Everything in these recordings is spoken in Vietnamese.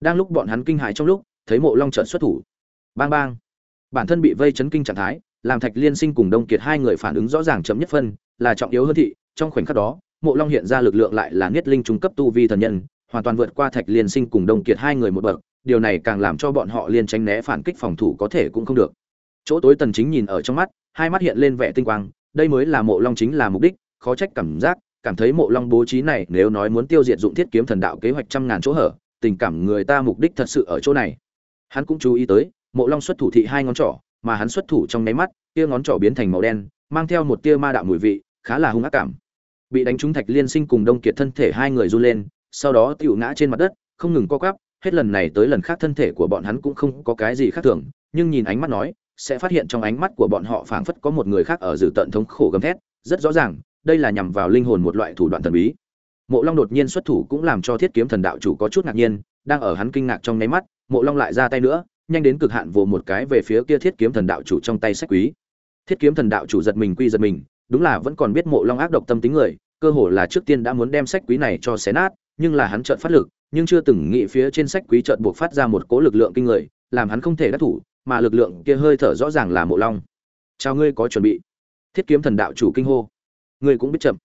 đang lúc bọn hắn kinh hãi trong lúc, thấy mộ long trợn xuất thủ. Bang bang. Bản thân bị vây chấn kinh trạng thái, làm thạch liên sinh cùng đông kiệt hai người phản ứng rõ ràng chấm nhất phân, là trọng yếu hơn thị, trong khoảnh khắc đó, mộ long hiện ra lực lượng lại là niết linh trung cấp tu vi thần nhân, hoàn toàn vượt qua thạch liên sinh cùng đông kiệt hai người một bậc, điều này càng làm cho bọn họ liên tránh né phản kích phòng thủ có thể cũng không được. Chỗ tối tần chính nhìn ở trong mắt, hai mắt hiện lên vẻ tinh quang, đây mới là mộ long chính là mục đích, khó trách cảm giác, cảm thấy mộ long bố trí này nếu nói muốn tiêu diệt dụng thiết kiếm thần đạo kế hoạch trăm ngàn chỗ hở tình cảm người ta mục đích thật sự ở chỗ này. Hắn cũng chú ý tới, mộ long xuất thủ thị hai ngón trỏ, mà hắn xuất thủ trong nháy mắt tia ngón trỏ biến thành màu đen, mang theo một tia ma đạo mùi vị, khá là hung ác cảm. Bị đánh trúng thạch liên sinh cùng đông kiệt thân thể hai người run lên, sau đó tựu ngã trên mặt đất, không ngừng co quắp, hết lần này tới lần khác thân thể của bọn hắn cũng không có cái gì khác thường, nhưng nhìn ánh mắt nói, sẽ phát hiện trong ánh mắt của bọn họ phảng phất có một người khác ở dự tận thống khổ gầm thét, rất rõ ràng, đây là nhằm vào linh hồn một loại thủ đoạn thần bí mộ long đột nhiên xuất thủ cũng làm cho thiết kiếm thần đạo chủ có chút ngạc nhiên, đang ở hắn kinh ngạc trong nháy mắt, mộ long lại ra tay nữa, nhanh đến cực hạn vồ một cái về phía kia thiết kiếm thần đạo chủ trong tay sách quý. Thiết kiếm thần đạo chủ giật mình quy giật mình, đúng là vẫn còn biết mộ long ác độc tâm tính người, cơ hồ là trước tiên đã muốn đem sách quý này cho xé nát, nhưng là hắn chợt phát lực, nhưng chưa từng nghĩ phía trên sách quý chợt buộc phát ra một cỗ lực lượng kinh người, làm hắn không thể đắc thủ, mà lực lượng kia hơi thở rõ ràng là mộ long. Chào ngươi có chuẩn bị. Thiết kiếm thần đạo chủ kinh hô. Ngươi cũng biết chậm.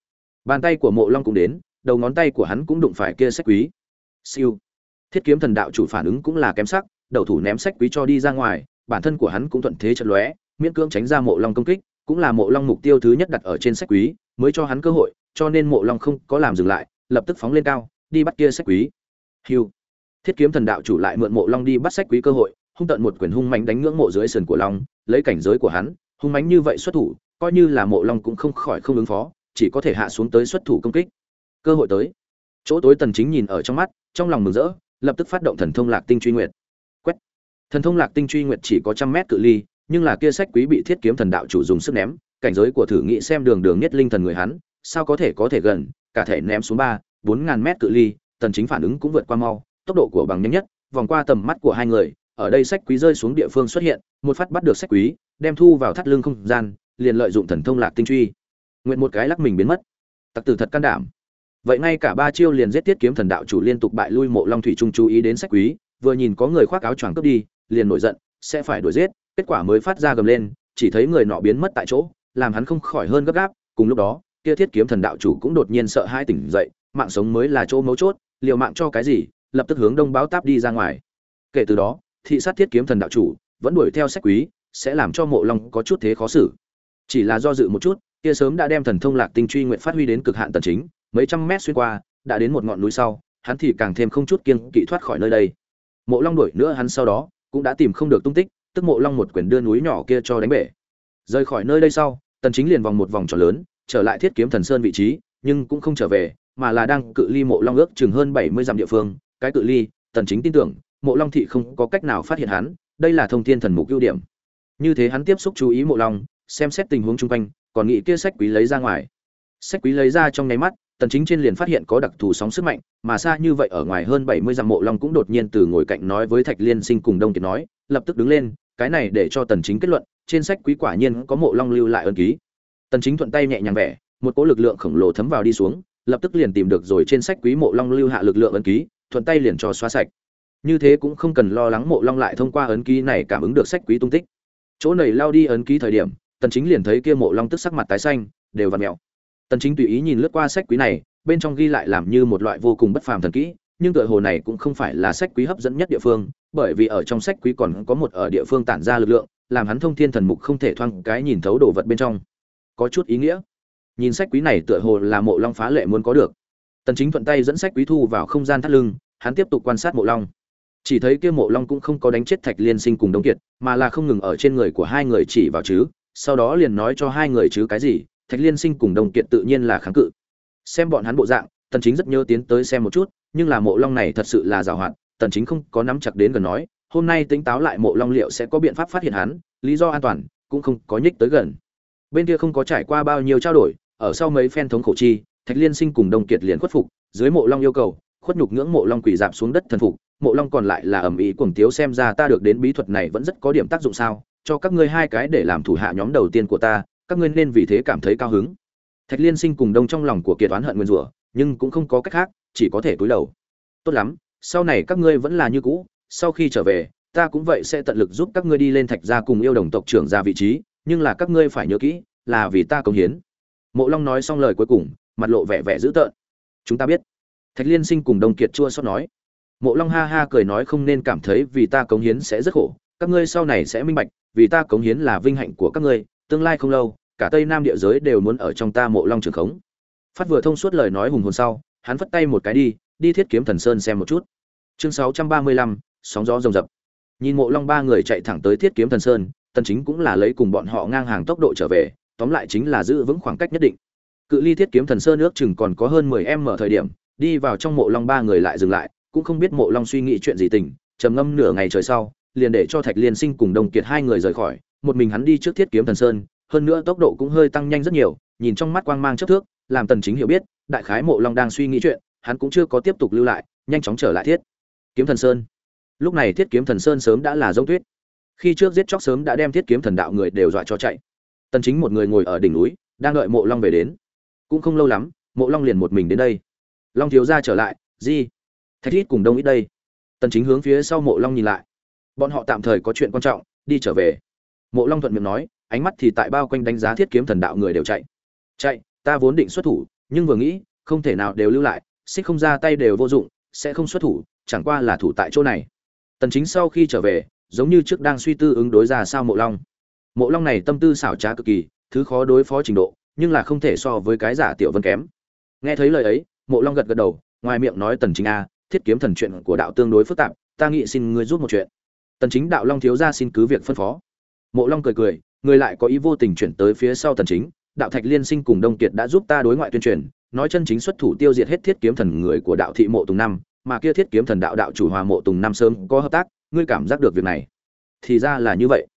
Bàn tay của mộ long cũng đến đầu ngón tay của hắn cũng đụng phải kia sách quý. Siêu. Thiết kiếm thần đạo chủ phản ứng cũng là kém sắc, đầu thủ ném sách quý cho đi ra ngoài, bản thân của hắn cũng thuận thế chợt lóe, miễn cưỡng tránh ra mộ long công kích, cũng là mộ long mục tiêu thứ nhất đặt ở trên sách quý, mới cho hắn cơ hội, cho nên mộ long không có làm dừng lại, lập tức phóng lên cao, đi bắt kia sách quý. Hưu. thiết kiếm thần đạo chủ lại mượn mộ long đi bắt sách quý cơ hội, hung tận một quyền hung mãnh đánh ngưỡng mộ dưới sườn của long, lấy cảnh giới của hắn, hung mãnh như vậy xuất thủ, coi như là mộ long cũng không khỏi không ứng phó, chỉ có thể hạ xuống tới xuất thủ công kích cơ hội tới. Chỗ tối tần chính nhìn ở trong mắt, trong lòng mừng rỡ, lập tức phát động thần thông lạc tinh truy nguyệt. Quét! Thần thông lạc tinh truy nguyệt chỉ có trăm mét cự ly, nhưng là kia sách quý bị thiết kiếm thần đạo chủ dùng sức ném, cảnh giới của thử nghĩ xem đường đường nhất linh thần người hắn, sao có thể có thể gần, cả thể ném xuống ba, bốn ngàn mét cự ly, tần chính phản ứng cũng vượt qua mau, tốc độ của bằng nhanh nhất, vòng qua tầm mắt của hai người, ở đây sách quý rơi xuống địa phương xuất hiện, một phát bắt được sách quý, đem thu vào thắt lưng không gian, liền lợi dụng thần thông lạc tinh truy. Nguyện một cái lắc mình biến mất. Tặc tử thật can đảm vậy ngay cả ba chiêu liền giết tiết kiếm thần đạo chủ liên tục bại lui mộ long thủy trung chú ý đến sách quý, vừa nhìn có người khoác áo choàng cướp đi, liền nổi giận, sẽ phải đuổi giết, kết quả mới phát ra gầm lên, chỉ thấy người nọ biến mất tại chỗ, làm hắn không khỏi hơn gấp gáp. Cùng lúc đó, kia thiết kiếm thần đạo chủ cũng đột nhiên sợ hai tỉnh dậy, mạng sống mới là chỗ mấu chốt, liều mạng cho cái gì, lập tức hướng đông báo táp đi ra ngoài. Kể từ đó, thị sát thiết kiếm thần đạo chủ vẫn đuổi theo sách quý, sẽ làm cho mộ long có chút thế khó xử. Chỉ là do dự một chút, kia sớm đã đem thần thông lạc tinh truy nguyện phát huy đến cực hạn tần chính mấy trăm mét xuyên qua, đã đến một ngọn núi sau, hắn thì càng thêm không chút kiêng kỵ thoát khỏi nơi đây. Mộ long đuổi nữa hắn sau đó, cũng đã tìm không được tung tích, tức mộ long một quyền đưa núi nhỏ kia cho đánh bể. Rời khỏi nơi đây sau, tần chính liền vòng một vòng tròn lớn, trở lại thiết kiếm thần sơn vị trí, nhưng cũng không trở về, mà là đang cự ly mộ long ước chừng hơn 70 dặm địa phương. Cái cự ly, tần chính tin tưởng, mộ long thị không có cách nào phát hiện hắn, đây là thông thiên thần mục ưu điểm. Như thế hắn tiếp xúc chú ý mộ long, xem xét tình huống chung quanh, còn nghĩ kia sách quý lấy ra ngoài. Sách quý lấy ra trong nháy mắt tần chính trên liền phát hiện có đặc thù sóng sức mạnh, mà xa như vậy ở ngoài hơn 70 dặm mộ long cũng đột nhiên từ ngồi cạnh nói với thạch liên sinh cùng đông kiệt nói, lập tức đứng lên, cái này để cho tần chính kết luận, trên sách quý quả nhiên có mộ long lưu lại ân ký. Tần chính thuận tay nhẹ nhàng vẽ một cỗ lực lượng khổng lồ thấm vào đi xuống, lập tức liền tìm được rồi trên sách quý mộ long lưu hạ lực lượng ấn ký, thuận tay liền cho xóa sạch. Như thế cũng không cần lo lắng mộ long lại thông qua ấn ký này cảm ứng được sách quý tung tích. Chỗ này lao đi ấn ký thời điểm, tần chính liền thấy kia mộ long tức sắc mặt tái xanh, đều vặn mèo tần chính tùy ý nhìn lướt qua sách quý này, bên trong ghi lại làm như một loại vô cùng bất phàm thần kỹ, nhưng tựa hồ này cũng không phải là sách quý hấp dẫn nhất địa phương, bởi vì ở trong sách quý còn có một ở địa phương tản ra lực lượng, làm hắn thông thiên thần mục không thể thoang cái nhìn thấu đồ vật bên trong. Có chút ý nghĩa. Nhìn sách quý này tựa hồ là mộ long phá lệ muốn có được. Tần chính thuận tay dẫn sách quý thu vào không gian thắt lưng, hắn tiếp tục quan sát mộ long. Chỉ thấy kia mộ long cũng không có đánh chết thạch liên sinh cùng đông kiệt, mà là không ngừng ở trên người của hai người chỉ vào chứ, sau đó liền nói cho hai người chứ cái gì thạch liên sinh cùng đông kiệt tự nhiên là kháng cự. Xem bọn hắn bộ dạng, tần chính rất nhớ tiến tới xem một chút, nhưng là mộ long này thật sự là giàu hoạt, tần chính không có nắm chặt đến gần nói, hôm nay tính táo lại mộ long liệu sẽ có biện pháp phát hiện hắn, lý do an toàn cũng không có nhích tới gần. Bên kia không có trải qua bao nhiêu trao đổi, ở sau mấy phen thống khổ chi, thạch liên sinh cùng đông kiệt liền khuất phục, dưới mộ long yêu cầu, khuất nhục ngưỡng mộ long quỷ dạp xuống đất thần phục, mộ long còn lại là ầm ý cuồng tiếu xem ra ta được đến bí thuật này vẫn rất có điểm tác dụng sao, cho các ngươi hai cái để làm thủ hạ nhóm đầu tiên của ta các ngươi nên vì thế cảm thấy cao hứng. Thạch liên sinh cùng đông trong lòng của kiệt oán hận nguyên rủa, nhưng cũng không có cách khác, chỉ có thể cúi đầu. Tốt lắm, sau này các ngươi vẫn là như cũ, sau khi trở về, ta cũng vậy sẽ tận lực giúp các ngươi đi lên thạch gia cùng yêu đồng tộc trưởng ra vị trí, nhưng là các ngươi phải nhớ kỹ, là vì ta cống hiến. Mộ long nói xong lời cuối cùng, mặt lộ vẻ vẻ dữ tợn. Chúng ta biết. Thạch liên sinh cùng đồng kiệt chua xót nói. Mộ long ha ha cười nói không nên cảm thấy vì ta cống hiến sẽ rất khổ, các ngươi sau này sẽ minh bạch, vì ta cống hiến là vinh hạnh của các ngươi tương lai không lâu, cả tây nam địa giới đều muốn ở trong ta mộ long trường khống. Phát vừa thông suốt lời nói hùng hồn sau, hắn phất tay một cái đi đi thiết kiếm thần sơn xem một chút. Chương sáu trăm ba mươi lăm, sóng gió rồng rập. Nhìn mộ long ba người chạy thẳng tới thiết kiếm thần sơn, tần chính cũng là lấy cùng bọn họ ngang hàng tốc độ trở về, tóm lại chính là giữ vững khoảng cách nhất định. Cự ly thiết kiếm thần sơn nước chừng còn có hơn 10 m thời điểm, đi vào trong mộ long ba người lại dừng lại, cũng không biết mộ long suy nghĩ chuyện gì tình, trầm ngâm nửa ngày trời sau, liền để cho thạch liên sinh cùng đồng kiệt hai người rời khỏi một mình hắn đi trước thiết kiếm thần sơn, hơn nữa tốc độ cũng hơi tăng nhanh rất nhiều, nhìn trong mắt quang mang chấp thước, làm tần chính hiểu biết, đại khái mộ long đang suy nghĩ chuyện, hắn cũng chưa có tiếp tục lưu lại, nhanh chóng trở lại thiết kiếm thần sơn. Lúc này thiết kiếm thần sơn sớm đã là giống tuyết. Khi trước giết chóc sớm đã đem thiết kiếm thần đạo người đều dọa cho chạy. Tần chính một người ngồi ở đỉnh núi, đang đợi mộ long về đến. Cũng không lâu lắm, mộ long liền một mình đến đây. Long thiếu gia trở lại gì thạch thiết cùng đông ít đây. Tần chính hướng phía sau mộ long nhìn lại. Bọn họ tạm thời có chuyện quan trọng, đi trở về mộ long thuận miệng nói, ánh mắt thì tại bao quanh đánh giá thiết kiếm thần đạo người đều chạy. Chạy, ta vốn định xuất thủ, nhưng vừa nghĩ, không thể nào đều lưu lại, xích không ra tay đều vô dụng, sẽ không xuất thủ, chẳng qua là thủ tại chỗ này. Tần chính sau khi trở về, giống như trước đang suy tư ứng đối ra sao mộ long. Mộ long này tâm tư xảo trá cực kỳ, thứ khó đối phó trình độ, nhưng là không thể so với cái giả tiểu vân kém. Nghe thấy lời ấy, mộ long gật gật đầu, ngoài miệng nói tần chính a, thiết kiếm thần chuyện của đạo tương đối phức tạp, ta nghĩ xin ngươi giúp một chuyện. Tần chính đạo long thiếu gia xin cứ việc phân phó mộ long cười cười, người lại có ý vô tình chuyển tới phía sau tần chính, đạo thạch liên sinh cùng đông kiệt đã giúp ta đối ngoại tuyên truyền, nói chân chính xuất thủ tiêu diệt hết thiết kiếm thần người của đạo thị mộ tùng năm, mà kia thiết kiếm thần đạo đạo chủ hòa mộ tùng năm sớm có hợp tác, ngươi cảm giác được việc này. Thì ra là như vậy.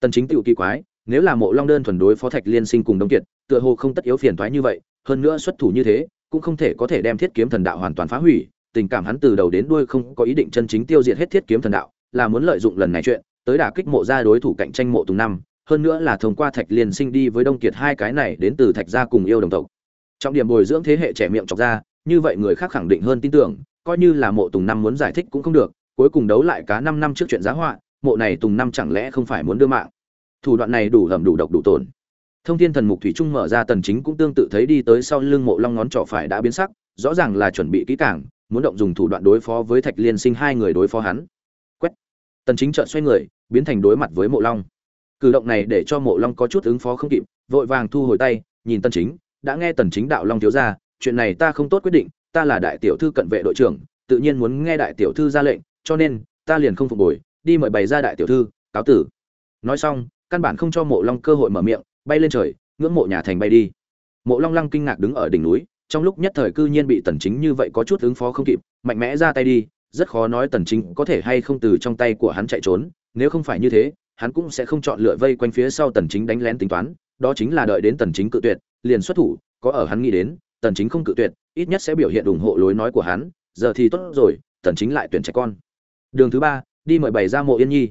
Tần chính tiểu kỳ quái, nếu là mộ long đơn thuần đối phó thạch liên sinh cùng đông kiệt, tựa hồ không tất yếu phiền toái như vậy, hơn nữa xuất thủ như thế, cũng không thể có thể đem thiết kiếm thần đạo hoàn toàn phá hủy, tình cảm hắn từ đầu đến đuôi không có ý định chân chính tiêu diệt hết thiết kiếm thần đạo, là muốn lợi dụng lần này chuyện tới đả kích mộ ra đối thủ cạnh tranh mộ tùng năm, hơn nữa là thông qua thạch liên sinh đi với đông kiệt hai cái này đến từ thạch gia cùng yêu đồng tộc. Trọng điểm bồi dưỡng thế hệ trẻ miệng chọc ra, như vậy người khác khẳng định hơn tin tưởng, coi như là mộ tùng năm muốn giải thích cũng không được, cuối cùng đấu lại cá năm năm trước chuyện giá họa, mộ này tùng năm chẳng lẽ không phải muốn đưa mạng? Thủ đoạn này đủ hầm, đủ độc, đủ tổn. Thông thiên thần mục thủy trung mở ra tần chính cũng tương tự thấy đi tới sau lưng mộ long ngón trỏ phải đã biến sắc, rõ ràng là chuẩn bị kỹ càng, muốn động dùng thủ đoạn đối phó với thạch liên sinh hai người đối phó hắn tần chính chợt xoay người, biến thành đối mặt với mộ long. Cử động này để cho mộ long có chút ứng phó không kịp, vội vàng thu hồi tay, nhìn tần chính, đã nghe tần chính đạo long thiếu gia chuyện này ta không tốt quyết định, ta là đại tiểu thư cận vệ đội trưởng, tự nhiên muốn nghe đại tiểu thư ra lệnh, cho nên, ta liền không phục bồi đi mời bày ra đại tiểu thư, cáo tử. Nói xong, căn bản không cho mộ long cơ hội mở miệng, bay lên trời, ngưỡng mộ nhà thành bay đi. Mộ long lăng kinh ngạc đứng ở đỉnh núi, trong lúc nhất thời cư nhiên bị tần chính như vậy có chút ứng phó không kịp, mạnh mẽ ra tay đi rất khó nói tần chính có thể hay không từ trong tay của hắn chạy trốn, nếu không phải như thế, hắn cũng sẽ không chọn lựa vây quanh phía sau tần chính đánh lén tính toán, đó chính là đợi đến tần chính cự tuyệt, liền xuất thủ, có ở hắn nghĩ đến, tần chính không cự tuyệt, ít nhất sẽ biểu hiện ủng hộ lối nói của hắn, giờ thì tốt rồi, tần chính lại tuyển trẻ con. Đường thứ ba, đi mời bày ra mộ yên nhi.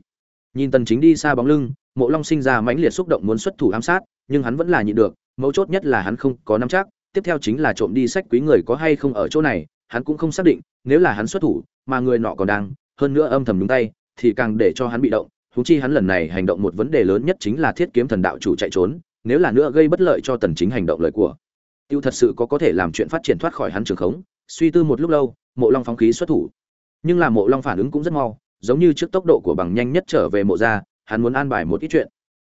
Nhìn tần chính đi xa bóng lưng, mộ long sinh ra mãnh liệt xúc động muốn xuất thủ ám sát, nhưng hắn vẫn là nhịn được, mấu chốt nhất là hắn không có nắm chắc, tiếp theo chính là trộm đi sách quý người có hay không ở chỗ này hắn cũng không xác định, nếu là hắn xuất thủ, mà người nọ còn đang, hơn nữa âm thầm đúng tay, thì càng để cho hắn bị động. Huống chi hắn lần này hành động một vấn đề lớn nhất chính là thiết kiếm thần đạo chủ chạy trốn, nếu là nữa gây bất lợi cho tần chính hành động lời của. Tiêu thật sự có có thể làm chuyện phát triển thoát khỏi hắn trường khống, suy tư một lúc lâu, mộ long phóng khí xuất thủ. Nhưng là mộ long phản ứng cũng rất mau, giống như trước tốc độ của bằng nhanh nhất trở về mộ ra, hắn muốn an bài một ít chuyện.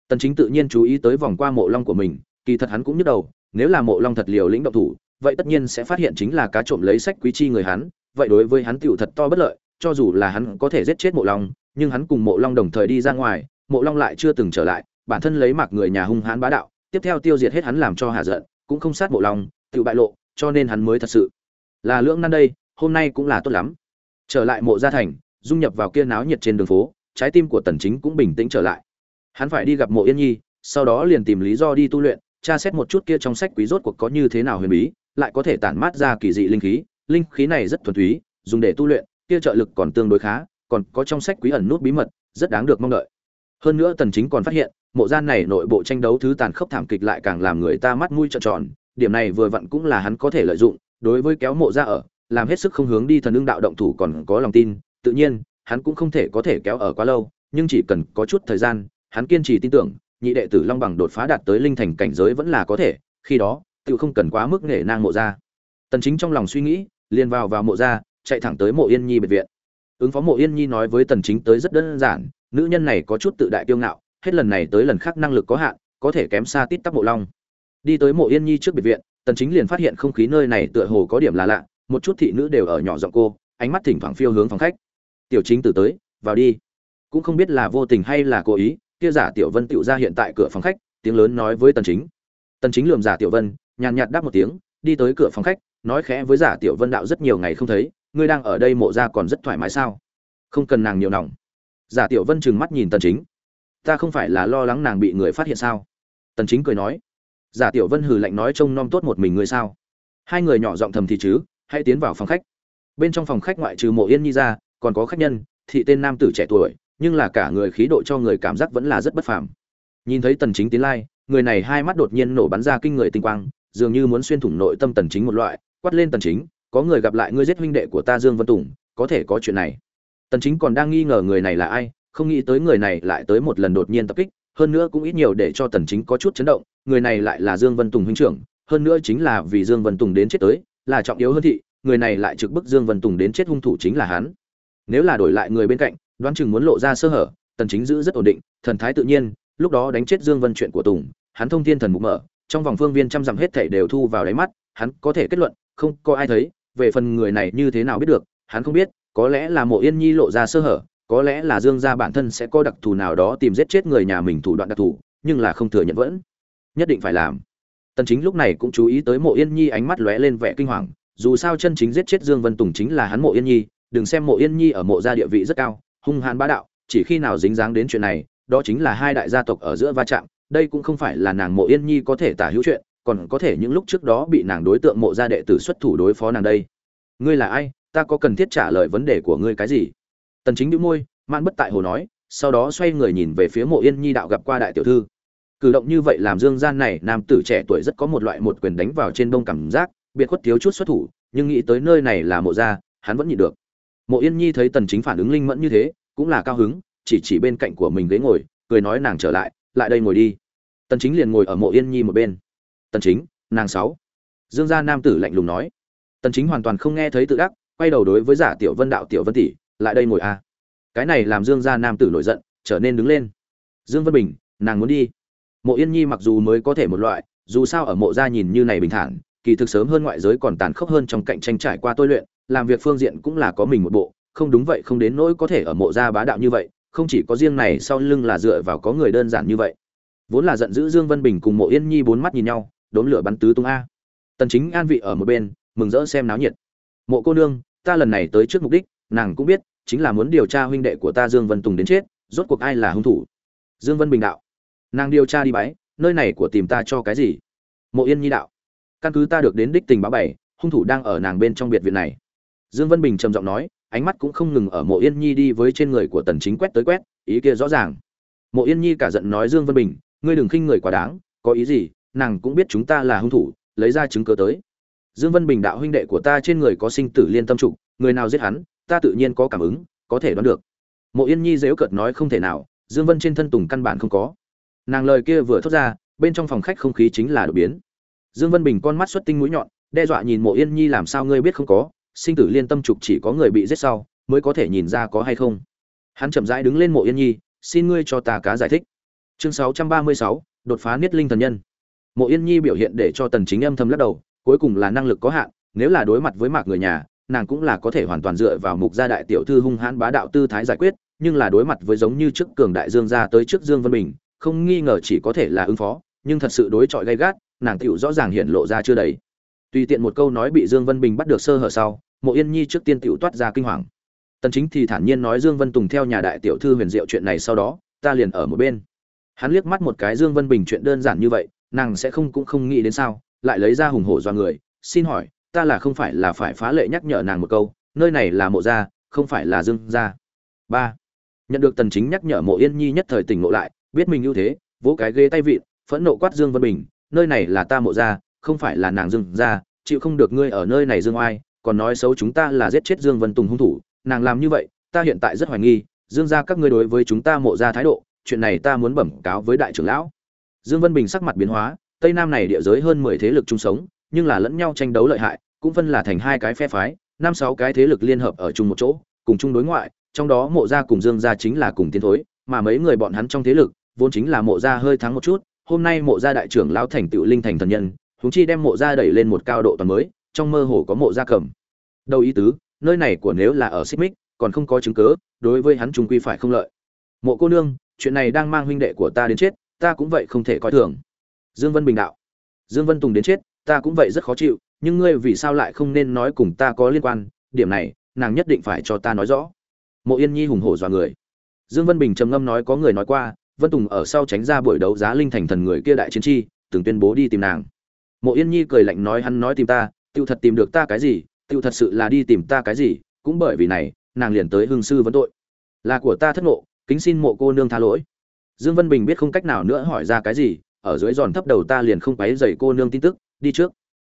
Tần chính tự nhiên chú ý tới vòng qua mộ long của mình, kỳ thật hắn cũng nhức đầu, nếu là mộ long thật liều lĩnh động thủ vậy tất nhiên sẽ phát hiện chính là cá trộm lấy sách quý chi người hắn, vậy đối với hắn tiểu thật to bất lợi, cho dù là hắn có thể giết chết mộ long, nhưng hắn cùng mộ long đồng thời đi ra ngoài, mộ long lại chưa từng trở lại, bản thân lấy mặc người nhà hung hãn bá đạo, tiếp theo tiêu diệt hết hắn làm cho hạ giận, cũng không sát mộ long tiểu bại lộ, cho nên hắn mới thật sự là lưỡng nan đây, hôm nay cũng là tốt lắm. Trở lại mộ gia thành, dung nhập vào kia náo nhiệt trên đường phố, trái tim của tần chính cũng bình tĩnh trở lại. Hắn phải đi gặp mộ yên nhi, sau đó liền tìm lý do đi tu luyện, tra xét một chút kia trong sách quý rốt cuộc có như thế nào huyền bí lại có thể tản mát ra kỳ dị linh khí. Linh khí này rất thuần túy, dùng để tu luyện, kia trợ lực còn tương đối khá, còn có trong sách quý ẩn nút bí mật, rất đáng được mong đợi. Hơn nữa tần chính còn phát hiện, mộ gian này nội bộ tranh đấu thứ tàn khốc thảm kịch lại càng làm người ta mắt mũi trợn tròn, điểm này vừa vặn cũng là hắn có thể lợi dụng, đối với kéo mộ ra ở, làm hết sức không hướng đi thần ưng đạo động thủ còn có lòng tin, tự nhiên, hắn cũng không thể có thể kéo ở quá lâu, nhưng chỉ cần có chút thời gian, hắn kiên trì tin tưởng, nhị đệ tử long bằng đột phá đạt tới linh thành cảnh giới vẫn là có thể, khi đó tự không cần quá mức nể nang mộ ra tần chính trong lòng suy nghĩ, liền vào vào mộ ra chạy thẳng tới mộ yên nhi biệt viện. Ứng phó mộ yên nhi nói với tần chính tới rất đơn giản, nữ nhân này có chút tự đại kiêu ngạo, hết lần này tới lần khác năng lực có hạn, có thể kém xa tít tắp mộ long. Đi tới mộ yên nhi trước biệt viện, tần chính liền phát hiện không khí nơi này tựa hồ có điểm là lạ, một chút thị nữ đều ở nhỏ giọng cô, ánh mắt thỉnh thoảng phiêu hướng phòng khách. Tiểu chính tử tới, vào đi. Cũng không biết là vô tình hay là cố ý, kia giả tiểu vân tiểu ra hiện tại cửa phòng khách, tiếng lớn nói với tần chính. Tần chính lườm giả tiểu vân nhàn nhạt đáp một tiếng, đi tới cửa phòng khách, nói khẽ với giả tiểu vân đạo rất nhiều ngày không thấy, ngươi đang ở đây mộ ra còn rất thoải mái sao? Không cần nàng nhiều nòng. Giả tiểu vân trừng mắt nhìn tần chính. Ta không phải là lo lắng nàng bị người phát hiện sao? Tần chính cười nói. Giả tiểu vân hừ lạnh nói trông nom tốt một mình ngươi sao? Hai người nhỏ giọng thầm thì chứ, hãy tiến vào phòng khách. Bên trong phòng khách ngoại trừ mộ yên nhi ra, còn có khách nhân, thị tên nam tử trẻ tuổi, nhưng là cả người khí độ cho người cảm giác vẫn là rất bất phàm. Nhìn thấy tần chính tiến lai, người này hai mắt đột nhiên nổ bắn ra kinh người tinh quang dường như muốn xuyên thủng nội tâm tần chính một loại, quát lên tần chính, có người gặp lại ngươi giết huynh đệ của ta dương vân tùng, có thể có chuyện này. Tần chính còn đang nghi ngờ người này là ai, không nghĩ tới người này lại tới một lần đột nhiên tập kích, hơn nữa cũng ít nhiều để cho tần chính có chút chấn động, người này lại là dương vân tùng huynh trưởng, hơn nữa chính là vì dương vân tùng đến chết tới, là trọng yếu hơn thị, người này lại trực bức dương vân tùng đến chết hung thủ chính là hắn. Nếu là đổi lại người bên cạnh, đoán chừng muốn lộ ra sơ hở, tần chính giữ rất ổn định, thần thái tự nhiên, lúc đó đánh chết dương vân chuyện của tùng, hắn thông thiên thần mục mở trong vòng phương viên trăm dặm hết thảy đều thu vào đáy mắt, hắn có thể kết luận, không có ai thấy, về phần người này như thế nào biết được, hắn không biết, có lẽ là mộ yên nhi lộ ra sơ hở, có lẽ là dương gia bản thân sẽ có đặc thù nào đó tìm giết chết người nhà mình thủ đoạn đặc thù, nhưng là không thừa nhận vẫn, nhất định phải làm. Tần chính lúc này cũng chú ý tới mộ yên nhi ánh mắt lóe lên vẻ kinh hoàng, dù sao chân chính giết chết dương vân tùng chính là hắn mộ yên nhi, đừng xem mộ yên nhi ở mộ gia địa vị rất cao, hung hãn bá đạo, chỉ khi nào dính dáng đến chuyện này, đó chính là hai đại gia tộc ở giữa va chạm đây cũng không phải là nàng mộ yên nhi có thể tả hữu chuyện, còn có thể những lúc trước đó bị nàng đối tượng mộ gia đệ tử xuất thủ đối phó nàng đây. Ngươi là ai? Ta có cần thiết trả lời vấn đề của ngươi cái gì? Tần chính đĩu môi man bất tại hồ nói, sau đó xoay người nhìn về phía mộ yên nhi đạo gặp qua đại tiểu thư. Cử động như vậy làm dương gian này nam tử trẻ tuổi rất có một loại một quyền đánh vào trên đông cảm giác, biệt khuất thiếu chút xuất thủ, nhưng nghĩ tới nơi này là mộ gia, hắn vẫn nhịn được. Mộ yên nhi thấy tần chính phản ứng linh mẫn như thế, cũng là cao hứng, chỉ chỉ bên cạnh của mình ghế ngồi, cười nói nàng trở lại lại đây ngồi đi tần chính liền ngồi ở mộ yên nhi một bên. Tần chính, nàng sáu. Dương gia nam tử lạnh lùng nói. Tần chính hoàn toàn không nghe thấy tự đắc, quay đầu đối với giả tiểu vân đạo tiểu vân tỷ, lại đây ngồi a. Cái này làm dương gia nam tử nổi giận, trở nên đứng lên. Dương vân bình, nàng muốn đi. Mộ yên nhi mặc dù mới có thể một loại, dù sao ở mộ gia nhìn như này bình thản, kỳ thực sớm hơn ngoại giới còn tàn khốc hơn trong cạnh tranh trải qua tôi luyện, làm việc phương diện cũng là có mình một bộ, không đúng vậy không đến nỗi có thể ở mộ gia bá đạo như vậy, không chỉ có riêng này sau lưng là dựa vào có người đơn giản như vậy vốn là giận dữ dương vân bình cùng mộ yên nhi bốn mắt nhìn nhau đốn lửa bắn tứ tung a. Tần chính an vị ở một bên, mừng rỡ xem náo nhiệt. Mộ cô nương, ta lần này tới trước mục đích, nàng cũng biết, chính là muốn điều tra huynh đệ của ta dương vân tùng đến chết, rốt cuộc ai là hung thủ? Dương vân bình đạo. Nàng điều tra đi bái, nơi này của tìm ta cho cái gì? Mộ yên nhi đạo. Căn cứ ta được đến đích tình báo bảy hung thủ đang ở nàng bên trong biệt viện này. Dương vân bình trầm giọng nói, ánh mắt cũng không ngừng ở mộ yên nhi đi với trên người của tần chính quét tới quét, ý kia rõ ràng. Mộ yên nhi cả giận nói dương vân bình ngươi đừng khinh người quá đáng, có ý gì, nàng cũng biết chúng ta là hung thủ, lấy ra chứng cứ tới. Dương vân bình đạo huynh đệ của ta trên người có sinh tử liên tâm trụ người nào giết hắn, ta tự nhiên có cảm ứng, có thể đoán được. Mộ yên nhi dếu cợt nói không thể nào, dương vân trên thân tùng căn bản không có. Nàng lời kia vừa thốt ra, bên trong phòng khách không khí chính là đột biến. Dương vân bình con mắt xuất tinh mũi nhọn, đe dọa nhìn mộ yên nhi làm sao ngươi biết không có, sinh tử liên tâm trục chỉ có người bị giết sau, mới có thể nhìn ra có hay không. Hắn chậm rãi đứng lên mộ yên nhi, xin ngươi cho ta cá giải thích chương 636, đột phá niết linh thần nhân. Mộ yên nhi biểu hiện để cho tần chính âm thầm lắc đầu cuối cùng là năng lực có hạn nếu là đối mặt với mạc người nhà nàng cũng là có thể hoàn toàn dựa vào mục gia đại tiểu thư hung hãn bá đạo tư thái giải quyết nhưng là đối mặt với giống như trước cường đại dương gia tới trước dương vân bình không nghi ngờ chỉ có thể là ứng phó nhưng thật sự đối chọi gay gắt nàng tiểu rõ ràng hiện lộ ra chưa đầy. Tùy tiện một câu nói bị dương vân bình bắt được sơ hở sau mộ yên nhi trước tiên tiểu toát ra kinh hoàng. Tần chính thì thản nhiên nói dương vân tùng theo nhà đại tiểu thư huyền diệu chuyện này sau đó ta liền ở một bên hắn liếc mắt một cái dương vân bình chuyện đơn giản như vậy, nàng sẽ không cũng không nghĩ đến sao, lại lấy ra hùng hổ do người, xin hỏi, ta là không phải là phải phá lệ nhắc nhở nàng một câu, nơi này là mộ gia, không phải là dương gia. Ba, nhận được tần chính nhắc nhở mộ yên nhi nhất thời tỉnh ngộ lại, biết mình ưu thế, vỗ cái ghế tay vịn, phẫn nộ quát dương vân bình, nơi này là ta mộ gia, không phải là nàng dương gia, chịu không được ngươi ở nơi này dương oai, còn nói xấu chúng ta là giết chết dương vân tùng hung thủ, nàng làm như vậy, ta hiện tại rất hoài nghi, dương gia các ngươi đối với chúng ta mộ gia thái độ chuyện này ta muốn bẩm cáo với đại trưởng lão. Dương vân bình sắc mặt biến hóa, tây nam này địa giới hơn mười thế lực chung sống, nhưng là lẫn nhau tranh đấu lợi hại, cũng phân là thành hai cái phe phái, năm sáu cái thế lực liên hợp ở chung một chỗ, cùng chung đối ngoại, trong đó mộ gia cùng dương gia chính là cùng tiến thối, mà mấy người bọn hắn trong thế lực, vốn chính là mộ gia hơi thắng một chút, hôm nay mộ gia đại trưởng lão thành tựu linh thành thần nhân chúng chi đem mộ gia đẩy lên một cao độ toàn mới, trong mơ hồ có mộ gia cầm. Đầu ý tứ, nơi này của nếu là ở xích mích còn không có chứng cớ đối với hắn trung quy phải không lợi. Mộ cô nương chuyện này đang mang huynh đệ của ta đến chết, ta cũng vậy không thể coi thường. Dương vân bình đạo. Dương vân tùng đến chết, ta cũng vậy rất khó chịu, nhưng ngươi vì sao lại không nên nói cùng ta có liên quan? Điểm này, nàng nhất định phải cho ta nói rõ. Mộ yên nhi hùng hổ dọa người. Dương vân bình trầm ngâm nói có người nói qua, vân tùng ở sau tránh ra buổi đấu giá linh thành thần người kia đại chiến chi, từng tuyên bố đi tìm nàng. Mộ yên nhi cười lạnh nói hắn nói tìm ta, tiêu thật tìm được ta cái gì, tiêu thật sự là đi tìm ta cái gì, cũng bởi vì này, nàng liền tới hương sư vấn tội. Là của ta thất ngộ kính xin mộ cô nương tha lỗi. Dương vân bình biết không cách nào nữa hỏi ra cái gì, ở dưới giòn thấp đầu ta liền không quấy dày cô nương tin tức, đi trước.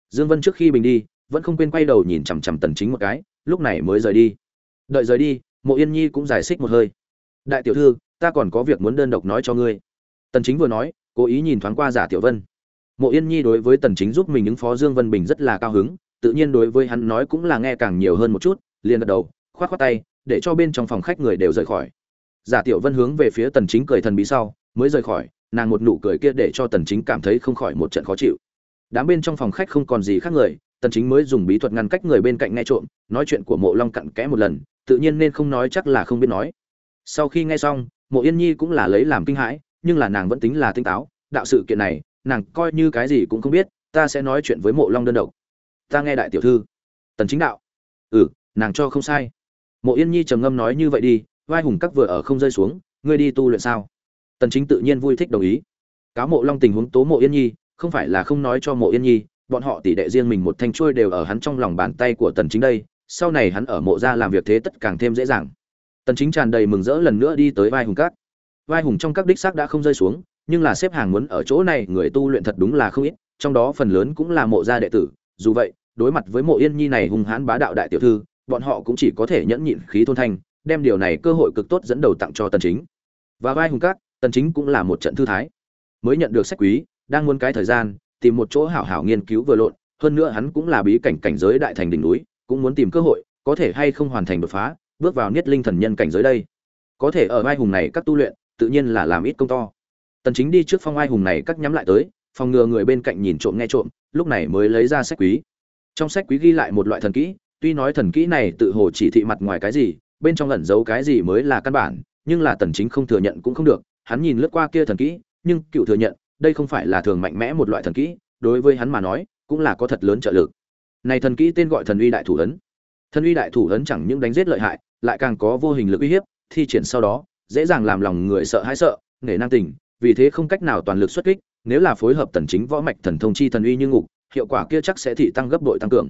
Dương vân trước khi bình đi, vẫn không quên quay đầu nhìn chằm chằm tần chính một cái, lúc này mới rời đi. Đợi rời đi, mộ yên nhi cũng giải xích một hơi. Đại tiểu thư, ta còn có việc muốn đơn độc nói cho ngươi. Tần chính vừa nói, cố ý nhìn thoáng qua giả tiểu vân. Mộ yên nhi đối với tần chính giúp mình ứng phó dương vân bình rất là cao hứng, tự nhiên đối với hắn nói cũng là nghe càng nhiều hơn một chút, liền gật đầu, khoát khoát tay, để cho bên trong phòng khách người đều rời khỏi giả tiểu vân hướng về phía tần chính cười thần bí sau, mới rời khỏi, nàng một nụ cười kia để cho tần chính cảm thấy không khỏi một trận khó chịu. Đám bên trong phòng khách không còn gì khác người, tần chính mới dùng bí thuật ngăn cách người bên cạnh nghe trộm, nói chuyện của mộ long cặn kẽ một lần, tự nhiên nên không nói chắc là không biết nói. Sau khi nghe xong, mộ yên nhi cũng là lấy làm kinh hãi, nhưng là nàng vẫn tính là tinh táo, đạo sự kiện này, nàng coi như cái gì cũng không biết, ta sẽ nói chuyện với mộ long đơn độc. Ta nghe đại tiểu thư. Tần chính đạo. Ừ nàng cho không sai. Mộ yên nhi trầm ngâm nói như vậy đi vai hùng các vừa ở không rơi xuống, ngươi đi tu luyện sao? Tần chính tự nhiên vui thích đồng ý. Cáo mộ long tình huống tố mộ yên nhi, không phải là không nói cho mộ yên nhi, bọn họ tỷ đệ riêng mình một thanh chuôi đều ở hắn trong lòng bàn tay của tần chính đây, sau này hắn ở mộ gia làm việc thế tất càng thêm dễ dàng. Tần chính tràn đầy mừng rỡ lần nữa đi tới vai hùng các. Vai hùng trong các đích xác đã không rơi xuống, nhưng là xếp hàng muốn ở chỗ này, người tu luyện thật đúng là không ít, trong đó phần lớn cũng là mộ gia đệ tử. Dù vậy, đối mặt với mộ yên nhi này hung hãn bá đạo đại tiểu thư, bọn họ cũng chỉ có thể nhẫn nhịn khí thôn thanh đem điều này cơ hội cực tốt dẫn đầu tặng cho tần chính. Và vai hùng cát, tần chính cũng là một trận thư thái. Mới nhận được sách quý, đang muốn cái thời gian, tìm một chỗ hảo hảo nghiên cứu vừa lộn, hơn nữa hắn cũng là bí cảnh cảnh giới đại thành đỉnh núi, cũng muốn tìm cơ hội, có thể hay không hoàn thành đột phá, bước vào niết linh thần nhân cảnh giới đây. Có thể ở vai hùng này các tu luyện, tự nhiên là làm ít công to. Tần chính đi trước phong ai hùng này cắt nhắm lại tới, phòng ngừa người bên cạnh nhìn trộm nghe trộm, lúc này mới lấy ra sách quý. Trong sách quý ghi lại một loại thần kỹ, tuy nói thần kỹ này tự hồ chỉ thị mặt ngoài cái gì bên trong ẩn giấu cái gì mới là căn bản, nhưng là tần chính không thừa nhận cũng không được, hắn nhìn lướt qua kia thần kỹ, nhưng cựu thừa nhận, đây không phải là thường mạnh mẽ một loại thần kỹ, đối với hắn mà nói, cũng là có thật lớn trợ lực. Này thần kỹ tên gọi thần uy đại thủ ấn. Thần uy đại thủ ấn chẳng những đánh giết lợi hại, lại càng có vô hình lực uy hiếp, thi triển sau đó, dễ dàng làm lòng người sợ hãi sợ, nể năng tình, vì thế không cách nào toàn lực xuất kích, nếu là phối hợp tần chính võ mạch thần thông chi thần uy như ngục, hiệu quả kia chắc sẽ thị tăng gấp bội tăng cường.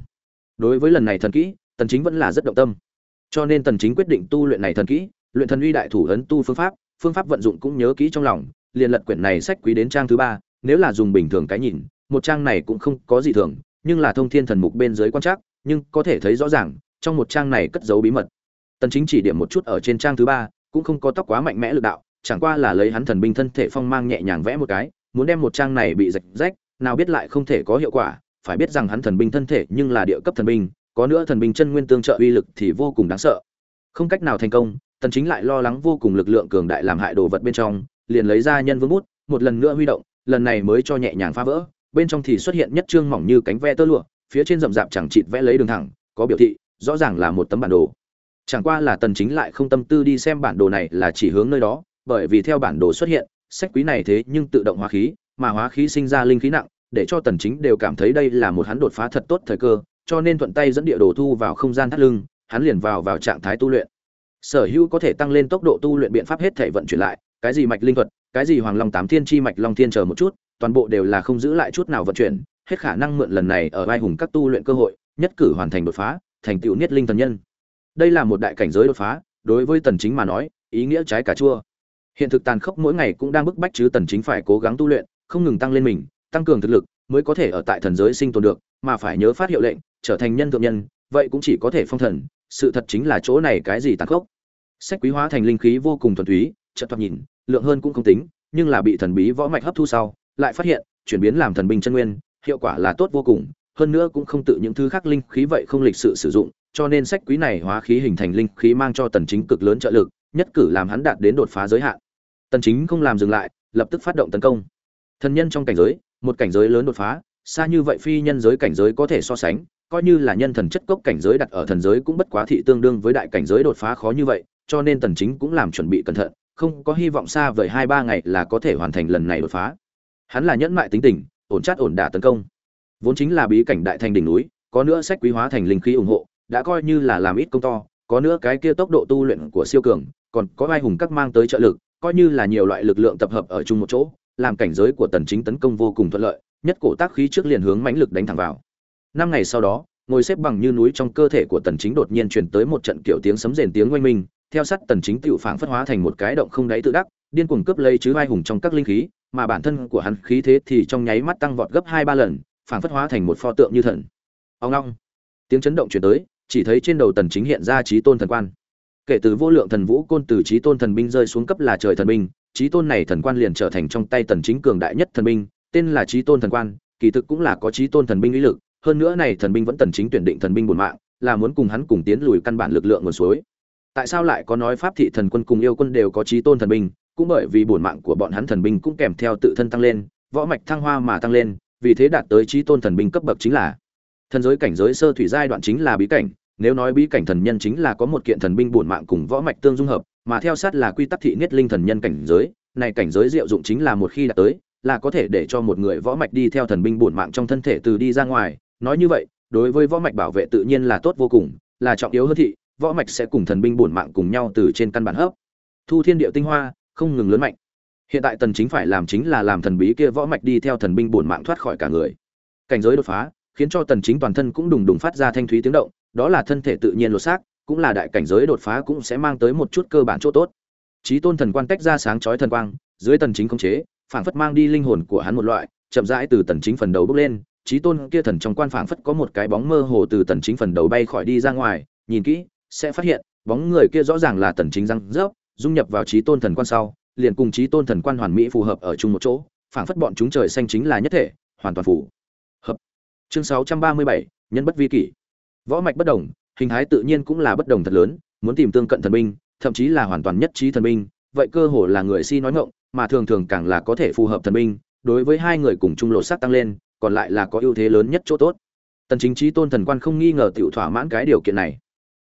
Đối với lần này thần kỹ, tần chính vẫn là rất động tâm cho nên tần chính quyết định tu luyện này thần kỹ, luyện thần uy đại thủ ấn tu phương pháp phương pháp vận dụng cũng nhớ kỹ trong lòng, liền lật quyển này sách quý đến trang thứ ba, nếu là dùng bình thường cái nhìn, một trang này cũng không có gì thường, nhưng là thông thiên thần mục bên dưới quan trắc, nhưng có thể thấy rõ ràng, trong một trang này cất giấu bí mật. Tần chính chỉ điểm một chút ở trên trang thứ ba, cũng không có tóc quá mạnh mẽ lực đạo, chẳng qua là lấy hắn thần binh thân thể phong mang nhẹ nhàng vẽ một cái, muốn đem một trang này bị rạch rách, nào biết lại không thể có hiệu quả, phải biết rằng hắn thần binh thân thể nhưng là địa cấp thần binh có nữa thần binh chân nguyên tương trợ uy lực thì vô cùng đáng sợ. Không cách nào thành công, tần chính lại lo lắng vô cùng lực lượng cường đại làm hại đồ vật bên trong, liền lấy ra nhân vương bút, một lần nữa huy động, lần này mới cho nhẹ nhàng phá vỡ. Bên trong thì xuất hiện nhất trương mỏng như cánh ve tơ lụa, phía trên rậm rạp chẳng chịt vẽ lấy đường thẳng, có biểu thị, rõ ràng là một tấm bản đồ. Chẳng qua là tần chính lại không tâm tư đi xem bản đồ này là chỉ hướng nơi đó, bởi vì theo bản đồ xuất hiện, sách quý này thế nhưng tự động hóa khí, mà hóa khí sinh ra linh khí nặng, để cho tần chính đều cảm thấy đây là một hắn đột phá thật tốt thời cơ cho nên thuận tay dẫn địa đồ thu vào không gian thắt lưng, hắn liền vào vào trạng thái tu luyện. Sở hữu có thể tăng lên tốc độ tu luyện biện pháp hết thể vận chuyển lại, cái gì mạch linh thuật, cái gì hoàng long tám thiên chi mạch long thiên chờ một chút, toàn bộ đều là không giữ lại chút nào vận chuyển, hết khả năng mượn lần này ở vai hùng các tu luyện cơ hội, nhất cử hoàn thành đột phá, thành tựu niết linh thần nhân. Đây là một đại cảnh giới đột phá, đối với tần chính mà nói, ý nghĩa trái cà chua. Hiện thực tàn khốc mỗi ngày cũng đang bức bách chứ tần chính phải cố gắng tu luyện, không ngừng tăng lên mình, tăng cường thực lực mới có thể ở tại thần giới sinh tồn được, mà phải nhớ phát hiệu lệnh, trở thành nhân thượng nhân, vậy cũng chỉ có thể phong thần, sự thật chính là chỗ này cái gì tàn khốc. Sách quý hóa thành linh khí vô cùng thuần túy, chợt thoạt nhìn, lượng hơn cũng không tính, nhưng là bị thần bí võ mạch hấp thu sau, lại phát hiện, chuyển biến làm thần binh chân nguyên, hiệu quả là tốt vô cùng, hơn nữa cũng không tự những thứ khác linh khí vậy không lịch sự sử dụng, cho nên sách quý này hóa khí hình thành linh khí mang cho tần chính cực lớn trợ lực, nhất cử làm hắn đạt đến đột phá giới hạn. Tần chính không làm dừng lại, lập tức phát động tấn công. Thần nhân trong cảnh giới một cảnh giới lớn đột phá, xa như vậy phi nhân giới cảnh giới có thể so sánh, coi như là nhân thần chất cốc cảnh giới đặt ở thần giới cũng bất quá thị tương đương với đại cảnh giới đột phá khó như vậy, cho nên tần chính cũng làm chuẩn bị cẩn thận, không có hy vọng xa vời hai ba ngày là có thể hoàn thành lần này đột phá. Hắn là nhẫn mại tính tình, ổn chát ổn đả tấn công. Vốn chính là bí cảnh đại thành đỉnh núi, có nữa sách quý hóa thành linh khí ủng hộ, đã coi như là làm ít công to, có nữa cái kia tốc độ tu luyện của siêu cường, còn có ai hùng các mang tới trợ lực, coi như là nhiều loại lực lượng tập hợp ở chung một chỗ làm cảnh giới của tần chính tấn công vô cùng thuận lợi, nhất cổ tác khí trước liền hướng mãnh lực đánh thẳng vào năm ngày sau đó, ngồi xếp bằng như núi trong cơ thể của tần chính đột nhiên truyền tới một trận kiểu tiếng sấm rền tiếng oanh minh, theo sát tần chính tiểu phảng phất hóa thành một cái động không đáy tự đắc, điên cuồng cướp lấy chứ vai hùng trong các linh khí, mà bản thân của hắn khí thế thì trong nháy mắt tăng vọt gấp hai ba lần, phảng phất hóa thành một pho tượng như thần ông ngoong. tiếng chấn động truyền tới, chỉ thấy trên đầu tần chính hiện ra trí tôn thần quan kể từ vô lượng thần vũ côn từ trí tôn thần binh rơi xuống cấp là trời thần binh trí tôn này thần quan liền trở thành trong tay tần chính cường đại nhất thần binh, tên là trí tôn thần quan, kỳ thực cũng là có trí tôn thần binh lý lực, hơn nữa này thần binh vẫn tần chính tuyển định thần binh bổn mạng, là muốn cùng hắn cùng tiến lùi căn bản lực lượng nguồn suối. Tại sao lại có nói pháp thị thần quân cùng yêu quân đều có trí tôn thần binh, cũng bởi vì bổn mạng của bọn hắn thần binh cũng kèm theo tự thân tăng lên, võ mạch thăng hoa mà tăng lên, vì thế đạt tới trí tôn thần binh cấp bậc chính là. Thần giới cảnh giới sơ thủy giai đoạn chính là bí cảnh, nếu nói bí cảnh thần nhân chính là có một kiện thần binh bổn mạng cùng võ mạch tương dung hợp mà theo sát là quy tắc thị niết linh thần nhân cảnh giới, này cảnh giới diệu dụng chính là một khi đã tới, là có thể để cho một người võ mạch đi theo thần binh bổn mạng trong thân thể từ đi ra ngoài. Nói như vậy, đối với võ mạch bảo vệ tự nhiên là tốt vô cùng, là trọng yếu hơn thị, võ mạch sẽ cùng thần binh bổn mạng cùng nhau từ trên căn bản hấp. Thu thiên địa tinh hoa, không ngừng lớn mạnh. Hiện tại tần chính phải làm chính là làm thần bí kia võ mạch đi theo thần binh bổn mạng thoát khỏi cả người. Cảnh giới đột phá, khiến cho tần chính toàn thân cũng đùng đùng phát ra thanh thúy tiếng động, đó là thân thể tự nhiên lột xác cũng là đại cảnh giới đột phá cũng sẽ mang tới một chút cơ bản chỗ tốt. Trí tôn thần quan tách ra sáng chói thần quang dưới tần chính khống chế phảng phất mang đi linh hồn của hắn một loại chậm rãi từ tần chính phần đầu bước lên trí tôn kia thần trong quan phảng phất có một cái bóng mơ hồ từ tần chính phần đầu bay khỏi đi ra ngoài nhìn kỹ sẽ phát hiện bóng người kia rõ ràng là tần chính răng rớp dung nhập vào trí tôn thần quan sau liền cùng trí tôn thần quan hoàn mỹ phù hợp ở chung một chỗ phảng phất bọn chúng trời xanh chính là nhất thể hoàn toàn phù hợp. Chương 637, nhân bất vi kỷ. Võ mạch bất đồng hình thái tự nhiên cũng là bất đồng thật lớn, muốn tìm tương cận thần binh, thậm chí là hoàn toàn nhất trí thần binh, vậy cơ hồ là người si nói ngọng, mà thường thường càng là có thể phù hợp thần binh, đối với hai người cùng chung lộ sắc tăng lên, còn lại là có ưu thế lớn nhất chỗ tốt. Tần chính trí tôn thần quan không nghi ngờ tiểu thỏa mãn cái điều kiện này.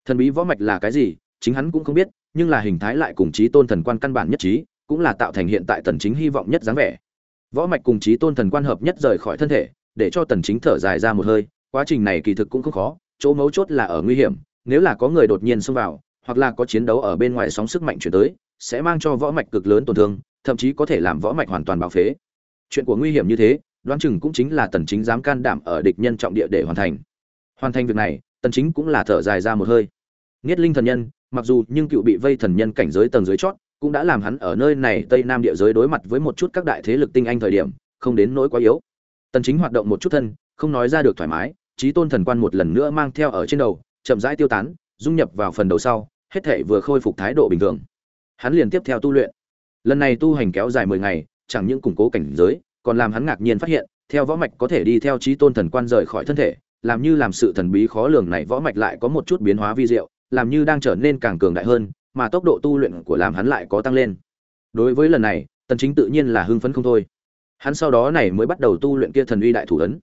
Thần bí võ mạch là cái gì, chính hắn cũng không biết, nhưng là hình thái lại cùng trí tôn thần quan căn bản nhất trí, cũng là tạo thành hiện tại tần chính hy vọng nhất dáng vẻ. Võ mạch cùng trí tôn thần quan hợp nhất rời khỏi thân thể, để cho tần chính thở dài ra một hơi, quá trình này kỳ thực cũng không khó chỗ mấu chốt là ở nguy hiểm, nếu là có người đột nhiên xông vào, hoặc là có chiến đấu ở bên ngoài sóng sức mạnh chuyển tới, sẽ mang cho võ mạch cực lớn tổn thương, thậm chí có thể làm võ mạch hoàn toàn báo phế. Chuyện của nguy hiểm như thế, đoán chừng cũng chính là tần chính dám can đảm ở địch nhân trọng địa để hoàn thành. Hoàn thành việc này, tần chính cũng là thở dài ra một hơi. Nghiết linh thần nhân, mặc dù nhưng cựu bị vây thần nhân cảnh giới tầng dưới chót, cũng đã làm hắn ở nơi này tây nam địa giới đối mặt với một chút các đại thế lực tinh anh thời điểm, không đến nỗi quá yếu. Tần chính hoạt động một chút thân, không nói ra được thoải mái trí tôn thần quan một lần nữa mang theo ở trên đầu, chậm rãi tiêu tán, dung nhập vào phần đầu sau, hết thể vừa khôi phục thái độ bình thường. Hắn liền tiếp theo tu luyện. Lần này tu hành kéo dài 10 ngày, chẳng những củng cố cảnh giới, còn làm hắn ngạc nhiên phát hiện, theo võ mạch có thể đi theo trí tôn thần quan rời khỏi thân thể, làm như làm sự thần bí khó lường này võ mạch lại có một chút biến hóa vi diệu, làm như đang trở nên càng cường đại hơn, mà tốc độ tu luyện của làm hắn lại có tăng lên. Đối với lần này, tần chính tự nhiên là hưng phấn không thôi. Hắn sau đó này mới bắt đầu tu luyện kia thần uy đại thủ ấn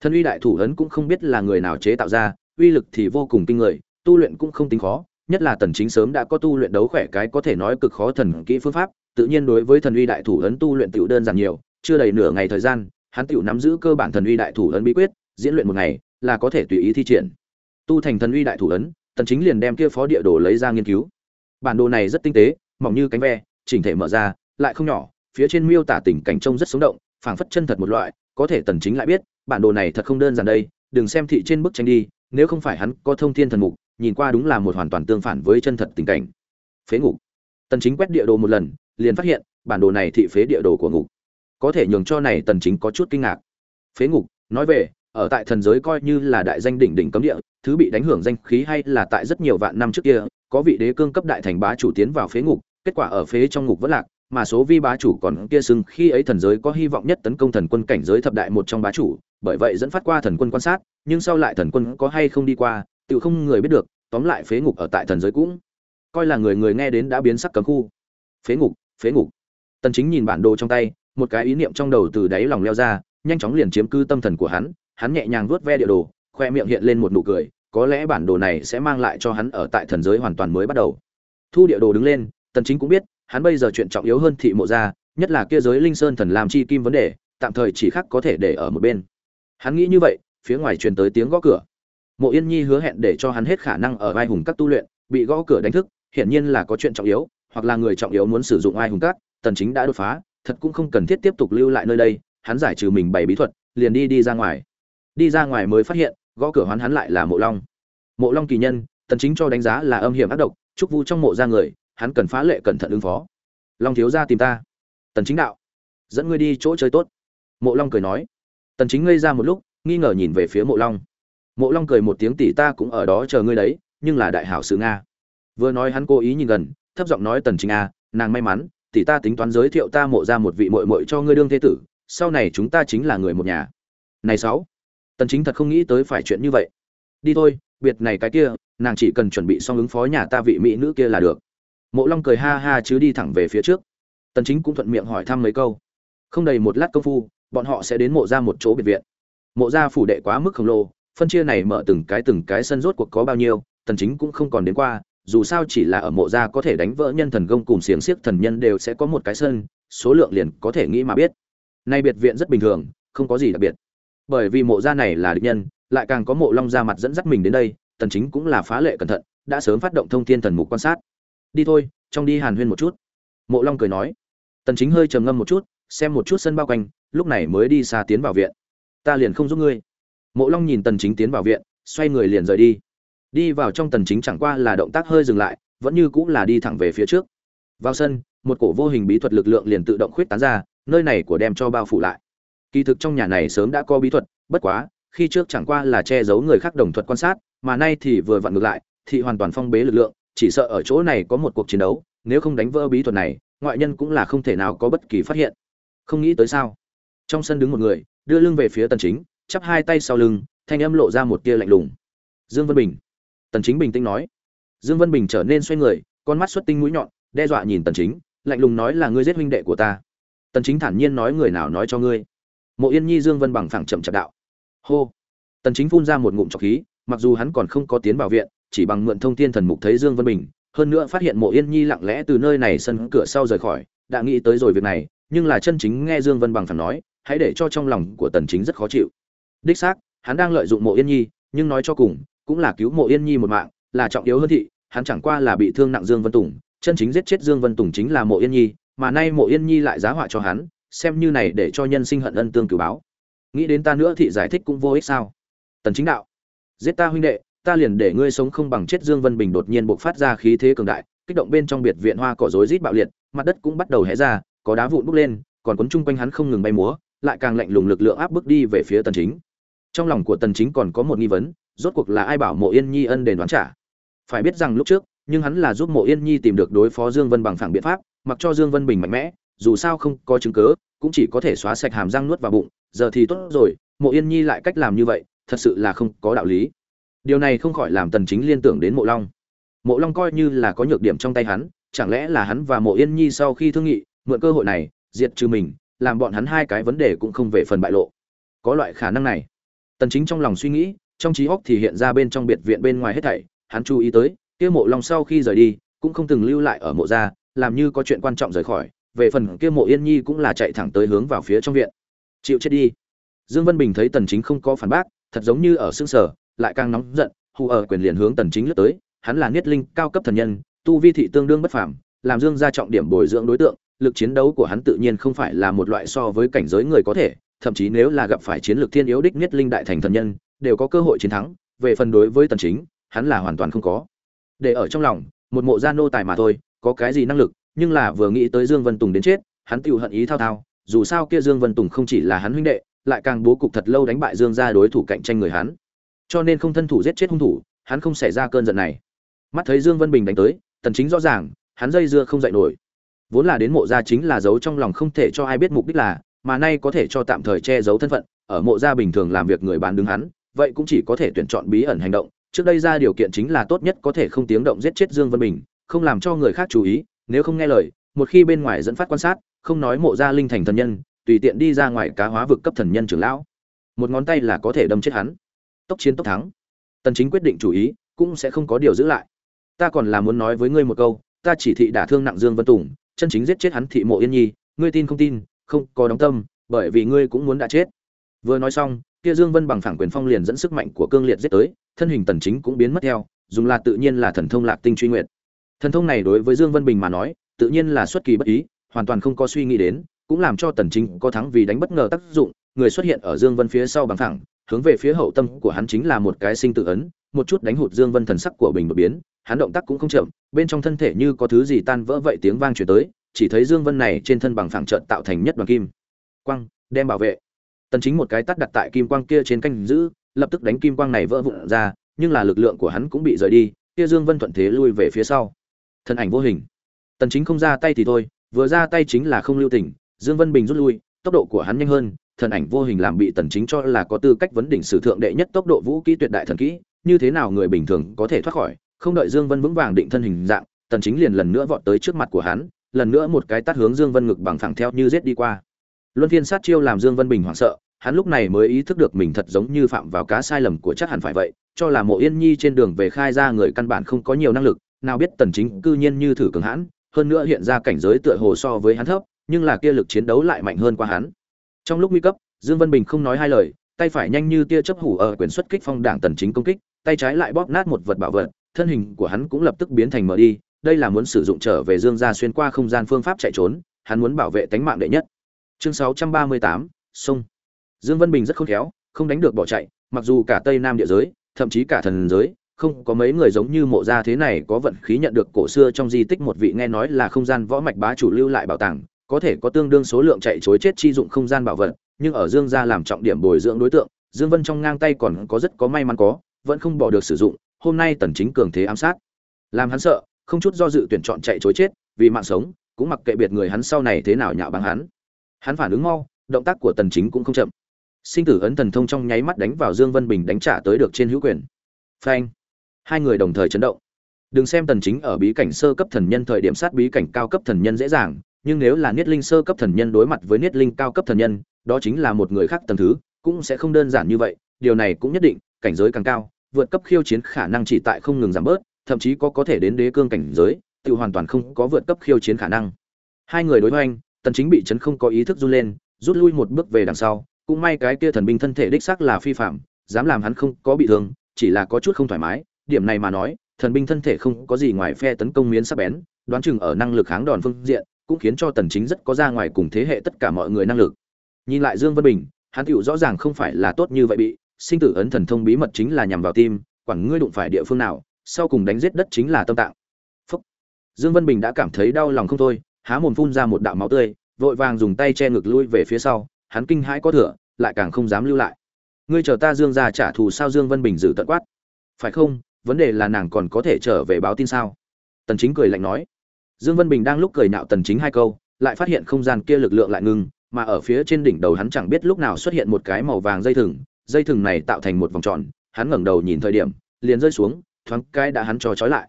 thần uy đại thủ ấn cũng không biết là người nào chế tạo ra, uy lực thì vô cùng kinh người, tu luyện cũng không tính khó, nhất là tần chính sớm đã có tu luyện đấu khỏe cái có thể nói cực khó thần kỹ phương pháp, tự nhiên đối với thần uy đại thủ ấn tu luyện tiểu đơn giản nhiều, chưa đầy nửa ngày thời gian, hắn tiểu nắm giữ cơ bản thần uy đại thủ ấn bí quyết, diễn luyện một ngày, là có thể tùy ý thi triển. Tu thành thần uy đại thủ ấn, tần chính liền đem kia phó địa đồ lấy ra nghiên cứu. Bản đồ này rất tinh tế, mỏng như cánh ve, chỉnh thể mở ra, lại không nhỏ, phía trên miêu tả tình cảnh trông rất sống động, phảng phất chân thật một loại, có thể tần chính lại biết bản đồ này thật không đơn giản đây, đừng xem thị trên bức tranh đi, nếu không phải hắn có thông thiên thần mục, nhìn qua đúng là một hoàn toàn tương phản với chân thật tình cảnh. Phế ngục. Tần chính quét địa đồ một lần, liền phát hiện, bản đồ này thị phế địa đồ của ngục. Có thể nhường cho này tần chính có chút kinh ngạc. Phế ngục, nói về, ở tại thần giới coi như là đại danh đỉnh đỉnh cấm địa, thứ bị đánh hưởng danh khí hay là tại rất nhiều vạn năm trước kia, có vị đế cương cấp đại thành bá chủ tiến vào phế ngục, kết quả ở phế trong ngục vẫn lạc mà số vi bá chủ còn kia xưng khi ấy thần giới có hy vọng nhất tấn công thần quân cảnh giới thập đại một trong bá chủ, bởi vậy dẫn phát qua thần quân quan sát, nhưng sau lại thần quân có hay không đi qua, tự không người biết được, tóm lại phế ngục ở tại thần giới cũng coi là người người nghe đến đã biến sắc cấm khu. Phế ngục phế ngục. Tần chính nhìn bản đồ trong tay, một cái ý niệm trong đầu từ đáy lòng leo ra, nhanh chóng liền chiếm cư tâm thần của hắn hắn nhẹ nhàng vuốt ve địa đồ, khoe miệng hiện lên một nụ cười, có lẽ bản đồ này sẽ mang lại cho hắn ở tại thần giới hoàn toàn mới bắt đầu. Thu địa đồ đứng lên, tần chính cũng biết hắn bây giờ chuyện trọng yếu hơn thị mộ gia nhất là kia giới linh sơn thần làm chi kim vấn đề, tạm thời chỉ khác có thể để ở một bên. Hắn nghĩ như vậy, phía ngoài truyền tới tiếng gõ cửa. Mộ yên nhi hứa hẹn để cho hắn hết khả năng ở vai hùng các tu luyện, bị gõ cửa đánh thức, hiển nhiên là có chuyện trọng yếu, hoặc là người trọng yếu muốn sử dụng ai hùng các, tần chính đã đột phá, thật cũng không cần thiết tiếp tục lưu lại nơi đây, hắn giải trừ mình bảy bí thuật, liền đi đi ra ngoài. Đi ra ngoài mới phát hiện, gõ cửa hoán hắn lại là mộ long. Mộ long kỳ nhân, tần chính cho đánh giá là âm hiểm ác độc trúc vu trong mộ ra người hắn cần phá lệ cẩn thận ứng phó. Long thiếu gia tìm ta. Tần chính đạo. Dẫn ngươi đi chỗ chơi tốt. Mộ long cười nói. Tần chính ngây ra một lúc, nghi ngờ nhìn về phía mộ long. Mộ long cười một tiếng tỷ ta cũng ở đó chờ ngươi đấy, nhưng là đại hảo sự nga. Vừa nói hắn cố ý nhìn gần, thấp giọng nói tần chính a nàng may mắn tỷ ta tính toán giới thiệu ta mộ ra một vị muội muội cho ngươi đương thế tử, sau này chúng ta chính là người một nhà. Này sáu. Tần chính thật không nghĩ tới phải chuyện như vậy. Đi thôi, biệt này cái kia, nàng chỉ cần chuẩn bị xong ứng phó nhà ta vị mỹ nữ kia là được mộ long cười ha ha chứ đi thẳng về phía trước. Tần chính cũng thuận miệng hỏi thăm mấy câu. Không đầy một lát công phu, bọn họ sẽ đến mộ ra một chỗ biệt viện. Mộ gia phủ đệ quá mức khổng lồ, phân chia này mở từng cái từng cái sân rốt cuộc có bao nhiêu, tần chính cũng không còn đến qua, dù sao chỉ là ở mộ gia có thể đánh vỡ nhân thần công cùng xiềng xiếc thần nhân đều sẽ có một cái sân, số lượng liền có thể nghĩ mà biết. Nay biệt viện rất bình thường, không có gì đặc biệt. Bởi vì mộ gia này là địch nhân, lại càng có mộ long ra mặt dẫn dắt mình đến đây, tần chính cũng là phá lệ cẩn thận, đã sớm phát động thông thiên thần mục quan sát đi thôi, trong đi hàn huyên một chút. Mộ long cười nói. Tần chính hơi trầm ngâm một chút, xem một chút sân bao quanh, lúc này mới đi xa tiến vào viện. Ta liền không giúp ngươi. Mộ long nhìn tần chính tiến vào viện, xoay người liền rời đi. Đi vào trong tần chính chẳng qua là động tác hơi dừng lại, vẫn như cũng là đi thẳng về phía trước. Vào sân, một cổ vô hình bí thuật lực lượng liền tự động khuyết tán ra, nơi này của đem cho bao phủ lại. Kỳ thực trong nhà này sớm đã có bí thuật, bất quá, khi trước chẳng qua là che giấu người khác đồng thuật quan sát, mà nay thì vừa vặn ngược lại, thì hoàn toàn phong bế lực lượng chỉ sợ ở chỗ này có một cuộc chiến đấu, nếu không đánh vỡ bí thuật này, ngoại nhân cũng là không thể nào có bất kỳ phát hiện. Không nghĩ tới sao? Trong sân đứng một người, đưa lưng về phía tần chính, chắp hai tay sau lưng, thanh âm lộ ra một tia lạnh lùng. Dương vân bình. Tần chính bình tĩnh nói. Dương vân bình trở nên xoay người, con mắt xuất tinh mũi nhọn, đe dọa nhìn tần chính, lạnh lùng nói là ngươi giết huynh đệ của ta. Tần chính thản nhiên nói người nào nói cho ngươi. Mộ yên nhi dương vân bằng phẳng chậm chạp đạo. Hô. Tần chính phun ra một ngụm trọc khí, mặc dù hắn còn không có tiến vào viện chỉ bằng mượn thông thiên thần mục thấy dương vân bình, hơn nữa phát hiện mộ yên nhi lặng lẽ từ nơi này sân cửa sau rời khỏi, đã nghĩ tới rồi việc này, nhưng là chân chính nghe dương vân bằng phản nói, hãy để cho trong lòng của tần chính rất khó chịu. Đích xác, hắn đang lợi dụng mộ yên nhi, nhưng nói cho cùng, cũng là cứu mộ yên nhi một mạng, là trọng yếu hơn thị, hắn chẳng qua là bị thương nặng dương vân tùng, chân chính giết chết dương vân tùng chính là mộ yên nhi, mà nay mộ yên nhi lại giá họa cho hắn, xem như này để cho nhân sinh hận ân tương cử báo. Nghĩ đến ta nữa thì giải thích cũng vô ích sao? Tần chính đạo, giết ta huynh đệ ta liền để ngươi sống không bằng chết dương vân bình đột nhiên bộc phát ra khí thế cường đại, kích động bên trong biệt viện hoa cỏ rối rít bạo liệt, mặt đất cũng bắt đầu hé ra, có đá vụn bốc lên, còn cuốn chung quanh hắn không ngừng bay múa, lại càng lạnh lùng lực lượng áp bức đi về phía tần chính. Trong lòng của tần chính còn có một nghi vấn, rốt cuộc là ai bảo mộ yên nhi ân đền đoán trả? Phải biết rằng lúc trước, nhưng hắn là giúp mộ yên nhi tìm được đối phó dương vân bằng phẳng biện pháp, mặc cho dương vân bình mạnh mẽ, dù sao không có chứng cứ, cũng chỉ có thể xóa sạch hàm răng nuốt vào bụng, giờ thì tốt rồi, mộ yên nhi lại cách làm như vậy, thật sự là không có đạo lý điều này không khỏi làm tần chính liên tưởng đến mộ long. Mộ long coi như là có nhược điểm trong tay hắn, chẳng lẽ là hắn và mộ yên nhi sau khi thương nghị, mượn cơ hội này, diệt trừ mình, làm bọn hắn hai cái vấn đề cũng không về phần bại lộ. Có loại khả năng này. Tần chính trong lòng suy nghĩ, trong trí óc thì hiện ra bên trong biệt viện bên ngoài hết thảy, hắn chú ý tới, kia mộ long sau khi rời đi, cũng không từng lưu lại ở mộ gia, làm như có chuyện quan trọng rời khỏi, về phần kia mộ yên nhi cũng là chạy thẳng tới hướng vào phía trong viện. Chịu chết đi. Dương vân bình thấy tần chính không có phản bác, thật giống như ở xương sở lại càng nóng giận, hù ở quyền liền hướng tần chính lướt tới, hắn là niết linh cao cấp thần nhân, tu vi thị tương đương bất phàm, làm dương gia trọng điểm bồi dưỡng đối tượng, lực chiến đấu của hắn tự nhiên không phải là một loại so với cảnh giới người có thể, thậm chí nếu là gặp phải chiến lược thiên yếu đích niết linh đại thành thần nhân, đều có cơ hội chiến thắng, về phần đối với tần chính, hắn là hoàn toàn không có. Để ở trong lòng, một mộ gia nô tài mà thôi, có cái gì năng lực, nhưng là vừa nghĩ tới dương vân tùng đến chết, hắn tiêu hận ý thao thao, dù sao kia dương vân tùng không chỉ là hắn huynh đệ, lại càng bố cục thật lâu đánh bại dương gia đối thủ cạnh tranh người hắn cho nên không thân thủ giết chết hung thủ, hắn không xảy ra cơn giận này. Mắt thấy dương vân bình đánh tới, tần chính rõ ràng, hắn dây dưa không dậy nổi. Vốn là đến mộ gia chính là giấu trong lòng không thể cho ai biết mục đích là, mà nay có thể cho tạm thời che giấu thân phận, ở mộ gia bình thường làm việc người bán đứng hắn, vậy cũng chỉ có thể tuyển chọn bí ẩn hành động. Trước đây ra điều kiện chính là tốt nhất có thể không tiếng động giết chết dương vân bình, không làm cho người khác chú ý, nếu không nghe lời, một khi bên ngoài dẫn phát quan sát, không nói mộ gia linh thành thần nhân, tùy tiện đi ra ngoài cá hóa vực cấp thần nhân trưởng lão. Một ngón tay là có thể đâm chết hắn tốc chiến tốc thắng. Tần chính quyết định chủ ý, cũng sẽ không có điều giữ lại. Ta còn là muốn nói với ngươi một câu, ta chỉ thị đả thương nặng dương vân tùng, chân chính giết chết hắn thị mộ yên nhi, ngươi tin không tin, không có đóng tâm, bởi vì ngươi cũng muốn đã chết. Vừa nói xong, kia dương vân bằng phẳng quyền phong liền dẫn sức mạnh của cương liệt giết tới, thân hình tần chính cũng biến mất theo, dùng là tự nhiên là thần thông lạc tinh truy nguyện thần thông này đối với dương vân bình mà nói, tự nhiên là xuất kỳ bất ý, hoàn toàn không có suy nghĩ đến, cũng làm cho tần chính có thắng vì đánh bất ngờ tác dụng, người xuất hiện ở dương vân phía sau bằng thẳng hướng về phía hậu tâm của hắn chính là một cái sinh tự ấn, một chút đánh hụt dương vân thần sắc của bình đột biến, hắn động tác cũng không chậm, bên trong thân thể như có thứ gì tan vỡ vậy tiếng vang truyền tới, chỉ thấy dương vân này trên thân bằng phẳng trận tạo thành nhất đoàn kim quang, đem bảo vệ. Tần chính một cái tát đặt tại kim quang kia trên canh giữ, lập tức đánh kim quang này vỡ vụn ra, nhưng là lực lượng của hắn cũng bị rời đi, kia dương vân thuận thế lui về phía sau. Thân ảnh vô hình. Tần chính không ra tay thì thôi, vừa ra tay chính là không lưu tình, dương vân bình rút lui, tốc độ của hắn nhanh hơn thần ảnh vô hình làm bị tần chính cho là có tư cách vấn đỉnh sử thượng đệ nhất tốc độ vũ kỹ tuyệt đại thần kỹ, như thế nào người bình thường có thể thoát khỏi? Không đợi dương vân vững vàng định thân hình dạng, tần chính liền lần nữa vọt tới trước mặt của hắn, lần nữa một cái tát hướng dương vân ngực bằng phẳng theo như giết đi qua. Luân phiên sát chiêu làm dương vân bình hoảng sợ, hắn lúc này mới ý thức được mình thật giống như phạm vào cá sai lầm của chắc hẳn phải vậy, cho là mộ yên nhi trên đường về khai ra người căn bản không có nhiều năng lực, nào biết tần chính cư nhiên như thử cường hãn, hơn nữa hiện ra cảnh giới tựa hồ so với hắn thấp, nhưng là kia lực chiến đấu lại mạnh hơn qua hắn trong lúc nguy cấp dương vân bình không nói hai lời tay phải nhanh như tia chớp hủ ở quyền xuất kích phong đảng tần chính công kích tay trái lại bóp nát một vật bảo vật thân hình của hắn cũng lập tức biến thành mở đi đây là muốn sử dụng trở về dương gia xuyên qua không gian phương pháp chạy trốn hắn muốn bảo vệ tính mạng đệ nhất. Chương 638, sông. Dương vân bình rất khôn khéo không đánh được bỏ chạy mặc dù cả tây nam địa giới thậm chí cả thần giới không có mấy người giống như mộ gia thế này có vận khí nhận được cổ xưa trong di tích một vị nghe nói là không gian võ mạch bá chủ lưu lại bảo tàng có thể có tương đương số lượng chạy chối chết chi dụng không gian bảo vật, nhưng ở dương gia làm trọng điểm bồi dưỡng đối tượng, dương vân trong ngang tay còn có rất có may mắn có, vẫn không bỏ được sử dụng, hôm nay tần chính cường thế ám sát. Làm hắn sợ, không chút do dự tuyển chọn chạy chối chết, vì mạng sống, cũng mặc kệ biệt người hắn sau này thế nào nhạo báng hắn. Hắn phản ứng mau, động tác của tần chính cũng không chậm. Sinh tử ấn thần thông trong nháy mắt đánh vào dương vân bình đánh trả tới được trên hữu quyền. Phanh! Hai người đồng thời chấn động. Đừng xem tần chính ở bí cảnh sơ cấp thần nhân thời điểm sát bí cảnh cao cấp thần nhân dễ dàng nhưng nếu là niết linh sơ cấp thần nhân đối mặt với niết linh cao cấp thần nhân, đó chính là một người khác tầng thứ, cũng sẽ không đơn giản như vậy, điều này cũng nhất định, cảnh giới càng cao, vượt cấp khiêu chiến khả năng chỉ tại không ngừng giảm bớt, thậm chí có có thể đến đế cương cảnh giới, tự hoàn toàn không có vượt cấp khiêu chiến khả năng. Hai người đối hoành, tần chính bị chấn không có ý thức run lên, rút lui một bước về đằng sau, cũng may cái kia thần binh thân thể đích xác là phi phạm, dám làm hắn không có bị thương, chỉ là có chút không thoải mái, điểm này mà nói, thần binh thân thể không có gì ngoài phe tấn công miến sắc bén, đoán chừng ở năng lực kháng đòn phương diện cũng khiến cho tần chính rất có ra ngoài cùng thế hệ tất cả mọi người năng lực. Nhìn lại dương vân bình, hắn tựu rõ ràng không phải là tốt như vậy bị, sinh tử ấn thần thông bí mật chính là nhằm vào tim, quản ngươi đụng phải địa phương nào, sau cùng đánh giết đất chính là tâm tạng. Phúc. dương vân bình đã cảm thấy đau lòng không thôi, há mồm phun ra một đạo máu tươi, vội vàng dùng tay che ngực lui về phía sau, hắn kinh hãi có thừa, lại càng không dám lưu lại. Ngươi chờ ta dương ra trả thù sao dương vân bình giữ tận quát. Phải không, vấn đề là nàng còn có thể trở về báo tin sao? Tần chính cười lạnh nói dương vân bình đang lúc cười nhạo tần chính hai câu, lại phát hiện không gian kia lực lượng lại ngừng, mà ở phía trên đỉnh đầu hắn chẳng biết lúc nào xuất hiện một cái màu vàng dây thừng dây thừng này tạo thành một vòng tròn, hắn ngẩng đầu nhìn thời điểm, liền rơi xuống, thoáng cái đã hắn cho trói lại.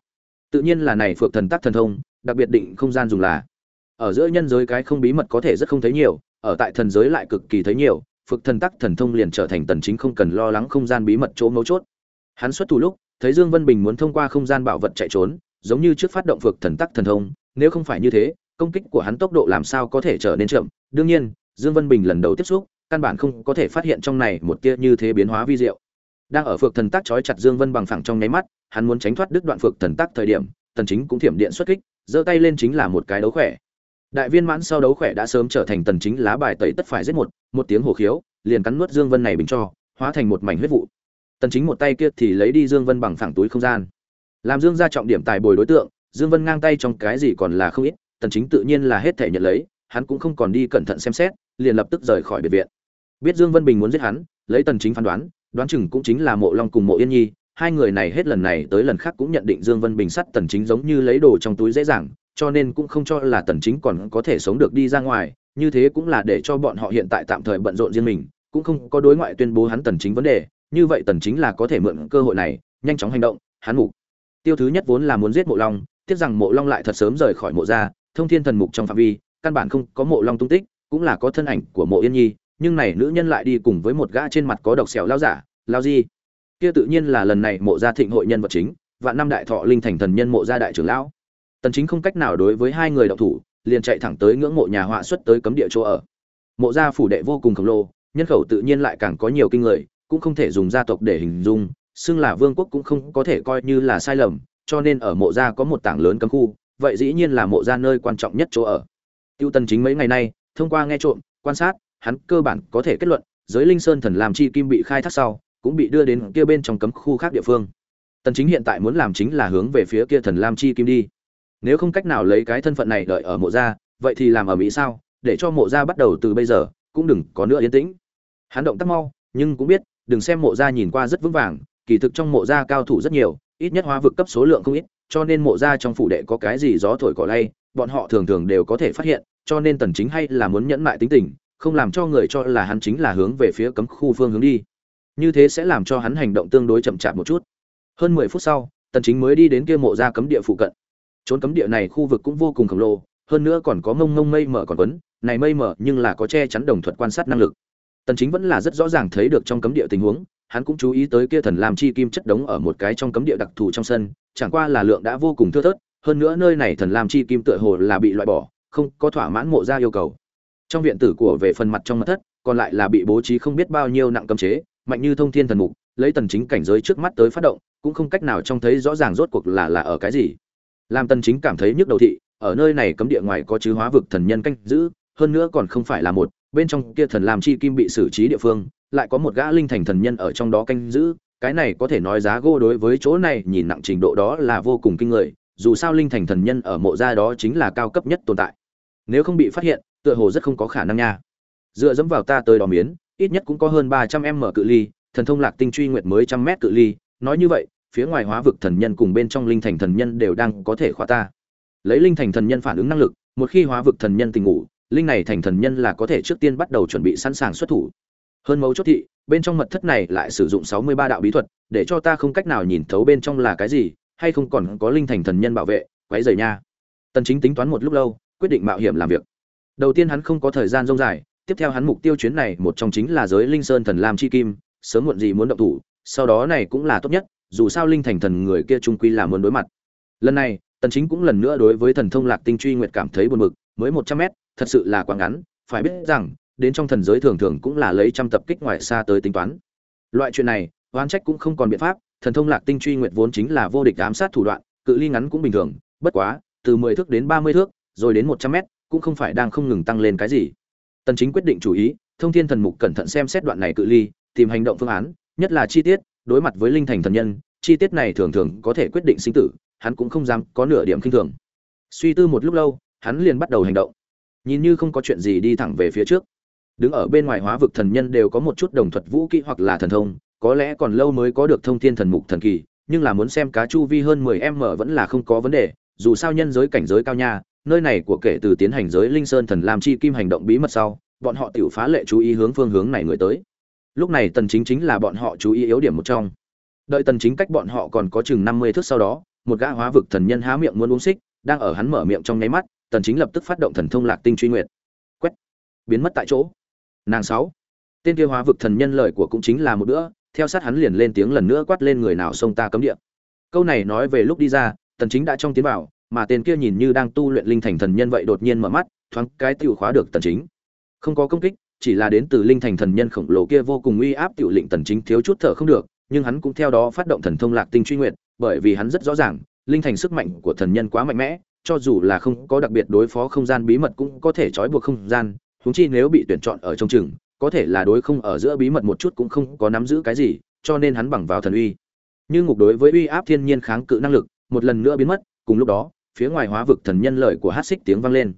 Tự nhiên là này phược thần tắc thần thông, đặc biệt định không gian dùng là. Ở giữa nhân giới cái không bí mật có thể rất không thấy nhiều, ở tại thần giới lại cực kỳ thấy nhiều phược thần tắc thần thông liền trở thành tần chính không cần lo lắng không gian bí mật chỗ mấu chốt. Hắn xuất thủ lúc, thấy dương vân bình muốn thông qua không gian bảo vật chạy trốn, giống như trước phát động phược thần tắc thần thông nếu không phải như thế, công kích của hắn tốc độ làm sao có thể trở nên chậm? Đương nhiên, dương vân bình lần đầu tiếp xúc, căn bản không có thể phát hiện trong này một tia như thế biến hóa vi diệu. Đang ở phược thần tác trói chặt dương vân bằng phẳng trong nháy mắt, hắn muốn tránh thoát đứt đoạn phược thần tác thời điểm, tần chính cũng thiểm điện xuất kích, giơ tay lên chính là một cái đấu khỏe. Đại viên mãn sau đấu khỏe đã sớm trở thành tần chính lá bài tẩy tất phải giết một một tiếng hổ khiếu, liền cắn nuốt dương vân này bình cho, hóa thành một mảnh huyết vụ. Tần chính một tay kia thì lấy đi dương vân bằng phẳng túi không gian. Làm dương ra trọng điểm tài bồi đối tượng dương vân ngang tay trong cái gì còn là không ít, tần chính tự nhiên là hết thể nhận lấy, hắn cũng không còn đi cẩn thận xem xét, liền lập tức rời khỏi biệt viện. Biết dương vân bình muốn giết hắn, lấy tần chính phán đoán đoán chừng cũng chính là mộ long cùng mộ yên nhi, hai người này hết lần này tới lần khác cũng nhận định dương vân bình sắt tần chính giống như lấy đồ trong túi dễ dàng, cho nên cũng không cho là tần chính còn có thể sống được đi ra ngoài, như thế cũng là để cho bọn họ hiện tại tạm thời bận rộn riêng mình, cũng không có đối ngoại tuyên bố hắn tần chính vấn đề, như vậy tần chính là có thể mượn cơ hội này, nhanh chóng hành động, hắn mục tiêu thứ nhất vốn là muốn giết mộ long tiếc rằng mộ long lại thật sớm rời khỏi mộ gia, thông thiên thần mục trong phạm vi, căn bản không có mộ long tung tích, cũng là có thân ảnh của mộ yên nhi, nhưng này nữ nhân lại đi cùng với một gã trên mặt có độc xẻo lao giả, lao gì kia tự nhiên là lần này mộ gia thịnh hội nhân vật chính và năm đại thọ linh thành thần nhân mộ gia đại trưởng lão. Tần chính không cách nào đối với hai người đạo thủ, liền chạy thẳng tới ngưỡng mộ nhà họa xuất tới cấm địa chỗ ở. Mộ gia phủ đệ vô cùng khổng lồ, nhân khẩu tự nhiên lại càng có nhiều kinh người, cũng không thể dùng gia tộc để hình dung, xưng là vương quốc cũng không có thể coi như là sai lầm cho nên ở mộ gia có một tảng lớn cấm khu, vậy dĩ nhiên là mộ gia nơi quan trọng nhất chỗ ở. Tiêu tần chính mấy ngày nay, thông qua nghe trộm, quan sát, hắn cơ bản có thể kết luận, giới linh sơn thần làm chi kim bị khai thác sau, cũng bị đưa đến kia bên trong cấm khu khác địa phương. Tần chính hiện tại muốn làm chính là hướng về phía kia thần lam chi kim đi. Nếu không cách nào lấy cái thân phận này đợi ở mộ gia, vậy thì làm ở mỹ sao? Để cho mộ gia bắt đầu từ bây giờ, cũng đừng có nữa yên tĩnh. Hắn động tác mau, nhưng cũng biết, đừng xem mộ gia nhìn qua rất vững vàng, kỳ thực trong mộ gia cao thủ rất nhiều ít nhất hóa vực cấp số lượng không ít, cho nên mộ gia trong phủ đệ có cái gì gió thổi cỏ lay, bọn họ thường thường đều có thể phát hiện, cho nên tần chính hay là muốn nhẫn mại tính tình, không làm cho người cho là hắn chính là hướng về phía cấm khu phương hướng đi. Như thế sẽ làm cho hắn hành động tương đối chậm chạp một chút. Hơn 10 phút sau, tần chính mới đi đến kia mộ gia cấm địa phụ cận. Trốn cấm địa này khu vực cũng vô cùng khổng lồ, hơn nữa còn có ngông mông mây mờ còn quấn, này mây mờ nhưng là có che chắn đồng thuận quan sát năng lực. Tần chính vẫn là rất rõ ràng thấy được trong cấm địa tình huống hắn cũng chú ý tới kia thần lam chi kim chất đống ở một cái trong cấm địa đặc thù trong sân, chẳng qua là lượng đã vô cùng thưa thớt, hơn nữa nơi này thần lam chi kim tựa hồ là bị loại bỏ, không có thỏa mãn mộ gia yêu cầu. Trong viện tử của về phần mặt trong mật thất, còn lại là bị bố trí không biết bao nhiêu nặng cấm chế, mạnh như thông thiên thần mục, lấy tần chính cảnh giới trước mắt tới phát động, cũng không cách nào trông thấy rõ ràng rốt cuộc là là ở cái gì. Làm tần chính cảm thấy nhức đầu thị, ở nơi này cấm địa ngoài có chứa hóa vực thần nhân canh giữ, hơn nữa còn không phải là một, bên trong kia thần làm chi kim bị xử trí địa phương lại có một gã linh thành thần nhân ở trong đó canh giữ, cái này có thể nói giá gô đối với chỗ này nhìn nặng trình độ đó là vô cùng kinh người, dù sao linh thành thần nhân ở mộ gia đó chính là cao cấp nhất tồn tại. Nếu không bị phát hiện, tựa hồ rất không có khả năng nha. Dựa dẫm vào ta tới đò miến, ít nhất cũng có hơn ba trăm m cự ly, thần thông lạc tinh truy nguyệt mới trăm mét cự ly. Nói như vậy, phía ngoài hóa vực thần nhân cùng bên trong linh thành thần nhân đều đang có thể khóa ta. Lấy linh thành thần nhân phản ứng năng lực, một khi hóa vực thần nhân tình ngủ, linh này thành thần nhân là có thể trước tiên bắt đầu chuẩn bị sẵn sàng xuất thủ hơn mấu chốt thị, bên trong mật thất này lại sử dụng sáu mươi ba đạo bí thuật, để cho ta không cách nào nhìn thấu bên trong là cái gì, hay không còn có linh thành thần nhân bảo vệ, quấy rầy nha. Tần chính tính toán một lúc lâu, quyết định mạo hiểm làm việc. Đầu tiên hắn không có thời gian rông dài, tiếp theo hắn mục tiêu chuyến này một trong chính là giới linh sơn thần lam chi kim, sớm muộn gì muốn động thủ, sau đó này cũng là tốt nhất, dù sao linh thành thần người kia trung quy là muốn đối mặt. Lần này, tần chính cũng lần nữa đối với thần thông lạc tinh truy nguyệt cảm thấy buồn bực, mới 100 mét, thật sự là quá ngắn, phải biết rằng đến trong thần giới thường thường cũng là lấy trăm tập kích ngoại xa tới tính toán. Loại chuyện này, oán trách cũng không còn biện pháp, thần thông lạc tinh truy nguyệt vốn chính là vô địch ám sát thủ đoạn, cự ly ngắn cũng bình thường, bất quá, từ 10 thước đến 30 thước, rồi đến 100 mét, cũng không phải đang không ngừng tăng lên cái gì. Tần chính quyết định chủ ý, thông thiên thần mục cẩn thận xem xét đoạn này cự ly, tìm hành động phương án, nhất là chi tiết, đối mặt với linh thành thần nhân, chi tiết này thường thường có thể quyết định sinh tử, hắn cũng không dám có nửa điểm kinh thường. Suy tư một lúc lâu, hắn liền bắt đầu hành động. Nhìn như không có chuyện gì đi thẳng về phía trước đứng ở bên ngoài hóa vực thần nhân đều có một chút đồng thuật vũ kỹ hoặc là thần thông, có lẽ còn lâu mới có được thông thiên thần mục thần kỳ, nhưng là muốn xem cá chu vi hơn 10 m vẫn là không có vấn đề, dù sao nhân giới cảnh giới cao nha, nơi này của kể từ tiến hành giới linh sơn thần làm chi kim hành động bí mật sau, bọn họ tiểu phá lệ chú ý hướng phương hướng này người tới. Lúc này tần chính chính là bọn họ chú ý yếu điểm một trong. Đợi tần chính cách bọn họ còn có chừng 50 thước sau đó, một gã hóa vực thần nhân há miệng muốn uống xích, đang ở hắn mở miệng trong nháy mắt, tần chính lập tức phát động thần thông lạc tinh truy nguyệt. Quét. Biến mất tại chỗ nàng sáu. Tên kia hóa vực thần nhân lời của cũng chính là một bữa, theo sát hắn liền lên tiếng lần nữa quát lên người nào xông ta cấm địa. Câu này nói về lúc đi ra, tần chính đã trong tiến vào, mà tên kia nhìn như đang tu luyện linh thành thần nhân vậy đột nhiên mở mắt, thoáng cái tiểu khóa được tần chính. Không có công kích, chỉ là đến từ linh thành thần nhân khổng lồ kia vô cùng uy áp tiểu lệnh tần chính thiếu chút thở không được, nhưng hắn cũng theo đó phát động thần thông lạc tinh truy nguyện bởi vì hắn rất rõ ràng, linh thành sức mạnh của thần nhân quá mạnh mẽ, cho dù là không có đặc biệt đối phó không gian bí mật cũng có thể trói buộc không gian huống chi nếu bị tuyển chọn ở trong chừng có thể là đối không ở giữa bí mật một chút cũng không có nắm giữ cái gì, cho nên hắn bằng vào thần uy. Nhưng ngục đối với uy áp thiên nhiên kháng cự năng lực, một lần nữa biến mất, cùng lúc đó, phía ngoài hóa vực thần nhân lợi của hát xích tiếng vang lên.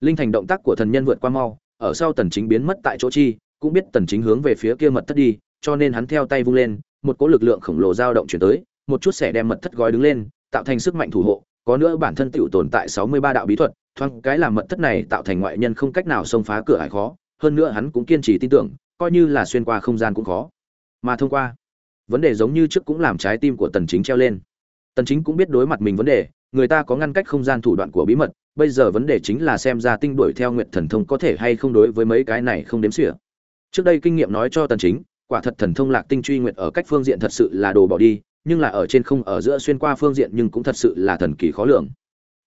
Linh thành động tác của thần nhân vượt qua mau, ở sau tần chính biến mất tại chỗ chi, cũng biết tần chính hướng về phía kia mật thất đi, cho nên hắn theo tay vung lên, một cỗ lực lượng khổng lồ dao động chuyển tới, một chút sẽ đem mật thất gói đứng lên, tạo thành sức mạnh thủ hộ, có nữa bản thân tiểu tồn tại sáu mươi ba đạo bí thuật thoáng cái làm mật thất này tạo thành ngoại nhân không cách nào xông phá cửa hải khó, hơn nữa hắn cũng kiên trì tin tưởng, coi như là xuyên qua không gian cũng khó. Mà thông qua, vấn đề giống như trước cũng làm trái tim của tần chính treo lên. Tần chính cũng biết đối mặt mình vấn đề, người ta có ngăn cách không gian thủ đoạn của bí mật, bây giờ vấn đề chính là xem ra tinh đuổi theo nguyện thần thông có thể hay không đối với mấy cái này không đếm xỉa. Trước đây kinh nghiệm nói cho tần chính, quả thật thần thông lạc tinh truy nguyện ở cách phương diện thật sự là đồ bỏ đi, nhưng là ở trên không ở giữa xuyên qua phương diện nhưng cũng thật sự là thần kỳ khó lường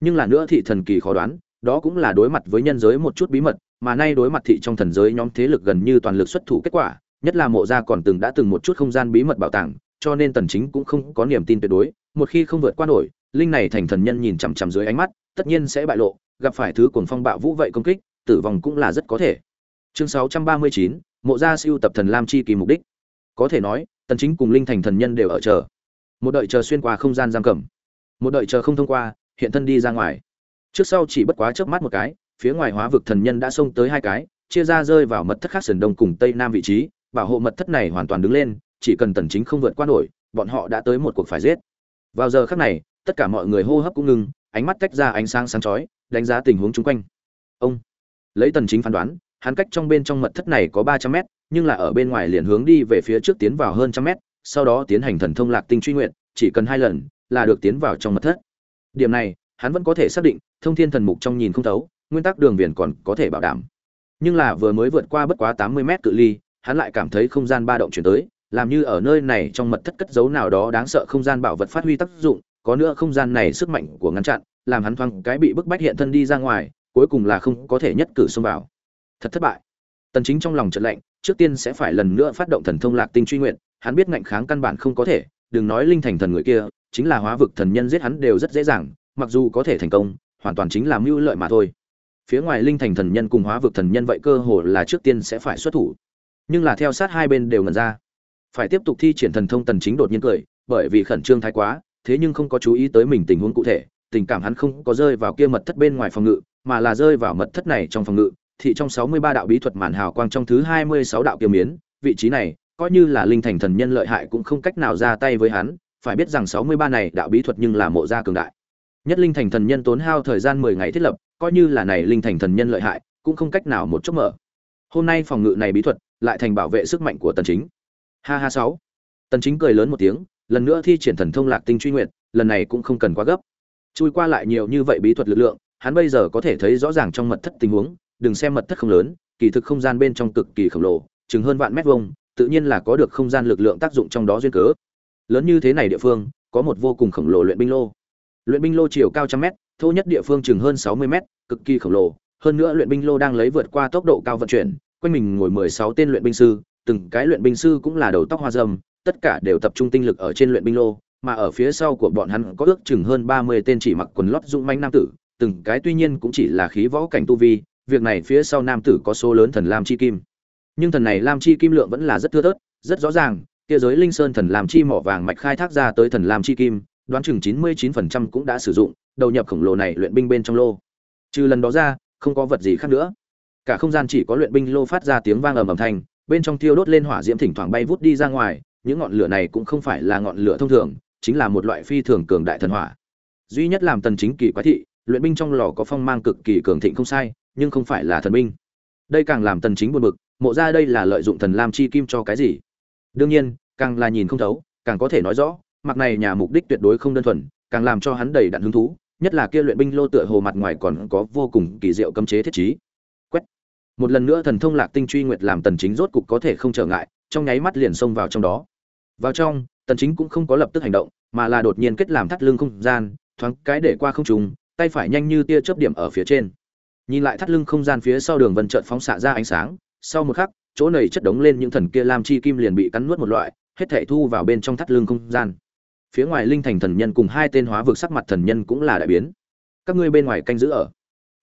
nhưng là nữa thị thần kỳ khó đoán đó cũng là đối mặt với nhân giới một chút bí mật mà nay đối mặt thị trong thần giới nhóm thế lực gần như toàn lực xuất thủ kết quả nhất là mộ gia còn từng đã từng một chút không gian bí mật bảo tàng cho nên tần chính cũng không có niềm tin tuyệt đối một khi không vượt qua nổi linh này thành thần nhân nhìn chằm chằm dưới ánh mắt tất nhiên sẽ bại lộ gặp phải thứ cuồng phong bạo vũ vậy công kích tử vong cũng là rất có thể. Chương 639, mộ gia siêu tập thần lam chi kỳ mục đích. Có thể nói tần chính cùng linh thành thần nhân đều ở chờ. Một đợi chờ xuyên qua không gian giam cầm. Một đợi chờ không thông qua hiện thân đi ra ngoài. Trước sau chỉ bất quá chớp mắt một cái, phía ngoài hóa vực thần nhân đã xông tới hai cái, chia ra rơi vào mật thất khác sườn đông cùng tây nam vị trí, bảo hộ mật thất này hoàn toàn đứng lên, chỉ cần tần chính không vượt qua nổi, bọn họ đã tới một cuộc phải giết. Vào giờ khắc này, tất cả mọi người hô hấp cũng ngừng, ánh mắt tách ra ánh sáng sáng chói, đánh giá tình huống chung quanh. Ông, lấy tần chính phán đoán, hắn cách trong bên trong mật thất này có 300 mét, nhưng là ở bên ngoài liền hướng đi về phía trước tiến vào hơn trăm mét, sau đó tiến hành thần thông lạc tinh truy nguyện, chỉ cần hai lần là được tiến vào trong mật thất điểm này, hắn vẫn có thể xác định, thông thiên thần mục trong nhìn không thấu, nguyên tắc đường viền còn có thể bảo đảm. Nhưng là vừa mới vượt qua bất quá 80 mét cự ly, hắn lại cảm thấy không gian ba động chuyển tới, làm như ở nơi này trong mật thất cất giấu nào đó đáng sợ không gian bảo vật phát huy tác dụng, có nữa không gian này sức mạnh của ngăn chặn, làm hắn thoáng cái bị bức bách hiện thân đi ra ngoài, cuối cùng là không có thể nhất cử xông vào. Thật thất bại. Tần chính trong lòng chợt lạnh, trước tiên sẽ phải lần nữa phát động thần thông lạc tinh truy nguyện, hắn biết ngạnh kháng căn bản không có thể, đừng nói linh thành thần người kia chính là hóa vực thần nhân giết hắn đều rất dễ dàng, mặc dù có thể thành công, hoàn toàn chính là mưu lợi mà thôi. Phía ngoài linh thành thần nhân cùng hóa vực thần nhân vậy cơ hồ là trước tiên sẽ phải xuất thủ. Nhưng là theo sát hai bên đều ngẩn ra. Phải tiếp tục thi triển thần thông tần chính đột nhiên cười, bởi vì khẩn trương thái quá, thế nhưng không có chú ý tới mình tình huống cụ thể, tình cảm hắn không có rơi vào kia mật thất bên ngoài phòng ngự, mà là rơi vào mật thất này trong phòng ngự thị trong 63 đạo bí thuật màn hào quang trong thứ 26 đạo kiêm miến, vị trí này, coi như là linh thành thần nhân lợi hại cũng không cách nào ra tay với hắn phải biết rằng 63 này đạo bí thuật nhưng là mộ gia cường đại. Nhất linh thành thần nhân tốn hao thời gian 10 ngày thiết lập, coi như là này linh thành thần nhân lợi hại, cũng không cách nào một chốc mở. Hôm nay phòng ngự này bí thuật, lại thành bảo vệ sức mạnh của tần chính. Ha ha sáu. Tần chính cười lớn một tiếng, lần nữa thi triển thần thông lạc tinh truy nguyện lần này cũng không cần quá gấp. Chui qua lại nhiều như vậy bí thuật lực lượng, hắn bây giờ có thể thấy rõ ràng trong mật thất tình huống, đừng xem mật thất không lớn, kỳ thực không gian bên trong cực kỳ khổng lồ, chừng hơn vạn mét vuông, tự nhiên là có được không gian lực lượng tác dụng trong đó duyên cớ lớn như thế này địa phương, có một vô cùng khổng lồ luyện binh lô. Luyện binh lô chiều cao trăm mét, thô nhất địa phương chừng hơn 60 mét, cực kỳ khổng lồ. Hơn nữa luyện binh lô đang lấy vượt qua tốc độ cao vận chuyển, quanh mình ngồi 16 tên luyện binh sư, từng cái luyện binh sư cũng là đầu tóc hoa râm tất cả đều tập trung tinh lực ở trên luyện binh lô, mà ở phía sau của bọn hắn có ước chừng hơn 30 tên chỉ mặc quần lót dũng manh nam tử, từng cái tuy nhiên cũng chỉ là khí võ cảnh tu vi, việc này phía sau nam tử có số lớn thần lam chi kim. Nhưng thần này lam chi kim lượng vẫn là rất thưa thớt, rất rõ ràng kia giới linh sơn thần Làm chi mỏ vàng mạch khai thác ra tới thần Làm chi kim, đoán chừng 99% cũng đã sử dụng, đầu nhập khổng lồ này luyện binh bên trong lô. Trừ lần đó ra, không có vật gì khác nữa. Cả không gian chỉ có luyện binh lô phát ra tiếng vang ầm ầm thành bên trong thiêu đốt lên hỏa diễm thỉnh thoảng bay vút đi ra ngoài, những ngọn lửa này cũng không phải là ngọn lửa thông thường, chính là một loại phi thường cường đại thần hỏa. Duy nhất làm tần chính kỳ quái thị, luyện binh trong lò có phong mang cực kỳ cường thịnh không sai, nhưng không phải là thần binh. Đây càng làm tần chính buồn bực, mộ ra đây là lợi dụng thần lam chi kim cho cái gì? Đương nhiên, càng là nhìn không thấu, càng có thể nói rõ, mặc này nhà mục đích tuyệt đối không đơn thuần, càng làm cho hắn đầy đặn hứng thú, nhất là kia luyện binh lô tựa hồ mặt ngoài còn có vô cùng kỳ diệu cấm chế thiết trí. Quét. Một lần nữa thần thông lạc tinh truy nguyệt làm tần chính rốt cục có thể không trở ngại, trong nháy mắt liền xông vào trong đó. Vào trong, tần chính cũng không có lập tức hành động, mà là đột nhiên kết làm thắt lưng không gian, thoáng cái để qua không trùng tay phải nhanh như tia chớp điểm ở phía trên. Nhìn lại thắt lưng không gian phía sau đường vân chợt phóng xạ ra ánh sáng, sau một khắc chỗ này chất đống lên những thần kia lam chi kim liền bị cắn nuốt một loại, hết thảy thu vào bên trong thắt lưng không gian. Phía ngoài linh thành thần nhân cùng hai tên hóa vực sắc mặt thần nhân cũng là đại biến. Các ngươi bên ngoài canh giữ ở.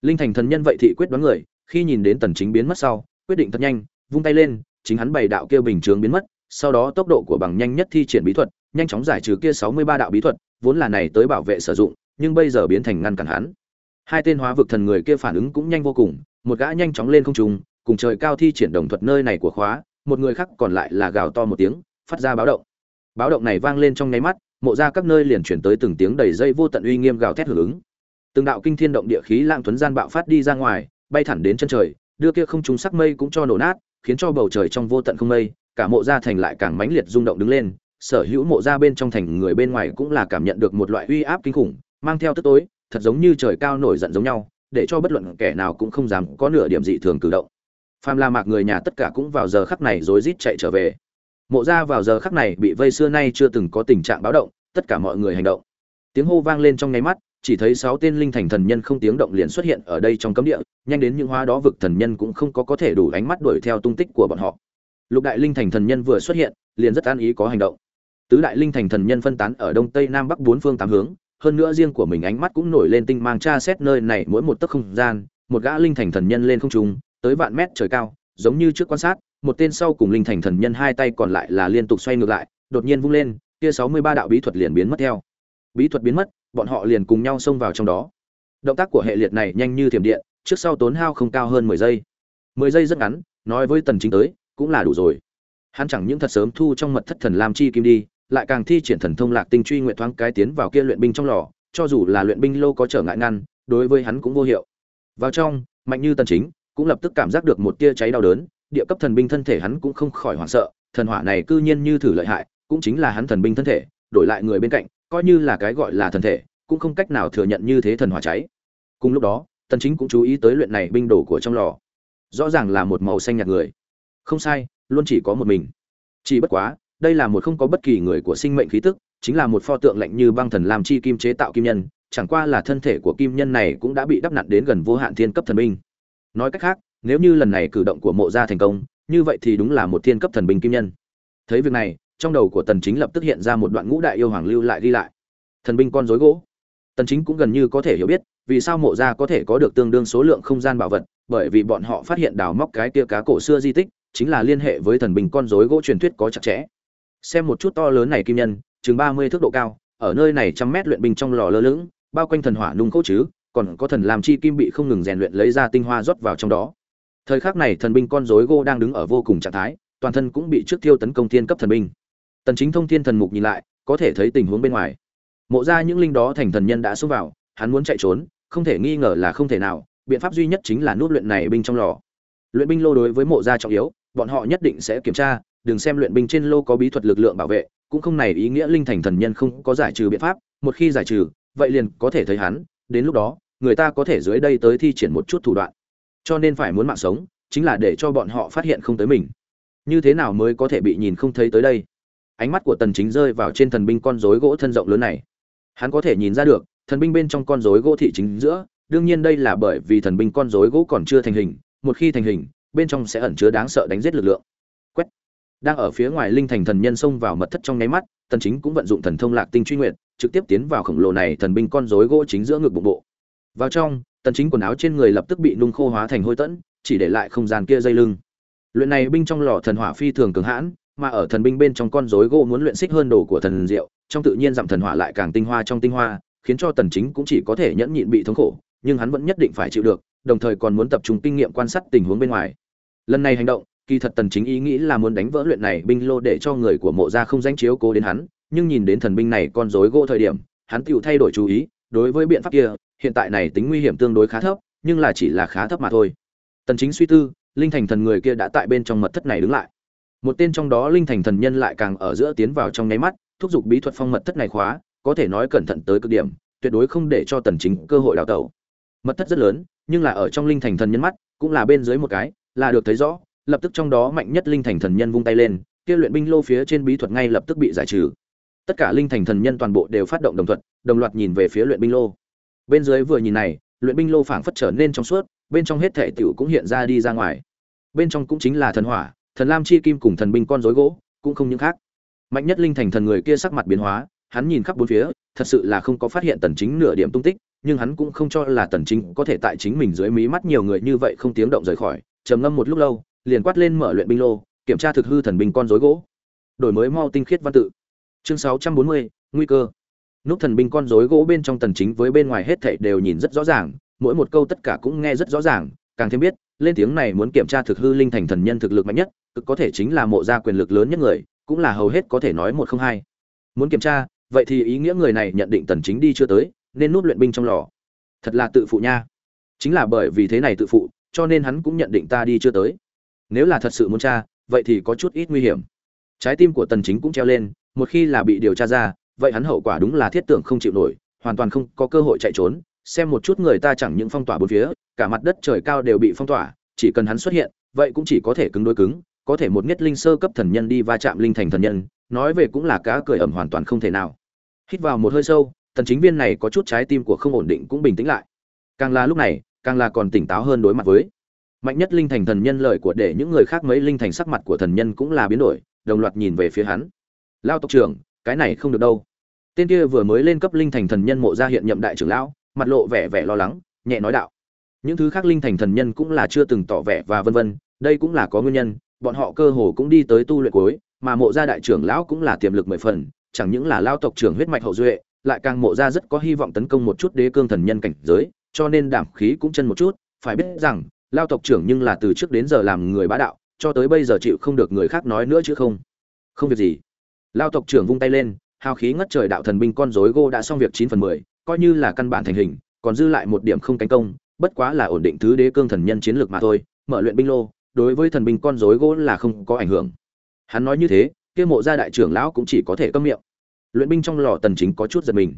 Linh thành thần nhân vậy thị quyết đoán người, khi nhìn đến tần chính biến mất sau, quyết định thật nhanh, vung tay lên, chính hắn bày đạo kia bình chướng biến mất, sau đó tốc độ của bằng nhanh nhất thi triển bí thuật, nhanh chóng giải trừ kia 63 đạo bí thuật, vốn là này tới bảo vệ sử dụng, nhưng bây giờ biến thành ngăn cản hắn. Hai tên hóa vực thần người kia phản ứng cũng nhanh vô cùng, một gã nhanh chóng lên không trung cùng trời cao thi triển đồng thuật nơi này của khóa, một người khác còn lại là gào to một tiếng, phát ra báo động. Báo động này vang lên trong nháy mắt, mộ ra các nơi liền chuyển tới từng tiếng đầy dây vô tận uy nghiêm gào thét hưởng ứng. Từng đạo kinh thiên động địa khí lang tuấn gian bạo phát đi ra ngoài, bay thẳng đến chân trời, đưa kia không trúng sắc mây cũng cho nổ nát, khiến cho bầu trời trong vô tận không mây, cả mộ gia thành lại càng mãnh liệt rung động đứng lên, sở hữu mộ gia bên trong thành người bên ngoài cũng là cảm nhận được một loại uy áp kinh khủng, mang theo tức tối, thật giống như trời cao nổi giận giống nhau, để cho bất luận kẻ nào cũng không dám có nửa điểm dị thường cử động phàm la mạc người nhà tất cả cũng vào giờ khắc này rối rít chạy trở về. Mộ gia vào giờ khắc này bị vây xưa nay chưa từng có tình trạng báo động, tất cả mọi người hành động. Tiếng hô vang lên trong nháy mắt, chỉ thấy sáu tên linh thành thần nhân không tiếng động liền xuất hiện ở đây trong cấm địa, nhanh đến những hóa đó vực thần nhân cũng không có có thể đủ ánh mắt đuổi theo tung tích của bọn họ. Lục đại linh thành thần nhân vừa xuất hiện, liền rất an ý có hành động. Tứ đại linh thành thần nhân phân tán ở đông tây nam bắc bốn phương tám hướng, hơn nữa riêng của mình ánh mắt cũng nổi lên tinh mang tra xét nơi này mỗi một tấc không gian, một gã linh thành thần nhân lên không trung tới vạn mét trời cao, giống như trước quan sát, một tên sau cùng linh thành thần nhân hai tay còn lại là liên tục xoay ngược lại, đột nhiên vung lên, kia sáu mươi ba đạo bí thuật liền biến mất theo. Bí thuật biến mất, bọn họ liền cùng nhau xông vào trong đó. Động tác của hệ liệt này nhanh như thiểm điện, trước sau tốn hao không cao hơn mười giây. mười giây rất ngắn, nói với tần chính tới, cũng là đủ rồi. Hắn chẳng những thật sớm thu trong mật thất thần lam chi kim đi, lại càng thi triển thần thông lạc tinh truy nguyện thoáng cái tiến vào kia luyện binh trong lò, cho dù là luyện binh lâu có trở ngại ngăn, đối với hắn cũng vô hiệu. Vào trong, mạnh như tần chính cũng lập tức cảm giác được một tia cháy đau đớn, địa cấp thần binh thân thể hắn cũng không khỏi hoảng sợ, thần hỏa này cư nhiên như thử lợi hại, cũng chính là hắn thần binh thân thể, đổi lại người bên cạnh, coi như là cái gọi là thần thể, cũng không cách nào thừa nhận như thế thần hỏa cháy. Cùng lúc đó, tần chính cũng chú ý tới luyện này binh đồ của trong lò. Rõ ràng là một màu xanh nhạt người. Không sai, luôn chỉ có một mình. Chỉ bất quá, đây là một không có bất kỳ người của sinh mệnh khí tức, chính là một pho tượng lạnh như băng thần làm chi kim chế tạo kim nhân, chẳng qua là thân thể của kim nhân này cũng đã bị đắp nặn đến gần vô hạn thiên cấp thần binh nói cách khác, nếu như lần này cử động của mộ gia thành công, như vậy thì đúng là một thiên cấp thần binh kim nhân. Thấy việc này, trong đầu của tần chính lập tức hiện ra một đoạn ngũ đại yêu hoàng lưu lại đi lại. Thần binh con rối gỗ. Tần chính cũng gần như có thể hiểu biết, vì sao mộ gia có thể có được tương đương số lượng không gian bảo vật, bởi vì bọn họ phát hiện đào móc cái kia cá cổ xưa di tích, chính là liên hệ với thần binh con rối gỗ truyền thuyết có chặt chẽ. Xem một chút to lớn này kim nhân, chừng 30 thước độ cao, ở nơi này trăm mét luyện binh trong lò lơ lửng, bao quanh thần hỏa nung cốt chứ còn có thần làm chi kim bị không ngừng rèn luyện lấy ra tinh hoa rót vào trong đó. Thời khắc này thần binh con rối gô đang đứng ở vô cùng trạng thái, toàn thân cũng bị trước tiêu tấn công thiên cấp thần binh. Tần chính thông thiên thần mục nhìn lại, có thể thấy tình huống bên ngoài. Mộ ra những linh đó thành thần nhân đã xông vào, hắn muốn chạy trốn, không thể nghi ngờ là không thể nào, biện pháp duy nhất chính là nút luyện này binh trong lò. Luyện binh lô đối với mộ gia trọng yếu, bọn họ nhất định sẽ kiểm tra, đừng xem luyện binh trên lô có bí thuật lực lượng bảo vệ, cũng không này ý nghĩa linh thành thần nhân không có giải trừ biện pháp, một khi giải trừ, vậy liền có thể thấy hắn đến lúc đó, người ta có thể dưới đây tới thi triển một chút thủ đoạn. Cho nên phải muốn mạng sống, chính là để cho bọn họ phát hiện không tới mình. Như thế nào mới có thể bị nhìn không thấy tới đây? Ánh mắt của tần chính rơi vào trên thần binh con rối gỗ thân rộng lớn này. Hắn có thể nhìn ra được, thần binh bên trong con rối gỗ thị chính giữa, đương nhiên đây là bởi vì thần binh con rối gỗ còn chưa thành hình, một khi thành hình, bên trong sẽ ẩn chứa đáng sợ đánh giết lực lượng đang ở phía ngoài linh thành thần nhân xông vào mật thất trong nháy mắt tần chính cũng vận dụng thần thông lạc tinh truy nguyện trực tiếp tiến vào khổng lồ này thần binh con rối gỗ chính giữa ngực bụng bộ. Vào trong tần chính quần áo trên người lập tức bị nung khô hóa thành hôi tẫn, chỉ để lại không gian kia dây lưng. Luyện này binh trong lò thần hỏa phi thường cường hãn, mà ở thần binh bên trong con rối gỗ muốn luyện xích hơn đồ của thần diệu, trong tự nhiên giảm thần hỏa lại càng tinh hoa trong tinh hoa, khiến cho tần chính cũng chỉ có thể nhẫn nhịn bị thống khổ, nhưng hắn vẫn nhất định phải chịu được, đồng thời còn muốn tập trung kinh nghiệm quan sát tình huống bên ngoài. Lần này hành động kỳ thật tần chính ý nghĩ là muốn đánh vỡ luyện này binh lô để cho người của mộ gia không danh chiếu cố đến hắn, nhưng nhìn đến thần binh này con rối gỗ thời điểm, hắn tự thay đổi chú ý, đối với biện pháp kia, hiện tại này tính nguy hiểm tương đối khá thấp, nhưng là chỉ là khá thấp mà thôi. Tần chính suy tư, linh thành thần người kia đã tại bên trong mật thất này đứng lại. Một tên trong đó linh thành thần nhân lại càng ở giữa tiến vào trong nháy mắt, thúc giục bí thuật phong mật thất này khóa, có thể nói cẩn thận tới cực điểm, tuyệt đối không để cho tần chính cơ hội đào tẩu. Mật thất rất lớn, nhưng là ở trong linh thành thần nhân mắt, cũng là bên dưới một cái, là được thấy rõ lập tức trong đó mạnh nhất linh thành thần nhân vung tay lên, kia luyện binh lô phía trên bí thuật ngay lập tức bị giải trừ. Tất cả linh thành thần nhân toàn bộ đều phát động đồng thuận đồng loạt nhìn về phía luyện binh lô. Bên dưới vừa nhìn này, luyện binh lô phảng phất trở nên trong suốt, bên trong hết thể tiểu cũng hiện ra đi ra ngoài. Bên trong cũng chính là thần hỏa, thần lam chi kim cùng thần binh con rối gỗ, cũng không những khác. Mạnh nhất linh thành thần người kia sắc mặt biến hóa, hắn nhìn khắp bốn phía, thật sự là không có phát hiện tần chính nửa điểm tung tích, nhưng hắn cũng không cho là tần chính có thể tại chính mình dưới mí mắt nhiều người như vậy không tiếng động rời khỏi, trầm ngâm một lúc lâu liền quát lên mở luyện binh lô kiểm tra thực hư thần binh con rối gỗ. Đổi mới mau tinh khiết văn tự. Chương 640, nguy cơ. Nút thần binh con rối gỗ bên trong tần chính với bên ngoài hết thảy đều nhìn rất rõ ràng mỗi một câu tất cả cũng nghe rất rõ ràng càng thêm biết lên tiếng này muốn kiểm tra thực hư linh thành thần nhân thực lực mạnh nhất cực có thể chính là mộ gia quyền lực lớn nhất người cũng là hầu hết có thể nói một không hai. Muốn kiểm tra vậy thì ý nghĩa người này nhận định tần chính đi chưa tới nên nút luyện binh trong lò. Thật là tự phụ nha. Chính là bởi vì thế này tự phụ cho nên hắn cũng nhận định ta đi chưa tới nếu là thật sự muốn tra, vậy thì có chút ít nguy hiểm. Trái tim của tần chính cũng treo lên, một khi là bị điều tra ra, vậy hắn hậu quả đúng là thiết tưởng không chịu nổi, hoàn toàn không có cơ hội chạy trốn. Xem một chút người ta chẳng những phong tỏa bốn phía, cả mặt đất trời cao đều bị phong tỏa, chỉ cần hắn xuất hiện, vậy cũng chỉ có thể cứng đối cứng, có thể một nhất linh sơ cấp thần nhân đi va chạm linh thành thần nhân, nói về cũng là cá cười ẩm hoàn toàn không thể nào. Hít vào một hơi sâu, tần chính viên này có chút trái tim của không ổn định cũng bình tĩnh lại. Càng là lúc này, càng là còn tỉnh táo hơn đối mặt với mạnh nhất linh thành thần nhân lời của để những người khác mấy linh thành sắc mặt của thần nhân cũng là biến đổi, đồng loạt nhìn về phía hắn. Lao tộc trưởng, cái này không được đâu. Tên kia vừa mới lên cấp linh thành thần nhân mộ ra hiện nhậm đại trưởng lão, mặt lộ vẻ vẻ lo lắng, nhẹ nói đạo. Những thứ khác linh thành thần nhân cũng là chưa từng tỏ vẻ và vân vân, đây cũng là có nguyên nhân, bọn họ cơ hồ cũng đi tới tu luyện cuối, mà mộ gia đại trưởng lão cũng là tiềm lực mười phần, chẳng những là lao tộc trưởng huyết mạch hậu duệ, lại càng mộ gia rất có hy vọng tấn công một chút đế cương thần nhân cảnh giới, cho nên đảm khí cũng chân một chút, phải biết rằng lao tộc trưởng nhưng là từ trước đến giờ làm người bá đạo, cho tới bây giờ chịu không được người khác nói nữa chứ không. Không việc gì. Lao tộc trưởng vung tay lên, hào khí ngất trời đạo thần binh con rối gô đã xong việc chín phần mười, coi như là căn bản thành hình, còn dư lại một điểm không cánh công, bất quá là ổn định thứ đế cương thần nhân chiến lược mà thôi, mở luyện binh lô, đối với thần binh con rối gỗ là không có ảnh hưởng. Hắn nói như thế, kia mộ gia đại trưởng lão cũng chỉ có thể câm miệng. Luyện binh trong lò tần chính có chút giật mình.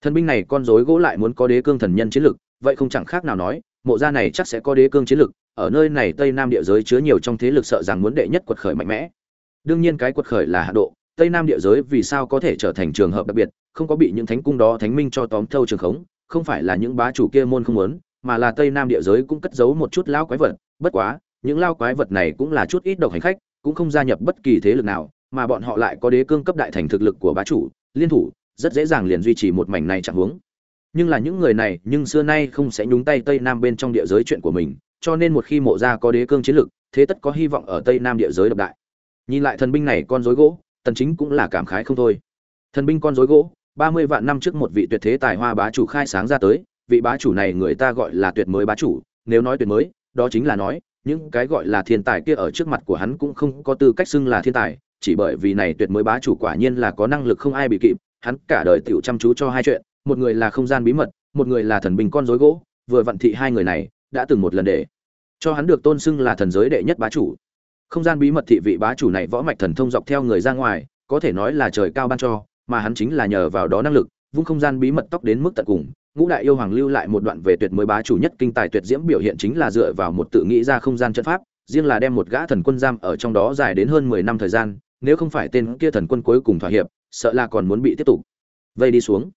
Thần binh này con rối gỗ lại muốn có đế cương thần nhân chiến lược, vậy không chẳng khác nào nói mộ gia này chắc sẽ có đế cương chiến lược ở nơi này tây nam địa giới chứa nhiều trong thế lực sợ rằng muốn đệ nhất quật khởi mạnh mẽ. Đương nhiên cái quật khởi là hạ độ, tây nam địa giới vì sao có thể trở thành trường hợp đặc biệt, không có bị những thánh cung đó thánh minh cho tóm thâu trường khống, không phải là những bá chủ kia môn không muốn, mà là tây nam địa giới cũng cất giấu một chút lao quái vật. Bất quá, những lao quái vật này cũng là chút ít độc hành khách, cũng không gia nhập bất kỳ thế lực nào, mà bọn họ lại có đế cương cấp đại thành thực lực của bá chủ, liên thủ, rất dễ dàng liền duy trì một mảnh này chẳng huống nhưng là những người này, nhưng xưa nay không sẽ nhúng tay tây nam bên trong địa giới chuyện của mình, cho nên một khi mộ gia có đế cương chiến lực thế tất có hy vọng ở tây nam địa giới độc đại. Nhìn lại thần binh này con rối gỗ, tần chính cũng là cảm khái không thôi. Thần binh con rối gỗ 30 vạn năm trước một vị tuyệt thế tài hoa bá chủ khai sáng ra tới, vị bá chủ này người ta gọi là tuyệt mới bá chủ, nếu nói tuyệt mới, đó chính là nói, những cái gọi là thiên tài kia ở trước mặt của hắn cũng không có tư cách xưng là thiên tài, chỉ bởi vì này tuyệt mới bá chủ quả nhiên là có năng lực không ai bị kịp, hắn cả đời tiểu chăm chú cho hai chuyện một người là không gian bí mật, một người là thần bình con rối gỗ, vừa vận thị hai người này, đã từng một lần để cho hắn được tôn xưng là thần giới đệ nhất bá chủ. Không gian bí mật thị vị bá chủ này võ mạch thần thông dọc theo người ra ngoài, có thể nói là trời cao ban cho, mà hắn chính là nhờ vào đó năng lực, vung không gian bí mật tóc đến mức tận cùng. Ngũ đại yêu hoàng lưu lại một đoạn về tuyệt mới bá chủ nhất kinh tài tuyệt diễm biểu hiện chính là dựa vào một tự nghĩ ra không gian chân pháp, riêng là đem một gã thần quân giam ở trong đó dài đến hơn mười năm thời gian, nếu không phải tên kia thần quân cuối cùng thỏa hiệp, sợ là còn muốn bị tiếp tục. Vây đi xuống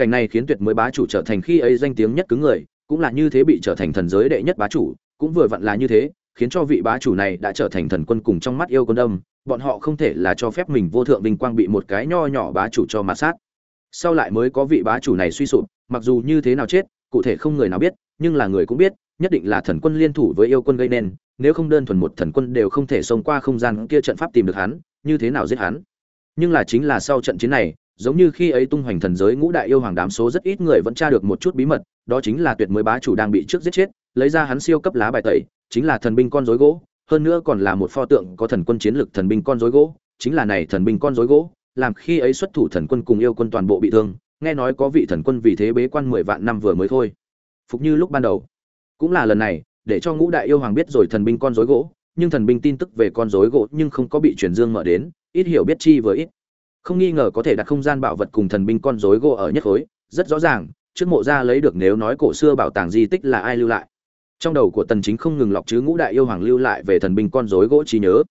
cảnh này khiến tuyệt mới bá chủ trở thành khi ấy danh tiếng nhất cứng người, cũng là như thế bị trở thành thần giới đệ nhất bá chủ, cũng vừa vặn là như thế, khiến cho vị bá chủ này đã trở thành thần quân cùng trong mắt yêu quân đông bọn họ không thể là cho phép mình vô thượng vinh quang bị một cái nho nhỏ bá chủ cho mà sát. Sau lại mới có vị bá chủ này suy sụp, mặc dù như thế nào chết, cụ thể không người nào biết, nhưng là người cũng biết, nhất định là thần quân liên thủ với yêu quân gây nên, nếu không đơn thuần một thần quân đều không thể xông qua không gian kia trận pháp tìm được hắn, như thế nào giết hắn? Nhưng là chính là sau trận chiến này giống như khi ấy tung hoành thần giới ngũ đại yêu hoàng đám số rất ít người vẫn tra được một chút bí mật, đó chính là tuyệt mới bá chủ đang bị trước giết chết, lấy ra hắn siêu cấp lá bài tẩy, chính là thần binh con rối gỗ, hơn nữa còn là một pho tượng có thần quân chiến lực thần binh con rối gỗ, chính là này thần binh con rối gỗ, làm khi ấy xuất thủ thần quân cùng yêu quân toàn bộ bị thương, nghe nói có vị thần quân vì thế bế quan mười vạn năm vừa mới thôi. Phục như lúc ban đầu. Cũng là lần này, để cho ngũ đại yêu hoàng biết rồi thần binh con rối gỗ, nhưng thần binh tin tức về con rối gỗ nhưng không có bị truyền dương mở đến, ít hiểu biết chi vừa ít không nghi ngờ có thể đặt không gian bảo vật cùng thần binh con rối gỗ ở nhất khối, rất rõ ràng, trước mộ ra lấy được nếu nói cổ xưa bảo tàng di tích là ai lưu lại. Trong đầu của tần chính không ngừng lọc chứ ngũ đại yêu hoàng lưu lại về thần binh con rối gỗ trí nhớ.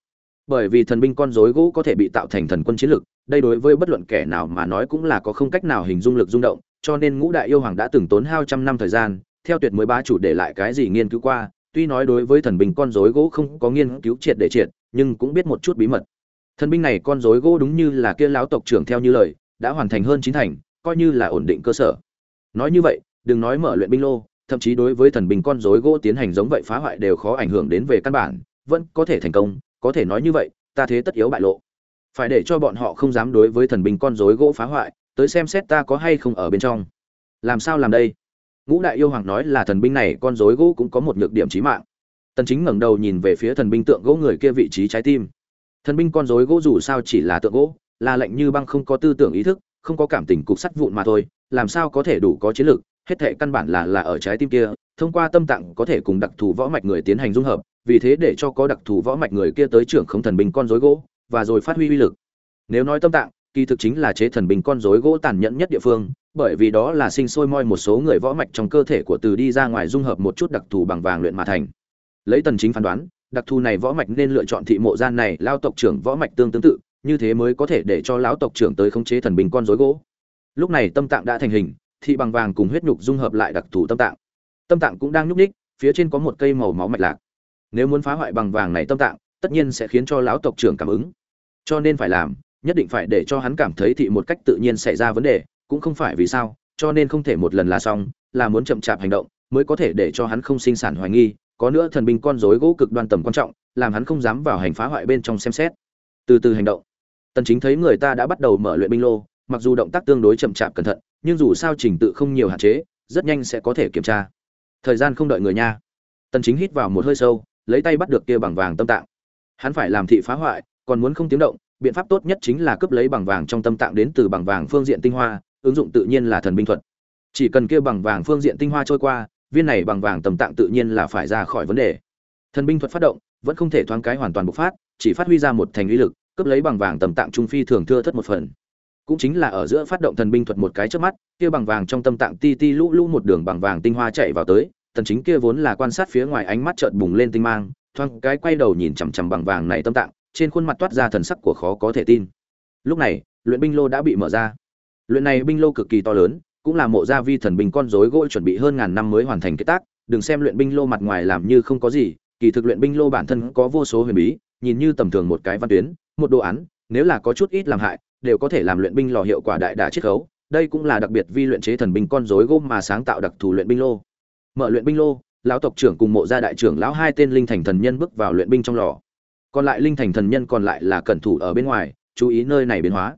Bởi vì thần binh con rối gỗ có thể bị tạo thành thần quân chiến lực, đây đối với bất luận kẻ nào mà nói cũng là có không cách nào hình dung lực rung động, cho nên ngũ đại yêu hoàng đã từng tốn hao trăm năm thời gian, theo tuyệt mới bá chủ để lại cái gì nghiên cứu qua, tuy nói đối với thần binh con rối gỗ không có nghiên cứu triệt để triệt, nhưng cũng biết một chút bí mật thần binh này con rối gỗ đúng như là kia lão tộc trưởng theo như lời, đã hoàn thành hơn chín thành, coi như là ổn định cơ sở. Nói như vậy, đừng nói mở luyện binh lô, thậm chí đối với thần binh con rối gỗ tiến hành giống vậy phá hoại đều khó ảnh hưởng đến về căn bản, vẫn có thể thành công, có thể nói như vậy, ta thế tất yếu bại lộ. Phải để cho bọn họ không dám đối với thần binh con rối gỗ phá hoại, tới xem xét ta có hay không ở bên trong. Làm sao làm đây? Ngũ đại yêu hoàng nói là thần binh này con rối gỗ cũng có một nhược điểm chí mạng. Tần chính ngẩng đầu nhìn về phía thần binh tượng gỗ người kia vị trí trái tim thần binh con rối gỗ dù sao chỉ là tượng gỗ, là lệnh như băng không có tư tưởng ý thức, không có cảm tình cục sắt vụn mà thôi, làm sao có thể đủ có chiến lược, hết thệ căn bản là là ở trái tim kia, thông qua tâm tạng có thể cùng đặc thù võ mạch người tiến hành dung hợp, vì thế để cho có đặc thù võ mạch người kia tới trưởng không thần binh con rối gỗ, và rồi phát huy uy lực. Nếu nói tâm tạng, kỳ thực chính là chế thần binh con rối gỗ tàn nhẫn nhất địa phương, bởi vì đó là sinh sôi moi một số người võ mạch trong cơ thể của từ đi ra ngoài dung hợp một chút đặc thù bằng vàng luyện mà thành. Lấy tần chính phán đoán đặc thù này võ mạch nên lựa chọn thị mộ gian này, lao tộc trưởng võ mạch tương tương tự, như thế mới có thể để cho lão tộc trưởng tới khống chế thần bình con rối gỗ. Lúc này tâm tạng đã thành hình, thị bằng vàng cùng huyết nhục dung hợp lại đặc thù tâm tạng. Tâm tạng cũng đang nhúc ních phía trên có một cây màu máu mạch lạc. Nếu muốn phá hoại bằng vàng này tâm tạng, tất nhiên sẽ khiến cho lão tộc trưởng cảm ứng. Cho nên phải làm, nhất định phải để cho hắn cảm thấy thị một cách tự nhiên xảy ra vấn đề, cũng không phải vì sao, cho nên không thể một lần là xong, là muốn chậm chạp hành động, mới có thể để cho hắn không sinh sản hoài nghi có nữa thần binh con rối gỗ cực đoan tầm quan trọng, làm hắn không dám vào hành phá hoại bên trong xem xét. Từ từ hành động. Tần chính thấy người ta đã bắt đầu mở luyện binh lô, mặc dù động tác tương đối chậm chạp cẩn thận, nhưng dù sao trình tự không nhiều hạn chế, rất nhanh sẽ có thể kiểm tra. Thời gian không đợi người nha. Tần chính hít vào một hơi sâu, lấy tay bắt được kia bằng vàng tâm tạng. Hắn phải làm thị phá hoại, còn muốn không tiếng động, biện pháp tốt nhất chính là cướp lấy bằng vàng trong tâm tạng đến từ bằng vàng phương diện tinh hoa, ứng dụng tự nhiên là thần binh thuật. Chỉ cần kia bằng vàng phương diện tinh hoa trôi qua viên này bằng vàng tầm tạng tự nhiên là phải ra khỏi vấn đề. Thần binh thuật phát động, vẫn không thể thoáng cái hoàn toàn bộc phát, chỉ phát huy ra một thành uy lực, cướp lấy bằng vàng tầm tạng trung phi thường thưa thất một phần. Cũng chính là ở giữa phát động thần binh thuật một cái trước mắt, kia bằng vàng trong tâm tạng ti ti lũ lũ một đường bằng vàng tinh hoa chạy vào tới, tần chính kia vốn là quan sát phía ngoài ánh mắt chợt bùng lên tinh mang, thoáng cái quay đầu nhìn chằm chằm bằng vàng này tâm tạng, trên khuôn mặt toát ra thần sắc của khó có thể tin. Lúc này, luyện binh lô đã bị mở ra. Luyện này binh lô cực kỳ to lớn cũng là mộ gia vi thần binh con rối gỗ chuẩn bị hơn ngàn năm mới hoàn thành kết tác, đừng xem luyện binh lô mặt ngoài làm như không có gì, kỳ thực luyện binh lô bản thân có vô số huyền bí, nhìn như tầm thường một cái văn tuyến, một đồ án, nếu là có chút ít làm hại, đều có thể làm luyện binh lò hiệu quả đại đả chiết khấu, đây cũng là đặc biệt vi luyện chế thần binh con rối gỗ mà sáng tạo đặc thù luyện binh lô mở luyện binh lô, lão tộc trưởng cùng mộ gia đại trưởng lão hai tên linh thành thần nhân bước vào luyện binh trong lò còn lại linh thành thần nhân còn lại là cẩn thủ ở bên ngoài, chú ý nơi này biến hóa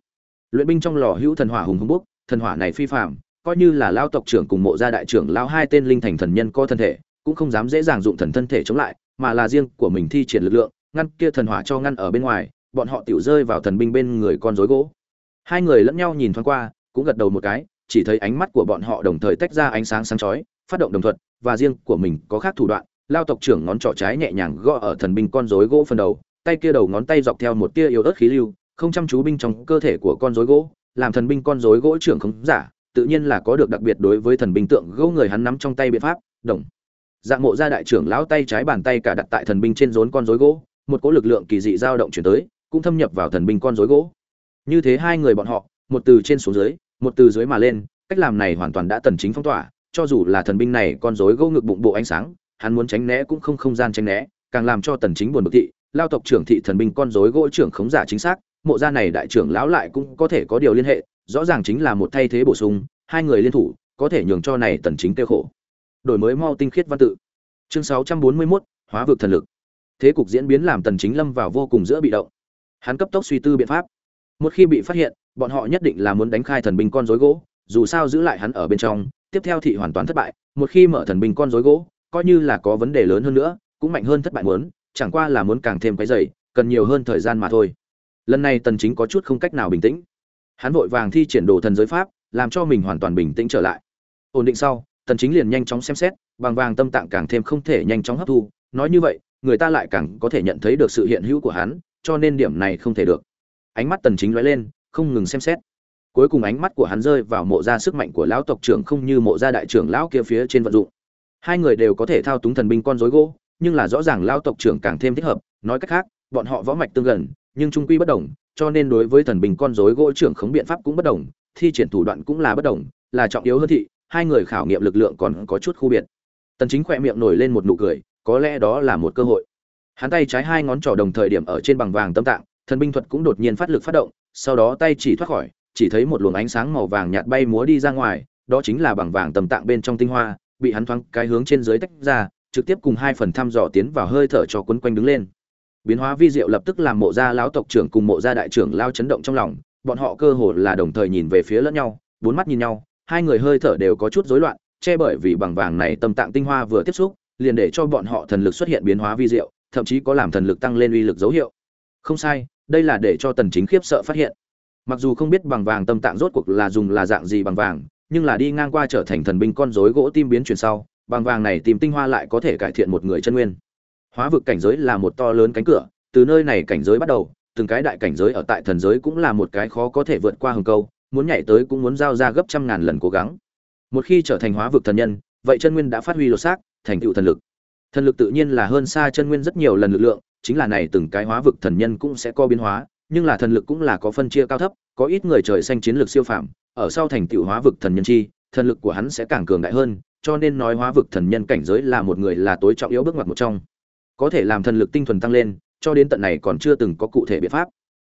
luyện binh trong lò hữu thần hỏa hùng hùng bốc, thần hỏa này phi phàm coi như là lao tộc trưởng cùng mộ gia đại trưởng lao hai tên linh thành thần nhân có thân thể, cũng không dám dễ dàng dụng thần thân thể chống lại, mà là riêng của mình thi triển lực lượng, ngăn kia thần hỏa cho ngăn ở bên ngoài, bọn họ tiểu rơi vào thần binh bên người con rối gỗ. Hai người lẫn nhau nhìn thoáng qua, cũng gật đầu một cái, chỉ thấy ánh mắt của bọn họ đồng thời tách ra ánh sáng sáng chói, phát động đồng thuận, và riêng của mình có khác thủ đoạn, lao tộc trưởng ngón trỏ trái nhẹ nhàng gõ ở thần binh con rối gỗ phần đầu, tay kia đầu ngón tay dọc theo một tia yếu ớt khí lưu, không chăm chú binh trong cơ thể của con rối gỗ, làm thần binh con rối gỗ trưởng không giả tự nhiên là có được đặc biệt đối với thần binh tượng gỗ người hắn nắm trong tay biện pháp, đồng. Dạng mộ gia đại trưởng lão tay trái bàn tay cả đặt tại thần binh trên rốn con rối gỗ, một cỗ lực lượng kỳ dị dao động chuyển tới, cũng thâm nhập vào thần binh con rối gỗ. Như thế hai người bọn họ, một từ trên xuống dưới, một từ dưới mà lên, cách làm này hoàn toàn đã tần chính phong tỏa, cho dù là thần binh này con rối gỗ ngực bụng bộ ánh sáng, hắn muốn tránh né cũng không không gian tránh né, càng làm cho tần chính buồn bực thị, lao tộc trưởng thị thần binh con rối gỗ trưởng khống giả chính xác mộ gia này đại trưởng lão lại cũng có thể có điều liên hệ rõ ràng chính là một thay thế bổ sung hai người liên thủ có thể nhường cho này tần chính tiêu khổ. Đổi mới mau tinh khiết văn tự. Chương 641, hóa vực thần lực. Thế cục diễn biến làm tần chính lâm vào vô cùng giữa bị động. Hắn cấp tốc suy tư biện pháp. Một khi bị phát hiện bọn họ nhất định là muốn đánh khai thần binh con rối gỗ dù sao giữ lại hắn ở bên trong tiếp theo thị hoàn toàn thất bại một khi mở thần binh con rối gỗ coi như là có vấn đề lớn hơn nữa cũng mạnh hơn thất bại muốn chẳng qua là muốn càng thêm cái dày cần nhiều hơn thời gian mà thôi lần này tần chính có chút không cách nào bình tĩnh. Hắn vội vàng thi triển đồ thần giới pháp, làm cho mình hoàn toàn bình tĩnh trở lại. Ổn định sau, tần chính liền nhanh chóng xem xét, bằng vàng tâm tạng càng thêm không thể nhanh chóng hấp thu. Nói như vậy, người ta lại càng có thể nhận thấy được sự hiện hữu của hắn, cho nên điểm này không thể được. Ánh mắt tần chính lóe lên, không ngừng xem xét. Cuối cùng ánh mắt của hắn rơi vào mộ gia sức mạnh của lão tộc trưởng không như mộ gia đại trưởng lão kia phía trên vận dụng. Hai người đều có thể thao túng thần binh con rối gỗ, nhưng là rõ ràng lão tộc trưởng càng thêm thích hợp, nói cách khác, bọn họ võ mạch tương gần nhưng trung quy bất đồng, cho nên đối với thần bình con rối gỗ trưởng khống biện pháp cũng bất đồng, thi triển thủ đoạn cũng là bất đồng, là trọng yếu hơn thị, hai người khảo nghiệm lực lượng còn có chút khu biệt. Tần chính khỏe miệng nổi lên một nụ cười, có lẽ đó là một cơ hội. Hắn tay trái hai ngón trỏ đồng thời điểm ở trên bằng vàng tâm tạng, thần binh thuật cũng đột nhiên phát lực phát động, sau đó tay chỉ thoát khỏi, chỉ thấy một luồng ánh sáng màu vàng nhạt bay múa đi ra ngoài, đó chính là bằng vàng tâm tạng bên trong tinh hoa, bị hắn thoáng cái hướng trên dưới tách ra, trực tiếp cùng hai phần thăm dò tiến vào hơi thở cho quấn quanh đứng lên biến hóa vi diệu lập tức làm mộ gia lão tộc trưởng cùng mộ gia đại trưởng lao chấn động trong lòng, bọn họ cơ hồ là đồng thời nhìn về phía lẫn nhau, bốn mắt nhìn nhau, hai người hơi thở đều có chút rối loạn, che bởi vì bằng vàng này tâm tạng tinh hoa vừa tiếp xúc, liền để cho bọn họ thần lực xuất hiện biến hóa vi diệu, thậm chí có làm thần lực tăng lên uy lực dấu hiệu. Không sai, đây là để cho tần chính khiếp sợ phát hiện. Mặc dù không biết bằng vàng tâm tạng rốt cuộc là dùng là dạng gì bằng vàng, nhưng là đi ngang qua trở thành thần binh con rối gỗ tim biến chuyển sau, bằng vàng này tìm tinh hoa lại có thể cải thiện một người chân nguyên hóa vực cảnh giới là một to lớn cánh cửa, từ nơi này cảnh giới bắt đầu, từng cái đại cảnh giới ở tại thần giới cũng là một cái khó có thể vượt qua hừng câu, muốn nhảy tới cũng muốn giao ra gấp trăm ngàn lần cố gắng. Một khi trở thành hóa vực thần nhân, vậy chân nguyên đã phát huy lột xác, thành tựu thần lực. Thần lực tự nhiên là hơn xa chân nguyên rất nhiều lần lực lượng, chính là này từng cái hóa vực thần nhân cũng sẽ có biến hóa, nhưng là thần lực cũng là có phân chia cao thấp, có ít người trời xanh chiến lược siêu phàm, ở sau thành tựu hóa vực thần nhân chi, thần lực của hắn sẽ càng cường đại hơn, cho nên nói hóa vực thần nhân cảnh giới là một người là tối trọng yếu bước ngoặt một trong có thể làm thần lực tinh thuần tăng lên, cho đến tận này còn chưa từng có cụ thể biện pháp.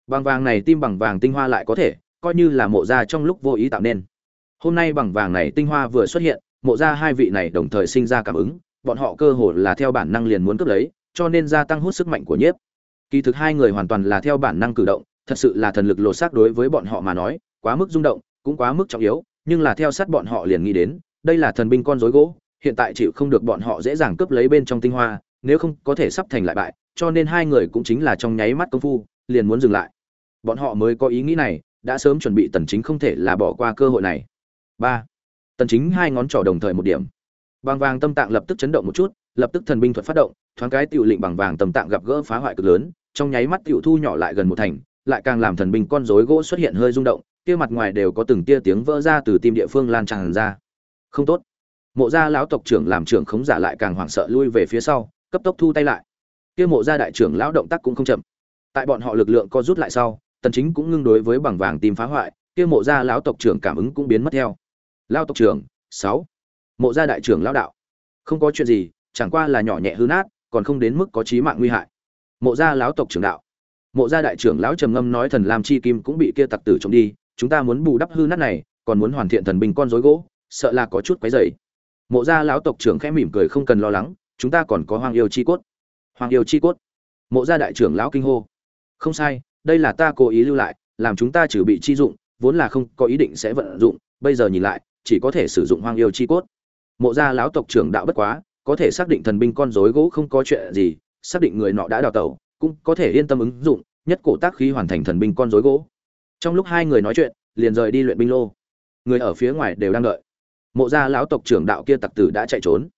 Bằng vàng này tim bằng vàng tinh hoa lại có thể, coi như là mộ gia trong lúc vô ý tạo nên. Hôm nay bằng vàng này tinh hoa vừa xuất hiện, mộ gia hai vị này đồng thời sinh ra cảm ứng, bọn họ cơ hồ là theo bản năng liền muốn cướp lấy, cho nên gia tăng hút sức mạnh của nhiếp. Kỳ thực hai người hoàn toàn là theo bản năng cử động, thật sự là thần lực lột xác đối với bọn họ mà nói, quá mức rung động, cũng quá mức trọng yếu, nhưng là theo sát bọn họ liền nghĩ đến, đây là thần binh con rối gỗ, hiện tại chịu không được bọn họ dễ dàng cướp lấy bên trong tinh hoa nếu không có thể sắp thành lại bại, cho nên hai người cũng chính là trong nháy mắt công phu, liền muốn dừng lại. Bọn họ mới có ý nghĩ này, đã sớm chuẩn bị tần chính không thể là bỏ qua cơ hội này. Ba. Tần chính hai ngón trỏ đồng thời một điểm. Bàng vàng tâm tạng lập tức chấn động một chút, lập tức thần binh thuật phát động, thoáng cái tiểu lệnh bằng vàng tâm tạng gặp gỡ phá hoại cực lớn, trong nháy mắt tiểu thu nhỏ lại gần một thành, lại càng làm thần binh con rối gỗ xuất hiện hơi rung động, kia mặt ngoài đều có từng tia tiếng vỡ ra từ tim địa phương lan tràn ra. Không tốt. Mộ gia lão tộc trưởng làm trưởng khống giả lại càng hoảng sợ lui về phía sau cấp tốc thu tay lại. Kia mộ gia đại trưởng lão động tác cũng không chậm. Tại bọn họ lực lượng co rút lại sau, tần chính cũng ngưng đối với bằng vàng tìm phá hoại, kia mộ gia lão tộc trưởng cảm ứng cũng biến mất theo. Lão tộc trưởng 6. mộ gia đại trưởng lão đạo. Không có chuyện gì, chẳng qua là nhỏ nhẹ hư nát, còn không đến mức có chí mạng nguy hại. Mộ gia lão tộc trưởng đạo. Mộ gia đại trưởng lão trầm ngâm nói thần lam chi kim cũng bị kia tặc tử trộm đi, chúng ta muốn bù đắp hư nát này, còn muốn hoàn thiện thần binh con rối gỗ, sợ là có chút quấy rầy. Mộ gia lão tộc trưởng khẽ mỉm cười không cần lo lắng chúng ta còn có hoàng yêu chi cốt. Hoàng yêu chi cốt. Mộ gia đại trưởng lão kinh hô. Không sai, đây là ta cố ý lưu lại, làm chúng ta trừ bị chi dụng, vốn là không có ý định sẽ vận dụng, bây giờ nhìn lại, chỉ có thể sử dụng hoang yêu chi cốt. Mộ gia lão tộc trưởng đạo bất quá, có thể xác định thần binh con rối gỗ không có chuyện gì, xác định người nọ đã đào tẩu, cũng có thể yên tâm ứng dụng, nhất cổ tác khí hoàn thành thần binh con rối gỗ. Trong lúc hai người nói chuyện, liền rời đi luyện binh lô. Người ở phía ngoài đều đang đợi. Mộ gia lão tộc trưởng đạo kia tặc tử đã chạy trốn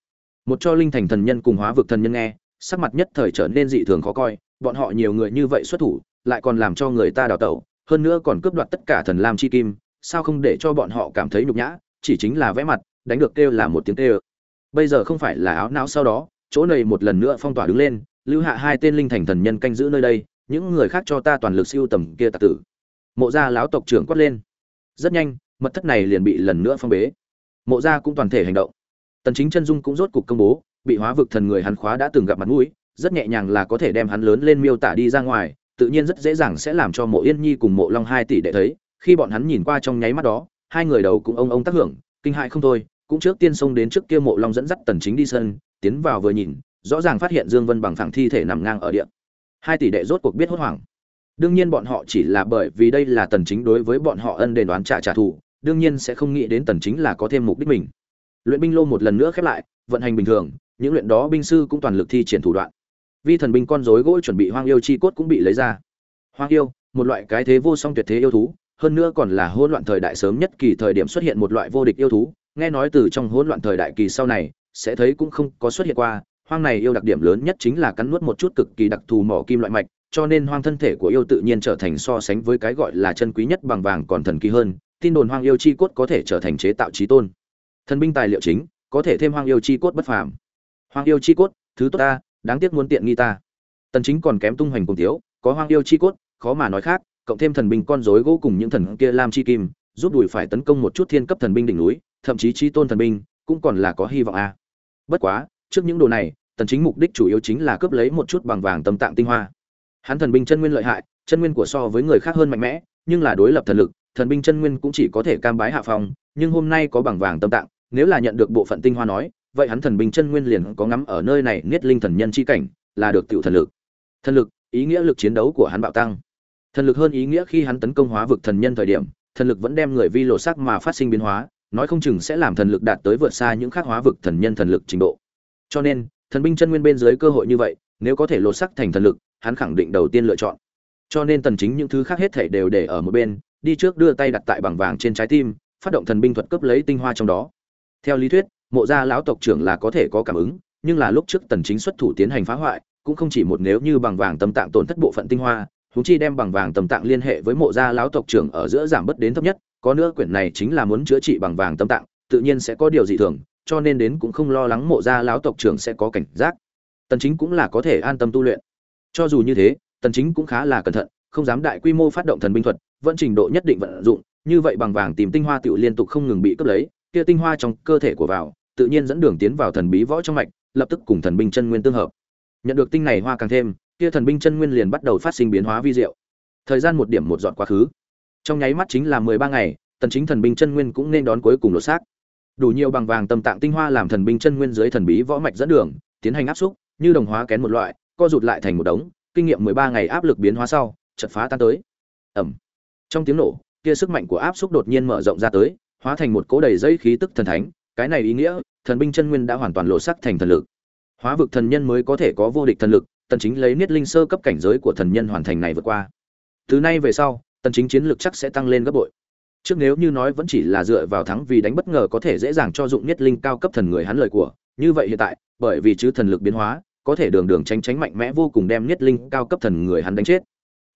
một cho linh thành thần nhân cùng hóa vực thần nhân nghe, sắc mặt nhất thời trở nên dị thường khó coi, bọn họ nhiều người như vậy xuất thủ, lại còn làm cho người ta đào tẩu, hơn nữa còn cướp đoạt tất cả thần lam chi kim, sao không để cho bọn họ cảm thấy nhục nhã, chỉ chính là vẽ mặt, đánh được kêu là một tiếng kêu. Bây giờ không phải là áo não sau đó, chỗ này một lần nữa phong tỏa đứng lên, lưu hạ hai tên linh thành thần nhân canh giữ nơi đây, những người khác cho ta toàn lực siêu tầm kia tạc tử. Mộ gia lão tộc trưởng quát lên. Rất nhanh, mật thất này liền bị lần nữa phong bế. Mộ gia cũng toàn thể hành động tần chính chân dung cũng rốt cục công bố, bị hóa vực thần người hắn khóa đã từng gặp mặt mũi, rất nhẹ nhàng là có thể đem hắn lớn lên miêu tả đi ra ngoài, tự nhiên rất dễ dàng sẽ làm cho mộ yên nhi cùng mộ long hai tỷ đệ thấy, khi bọn hắn nhìn qua trong nháy mắt đó, hai người đầu cũng ông ông tác hưởng, kinh hại không thôi, cũng trước tiên xông đến trước kia mộ long dẫn dắt tần chính đi sân, tiến vào vừa nhìn, rõ ràng phát hiện dương vân bằng phẳng thi thể nằm ngang ở địa. Hai tỷ đệ rốt cuộc biết hốt hoảng. Đương nhiên bọn họ chỉ là bởi vì đây là tần chính đối với bọn họ ân đền đoán trả trả thù, đương nhiên sẽ không nghĩ đến tần chính là có thêm mục đích mình luyện binh lô một lần nữa khép lại, vận hành bình thường, những luyện đó binh sư cũng toàn lực thi triển thủ đoạn. Vi thần binh con rối gỗ chuẩn bị hoang yêu chi cốt cũng bị lấy ra. Hoang yêu, một loại cái thế vô song tuyệt thế yêu thú, hơn nữa còn là hỗn loạn thời đại sớm nhất kỳ thời điểm xuất hiện một loại vô địch yêu thú, nghe nói từ trong hỗn loạn thời đại kỳ sau này, sẽ thấy cũng không có xuất hiện qua, hoang này yêu đặc điểm lớn nhất chính là cắn nuốt một chút cực kỳ đặc thù mỏ kim loại mạch, cho nên hoang thân thể của yêu tự nhiên trở thành so sánh với cái gọi là chân quý nhất bằng vàng còn thần kỳ hơn, tin đồn hoang yêu chi cốt có thể trở thành chế tạo trí tôn thần binh tài liệu chính, có thể thêm hoang yêu chi cốt bất phàm. Hoang yêu chi cốt, thứ tốt ta, đáng tiếc muốn tiện nghi ta. Tần chính còn kém tung hoành cùng thiếu, có hoang yêu chi cốt, khó mà nói khác, cộng thêm thần binh con rối gỗ cùng những thần kia lam chi kim, giúp đuổi phải tấn công một chút thiên cấp thần binh đỉnh núi, thậm chí chi tôn thần binh, cũng còn là có hy vọng a. Bất quá, trước những đồ này, tần chính mục đích chủ yếu chính là cướp lấy một chút bằng vàng tâm tạng tinh hoa. Hắn thần binh chân nguyên lợi hại, chân nguyên của so với người khác hơn mạnh mẽ, nhưng là đối lập thần lực, thần binh chân nguyên cũng chỉ có thể cam bái hạ phòng nhưng hôm nay có bằng vàng tâm tạng nếu là nhận được bộ phận tinh hoa nói, vậy hắn thần binh chân nguyên liền có ngắm ở nơi này niết linh thần nhân chi cảnh, là được tiểu thần lực. Thần lực, ý nghĩa lực chiến đấu của hắn bạo tăng. Thần lực hơn ý nghĩa khi hắn tấn công hóa vực thần nhân thời điểm, thần lực vẫn đem người vi lộ sắc mà phát sinh biến hóa, nói không chừng sẽ làm thần lực đạt tới vượt xa những khác hóa vực thần nhân thần lực trình độ. Cho nên, thần binh chân nguyên bên dưới cơ hội như vậy, nếu có thể lột sắc thành thần lực, hắn khẳng định đầu tiên lựa chọn. Cho nên tần chính những thứ khác hết thảy đều để ở một bên, đi trước đưa tay đặt tại bằng vàng trên trái tim, phát động thần binh thuật cướp lấy tinh hoa trong đó theo lý thuyết, mộ gia lão tộc trưởng là có thể có cảm ứng, nhưng là lúc trước tần chính xuất thủ tiến hành phá hoại, cũng không chỉ một nếu như bằng vàng tâm tạng tổn thất bộ phận tinh hoa chúng chi đem bằng vàng tâm tạng liên hệ với mộ gia lão tộc trưởng ở giữa giảm bớt đến thấp nhất, có nữa quyển này chính là muốn chữa trị bằng vàng tâm tạng, tự nhiên sẽ có điều dị thường, cho nên đến cũng không lo lắng mộ gia lão tộc trưởng sẽ có cảnh giác. Tần chính cũng là có thể an tâm tu luyện. Cho dù như thế, tần chính cũng khá là cẩn thận, không dám đại quy mô phát động thần binh thuật, vẫn trình độ nhất định vận dụng, như vậy bằng vàng tìm tinh hoa tiểu liên tục không ngừng bị cướp lấy kia tinh hoa trong cơ thể của vào, tự nhiên dẫn đường tiến vào thần bí võ trong mạch, lập tức cùng thần binh chân nguyên tương hợp. Nhận được tinh này hoa càng thêm, kia thần binh chân nguyên liền bắt đầu phát sinh biến hóa vi diệu. Thời gian một điểm một dọn quá khứ. Trong nháy mắt chính là 13 ngày, tần chính thần binh chân nguyên cũng nên đón cuối cùng lột xác. Đủ nhiều bằng vàng tâm tạng tinh hoa làm thần binh chân nguyên dưới thần bí võ mạch dẫn đường, tiến hành áp xúc, như đồng hóa kén một loại, co rụt lại thành một đống, kinh nghiệm 13 ngày áp lực biến hóa sau, chợt phá tan tới. Ầm trong tiếng nổ, kia sức mạnh của áp xúc đột nhiên mở rộng ra tới hóa thành một cỗ đầy dây khí tức thần thánh, cái này ý nghĩa, thần binh chân nguyên đã hoàn toàn lộ sắc thành thần lực. Hóa vực thần nhân mới có thể có vô địch thần lực, tần chính lấy niết linh sơ cấp cảnh giới của thần nhân hoàn thành này vượt qua. Từ nay về sau, tần chính chiến lực chắc sẽ tăng lên gấp bội. Trước nếu như nói vẫn chỉ là dựa vào thắng vì đánh bất ngờ có thể dễ dàng cho dụng niết linh cao cấp thần người hắn lời của, như vậy hiện tại, bởi vì chứ thần lực biến hóa, có thể đường đường tránh tránh mạnh mẽ vô cùng đem niết linh cao cấp thần người hắn đánh chết.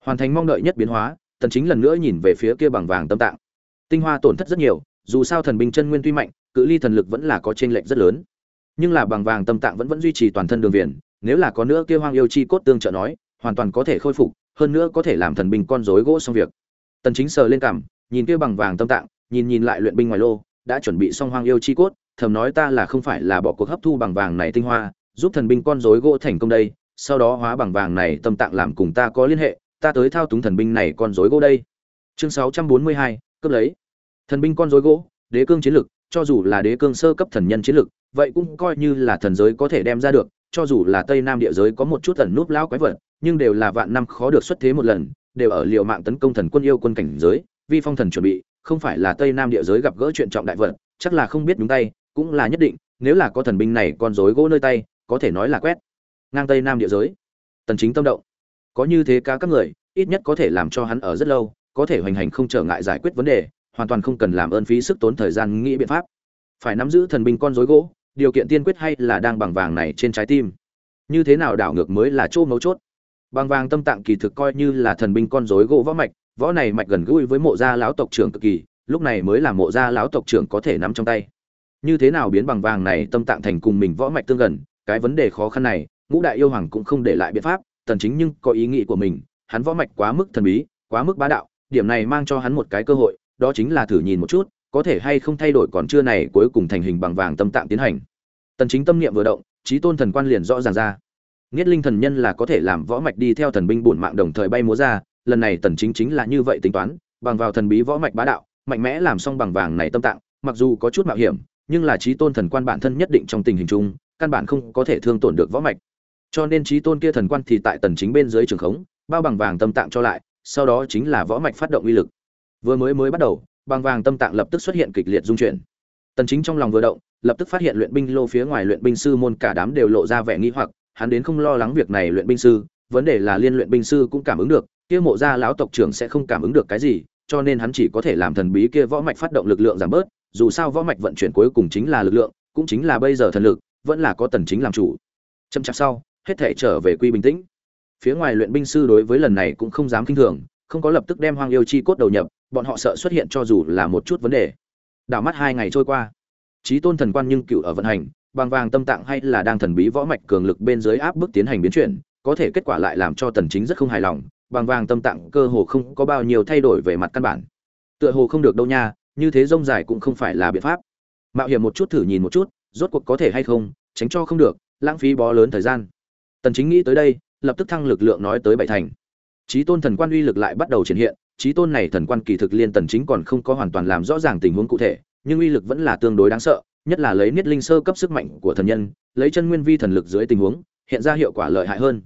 Hoàn thành mong đợi nhất biến hóa, tần chính lần nữa nhìn về phía kia bằng vàng tâm tạng. Tinh hoa tổn thất rất nhiều dù sao thần binh chân nguyên tuy mạnh cự ly thần lực vẫn là có trên lệch rất lớn. Nhưng là bằng vàng tâm tạng vẫn vẫn duy trì toàn thân đường viền nếu là có nữa kia hoang yêu chi cốt tương trợ nói hoàn toàn có thể khôi phục hơn nữa có thể làm thần binh con rối gỗ xong việc. Tần chính sờ lên cằm nhìn kia bằng vàng tâm tạng nhìn nhìn lại luyện binh ngoài lô đã chuẩn bị xong hoang yêu chi cốt thầm nói ta là không phải là bỏ cuộc hấp thu bằng vàng này tinh hoa giúp thần binh con rối gỗ thành công đây sau đó hóa bằng vàng này tâm tạng làm cùng ta có liên hệ ta tới thao túng thần binh này con rối gỗ đây. Chương 642, cấp lấy thần binh con rối gỗ, đế cương chiến lực, cho dù là đế cương sơ cấp thần nhân chiến lực, vậy cũng coi như là thần giới có thể đem ra được, cho dù là tây nam địa giới có một chút thần núp lão quái vật, nhưng đều là vạn năm khó được xuất thế một lần, đều ở liều mạng tấn công thần quân yêu quân cảnh giới, vi phong thần chuẩn bị, không phải là tây nam địa giới gặp gỡ chuyện trọng đại vật, chắc là không biết đúng tay, cũng là nhất định, nếu là có thần binh này con rối gỗ nơi tay, có thể nói là quét ngang tây nam địa giới. Tần chính tâm động. Có như thế cả các người, ít nhất có thể làm cho hắn ở rất lâu, có thể hoành hành không trở ngại giải quyết vấn đề hoàn toàn không cần làm ơn phí sức tốn thời gian nghĩ biện pháp. Phải nắm giữ thần binh con rối gỗ, điều kiện tiên quyết hay là đang bằng vàng này trên trái tim. Như thế nào đảo ngược mới là chỗ mấu chốt. Bằng vàng tâm tạng kỳ thực coi như là thần binh con rối gỗ võ mạch, võ này mạch gần gũi với mộ gia lão tộc trưởng cực kỳ, lúc này mới là mộ gia lão tộc trưởng có thể nắm trong tay. Như thế nào biến bằng vàng này tâm tạng thành cùng mình võ mạch tương gần, cái vấn đề khó khăn này, ngũ đại yêu hoàng cũng không để lại biện pháp, tần chính nhưng có ý nghĩ của mình, hắn võ mạch quá mức thần bí, quá mức bá đạo, điểm này mang cho hắn một cái cơ hội đó chính là thử nhìn một chút, có thể hay không thay đổi còn chưa này cuối cùng thành hình bằng vàng tâm tạng tiến hành. Tần chính tâm niệm vừa động, trí tôn thần quan liền rõ ràng ra. Nghiết linh thần nhân là có thể làm võ mạch đi theo thần binh bổn mạng đồng thời bay múa ra, lần này tần chính chính là như vậy tính toán, bằng vào thần bí võ mạch bá đạo, mạnh mẽ làm xong bằng vàng này tâm tạng, mặc dù có chút mạo hiểm, nhưng là trí tôn thần quan bản thân nhất định trong tình hình chung, căn bản không có thể thương tổn được võ mạch. Cho nên trí tôn kia thần quan thì tại tần chính bên dưới trường khống, bao bằng vàng tâm tạng cho lại, sau đó chính là võ mạch phát động uy lực vừa mới mới bắt đầu băng vàng tâm tạng lập tức xuất hiện kịch liệt dung chuyển. Tần chính trong lòng vừa động, lập tức phát hiện luyện binh lô phía ngoài luyện binh sư môn cả đám đều lộ ra vẻ nghi hoặc, hắn đến không lo lắng việc này luyện binh sư, vấn đề là liên luyện binh sư cũng cảm ứng được, kia mộ gia lão tộc trưởng sẽ không cảm ứng được cái gì, cho nên hắn chỉ có thể làm thần bí kia võ mạch phát động lực lượng giảm bớt, dù sao võ mạch vận chuyển cuối cùng chính là lực lượng, cũng chính là bây giờ thần lực, vẫn là có tần chính làm chủ. Chậm chạp sau, hết thể trở về quy bình tĩnh. Phía ngoài luyện binh sư đối với lần này cũng không dám kinh thường không có lập tức đem hoang yêu chi cốt đầu nhập, bọn họ sợ xuất hiện cho dù là một chút vấn đề. Đảo mắt hai ngày trôi qua trí tôn thần quan nhưng cựu ở vận hành bằng vàng tâm tạng hay là đang thần bí võ mạch cường lực bên dưới áp bức tiến hành biến chuyển, có thể kết quả lại làm cho tần chính rất không hài lòng bằng vàng tâm tạng cơ hồ không có bao nhiêu thay đổi về mặt căn bản. Tựa hồ không được đâu nha, như thế rông dài cũng không phải là biện pháp. Mạo hiểm một chút thử nhìn một chút, rốt cuộc có thể hay không, tránh cho không được, lãng phí bó lớn thời gian. Tần chính nghĩ tới đây, lập tức thăng lực lượng nói tới bảy thành. Chí tôn thần quan uy lực lại bắt đầu triển hiện, Chí tôn này thần quan kỳ thực liên tần chính còn không có hoàn toàn làm rõ ràng tình huống cụ thể, nhưng uy lực vẫn là tương đối đáng sợ, nhất là lấy niết linh sơ cấp sức mạnh của thần nhân, lấy chân nguyên vi thần lực dưới tình huống, hiện ra hiệu quả lợi hại hơn.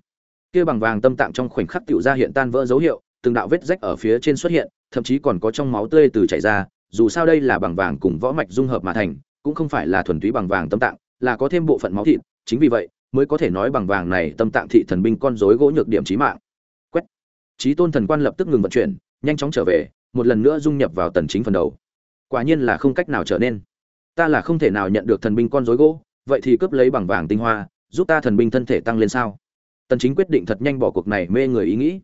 Kia bằng vàng tâm tạng trong khoảnh khắc tiểu ra hiện tan vỡ dấu hiệu, từng đạo vết rách ở phía trên xuất hiện, thậm chí còn có trong máu tươi từ chảy ra, dù sao đây là bằng vàng cùng võ mạch dung hợp mà thành, cũng không phải là thuần túy bằng vàng tâm tạng, là có thêm bộ phận máu thịt, chính vì vậy, mới có thể nói bằng vàng này tâm tạng thị thần binh con rối gỗ nhược điểm chí mạng chí tôn thần quan lập tức ngừng vận chuyển, nhanh chóng trở về, một lần nữa dung nhập vào tần chính phần đầu. Quả nhiên là không cách nào trở nên. Ta là không thể nào nhận được thần binh con rối gỗ, vậy thì cướp lấy bằng vàng tinh hoa, giúp ta thần binh thân thể tăng lên sao? Tần chính quyết định thật nhanh bỏ cuộc này mê người ý nghĩ.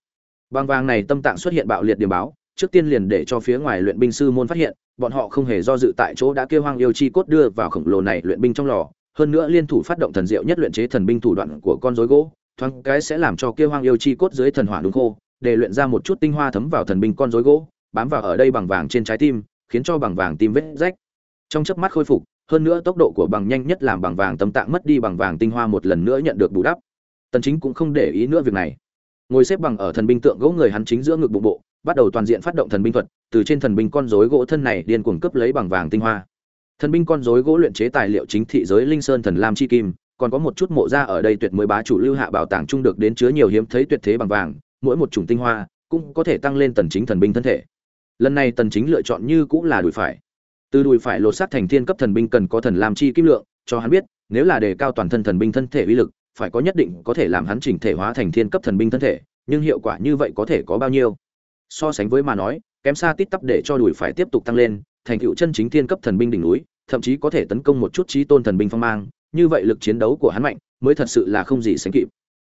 Bằng vàng này tâm tạng xuất hiện bạo liệt điểm báo, trước tiên liền để cho phía ngoài luyện binh sư môn phát hiện, bọn họ không hề do dự tại chỗ đã kêu hoang yêu chi cốt đưa vào khổng lồ này luyện binh trong lò. Hơn nữa liên thủ phát động thần diệu nhất luyện chế thần binh thủ đoạn của con rối gỗ, thoáng cái sẽ làm cho kêu hoang yêu chi cốt dưới thần hỏa đúng khô để luyện ra một chút tinh hoa thấm vào thần binh con rối gỗ, bám vào ở đây bằng vàng trên trái tim, khiến cho bằng vàng tim vết rách. Trong chớp mắt khôi phục, hơn nữa tốc độ của bằng nhanh nhất làm bằng vàng tâm tạng mất đi bằng vàng tinh hoa một lần nữa nhận được bù đắp. Tần chính cũng không để ý nữa việc này. Ngồi xếp bằng ở thần binh tượng gỗ người hắn chính giữa ngực bụng bộ, bắt đầu toàn diện phát động thần binh thuật, từ trên thần binh con rối gỗ thân này điên cuồng cướp lấy bằng vàng tinh hoa. Thần binh con rối gỗ luyện chế tài liệu chính thị giới linh sơn thần lam chi kim, còn có một chút mộ ra ở đây tuyệt mới bá chủ lưu hạ bảo tàng trung được đến chứa nhiều hiếm thấy tuyệt thế bằng vàng mỗi một chủng tinh hoa cũng có thể tăng lên tần chính thần binh thân thể. Lần này tần chính lựa chọn như cũng là đùi phải. Từ đùi phải lột xác thành thiên cấp thần binh cần có thần làm chi kim lượng, cho hắn biết, nếu là đề cao toàn thân thần binh thân thể uy lực, phải có nhất định có thể làm hắn chỉnh thể hóa thành thiên cấp thần binh thân thể, nhưng hiệu quả như vậy có thể có bao nhiêu? So sánh với mà nói, kém xa tít tắp để cho đùi phải tiếp tục tăng lên, thành tựu chân chính thiên cấp thần binh đỉnh núi, thậm chí có thể tấn công một chút chí tôn thần binh phong mang, như vậy lực chiến đấu của hắn mạnh, mới thật sự là không gì sánh kịp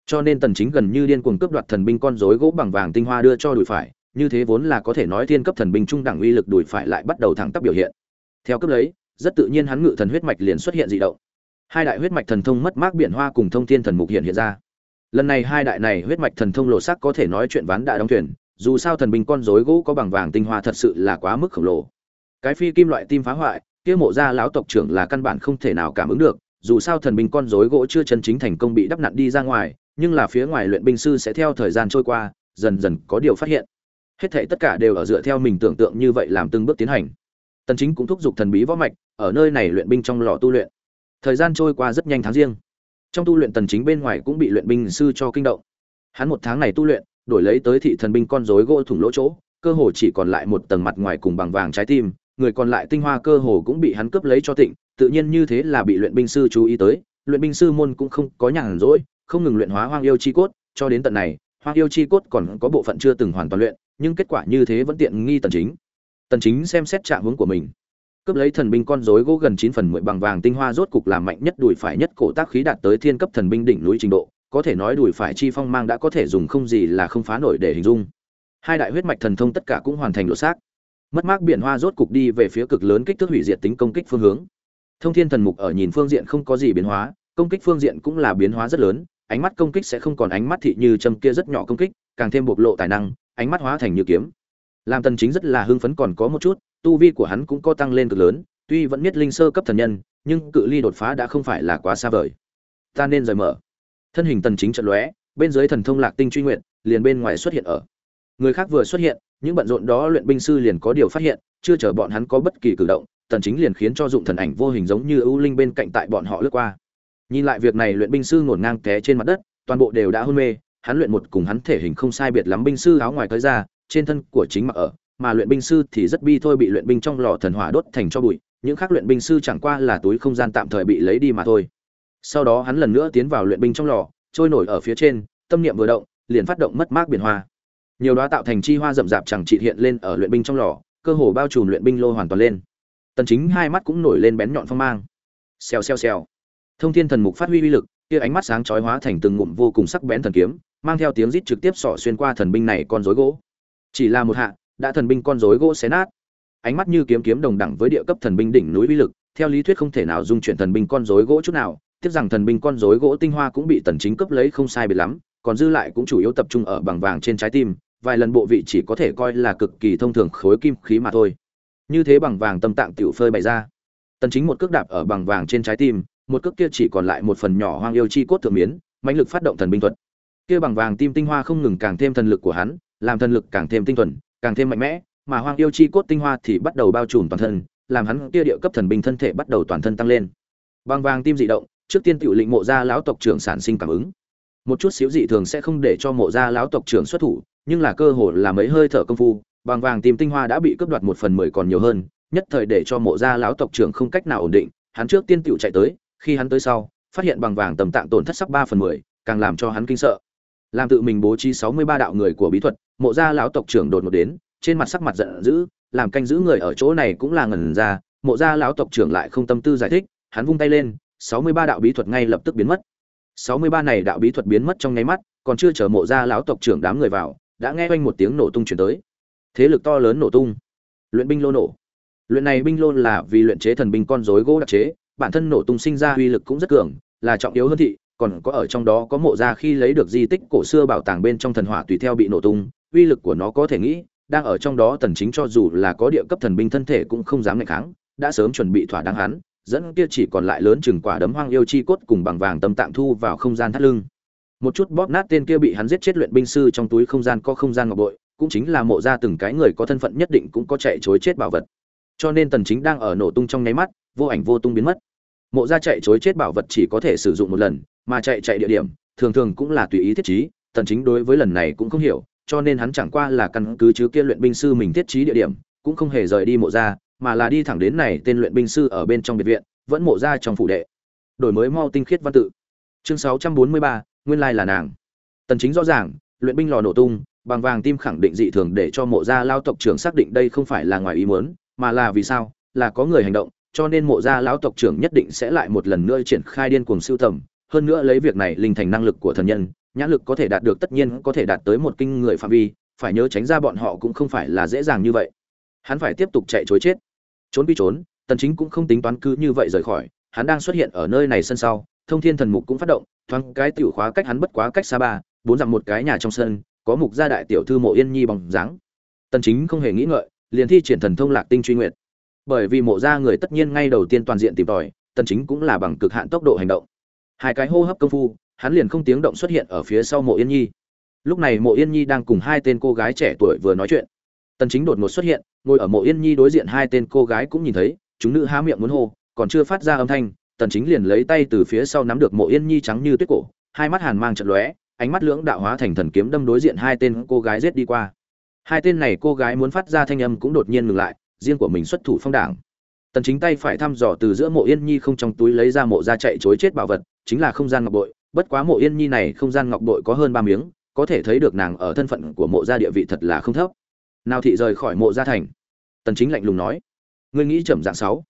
cho nên tần chính gần như điên cuồng cướp đoạt thần binh con rối gỗ bằng vàng tinh hoa đưa cho đùi phải, như thế vốn là có thể nói thiên cấp thần binh trung đẳng uy lực đùi phải lại bắt đầu thẳng tắp biểu hiện. Theo cấp lấy, rất tự nhiên hắn ngự thần huyết mạch liền xuất hiện dị động. Hai đại huyết mạch thần thông mất mát biển hoa cùng thông thiên thần mục hiện hiện ra. Lần này hai đại này huyết mạch thần thông lộ sắc có thể nói chuyện ván đã đóng thuyền, dù sao thần binh con rối gỗ có bằng vàng tinh hoa thật sự là quá mức khổng lồ. Cái phi kim loại tim phá hoại, kia mộ gia lão tộc trưởng là căn bản không thể nào cảm ứng được, dù sao thần binh con rối gỗ chưa chân chính thành công bị đắp nặn đi ra ngoài nhưng là phía ngoài luyện binh sư sẽ theo thời gian trôi qua, dần dần có điều phát hiện. Hết thảy tất cả đều ở dựa theo mình tưởng tượng như vậy làm từng bước tiến hành. Tần chính cũng thúc giục thần bí võ mạch, ở nơi này luyện binh trong lò tu luyện. Thời gian trôi qua rất nhanh tháng riêng. Trong tu luyện tần chính bên ngoài cũng bị luyện binh sư cho kinh động. Hắn một tháng này tu luyện, đổi lấy tới thị thần binh con rối gỗ thủng lỗ chỗ, cơ hồ chỉ còn lại một tầng mặt ngoài cùng bằng vàng trái tim, người còn lại tinh hoa cơ hồ cũng bị hắn cướp lấy cho tịnh, tự nhiên như thế là bị luyện binh sư chú ý tới, luyện binh sư môn cũng không có nhàn rỗi không ngừng luyện hóa hoang yêu chi cốt, cho đến tận này, hoang yêu chi cốt còn có bộ phận chưa từng hoàn toàn luyện, nhưng kết quả như thế vẫn tiện nghi tần chính. Tần chính xem xét trạng hướng của mình. Cướp lấy thần binh con rối gỗ gần 9 phần 10 bằng vàng tinh hoa rốt cục làm mạnh nhất đùi phải nhất cổ tác khí đạt tới thiên cấp thần binh đỉnh núi trình độ, có thể nói đùi phải chi phong mang đã có thể dùng không gì là không phá nổi để hình dung. Hai đại huyết mạch thần thông tất cả cũng hoàn thành lộ xác. Mất mát biển hoa rốt cục đi về phía cực lớn kích thước hủy diệt tính công kích phương hướng. Thông thiên thần mục ở nhìn phương diện không có gì biến hóa, công kích phương diện cũng là biến hóa rất lớn ánh mắt công kích sẽ không còn ánh mắt thị như châm kia rất nhỏ công kích, càng thêm bộc lộ tài năng, ánh mắt hóa thành như kiếm. Làm tần chính rất là hưng phấn còn có một chút, tu vi của hắn cũng có tăng lên cực lớn, tuy vẫn biết linh sơ cấp thần nhân, nhưng cự ly đột phá đã không phải là quá xa vời. Ta nên rời mở. Thân hình tần chính trận lóe, bên dưới thần thông lạc tinh truy nguyện, liền bên ngoài xuất hiện ở. Người khác vừa xuất hiện, những bận rộn đó luyện binh sư liền có điều phát hiện, chưa chờ bọn hắn có bất kỳ cử động, tần chính liền khiến cho dụng thần ảnh vô hình giống như ưu linh bên cạnh tại bọn họ lướt qua nhìn lại việc này luyện binh sư ngổn ngang té trên mặt đất, toàn bộ đều đã hôn mê, hắn luyện một cùng hắn thể hình không sai biệt lắm binh sư áo ngoài tới ra, trên thân của chính mặc ở, mà luyện binh sư thì rất bi thôi bị luyện binh trong lò thần hỏa đốt thành cho bụi, những khác luyện binh sư chẳng qua là túi không gian tạm thời bị lấy đi mà thôi. Sau đó hắn lần nữa tiến vào luyện binh trong lò, trôi nổi ở phía trên, tâm niệm vừa động, liền phát động mất mát biển hoa. Nhiều đóa tạo thành chi hoa rậm rạp chẳng trị hiện lên ở luyện binh trong lò, cơ hồ bao trùm luyện binh lô hoàn toàn lên. Tần chính hai mắt cũng nổi lên bén nhọn phong mang. Xèo xèo xèo thông thiên thần mục phát huy uy lực, kia ánh mắt sáng chói hóa thành từng ngụm vô cùng sắc bén thần kiếm, mang theo tiếng rít trực tiếp xỏ xuyên qua thần binh này con rối gỗ. Chỉ là một hạ, đã thần binh con rối gỗ xé nát. Ánh mắt như kiếm kiếm đồng đẳng với địa cấp thần binh đỉnh núi uy lực, theo lý thuyết không thể nào dung chuyển thần binh con rối gỗ chút nào, tiếc rằng thần binh con rối gỗ tinh hoa cũng bị tần chính cấp lấy không sai biệt lắm, còn dư lại cũng chủ yếu tập trung ở bằng vàng trên trái tim, vài lần bộ vị chỉ có thể coi là cực kỳ thông thường khối kim khí mà thôi. Như thế bằng vàng tâm tạng tiểu phơi bày ra. Tần chính một cước đạp ở bằng vàng trên trái tim một cước kia chỉ còn lại một phần nhỏ hoang yêu chi cốt thượng miến, mãnh lực phát động thần binh thuật. Kia bằng vàng tim tinh hoa không ngừng càng thêm thần lực của hắn, làm thần lực càng thêm tinh thuần, càng thêm mạnh mẽ, mà hoang yêu chi cốt tinh hoa thì bắt đầu bao trùm toàn thân, làm hắn kia địa cấp thần binh thân thể bắt đầu toàn thân tăng lên. Bằng vàng tim dị động, trước tiên tiểu lĩnh mộ gia lão tộc trưởng sản sinh cảm ứng. Một chút xíu dị thường sẽ không để cho mộ gia lão tộc trưởng xuất thủ, nhưng là cơ hội là mấy hơi thở công phu, bằng vàng tim tinh hoa đã bị cướp đoạt một phần mười còn nhiều hơn, nhất thời để cho mộ gia lão tộc trưởng không cách nào ổn định, hắn trước tiên tiểu chạy tới khi hắn tới sau, phát hiện bằng vàng tầm tạng tổn thất sắc ba phần mười, càng làm cho hắn kinh sợ. Làm tự mình bố trí sáu mươi ba đạo người của bí thuật, mộ gia lão tộc trưởng đột ngột đến, trên mặt sắc mặt giận dữ, làm canh giữ người ở chỗ này cũng là ngần ra, mộ gia lão tộc trưởng lại không tâm tư giải thích, hắn vung tay lên, sáu mươi ba đạo bí thuật ngay lập tức biến mất. sáu mươi ba này đạo bí thuật biến mất trong nháy mắt, còn chưa chờ mộ gia lão tộc trưởng đám người vào, đã nghe oanh một tiếng nổ tung chuyển tới. Thế lực to lớn nổ tung. Luyện binh lô nổ. Luyện này binh lô là vì luyện chế thần binh con rối gỗ đặc chế bản thân nổ tung sinh ra uy lực cũng rất cường, là trọng yếu hơn thị, còn có ở trong đó có mộ ra khi lấy được di tích cổ xưa bảo tàng bên trong thần hỏa tùy theo bị nổ tung, uy lực của nó có thể nghĩ, đang ở trong đó tần chính cho dù là có địa cấp thần binh thân thể cũng không dám nghịch kháng, đã sớm chuẩn bị thỏa đáng hắn, dẫn kia chỉ còn lại lớn chừng quả đấm hoang yêu chi cốt cùng bằng vàng tâm tạm thu vào không gian thắt lưng. Một chút bóp nát tên kia bị hắn giết chết luyện binh sư trong túi không gian có không gian ngọc bội, cũng chính là mộ ra từng cái người có thân phận nhất định cũng có chạy chối chết bảo vật. Cho nên tần chính đang ở nổ tung trong nháy mắt, vô ảnh vô tung biến mất mộ ra chạy chối chết bảo vật chỉ có thể sử dụng một lần mà chạy chạy địa điểm thường thường cũng là tùy ý thiết trí tần chính đối với lần này cũng không hiểu cho nên hắn chẳng qua là căn cứ chứ kia luyện binh sư mình thiết trí địa điểm cũng không hề rời đi mộ ra mà là đi thẳng đến này tên luyện binh sư ở bên trong biệt viện vẫn mộ ra trong phủ đệ. Đổi mới mau tinh khiết văn tự. Chương 643, nguyên lai là nàng. Tần chính rõ ràng luyện binh lò nổ tung bằng vàng tim khẳng định dị thường để cho mộ gia lao tộc trưởng xác định đây không phải là ngoài ý muốn mà là vì sao là có người hành động cho nên mộ gia lão tộc trưởng nhất định sẽ lại một lần nữa triển khai điên cuồng siêu tầm, hơn nữa lấy việc này linh thành năng lực của thần nhân, nhãn lực có thể đạt được tất nhiên có thể đạt tới một kinh người phạm vi, phải nhớ tránh ra bọn họ cũng không phải là dễ dàng như vậy. Hắn phải tiếp tục chạy chối chết. Trốn đi trốn, tần chính cũng không tính toán cứ như vậy rời khỏi, hắn đang xuất hiện ở nơi này sân sau, thông thiên thần mục cũng phát động, thoáng cái tiểu khóa cách hắn bất quá cách xa ba, bốn dặm một cái nhà trong sân, có mục gia đại tiểu thư mộ yên nhi bằng dáng. Tần chính không hề nghĩ ngợi, liền thi triển thần thông lạc tinh truy nguyệt bởi vì mộ gia người tất nhiên ngay đầu tiên toàn diện tìm tòi, tần chính cũng là bằng cực hạn tốc độ hành động. Hai cái hô hấp công phu, hắn liền không tiếng động xuất hiện ở phía sau mộ yên nhi. Lúc này mộ yên nhi đang cùng hai tên cô gái trẻ tuổi vừa nói chuyện. Tần chính đột ngột xuất hiện, ngồi ở mộ yên nhi đối diện hai tên cô gái cũng nhìn thấy, chúng nữ há miệng muốn hô, còn chưa phát ra âm thanh, tần chính liền lấy tay từ phía sau nắm được mộ yên nhi trắng như tuyết cổ, hai mắt hàn mang trận lóe, ánh mắt lưỡng đạo hóa thành thần kiếm đâm đối diện hai tên cô gái giết đi qua. Hai tên này cô gái muốn phát ra thanh âm cũng đột nhiên ngừng lại riêng của mình xuất thủ phong đảng. Tần chính tay phải thăm dò từ giữa mộ yên nhi không trong túi lấy ra mộ ra chạy chối chết bảo vật, chính là không gian ngọc bội. Bất quá mộ yên nhi này không gian ngọc bội có hơn ba miếng, có thể thấy được nàng ở thân phận của mộ gia địa vị thật là không thấp. Nào thị rời khỏi mộ gia thành. Tần chính lạnh lùng nói, ngươi nghĩ chậm dạng sáu.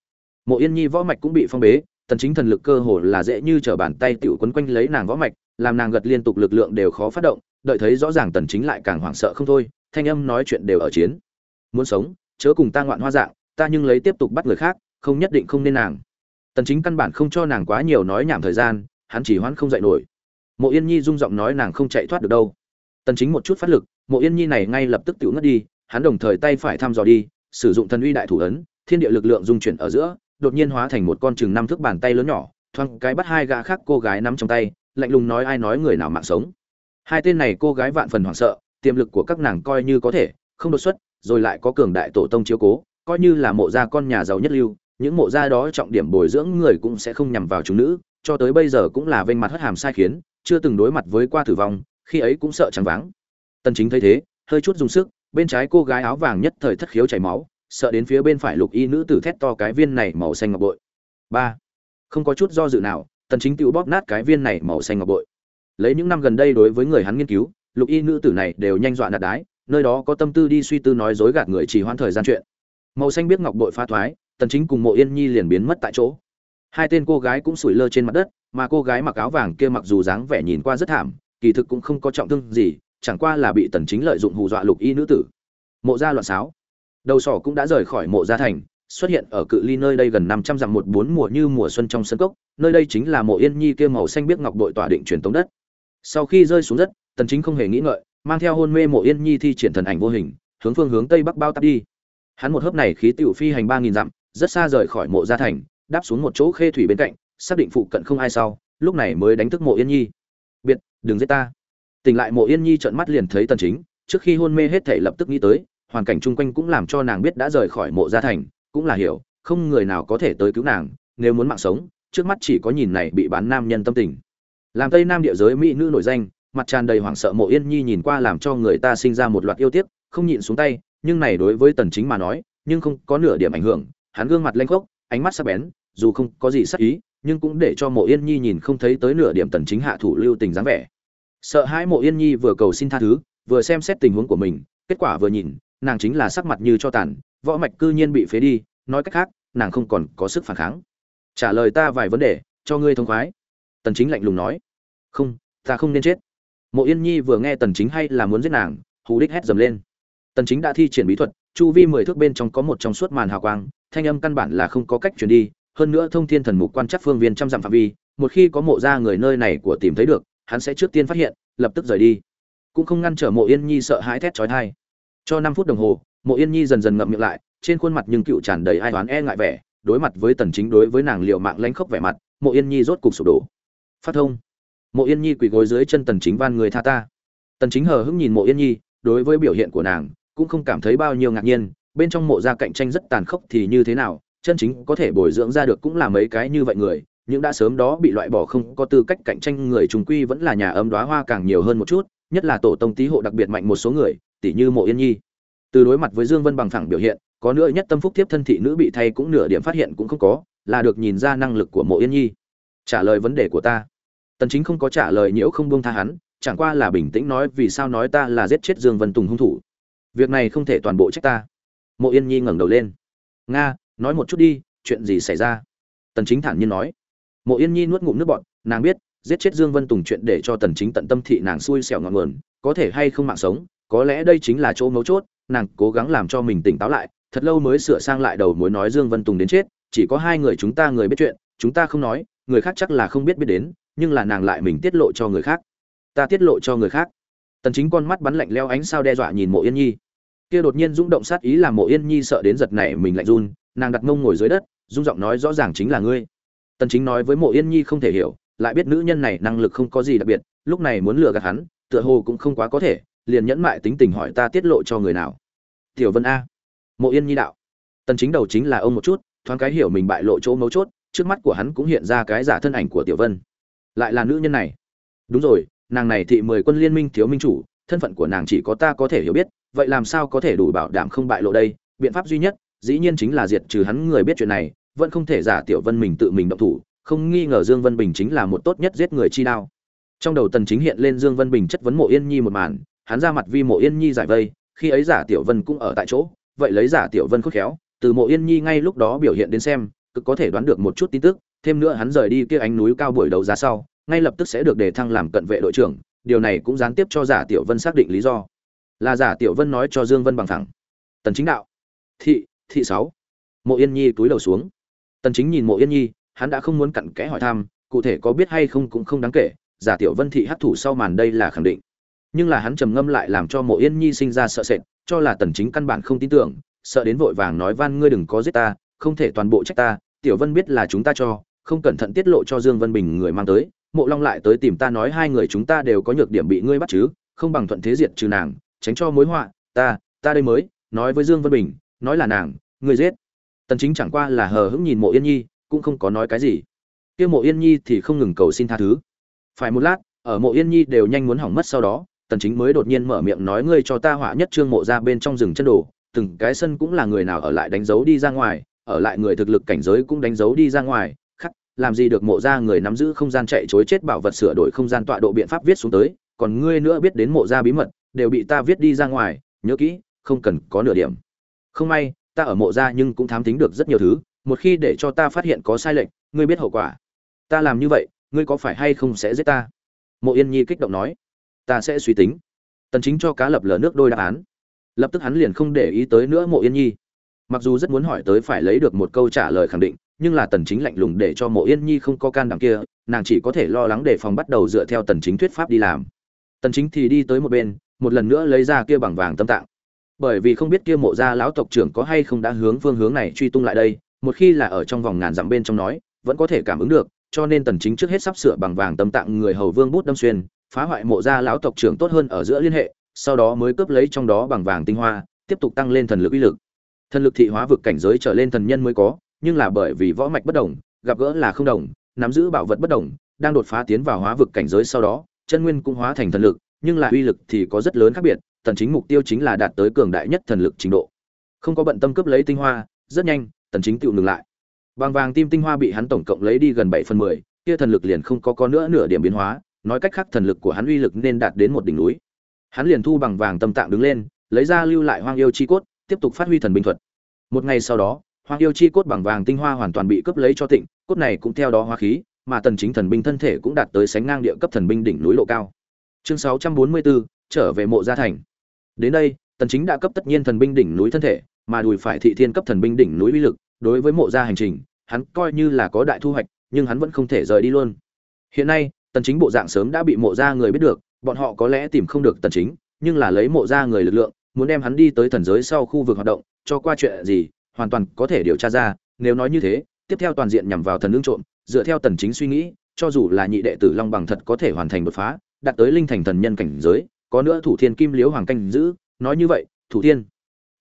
Mộ yên nhi võ mạch cũng bị phong bế, tần chính thần lực cơ hồ là dễ như trở bàn tay tiểu quấn quanh lấy nàng võ mạch, làm nàng gật liên tục lực lượng đều khó phát động, đợi thấy rõ ràng tần chính lại càng hoảng sợ không thôi, thanh âm nói chuyện đều ở chiến. Muốn sống chớ cùng ta ngoạn hoa dạng, ta nhưng lấy tiếp tục bắt người khác, không nhất định không nên nàng. Tần chính căn bản không cho nàng quá nhiều nói nhảm thời gian, hắn chỉ hoãn không dậy nổi. Mộ yên nhi rung giọng nói nàng không chạy thoát được đâu. Tần chính một chút phát lực, mộ yên nhi này ngay lập tức tiểu ngất đi, hắn đồng thời tay phải thăm dò đi, sử dụng thần uy đại thủ ấn, thiên địa lực lượng dung chuyển ở giữa, đột nhiên hóa thành một con chừng năm thước bàn tay lớn nhỏ, thoáng cái bắt hai gã khác cô gái nắm trong tay, lạnh lùng nói ai nói người nào mạng sống. Hai tên này cô gái vạn phần hoảng sợ, tiềm lực của các nàng coi như có thể, không đột xuất rồi lại có cường đại tổ tông chiếu cố, coi như là mộ gia con nhà giàu nhất lưu, những mộ gia đó trọng điểm bồi dưỡng người cũng sẽ không nhằm vào chúng nữ, cho tới bây giờ cũng là vênh mặt hất hàm sai khiến, chưa từng đối mặt với qua tử vong, khi ấy cũng sợ trắng váng. Tần chính thấy thế, hơi chút dùng sức, bên trái cô gái áo vàng nhất thời thất khiếu chảy máu, sợ đến phía bên phải lục y nữ tử thét to cái viên này màu xanh ngọc bội. Ba. Không có chút do dự nào, tần chính tự bóp nát cái viên này màu xanh ngọc bội. Lấy những năm gần đây đối với người hắn nghiên cứu, lục y nữ tử này đều nhanh dọa nạt đái nơi đó có tâm tư đi suy tư nói dối gạt người chỉ hoãn thời gian chuyện. Màu xanh biết ngọc bội pha thoái, tần chính cùng mộ yên nhi liền biến mất tại chỗ. Hai tên cô gái cũng sủi lơ trên mặt đất, mà cô gái mặc áo vàng kia mặc dù dáng vẻ nhìn qua rất thảm, kỳ thực cũng không có trọng thương gì, chẳng qua là bị tần chính lợi dụng hù dọa lục y nữ tử. Mộ gia loạn sáo đầu sỏ cũng đã rời khỏi mộ gia thành, xuất hiện ở cự ly nơi đây gần 500 dặm một bốn mùa như mùa xuân trong sân cốc, nơi đây chính là mộ yên nhi kia màu xanh biết ngọc bội tỏa định truyền tống đất. Sau khi rơi xuống đất, tần chính không hề nghĩ ngợi mang theo hôn mê mộ yên nhi thi triển thần ảnh vô hình, hướng phương hướng tây bắc bao tắp đi. Hắn một hớp này khí tiểu phi hành ba nghìn dặm, rất xa rời khỏi mộ gia thành, đáp xuống một chỗ khê thủy bên cạnh, xác định phụ cận không ai sau, lúc này mới đánh thức mộ yên nhi. Biệt, đừng giết ta. Tỉnh lại mộ yên nhi trợn mắt liền thấy tần chính, trước khi hôn mê hết thể lập tức nghĩ tới, hoàn cảnh chung quanh cũng làm cho nàng biết đã rời khỏi mộ gia thành, cũng là hiểu, không người nào có thể tới cứu nàng, nếu muốn mạng sống, trước mắt chỉ có nhìn này bị bán nam nhân tâm tình. Làm tây nam địa giới mỹ nữ nổi danh mặt tràn đầy hoảng sợ mộ yên nhi nhìn qua làm cho người ta sinh ra một loạt yêu tiếc, không nhịn xuống tay, nhưng này đối với tần chính mà nói, nhưng không có nửa điểm ảnh hưởng, hắn gương mặt lênh khốc, ánh mắt sắc bén, dù không có gì sắc ý, nhưng cũng để cho mộ yên nhi nhìn không thấy tới nửa điểm tần chính hạ thủ lưu tình dáng vẻ. Sợ hãi mộ yên nhi vừa cầu xin tha thứ, vừa xem xét tình huống của mình, kết quả vừa nhìn, nàng chính là sắc mặt như cho tàn, võ mạch cư nhiên bị phế đi, nói cách khác, nàng không còn có sức phản kháng. Trả lời ta vài vấn đề, cho ngươi thông khoái. Tần chính lạnh lùng nói. Không, ta không nên chết mộ yên nhi vừa nghe tần chính hay là muốn giết nàng, hù đích hét dầm lên. Tần chính đã thi triển bí thuật, chu vi mười thước bên trong có một trong suốt màn hào quang, thanh âm căn bản là không có cách truyền đi, hơn nữa thông thiên thần mục quan chắc phương viên trăm dặm phạm vi, một khi có mộ ra người nơi này của tìm thấy được, hắn sẽ trước tiên phát hiện, lập tức rời đi. Cũng không ngăn trở mộ yên nhi sợ hãi thét chói tai. Cho 5 phút đồng hồ, mộ yên nhi dần dần ngậm miệng lại, trên khuôn mặt nhưng cựu tràn đầy ai oán e ngại vẻ, đối mặt với tần chính đối với nàng liều mạng lén khốc vẻ mặt, mộ yên nhi rốt cục sụp đổ. Phát thông mộ yên nhi quỳ gối dưới chân tần chính van người tha ta. Tần chính hờ hững nhìn mộ yên nhi, đối với biểu hiện của nàng, cũng không cảm thấy bao nhiêu ngạc nhiên, bên trong mộ gia cạnh tranh rất tàn khốc thì như thế nào, chân chính có thể bồi dưỡng ra được cũng là mấy cái như vậy người, những đã sớm đó bị loại bỏ không có tư cách cạnh tranh người trùng quy vẫn là nhà ấm đóa hoa càng nhiều hơn một chút, nhất là tổ tông tý hộ đặc biệt mạnh một số người tỷ như mộ yên nhi. Từ đối mặt với dương vân bằng phẳng biểu hiện, có nữa nhất tâm phúc tiếp thân thị nữ bị thay cũng nửa điểm phát hiện cũng không có, là được nhìn ra năng lực của mộ yên nhi. Trả lời vấn đề của ta tần chính không có trả lời nhiễu không buông tha hắn, chẳng qua là bình tĩnh nói, vì sao nói ta là giết chết dương vân tùng hung thủ? Việc này không thể toàn bộ trách ta. Mộ yên nhi ngẩng đầu lên. Nga, nói một chút đi, chuyện gì xảy ra? Tần chính thản nhiên nói. Mộ yên nhi nuốt ngụm nước bọt, nàng biết, giết chết dương vân tùng chuyện để cho tần chính tận tâm thị nàng xui xẻo ngọn nguồn, có thể hay không mạng sống, có lẽ đây chính là chỗ mấu chốt, nàng cố gắng làm cho mình tỉnh táo lại, thật lâu mới sửa sang lại đầu mối nói dương vân tùng đến chết, chỉ có hai người chúng ta người biết chuyện, chúng ta không nói, người khác chắc là không biết biết đến nhưng là nàng lại mình tiết lộ cho người khác. Ta tiết lộ cho người khác. Tần chính con mắt bắn lạnh leo ánh sao đe dọa nhìn mộ yên nhi. Kia đột nhiên rung động sát ý làm mộ yên nhi sợ đến giật nảy mình lạnh run, nàng đặt mông ngồi dưới đất, rung giọng nói rõ ràng chính là ngươi. Tần chính nói với mộ yên nhi không thể hiểu, lại biết nữ nhân này năng lực không có gì đặc biệt, lúc này muốn lừa gạt hắn, tựa hồ cũng không quá có thể, liền nhẫn mại tính tình hỏi ta tiết lộ cho người nào. Tiểu vân a. Mộ yên nhi đạo. Tần chính đầu chính là ông một chút, thoáng cái hiểu mình bại lộ chỗ mấu chốt, trước mắt của hắn cũng hiện ra cái giả thân ảnh của tiểu vân lại là nữ nhân này. Đúng rồi, nàng này thị mười quân liên minh thiếu minh chủ, thân phận của nàng chỉ có ta có thể hiểu biết, vậy làm sao có thể đủ bảo đảm không bại lộ đây? Biện pháp duy nhất, dĩ nhiên chính là diệt trừ hắn người biết chuyện này, vẫn không thể giả tiểu vân mình tự mình động thủ, không nghi ngờ dương vân bình chính là một tốt nhất giết người chi đao. Trong đầu tần chính hiện lên dương vân bình chất vấn mộ yên nhi một màn, hắn ra mặt vi mộ yên nhi giải vây, khi ấy giả tiểu vân cũng ở tại chỗ, vậy lấy giả tiểu vân khôn khéo, từ mộ yên nhi ngay lúc đó biểu hiện đến xem, cực có thể đoán được một chút tin tức thêm nữa hắn rời đi kia ánh núi cao buổi đầu giá sau, ngay lập tức sẽ được đề thăng làm cận vệ đội trưởng, điều này cũng gián tiếp cho giả tiểu vân xác định lý do. Là giả tiểu vân nói cho dương vân bằng thẳng. Tần chính đạo. Thị thị sáu. Mộ yên nhi túi đầu xuống. Tần chính nhìn mộ yên nhi, hắn đã không muốn cặn kẽ hỏi thăm, cụ thể có biết hay không cũng không đáng kể, giả tiểu vân thị hấp thủ sau màn đây là khẳng định. Nhưng là hắn trầm ngâm lại làm cho mộ yên nhi sinh ra sợ sệt, cho là tần chính căn bản không tin tưởng, sợ đến vội vàng nói, van ngươi đừng có giết ta, không thể toàn bộ trách ta, tiểu vân biết là chúng ta cho không cẩn thận tiết lộ cho dương vân bình người mang tới, mộ long lại tới tìm ta nói hai người chúng ta đều có nhược điểm bị ngươi bắt chứ, không bằng thuận thế diệt trừ nàng, tránh cho mối họa, ta ta đây mới, nói với dương vân bình, nói là nàng, ngươi giết. Tần chính chẳng qua là hờ hững nhìn mộ yên nhi, cũng không có nói cái gì. Kia mộ yên nhi thì không ngừng cầu xin tha thứ. Phải một lát, ở mộ yên nhi đều nhanh muốn hỏng mất sau đó, tần chính mới đột nhiên mở miệng nói ngươi cho ta họa nhất trương mộ ra bên trong rừng chân đồ, từng cái sân cũng là người nào ở lại đánh dấu đi ra ngoài, ở lại người thực lực cảnh giới cũng đánh dấu đi ra ngoài làm gì được mộ ra người nắm giữ không gian chạy chối chết bảo vật sửa đổi không gian tọa độ biện pháp viết xuống tới, còn ngươi nữa biết đến mộ ra bí mật, đều bị ta viết đi ra ngoài, nhớ kỹ, không cần có nửa điểm. Không may, ta ở mộ ra nhưng cũng thám tính được rất nhiều thứ, một khi để cho ta phát hiện có sai lệch, ngươi biết hậu quả. Ta làm như vậy, ngươi có phải hay không sẽ giết ta? Mộ yên nhi kích động nói. Ta sẽ suy tính. Tần chính cho cá lập lờ nước đôi đáp án. Lập tức hắn liền không để ý tới nữa mộ yên nhi. Mặc dù rất muốn hỏi tới phải lấy được một câu trả lời khẳng định nhưng là tần chính lạnh lùng để cho mộ yên nhi không có can đảm kia, nàng chỉ có thể lo lắng để phòng bắt đầu dựa theo tần chính thuyết pháp đi làm. Tần chính thì đi tới một bên, một lần nữa lấy ra kia bằng vàng tâm tạng. Bởi vì không biết kia mộ gia lão tộc trưởng có hay không đã hướng phương hướng này truy tung lại đây, một khi là ở trong vòng ngàn dặm bên trong nói, vẫn có thể cảm ứng được, cho nên tần chính trước hết sắp sửa bằng vàng tâm tạng người hầu vương bút đâm xuyên, phá hoại mộ gia lão tộc trưởng tốt hơn ở giữa liên hệ, sau đó mới cướp lấy trong đó bằng vàng tinh hoa, tiếp tục tăng lên thần lực uy lực. Thần lực thị hóa vực cảnh giới trở lên thần nhân mới có nhưng là bởi vì võ mạch bất đồng gặp gỡ là không đồng nắm giữ bảo vật bất đồng đang đột phá tiến vào hóa vực cảnh giới sau đó chân nguyên cũng hóa thành thần lực nhưng là uy lực thì có rất lớn khác biệt tần chính mục tiêu chính là đạt tới cường đại nhất thần lực trình độ không có bận tâm cướp lấy tinh hoa rất nhanh tần chính tựu ngừng lại Bằng vàng tim tinh hoa bị hắn tổng cộng lấy đi gần 7 phần 10, kia thần lực liền không có có nữa nửa điểm biến hóa, nói cách khác thần lực của hắn uy lực nên đạt đến một đỉnh núi. Hắn liền thu bằng vàng tâm tạng đứng lên, lấy ra lưu lại hoang yêu chi cốt, tiếp tục phát huy thần binh thuật. Một ngày sau đó, hoang yêu chi cốt bằng vàng tinh hoa hoàn toàn bị cướp lấy cho tịnh, cốt này cũng theo đó hóa khí, mà tần chính thần binh thân thể cũng đạt tới sánh ngang địa cấp thần binh đỉnh núi lộ cao. Chương 644, trở về mộ gia thành. Đến đây, tần chính đã cấp tất nhiên thần binh đỉnh núi thân thể, mà đùi phải thị thiên cấp thần binh đỉnh núi uy lực, đối với mộ gia hành trình, hắn coi như là có đại thu hoạch, nhưng hắn vẫn không thể rời đi luôn. Hiện nay, tần chính bộ dạng sớm đã bị mộ gia người biết được, bọn họ có lẽ tìm không được tần chính, nhưng là lấy mộ gia người lực lượng, muốn đem hắn đi tới thần giới sau khu vực hoạt động, cho qua chuyện gì, hoàn toàn có thể điều tra ra, nếu nói như thế, tiếp theo toàn diện nhằm vào thần lương trộm, dựa theo tần chính suy nghĩ, cho dù là nhị đệ tử Long Bằng thật có thể hoàn thành đột phá, đạt tới linh thành thần nhân cảnh giới, có nữa thủ thiên kim liễu hoàng canh giữ, nói như vậy, thủ thiên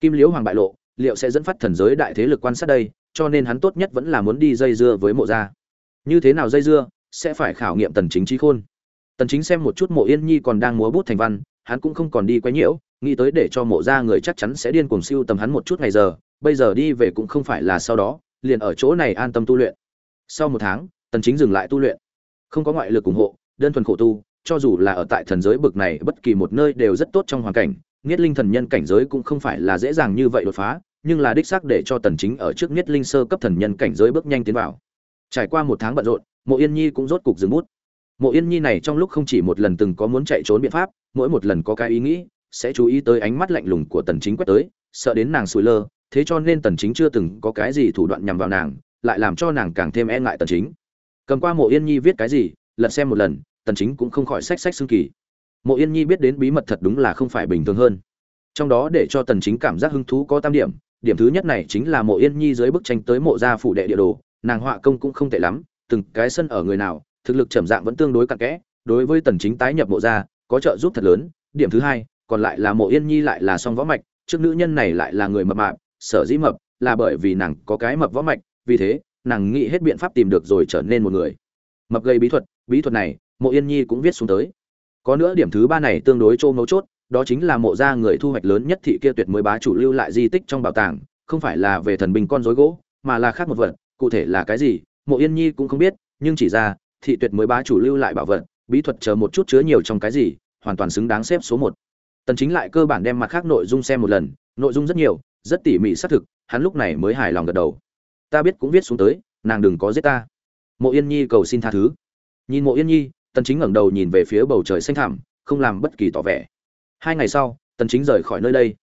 kim liễu hoàng bại lộ, liệu sẽ dẫn phát thần giới đại thế lực quan sát đây, cho nên hắn tốt nhất vẫn là muốn đi dây dưa với mộ gia. Như thế nào dây dưa, sẽ phải khảo nghiệm tần chính trí khôn. Tần chính xem một chút mộ Yên Nhi còn đang múa bút thành văn, hắn cũng không còn đi quấy nhiễu, nghĩ tới để cho mộ gia người chắc chắn sẽ điên cuồng siêu tầm hắn một chút ngày giờ, bây giờ đi về cũng không phải là sau đó, liền ở chỗ này an tâm tu luyện. Sau một tháng, tần chính dừng lại tu luyện, không có ngoại lực ủng hộ, đơn thuần khổ tu, cho dù là ở tại thần giới bực này bất kỳ một nơi đều rất tốt trong hoàn cảnh, nghiết Linh thần nhân cảnh giới cũng không phải là dễ dàng như vậy đột phá, nhưng là đích xác để cho tần chính ở trước nghiết Linh sơ cấp thần nhân cảnh giới bước nhanh tiến vào. Trải qua một tháng bận rộn, Mộ Yên Nhi cũng rốt cục dừng bút. Mộ Yên Nhi này trong lúc không chỉ một lần từng có muốn chạy trốn biện pháp, mỗi một lần có cái ý nghĩ, sẽ chú ý tới ánh mắt lạnh lùng của tần chính quét tới, sợ đến nàng sủi lơ, thế cho nên tần chính chưa từng có cái gì thủ đoạn nhằm vào nàng, lại làm cho nàng càng thêm e ngại tần chính. Cầm qua Mộ Yên Nhi viết cái gì, lật xem một lần, tần chính cũng không khỏi sách sách xương kỳ. Mộ Yên Nhi biết đến bí mật thật đúng là không phải bình thường hơn. Trong đó để cho tần chính cảm giác hứng thú có tam điểm, điểm thứ nhất này chính là Mộ Yên Nhi dưới bức tranh tới mộ gia phủ đệ địa đồ, nàng họa công cũng không tệ lắm, từng cái sân ở người nào, thực lực trầm dạng vẫn tương đối cặn kẽ, đối với tần chính tái nhập mộ gia, có trợ giúp thật lớn. Điểm thứ hai, còn lại là Mộ Yên Nhi lại là song võ mạch, trước nữ nhân này lại là người mập mạp, sở dĩ mập là bởi vì nàng có cái mập võ mạch, vì thế, nàng nghĩ hết biện pháp tìm được rồi trở nên một người. Mập gây bí thuật, bí thuật này, Mộ Yên Nhi cũng viết xuống tới. Có nữa điểm thứ ba này tương đối trô mấu chốt, đó chính là mộ gia người thu hoạch lớn nhất thị kia tuyệt mới bá chủ lưu lại di tích trong bảo tàng, không phải là về thần binh con rối gỗ, mà là khác một vật, cụ thể là cái gì, Mộ Yên Nhi cũng không biết, nhưng chỉ ra, thị tuyệt mới bá chủ lưu lại bảo vật, bí thuật chờ một chút chứa nhiều trong cái gì, hoàn toàn xứng đáng xếp số một. Tần Chính lại cơ bản đem mặt khác nội dung xem một lần, nội dung rất nhiều, rất tỉ mỉ xác thực, hắn lúc này mới hài lòng gật đầu. Ta biết cũng viết xuống tới, nàng đừng có giết ta. Mộ Yên Nhi cầu xin tha thứ. Nhìn Mộ Yên Nhi, Tần Chính ngẩng đầu nhìn về phía bầu trời xanh thẳm, không làm bất kỳ tỏ vẻ. Hai ngày sau, Tần Chính rời khỏi nơi đây.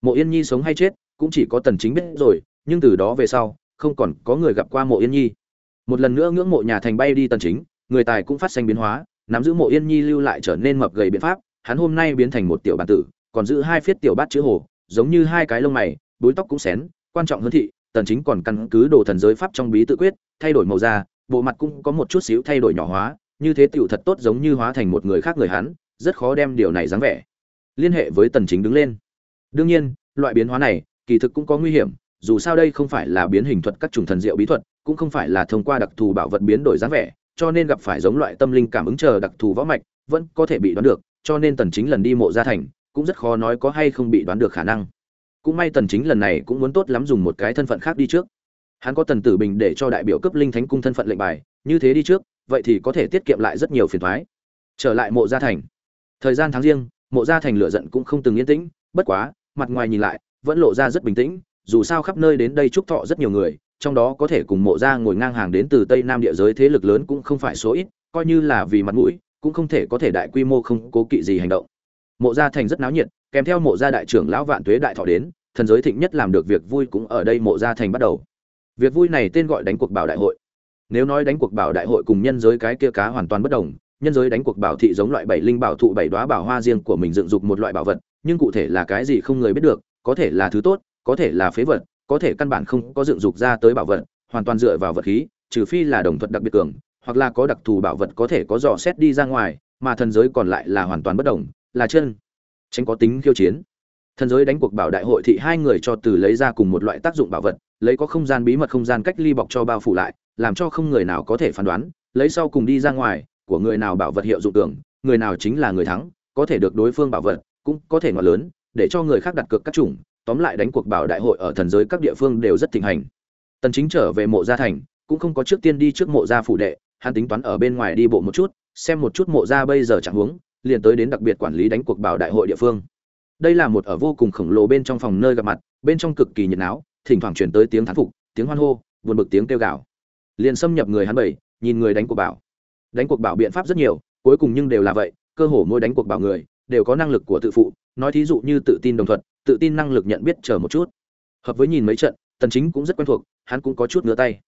Mộ Yên Nhi sống hay chết, cũng chỉ có Tần Chính biết rồi, nhưng từ đó về sau, không còn có người gặp qua Mộ Yên Nhi. Một lần nữa ngưỡng mộ nhà thành bay đi Tần Chính, người tài cũng phát sinh biến hóa, nắm giữ Mộ Yên Nhi lưu lại trở nên mập gầy biện pháp, hắn hôm nay biến thành một tiểu bản tử, còn giữ hai phiết tiểu bát chữ hồ, giống như hai cái lông mày, búi tóc cũng xén, quan trọng hơn thị, Tần Chính còn căn cứ đồ thần giới pháp trong bí tự quyết, thay đổi màu da, bộ mặt cũng có một chút xíu thay đổi nhỏ hóa, như thế tiểu thật tốt giống như hóa thành một người khác người hắn, rất khó đem điều này dáng vẻ. Liên hệ với Tần Chính đứng lên. Đương nhiên, loại biến hóa này, kỳ thực cũng có nguy hiểm, dù sao đây không phải là biến hình thuật các chủng thần diệu bí thuật, cũng không phải là thông qua đặc thù bảo vật biến đổi dáng vẻ, cho nên gặp phải giống loại tâm linh cảm ứng chờ đặc thù võ mạch, vẫn có thể bị đoán được, cho nên Tần Chính lần đi mộ gia thành, cũng rất khó nói có hay không bị đoán được khả năng. Cũng may Tần Chính lần này cũng muốn tốt lắm dùng một cái thân phận khác đi trước. Hắn có Tần Tử Bình để cho đại biểu cấp linh thánh cung thân phận lệnh bài, như thế đi trước, vậy thì có thể tiết kiệm lại rất nhiều phiền toái. Trở lại mộ gia thành. Thời gian tháng riêng, mộ gia thành lửa giận cũng không từng yên tĩnh, bất quá, mặt ngoài nhìn lại, vẫn lộ ra rất bình tĩnh, dù sao khắp nơi đến đây chúc thọ rất nhiều người, trong đó có thể cùng mộ gia ngồi ngang hàng đến từ Tây Nam địa giới thế lực lớn cũng không phải số ít, coi như là vì mặt mũi, cũng không thể có thể đại quy mô không cố kỵ gì hành động. Mộ gia thành rất náo nhiệt, kèm theo mộ gia đại trưởng lão Vạn Tuế đại thọ đến, thần giới thịnh nhất làm được việc vui cũng ở đây mộ gia thành bắt đầu. Việc vui này tên gọi đánh cuộc bảo đại hội. Nếu nói đánh cuộc bảo đại hội cùng nhân giới cái kia cá hoàn toàn bất đồng, nhân giới đánh cuộc bảo thị giống loại bảy linh bảo thụ bảy đóa bảo hoa riêng của mình dựng dục một loại bảo vật, nhưng cụ thể là cái gì không người biết được, có thể là thứ tốt, có thể là phế vật, có thể căn bản không có dựng dục ra tới bảo vật, hoàn toàn dựa vào vật khí, trừ phi là đồng thuật đặc biệt cường, hoặc là có đặc thù bảo vật có thể có dò xét đi ra ngoài, mà thần giới còn lại là hoàn toàn bất động, là chân tránh có tính khiêu chiến. Thần giới đánh cuộc bảo đại hội thị hai người cho từ lấy ra cùng một loại tác dụng bảo vật, lấy có không gian bí mật không gian cách ly bọc cho bao phủ lại, làm cho không người nào có thể phán đoán, lấy sau cùng đi ra ngoài, của người nào bảo vật hiệu dụng tưởng, người nào chính là người thắng, có thể được đối phương bảo vật, cũng có thể ngọt lớn, để cho người khác đặt cược các chủng, tóm lại đánh cuộc bảo đại hội ở thần giới các địa phương đều rất thịnh hành. tần chính trở về mộ gia thành cũng không có trước tiên đi trước mộ gia phủ đệ hắn tính toán ở bên ngoài đi bộ một chút xem một chút mộ gia bây giờ chẳng huống liền tới đến đặc biệt quản lý đánh cuộc bảo đại hội địa phương. Đây là một ở vô cùng khổng lồ bên trong phòng nơi gặp mặt, bên trong cực kỳ nhiệt náo, thỉnh thoảng truyền tới tiếng thán phục, tiếng hoan hô, buồn bực tiếng kêu gào. Liền xâm nhập người hắn bảy, nhìn người đánh cuộc bảo. Đánh cuộc bảo biện pháp rất nhiều, cuối cùng nhưng đều là vậy, cơ hồ mỗi đánh cuộc bảo người, đều có năng lực của tự phụ. Nói thí dụ như tự tin đồng thuận, tự tin năng lực nhận biết chờ một chút. Hợp với nhìn mấy trận, tần chính cũng rất quen thuộc, hắn cũng có chút ngứa tay.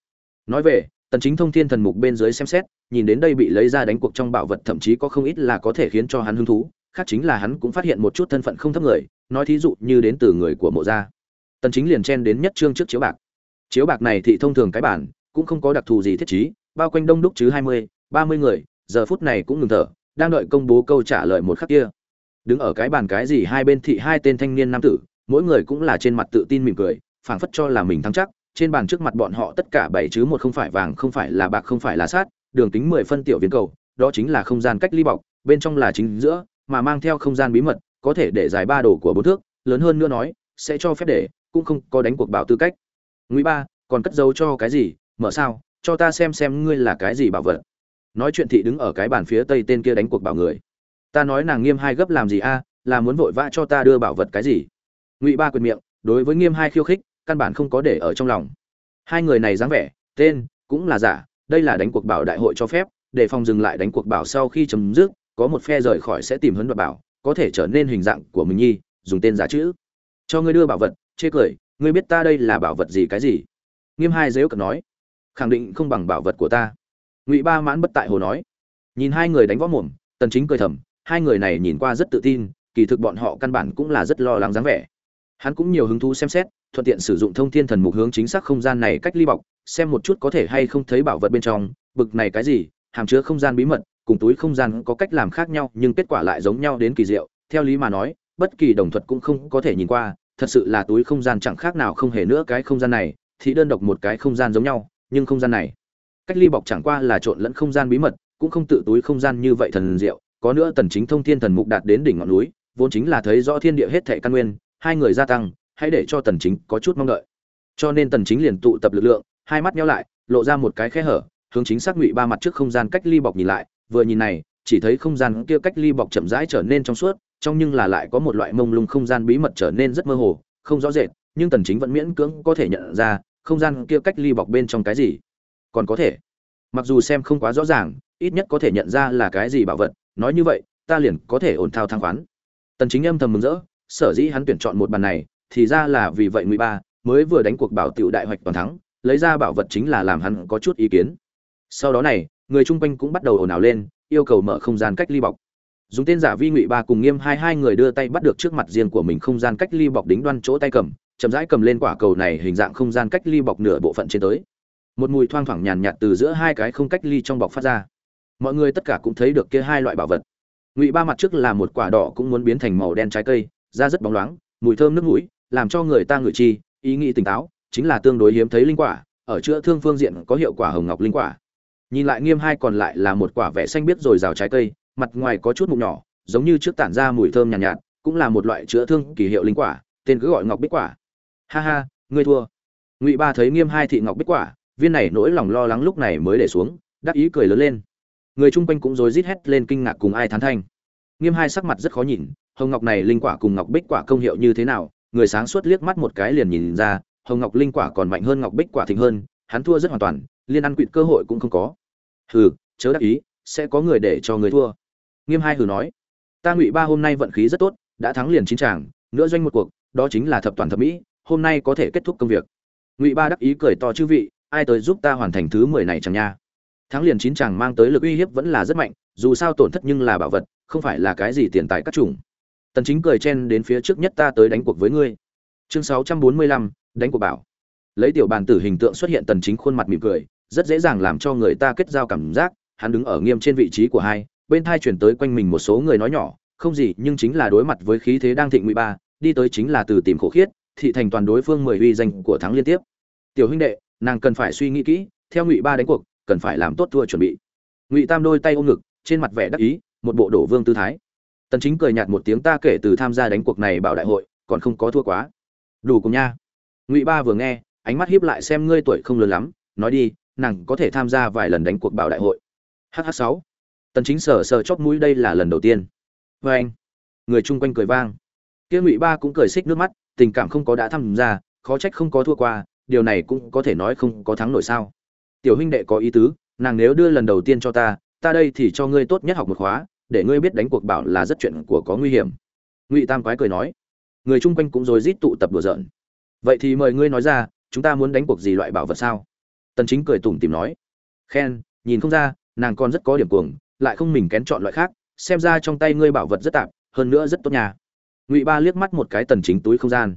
Nói về tần chính thông thiên thần mục bên dưới xem xét nhìn đến đây bị lấy ra đánh cuộc trong bảo vật thậm chí có không ít là có thể khiến cho hắn hứng thú khác chính là hắn cũng phát hiện một chút thân phận không thấp người nói thí dụ như đến từ người của mộ gia. Tần chính liền chen đến nhất trương trước chiếu bạc. Chiếu bạc này thì thông thường cái bản cũng không có đặc thù gì thiết trí bao quanh đông đúc chứ 20, 30 người giờ phút này cũng ngừng thở đang đợi công bố câu trả lời một khắc kia. Đứng ở cái bàn cái gì hai bên thị hai tên thanh niên nam tử mỗi người cũng là trên mặt tự tin mỉm cười phảng phất cho là mình thắng chắc trên bàn trước mặt bọn họ tất cả bảy chứ một không phải vàng, không phải là bạc, không phải là sát đường kính mười phân tiểu viên cầu, đó chính là không gian cách ly bọc, bên trong là chính giữa, mà mang theo không gian bí mật, có thể để giải ba đồ của bốn thước, lớn hơn nữa nói, sẽ cho phép để, cũng không có đánh cuộc bảo tư cách. Ngụy ba, còn cất dấu cho cái gì? Mở sao? Cho ta xem xem ngươi là cái gì bảo vật. Nói chuyện thị đứng ở cái bàn phía tây tên kia đánh cuộc bảo người. Ta nói nàng nghiêm hai gấp làm gì a? À, là muốn vội vã cho ta đưa bảo vật cái gì? Ngụy ba quyền miệng, đối với nghiêm hai khiêu khích căn bản không có để ở trong lòng. Hai người này dáng vẻ, tên, cũng là giả, đây là đánh cuộc bảo đại hội cho phép, để phòng dừng lại đánh cuộc bảo sau khi chấm dứt, có một phe rời khỏi sẽ tìm hấn đoạt bảo, có thể trở nên hình dạng của mình nhi, dùng tên giả chữ. Cho ngươi đưa bảo vật, chê cười, ngươi biết ta đây là bảo vật gì cái gì? Nghiêm hai dếu cận nói, khẳng định không bằng bảo vật của ta. Ngụy ba mãn bất tại hồ nói, nhìn hai người đánh võ mồm, tần chính cười thầm, hai người này nhìn qua rất tự tin, kỳ thực bọn họ căn bản cũng là rất lo lắng dáng vẻ. Hắn cũng nhiều hứng thú xem xét thuận tiện sử dụng thông thiên thần mục hướng chính xác không gian này cách ly bọc, xem một chút có thể hay không thấy bảo vật bên trong. Bực này cái gì? Hàm chứa không gian bí mật, cùng túi không gian có cách làm khác nhau, nhưng kết quả lại giống nhau đến kỳ diệu. Theo lý mà nói, bất kỳ đồng thuật cũng không có thể nhìn qua, thật sự là túi không gian chẳng khác nào không hề nữa cái không gian này, thì đơn độc một cái không gian giống nhau, nhưng không gian này, cách ly bọc chẳng qua là trộn lẫn không gian bí mật, cũng không tự túi không gian như vậy thần diệu. Có nữa tần chính thông thiên thần mục đạt đến đỉnh ngọn núi, vốn chính là thấy rõ thiên địa hết thảy căn nguyên, hai người gia tăng hãy để cho tần chính có chút mong đợi. Cho nên tần chính liền tụ tập lực lượng, hai mắt nheo lại, lộ ra một cái khe hở, hướng chính xác ngụy ba mặt trước không gian cách ly bọc nhìn lại, vừa nhìn này, chỉ thấy không gian kia cách ly bọc chậm rãi trở nên trong suốt, trong nhưng là lại có một loại mông lung không gian bí mật trở nên rất mơ hồ, không rõ rệt, nhưng tần chính vẫn miễn cưỡng có thể nhận ra, không gian kia cách ly bọc bên trong cái gì. Còn có thể, mặc dù xem không quá rõ ràng, ít nhất có thể nhận ra là cái gì bảo vật, nói như vậy, ta liền có thể ổn thao thang khoán. Tần chính âm thầm mừng rỡ, sở dĩ hắn tuyển chọn một bàn này thì ra là vì vậy ngụy ba mới vừa đánh cuộc bảo tiểu đại hoạch toàn thắng, lấy ra bảo vật chính là làm hắn có chút ý kiến. Sau đó này, người chung quanh cũng bắt đầu ồn ào lên, yêu cầu mở không gian cách ly bọc. Dùng tên giả vi ngụy ba cùng nghiêm hai hai người đưa tay bắt được trước mặt riêng của mình không gian cách ly bọc đính đoan chỗ tay cầm, chậm rãi cầm lên quả cầu này hình dạng không gian cách ly bọc nửa bộ phận trên tới. Một mùi thoang thoảng nhàn nhạt từ giữa hai cái không cách ly trong bọc phát ra. Mọi người tất cả cũng thấy được kia hai loại bảo vật. Ngụy ba mặt trước là một quả đỏ cũng muốn biến thành màu đen trái cây, da rất bóng loáng, mùi thơm nước mũi làm cho người ta ngửi chi ý nghĩ tỉnh táo chính là tương đối hiếm thấy linh quả ở chữa thương phương diện có hiệu quả hồng ngọc linh quả. Nhìn lại nghiêm hai còn lại là một quả vẻ xanh biết rồi rào trái cây mặt ngoài có chút mụn nhỏ giống như trước tản ra mùi thơm nhàn nhạt, nhạt cũng là một loại chữa thương kỳ hiệu linh quả tên cứ gọi ngọc bích quả. Ha ha ngươi thua. Ngụy ba thấy nghiêm hai thị ngọc bích quả viên này nỗi lòng lo lắng lúc này mới để xuống đắc ý cười lớn lên. Người chung quanh cũng rối rít hét lên kinh ngạc cùng ai thán thanh nghiêm hai sắc mặt rất khó nhìn hồng ngọc này linh quả cùng ngọc bích quả công hiệu như thế nào người sáng suốt liếc mắt một cái liền nhìn ra hồng ngọc linh quả còn mạnh hơn ngọc bích quả thịnh hơn hắn thua rất hoàn toàn liên ăn quỵt cơ hội cũng không có. Hừ chớ đắc ý sẽ có người để cho người thua. Nghiêm hai hừ nói ta ngụy ba hôm nay vận khí rất tốt đã thắng liền chín chàng, nữa doanh một cuộc đó chính là thập toàn thập mỹ hôm nay có thể kết thúc công việc. Ngụy ba đắc ý cười to chư vị ai tới giúp ta hoàn thành thứ mười này chẳng nha? Thắng liền chín chàng mang tới lực uy hiếp vẫn là rất mạnh dù sao tổn thất nhưng là bảo vật không phải là cái gì tiền tài các chủng tần chính cười chen đến phía trước nhất ta tới đánh cuộc với ngươi. Chương 645, đánh cuộc bảo. Lấy tiểu bàn tử hình tượng xuất hiện tần chính khuôn mặt mỉm cười rất dễ dàng làm cho người ta kết giao cảm giác hắn đứng ở nghiêm trên vị trí của hai bên thai chuyển tới quanh mình một số người nói nhỏ không gì nhưng chính là đối mặt với khí thế đang thịnh ngụy ba đi tới chính là từ tìm khổ khiết thị thành toàn đối phương mười uy danh của thắng liên tiếp. Tiểu huynh đệ nàng cần phải suy nghĩ kỹ theo ngụy ba đánh cuộc cần phải làm tốt thua chuẩn bị. Ngụy tam đôi tay ôm ngực trên mặt vẻ đắc ý một bộ đổ vương tư thái tần chính cười nhạt một tiếng, ta kể từ tham gia đánh cuộc này bảo đại hội, còn không có thua quá. Đủ cùng nha. Ngụy ba vừa nghe, ánh mắt hiếp lại xem ngươi tuổi không lớn lắm, nói đi, nàng có thể tham gia vài lần đánh cuộc bảo đại hội. Hh sáu. Tần chính sờ sờ chóp mũi, đây là lần đầu tiên. Với anh. Người chung quanh cười vang. Kia ngụy ba cũng cười xích nước mắt, tình cảm không có đã tham gia, khó trách không có thua qua, điều này cũng có thể nói không có thắng nổi sao? Tiểu huynh đệ có ý tứ, nàng nếu đưa lần đầu tiên cho ta ta đây thì cho ngươi tốt nhất học một khóa để ngươi biết đánh cuộc bảo là rất chuyện của có nguy hiểm. Ngụy tam quái cười nói. Người chung quanh cũng rồi rít tụ tập đùa giỡn. Vậy thì mời ngươi nói ra, chúng ta muốn đánh cuộc gì loại bảo vật sao? Tần chính cười tủm tỉm nói. Khen, nhìn không ra, nàng còn rất có điểm cuồng, lại không mình kén chọn loại khác, xem ra trong tay ngươi bảo vật rất tạp, hơn nữa rất tốt nhà ngụy ba liếc mắt một cái tần chính túi không gian.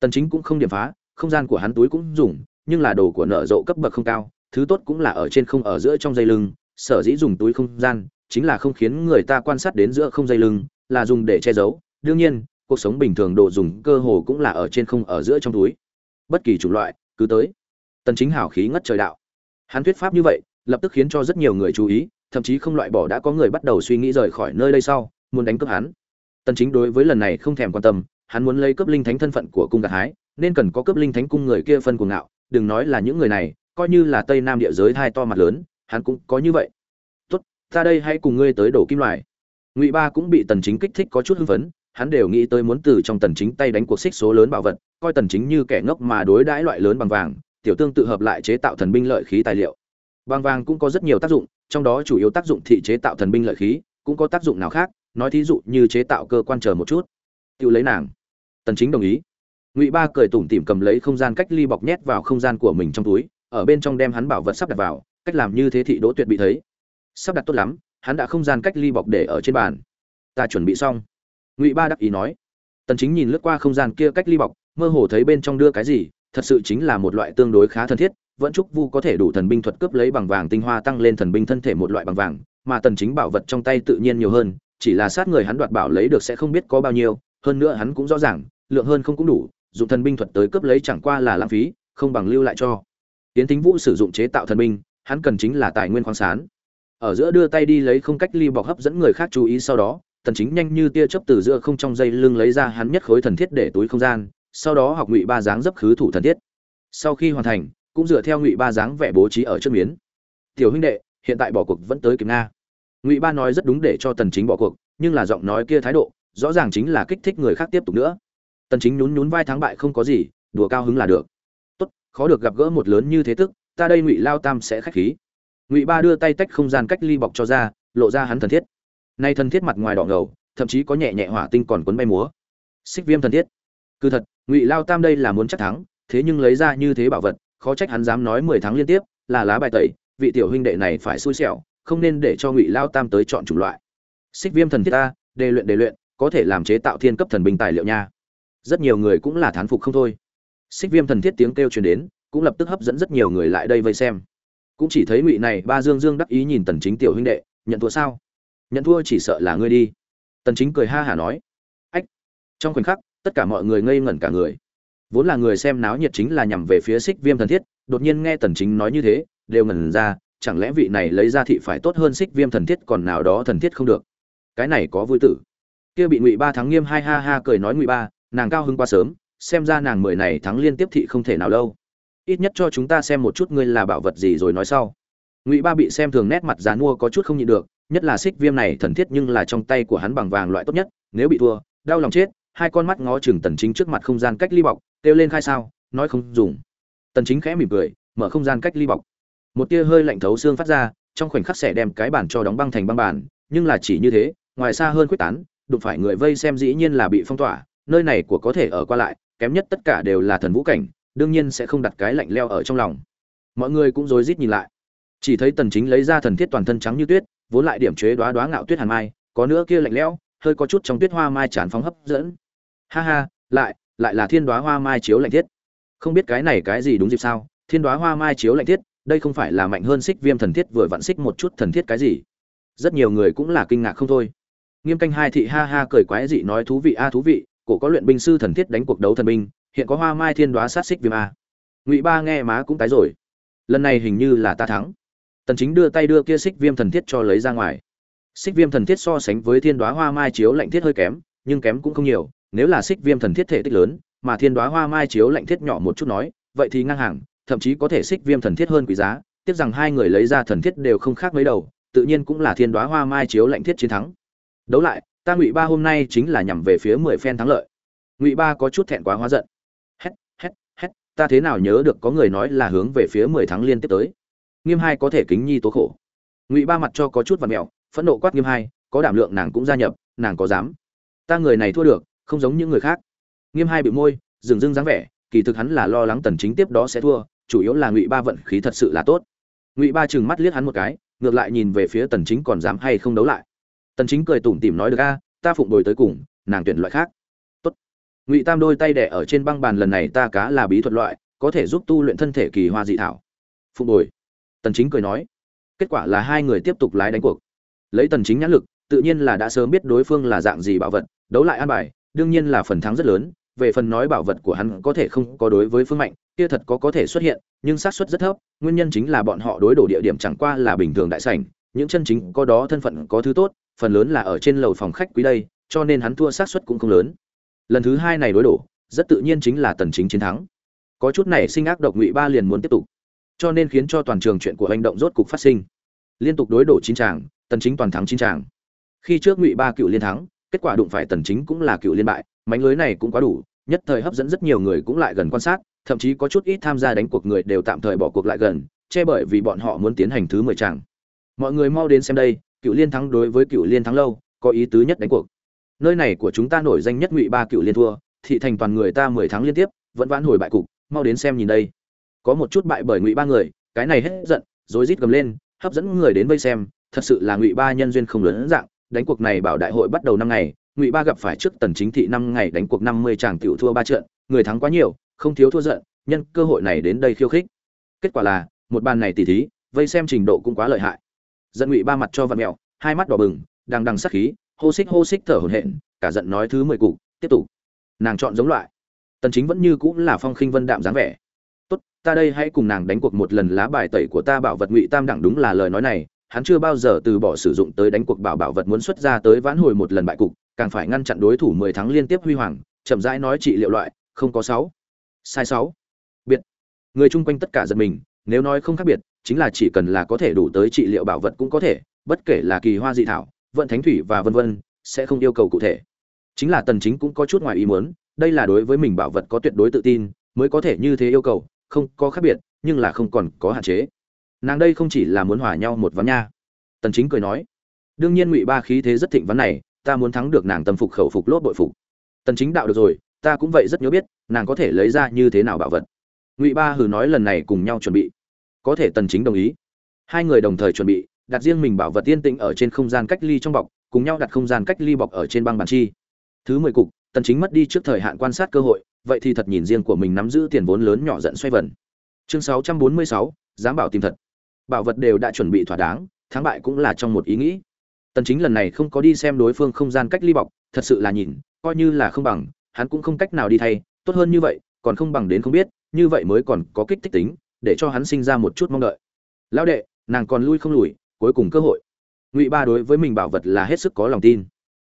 Tần chính cũng không điểm phá, không gian của hắn túi cũng dùng, nhưng là đồ của nợ rộ cấp bậc không cao, thứ tốt cũng là ở trên không ở giữa trong dây lưng, sở dĩ dùng túi không gian chính là không khiến người ta quan sát đến giữa không dây lưng, là dùng để che giấu. Đương nhiên, cuộc sống bình thường đồ dùng cơ hồ cũng là ở trên không ở giữa trong túi. Bất kỳ chủng loại, cứ tới. Tần chính hảo khí ngất trời đạo. Hắn thuyết pháp như vậy, lập tức khiến cho rất nhiều người chú ý, thậm chí không loại bỏ đã có người bắt đầu suy nghĩ rời khỏi nơi đây sau, muốn đánh cướp hắn. Tần chính đối với lần này không thèm quan tâm, hắn muốn lấy cướp linh thánh thân phận của cung gạt hái, nên cần có cướp linh thánh cung người kia phân cuồng ngạo. Đừng nói là những người này, coi như là tây nam địa giới hai to mặt lớn, hắn cũng có như vậy ta đây hãy cùng ngươi tới đổ kim loại. Ngụy ba cũng bị tần chính kích thích có chút hưng phấn, hắn đều nghĩ tới muốn từ trong tần chính tay đánh cuộc xích số lớn bảo vật, coi tần chính như kẻ ngốc mà đối đãi loại lớn bằng vàng, tiểu tương tự hợp lại chế tạo thần binh lợi khí tài liệu. Bằng vàng cũng có rất nhiều tác dụng, trong đó chủ yếu tác dụng thị chế tạo thần binh lợi khí, cũng có tác dụng nào khác, nói thí dụ như chế tạo cơ quan chờ một chút. Tự lấy nàng. Tần chính đồng ý. Ngụy ba cười tủm tỉm cầm lấy không gian cách ly bọc nhét vào không gian của mình trong túi, ở bên trong đem hắn bảo vật sắp đặt vào, cách làm như thế thị đỗ tuyệt bị thấy sắp đặt tốt lắm, hắn đã không gian cách ly bọc để ở trên bàn. Ta chuẩn bị xong. Ngụy ba đắc ý nói. Tần chính nhìn lướt qua không gian kia cách ly bọc, mơ hồ thấy bên trong đưa cái gì, thật sự chính là một loại tương đối khá thân thiết, vẫn chúc vu có thể đủ thần binh thuật cướp lấy bằng vàng tinh hoa tăng lên thần binh thân thể một loại bằng vàng, mà tần chính bảo vật trong tay tự nhiên nhiều hơn, chỉ là sát người hắn đoạt bảo lấy được sẽ không biết có bao nhiêu, hơn nữa hắn cũng rõ ràng, lượng hơn không cũng đủ, dùng thần binh thuật tới cướp lấy chẳng qua là lãng phí, không bằng lưu lại cho. Tiến tính vũ sử dụng chế tạo thần binh, hắn cần chính là tài nguyên khoáng sản ở giữa đưa tay đi lấy không cách ly bọc hấp dẫn người khác chú ý sau đó, tần chính nhanh như tia chớp từ giữa không trong dây lưng lấy ra hắn nhất khối thần thiết để túi không gian, sau đó học ngụy ba dáng dấp khứ thủ thần thiết. Sau khi hoàn thành, cũng dựa theo ngụy ba dáng vẽ bố trí ở trước miến. Tiểu huynh đệ, hiện tại bỏ cuộc vẫn tới kịp nga. Ngụy ba nói rất đúng để cho tần chính bỏ cuộc, nhưng là giọng nói kia thái độ, rõ ràng chính là kích thích người khác tiếp tục nữa. Tần chính nhún nhún vai thắng bại không có gì, đùa cao hứng là được. Tốt, khó được gặp gỡ một lớn như thế tức, ta đây ngụy lao tam sẽ khách khí ngụy ba đưa tay tách không gian cách ly bọc cho ra, lộ ra hắn thần thiết. Nay thần thiết mặt ngoài đỏ ngầu, thậm chí có nhẹ nhẹ hỏa tinh còn cuốn bay múa. Xích viêm thần thiết. Cứ thật, ngụy lao tam đây là muốn chắc thắng, thế nhưng lấy ra như thế bảo vật, khó trách hắn dám nói mười tháng liên tiếp, là lá bài tẩy, vị tiểu huynh đệ này phải xui xẻo, không nên để cho ngụy lao tam tới chọn chủng loại. Xích viêm thần thiết ta, đề luyện đề luyện, có thể làm chế tạo thiên cấp thần binh tài liệu nha. Rất nhiều người cũng là thán phục không thôi. Xích viêm thần thiết tiếng kêu truyền đến, cũng lập tức hấp dẫn rất nhiều người lại đây vây xem cũng chỉ thấy ngụy này, ba dương dương đắc ý nhìn tần chính tiểu huynh đệ, nhận thua sao? Nhận thua chỉ sợ là ngươi đi. Tần chính cười ha hà nói, ách, trong khoảnh khắc, tất cả mọi người ngây ngẩn cả người. Vốn là người xem náo nhiệt chính là nhằm về phía xích viêm thần thiết, đột nhiên nghe tần chính nói như thế, đều ngẩn ra, chẳng lẽ vị này lấy ra thị phải tốt hơn xích viêm thần thiết còn nào đó thần thiết không được? Cái này có vui tử. Kia bị ngụy ba thắng nghiêm hai ha ha cười nói, ngụy ba, nàng cao hứng quá sớm, xem ra nàng mười này thắng liên tiếp thị không thể nào lâu ít nhất cho chúng ta xem một chút ngươi là bảo vật gì rồi nói sau. Ngụy ba bị xem thường nét mặt dán mua có chút không nhịn được, nhất là xích viêm này thần thiết nhưng là trong tay của hắn bằng vàng loại tốt nhất, nếu bị thua, đau lòng chết, hai con mắt ngó chừng tần chính trước mặt không gian cách ly bọc, kêu lên khai sao, nói không dùng. Tần chính khẽ mỉm cười, mở không gian cách ly bọc. Một tia hơi lạnh thấu xương phát ra, trong khoảnh khắc sẽ đem cái bàn cho đóng băng thành băng bàn, nhưng là chỉ như thế, ngoài xa hơn quyết tán, đụng phải người vây xem dĩ nhiên là bị phong tỏa, nơi này của có thể ở qua lại, kém nhất tất cả đều là thần vũ cảnh đương nhiên sẽ không đặt cái lạnh leo ở trong lòng. Mọi người cũng rối rít nhìn lại. Chỉ thấy tần chính lấy ra thần thiết toàn thân trắng như tuyết, vốn lại điểm chế đóa đóa ngạo tuyết hàn mai, có nữa kia lạnh lẽo, hơi có chút trong tuyết hoa mai tràn phóng hấp dẫn. Ha ha, lại lại là thiên đóa hoa mai chiếu lạnh thiết. Không biết cái này cái gì đúng dịp sao? Thiên đóa hoa mai chiếu lạnh thiết, đây không phải là mạnh hơn xích viêm thần thiết vừa vặn xích một chút thần thiết cái gì? Rất nhiều người cũng là kinh ngạc không thôi. Nghiêm canh hai thị ha ha cười quái dị nói thú vị, a à thú vị, cổ có luyện binh sư thần thiết đánh cuộc đấu thần binh hiện có hoa mai thiên đoá sát xích viêm a. Ngụy ba nghe má cũng tái rồi. Lần này hình như là ta thắng. Tần chính đưa tay đưa kia xích viêm thần thiết cho lấy ra ngoài. Xích viêm thần thiết so sánh với thiên đoá hoa mai chiếu lạnh thiết hơi kém, nhưng kém cũng không nhiều. Nếu là xích viêm thần thiết thể tích lớn, mà thiên đoá hoa mai chiếu lạnh thiết nhỏ một chút nói, vậy thì ngang hàng, thậm chí có thể xích viêm thần thiết hơn quý giá. Tiếc rằng hai người lấy ra thần thiết đều không khác mấy đầu, tự nhiên cũng là thiên đoá hoa mai chiếu lạnh thiết chiến thắng. Đấu lại, ta ngụy ba hôm nay chính là nhằm về phía mười phen thắng lợi. Ngụy ba có chút thẹn quá hóa giận ta thế nào nhớ được có người nói là hướng về phía mười tháng liên tiếp tới. Nghiêm hai có thể kính nhi tố khổ. Ngụy ba mặt cho có chút vặt mẹo, phẫn nộ quát nghiêm hai, có đảm lượng nàng cũng gia nhập, nàng có dám. Ta người này thua được, không giống những người khác. Nghiêm hai bị môi dừng dưng dáng vẻ, kỳ thực hắn là lo lắng tần chính tiếp đó sẽ thua, chủ yếu là ngụy ba vận khí thật sự là tốt. Ngụy ba chừng mắt liếc hắn một cái, ngược lại nhìn về phía tần chính còn dám hay không đấu lại. Tần chính cười tủm tỉm nói được a, ta phụng bồi tới cùng, nàng tuyển loại khác ngụy tam đôi tay đẻ ở trên băng bàn lần này ta cá là bí thuật loại, có thể giúp tu luyện thân thể kỳ hoa dị thảo. Phụng bồi. Tần chính cười nói. Kết quả là hai người tiếp tục lái đánh cuộc. Lấy tần chính nhãn lực, tự nhiên là đã sớm biết đối phương là dạng gì bảo vật, đấu lại an bài, đương nhiên là phần thắng rất lớn, về phần nói bảo vật của hắn có thể không có đối với phương mạnh, kia thật có có thể xuất hiện, nhưng xác suất rất thấp, nguyên nhân chính là bọn họ đối đổ địa điểm chẳng qua là bình thường đại sảnh, những chân chính có đó thân phận có thứ tốt, phần lớn là ở trên lầu phòng khách quý đây, cho nên hắn thua xác suất cũng không lớn lần thứ hai này đối đổ, rất tự nhiên chính là tần chính chiến thắng. Có chút này sinh ác độc ngụy ba liền muốn tiếp tục. Cho nên khiến cho toàn trường chuyện của hành động rốt cục phát sinh. Liên tục đối đổ chín tràng, tần chính toàn thắng chín tràng. Khi trước ngụy ba cựu liên thắng, kết quả đụng phải tần chính cũng là cựu liên bại, mánh lưới này cũng quá đủ, nhất thời hấp dẫn rất nhiều người cũng lại gần quan sát, thậm chí có chút ít tham gia đánh cuộc người đều tạm thời bỏ cuộc lại gần, che bởi vì bọn họ muốn tiến hành thứ mười tràng. Mọi người mau đến xem đây, cựu liên thắng đối với cựu liên thắng lâu, có ý tứ nhất đánh cuộc nơi này của chúng ta nổi danh nhất ngụy ba cựu liên thua, thị thành toàn người ta mười tháng liên tiếp, vẫn vãn hồi bại cục, mau đến xem nhìn đây. Có một chút bại bởi ngụy ba người, cái này hết giận, rối rít gầm lên, hấp dẫn người đến vây xem, thật sự là ngụy ba nhân duyên không lớn dạng, đánh cuộc này bảo đại hội bắt đầu năm ngày, ngụy ba gặp phải trước tần chính thị năm ngày đánh cuộc năm mươi chàng tiểu thua ba trận, người thắng quá nhiều, không thiếu thua giận, nhân cơ hội này đến đây khiêu khích. Kết quả là, một bàn này tỉ thí, vây xem trình độ cũng quá lợi hại. Giận ngụy ba mặt cho vặn mẹo, hai mắt đỏ bừng đang đằng sắc khí hô xích hô xích thở hổn hển, cả giận nói thứ mười cục, tiếp tục. Nàng chọn giống loại. Tần chính vẫn như cũng là phong khinh vân đạm dáng vẻ. Tốt, ta đây hãy cùng nàng đánh cuộc một lần lá bài tẩy của ta bảo vật ngụy tam đẳng đúng là lời nói này, hắn chưa bao giờ từ bỏ sử dụng tới đánh cuộc bảo bảo vật muốn xuất ra tới vãn hồi một lần bại cục, càng phải ngăn chặn đối thủ 10 tháng liên tiếp huy hoàng, chậm rãi nói trị liệu loại, không có sáu. Sai sáu. Biệt. Người chung quanh tất cả giật mình, nếu nói không khác biệt, chính là chỉ cần là có thể đủ tới trị liệu bảo vật cũng có thể, bất kể là kỳ hoa dị thảo vận thánh thủy và vân vân, sẽ không yêu cầu cụ thể. Chính là tần chính cũng có chút ngoài ý muốn, đây là đối với mình bảo vật có tuyệt đối tự tin, mới có thể như thế yêu cầu, không có khác biệt, nhưng là không còn có hạn chế. Nàng đây không chỉ là muốn hòa nhau một ván nha. Tần chính cười nói, đương nhiên ngụy ba khí thế rất thịnh ván này, ta muốn thắng được nàng tâm phục khẩu phục lốt bội phục. Tần chính đạo được rồi, ta cũng vậy rất nhớ biết, nàng có thể lấy ra như thế nào bảo vật. Ngụy ba hừ nói lần này cùng nhau chuẩn bị. Có thể tần chính đồng ý. Hai người đồng thời chuẩn bị đặt riêng mình bảo vật tiên tĩnh ở trên không gian cách ly trong bọc cùng nhau đặt không gian cách ly bọc ở trên băng bàn chi. Thứ mười cục tần chính mất đi trước thời hạn quan sát cơ hội vậy thì thật nhìn riêng của mình nắm giữ tiền vốn lớn nhỏ giận xoay vần. Chương 646, dám bảo tìm thật. Bảo vật đều đã chuẩn bị thỏa đáng thắng bại cũng là trong một ý nghĩ. Tần chính lần này không có đi xem đối phương không gian cách ly bọc thật sự là nhìn coi như là không bằng hắn cũng không cách nào đi thay tốt hơn như vậy còn không bằng đến không biết như vậy mới còn có kích thích tính để cho hắn sinh ra một chút mong đợi. Lão đệ nàng còn lui không lùi cuối cùng cơ hội. Ngụy ba đối với mình bảo vật là hết sức có lòng tin.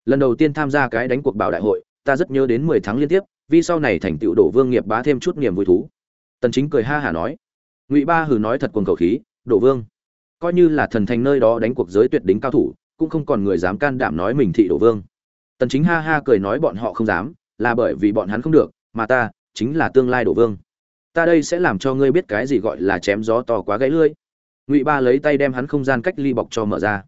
Lần đầu tiên tham gia cái đánh cuộc bảo đại hội, ta rất nhớ đến mười tháng liên tiếp, vì sau này thành tựu đổ vương nghiệp bá thêm chút niềm vui thú. Tần chính cười ha hả nói. Ngụy ba hừ nói thật cuồng cầu khí đổ vương, coi như là thần thành nơi đó đánh cuộc giới tuyệt đỉnh cao thủ, cũng không còn người dám can đảm nói mình thị đổ vương. Tần chính ha ha cười nói bọn họ không dám, là bởi vì bọn hắn không được, mà ta chính là tương lai đổ vương. Ta đây sẽ làm cho ngươi biết cái gì gọi là chém gió to quá gãy lưỡi ngụy ba lấy tay đem hắn không gian cách ly bọc cho mở ra.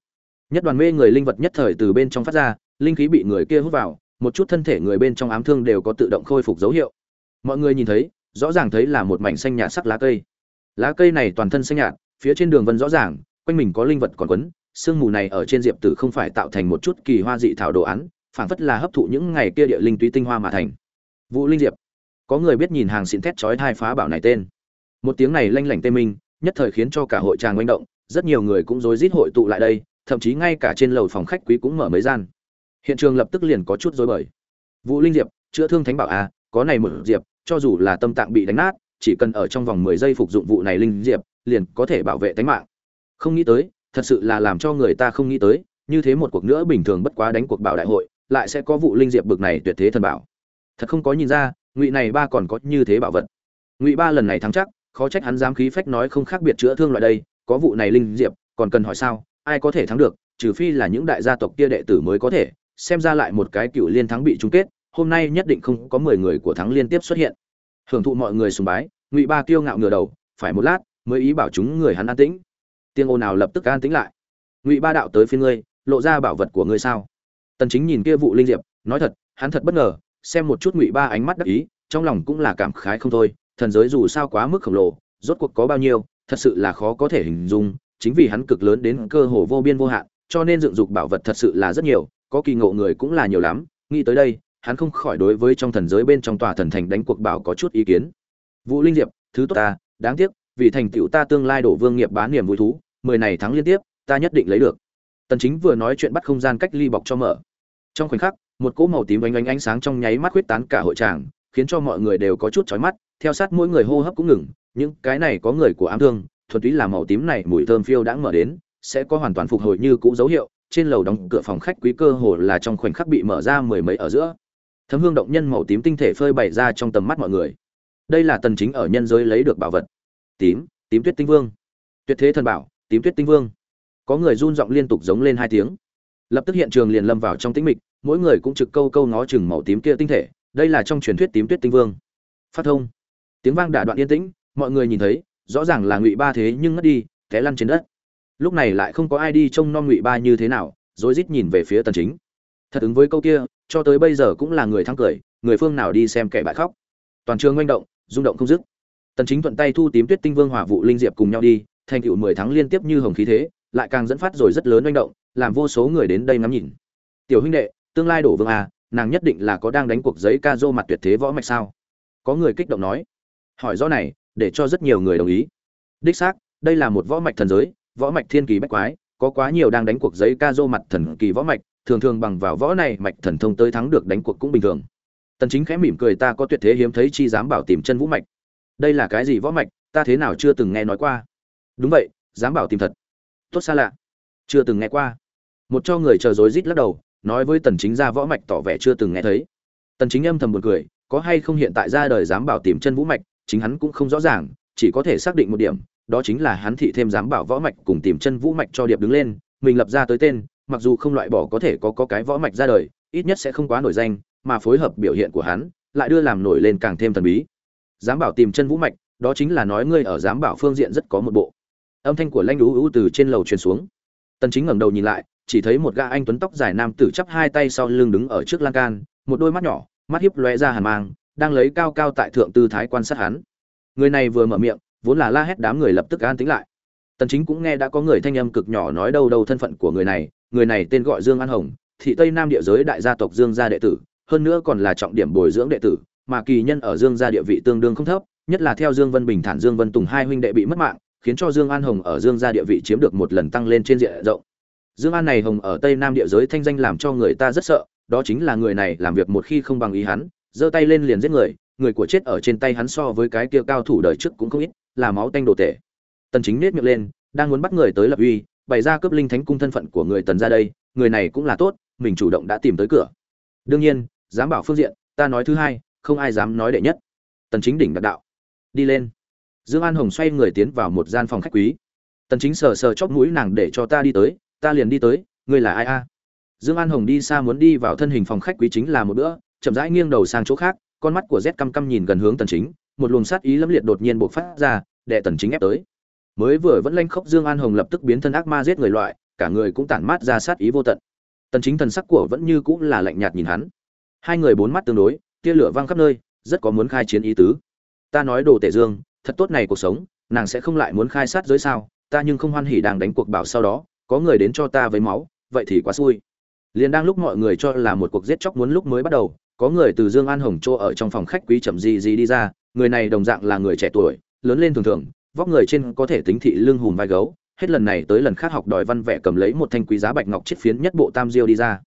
Nhất đoàn mê người linh vật nhất thời từ bên trong phát ra, linh khí bị người kia hút vào, một chút thân thể người bên trong ám thương đều có tự động khôi phục dấu hiệu. Mọi người nhìn thấy, rõ ràng thấy là một mảnh xanh nhạt sắc lá cây. Lá cây này toàn thân xanh nhạt, phía trên đường vân rõ ràng, quanh mình có linh vật còn quấn, sương mù này ở trên diệp tử không phải tạo thành một chút kỳ hoa dị thảo đồ án, phảng phất là hấp thụ những ngày kia địa linh túy tinh hoa mà thành. Vũ linh diệp. Có người biết nhìn hàng xịn thét chói thai phá bảo này tên. Một tiếng này lanh lảnh tê minh nhất thời khiến cho cả hội tràng manh động, rất nhiều người cũng rối rít hội tụ lại đây, thậm chí ngay cả trên lầu phòng khách quý cũng mở mấy gian. Hiện trường lập tức liền có chút rối bời. Vũ linh diệp, chữa thương thánh bảo a có này một diệp, cho dù là tâm tạng bị đánh nát, chỉ cần ở trong vòng mười giây phục dụng vụ này linh diệp, liền có thể bảo vệ tính mạng. Không nghĩ tới, thật sự là làm cho người ta không nghĩ tới, như thế một cuộc nữa bình thường bất quá đánh cuộc bảo đại hội, lại sẽ có vụ linh diệp bực này tuyệt thế thần bảo. Thật không có nhìn ra, ngụy này ba còn có như thế bảo vật. Ngụy ba lần này thắng chắc khó trách hắn dám khí phách nói không khác biệt chữa thương loại đây, có vụ này linh diệp, còn cần hỏi sao, ai có thể thắng được, trừ phi là những đại gia tộc kia đệ tử mới có thể, xem ra lại một cái cựu liên thắng bị chung kết, hôm nay nhất định không có mười người của thắng liên tiếp xuất hiện. Hưởng thụ mọi người sùng bái, ngụy ba kiêu ngạo ngửa đầu, phải một lát, mới ý bảo chúng người hắn an tĩnh. Tiếng ồn nào lập tức an tĩnh lại. Ngụy ba đạo tới phía ngươi, lộ ra bảo vật của ngươi sao? Tần chính nhìn kia vụ linh diệp, nói thật, hắn thật bất ngờ, xem một chút ngụy ba ánh mắt đắc ý, trong lòng cũng là cảm khái không thôi thần giới dù sao quá mức khổng lồ, rốt cuộc có bao nhiêu, thật sự là khó có thể hình dung, chính vì hắn cực lớn đến cơ hồ vô biên vô hạn, cho nên dựng dục bảo vật thật sự là rất nhiều, có kỳ ngộ người cũng là nhiều lắm, nghĩ tới đây, hắn không khỏi đối với trong thần giới bên trong tòa thần thành đánh cuộc bảo có chút ý kiến. Vũ linh diệp, thứ tốt ta, đáng tiếc, vì thành tựu ta tương lai đổ vương nghiệp bán niềm vui thú, mười này thắng liên tiếp, ta nhất định lấy được. Tần chính vừa nói chuyện bắt không gian cách ly bọc cho mở. Trong khoảnh khắc, một cỗ màu tím ánh ánh ánh sáng trong nháy mắt huyết tán cả hội tràng, khiến cho mọi người đều có chút chói mắt theo sát mỗi người hô hấp cũng ngừng, những cái này có người của ám thương, thuần túy là màu tím này mùi thơm phiêu đã mở đến, sẽ có hoàn toàn phục hồi như cũ dấu hiệu, trên lầu đóng cửa phòng khách quý cơ hồ là trong khoảnh khắc bị mở ra mười mấy ở giữa. Thấm hương động nhân màu tím tinh thể phơi bày ra trong tầm mắt mọi người. Đây là tần chính ở nhân giới lấy được bảo vật. Tím tím tuyết tinh vương. Tuyệt thế thần bảo, tím tuyết tinh vương. Có người run giọng liên tục giống lên hai tiếng. Lập tức hiện trường liền lâm vào trong tĩnh mịch, mỗi người cũng trực câu câu ngó chừng màu tím kia tinh thể, đây là trong truyền thuyết tím tuyết tinh vương. Phát thông tiếng vang đả đoạn yên tĩnh, mọi người nhìn thấy, rõ ràng là ngụy ba thế nhưng ngất đi, té lăn trên đất. Lúc này lại không có ai đi trông nom ngụy ba như thế nào, rối rít nhìn về phía tần chính. Thật ứng với câu kia, cho tới bây giờ cũng là người thắng cười, người phương nào đi xem kẻ bại khóc. Toàn trường manh động, rung động không dứt. Tần chính thuận tay thu tím tuyết tinh vương hỏa vụ linh diệp cùng nhau đi, thành tựu 10 tháng liên tiếp như hồng khí thế, lại càng dẫn phát rồi rất lớn manh động, làm vô số người đến đây ngắm nhìn. Tiểu huynh đệ, tương lai đổ vương à nàng nhất định là có đang đánh cuộc giấy ca dô mặt tuyệt thế võ mạch sao? Có người kích động nói hỏi rõ này, để cho rất nhiều người đồng ý. Đích xác, đây là một võ mạch thần giới, võ mạch thiên kỳ bách quái, có quá nhiều đang đánh cuộc giấy ca dô mặt thần kỳ võ mạch, thường thường bằng vào võ này mạch thần thông tới thắng được đánh cuộc cũng bình thường. Tần chính khẽ mỉm cười ta có tuyệt thế hiếm thấy chi dám bảo tìm chân vũ mạch. Đây là cái gì võ mạch, ta thế nào chưa từng nghe nói qua. Đúng vậy, dám bảo tìm thật. Tốt xa lạ. Chưa từng nghe qua. Một cho người chờ rối rít lắc đầu, nói với tần chính ra võ mạch tỏ vẻ chưa từng nghe thấy. Tần chính âm thầm buồn cười, có hay không hiện tại ra đời dám bảo tìm chân vũ mạch chính hắn cũng không rõ ràng, chỉ có thể xác định một điểm, đó chính là hắn thị thêm dám bảo võ mạch cùng tìm chân vũ mạch cho điệp đứng lên, mình lập ra tới tên, mặc dù không loại bỏ có thể có có cái võ mạch ra đời, ít nhất sẽ không quá nổi danh, mà phối hợp biểu hiện của hắn, lại đưa làm nổi lên càng thêm thần bí. Dám bảo tìm chân vũ mạch, đó chính là nói ngươi ở dám bảo phương diện rất có một bộ. Âm thanh của lanh Vũ Vũ từ trên lầu truyền xuống. Tần chính ngẩng đầu nhìn lại, chỉ thấy một gã anh tuấn tóc dài nam tử chắp hai tay sau lưng đứng ở trước lan can, một đôi mắt nhỏ, mắt hiếp lóe ra hàn mang đang lấy cao cao tại thượng tư thái quan sát hắn. Người này vừa mở miệng, vốn là la hét đám người lập tức an tĩnh lại. Tần chính cũng nghe đã có người thanh âm cực nhỏ nói đâu đâu thân phận của người này người này tên gọi dương an hồng, thị tây nam địa giới đại gia tộc dương gia đệ tử, hơn nữa còn là trọng điểm bồi dưỡng đệ tử, mà kỳ nhân ở dương gia địa vị tương đương không thấp, nhất là theo dương vân bình thản dương vân tùng hai huynh đệ bị mất mạng, khiến cho dương an hồng ở dương gia địa vị chiếm được một lần tăng lên trên diện rộng. Dương an này hồng ở tây nam địa giới thanh danh làm cho người ta rất sợ, đó chính là người này làm việc một khi không bằng ý hắn giơ tay lên liền giết người người của chết ở trên tay hắn so với cái kia cao thủ đời trước cũng không ít, là máu tanh đồ tể. Tần chính nết miệng lên, đang muốn bắt người tới lập uy, bày ra cướp linh thánh cung thân phận của người tần ra đây, người này cũng là tốt, mình chủ động đã tìm tới cửa. Đương nhiên, dám bảo phương diện, ta nói thứ hai, không ai dám nói đệ nhất. Tần chính đỉnh đặc đạo. Đi lên. Dương an hồng xoay người tiến vào một gian phòng khách quý. Tần chính sờ sờ chóp mũi nàng để cho ta đi tới, ta liền đi tới, ngươi là ai a? Dương an hồng đi xa muốn đi vào thân hình phòng khách quý chính là một bữa chậm rãi nghiêng đầu sang chỗ khác, con mắt của z căm căm nhìn gần hướng tần chính, một luồng sát ý lâm liệt đột nhiên bộc phát ra đệ tần chính ép tới. Mới vừa vẫn lanh khốc dương an hồng lập tức biến thân ác ma giết người loại, cả người cũng tản mát ra sát ý vô tận. Tần chính thần sắc của vẫn như cũng là lạnh nhạt nhìn hắn. Hai người bốn mắt tương đối, tia lửa vang khắp nơi, rất có muốn khai chiến ý tứ. Ta nói đồ tể dương, thật tốt này cuộc sống, nàng sẽ không lại muốn khai sát giới sao, ta nhưng không hoan hỉ đang đánh cuộc bảo sau đó, có người đến cho ta với máu, vậy thì quá xui. Liền đang lúc mọi người cho là một cuộc giết chóc muốn lúc mới bắt đầu có người từ dương an hồng Trô ở trong phòng khách quý chậm gì gì đi ra, người này đồng dạng là người trẻ tuổi, lớn lên thường thường, vóc người trên có thể tính thị lưng hùm vai gấu, hết lần này tới lần khác học đòi văn vẽ cầm lấy một thanh quý giá bạch ngọc chiết phiến nhất bộ tam diêu đi ra.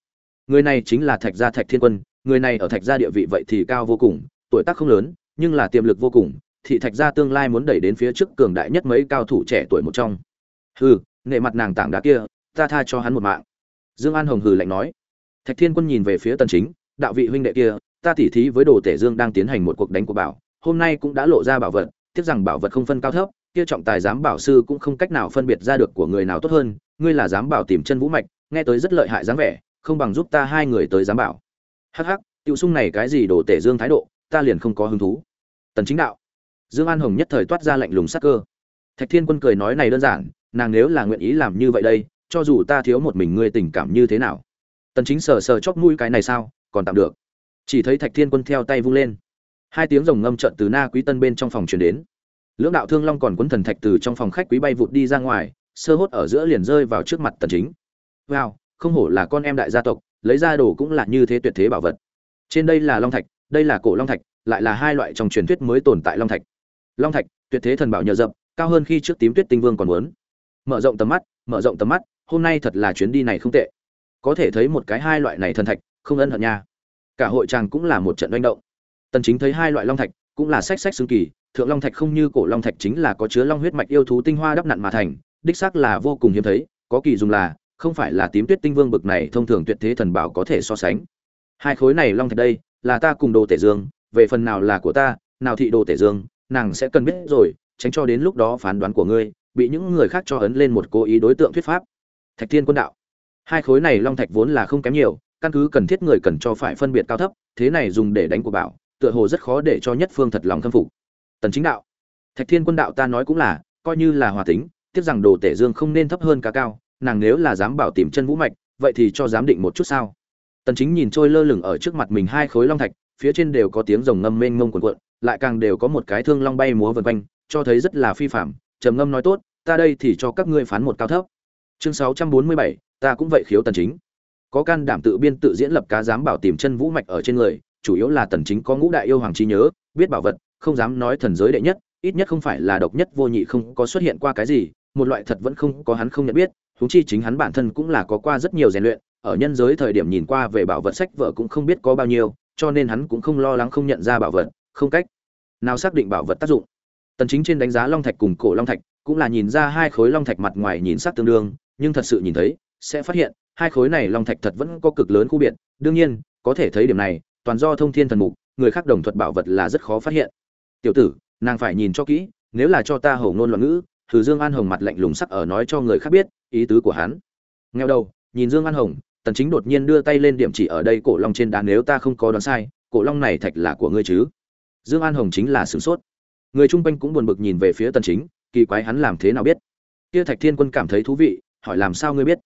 Người này chính là thạch gia thạch thiên quân, người này ở thạch gia địa vị vậy thì cao vô cùng, tuổi tác không lớn, nhưng là tiềm lực vô cùng, thị thạch gia tương lai muốn đẩy đến phía trước cường đại nhất mấy cao thủ trẻ tuổi một trong. Hừ nệ mặt nàng tảng đá kia, ta tha cho hắn một mạng. Dương an hồng hừ lạnh nói. Thạch thiên quân nhìn về phía tần chính đạo vị huynh đệ kia, ta tỉ thí với đồ tể dương đang tiến hành một cuộc đánh của bảo, hôm nay cũng đã lộ ra bảo vật, tiếc rằng bảo vật không phân cao thấp, kia trọng tài giám bảo sư cũng không cách nào phân biệt ra được của người nào tốt hơn, ngươi là giám bảo tìm chân vũ mạch, nghe tới rất lợi hại dáng vẻ, không bằng giúp ta hai người tới giám bảo. Hắc hắc, tiểu sung này cái gì đồ tể dương thái độ, ta liền không có hứng thú. Tần chính đạo. Dương an hồng nhất thời toát ra lạnh lùng sắc cơ. Thạch thiên quân cười nói này đơn giản, nàng nếu là nguyện ý làm như vậy đây, cho dù ta thiếu một mình ngươi tình cảm như thế nào. Tần chính sờ sờ chóp mũi cái này sao còn tạm được. Chỉ thấy thạch thiên quân theo tay vung lên. Hai tiếng rồng ngâm trận từ na quý tân bên trong phòng truyền đến. Lưỡng đạo thương long còn quấn thần thạch từ trong phòng khách quý bay vụt đi ra ngoài, sơ hốt ở giữa liền rơi vào trước mặt tần chính. Wow không hổ là con em đại gia tộc, lấy ra đồ cũng là như thế tuyệt thế bảo vật. Trên đây là long thạch, đây là cổ long thạch, lại là hai loại trong truyền thuyết mới tồn tại long thạch. Long thạch, tuyệt thế thần bảo nhờ dập, cao hơn khi trước tím tuyết tinh vương còn muốn. Mở rộng tầm mắt, mở rộng tầm mắt, hôm nay thật là chuyến đi này không tệ. Có thể thấy một cái hai loại này thần thạch không ân hận nha. Cả hội tràng cũng là một trận manh động. Tần chính thấy hai loại long thạch, cũng là sách sách xương kỳ, thượng long thạch không như cổ long thạch chính là có chứa long huyết mạch yêu thú tinh hoa đắp nặn mà thành, đích xác là vô cùng hiếm thấy, có kỳ dùng là, không phải là tím tuyết tinh vương bực này thông thường tuyệt thế thần bảo có thể so sánh. Hai khối này long thạch đây, là ta cùng đồ tể dương, về phần nào là của ta, nào thị đồ tể dương, nàng sẽ cần biết rồi, tránh cho đến lúc đó phán đoán của ngươi, bị những người khác cho ấn lên một cố ý đối tượng thuyết pháp. Thạch thiên quân đạo. Hai khối này long thạch vốn là không kém nhiều căn cứ cần thiết người cần cho phải phân biệt cao thấp thế này dùng để đánh của bảo tựa hồ rất khó để cho nhất phương thật lòng khâm phục. Tần chính đạo thạch thiên quân đạo ta nói cũng là coi như là hòa tính tiếc rằng đồ tể dương không nên thấp hơn cá cao nàng nếu là dám bảo tìm chân vũ mạch vậy thì cho dám định một chút sao? Tần chính nhìn trôi lơ lửng ở trước mặt mình hai khối long thạch phía trên đều có tiếng rồng ngâm mênh mông cuộn cuộn lại càng đều có một cái thương long bay múa vần quanh cho thấy rất là phi phàm trầm ngâm nói tốt ta đây thì cho các ngươi phán một cao thấp. Chương 647, ta cũng vậy khiếu tần chính có can đảm tự biên tự diễn lập cá dám bảo tìm chân vũ mạch ở trên người, chủ yếu là tần chính có ngũ đại yêu hoàng trí nhớ, biết bảo vật, không dám nói thần giới đệ nhất, ít nhất không phải là độc nhất vô nhị không có xuất hiện qua cái gì, một loại thật vẫn không có hắn không nhận biết chúng chi chính hắn bản thân cũng là có qua rất nhiều rèn luyện, ở nhân giới thời điểm nhìn qua về bảo vật sách vợ cũng không biết có bao nhiêu, cho nên hắn cũng không lo lắng không nhận ra bảo vật, không cách nào xác định bảo vật tác dụng. Tần chính trên đánh giá long thạch cùng cổ long thạch, cũng là nhìn ra hai khối long thạch mặt ngoài nhìn sắc tương đương, nhưng thật sự nhìn thấy, sẽ phát hiện hai khối này long thạch thật vẫn có cực lớn khu biệt. Đương nhiên, có thể thấy điểm này, toàn do thông thiên thần mục, người khác đồng thuật bảo vật là rất khó phát hiện. Tiểu tử, nàng phải nhìn cho kỹ, nếu là cho ta hầu ngôn loạn ngữ thử dương an hồng mặt lạnh lùng sắc ở nói cho người khác biết ý tứ của hắn. Nghèo đầu, nhìn dương an hồng, tần chính đột nhiên đưa tay lên điểm chỉ ở đây cổ long trên đá nếu ta không có đoán sai, cổ long này thạch là của ngươi chứ? Dương an hồng chính là sửng sốt. Người trung quanh cũng buồn bực nhìn về phía tần chính, kỳ quái hắn làm thế nào biết? Kia thạch thiên quân cảm thấy thú vị, hỏi làm sao ngươi biết?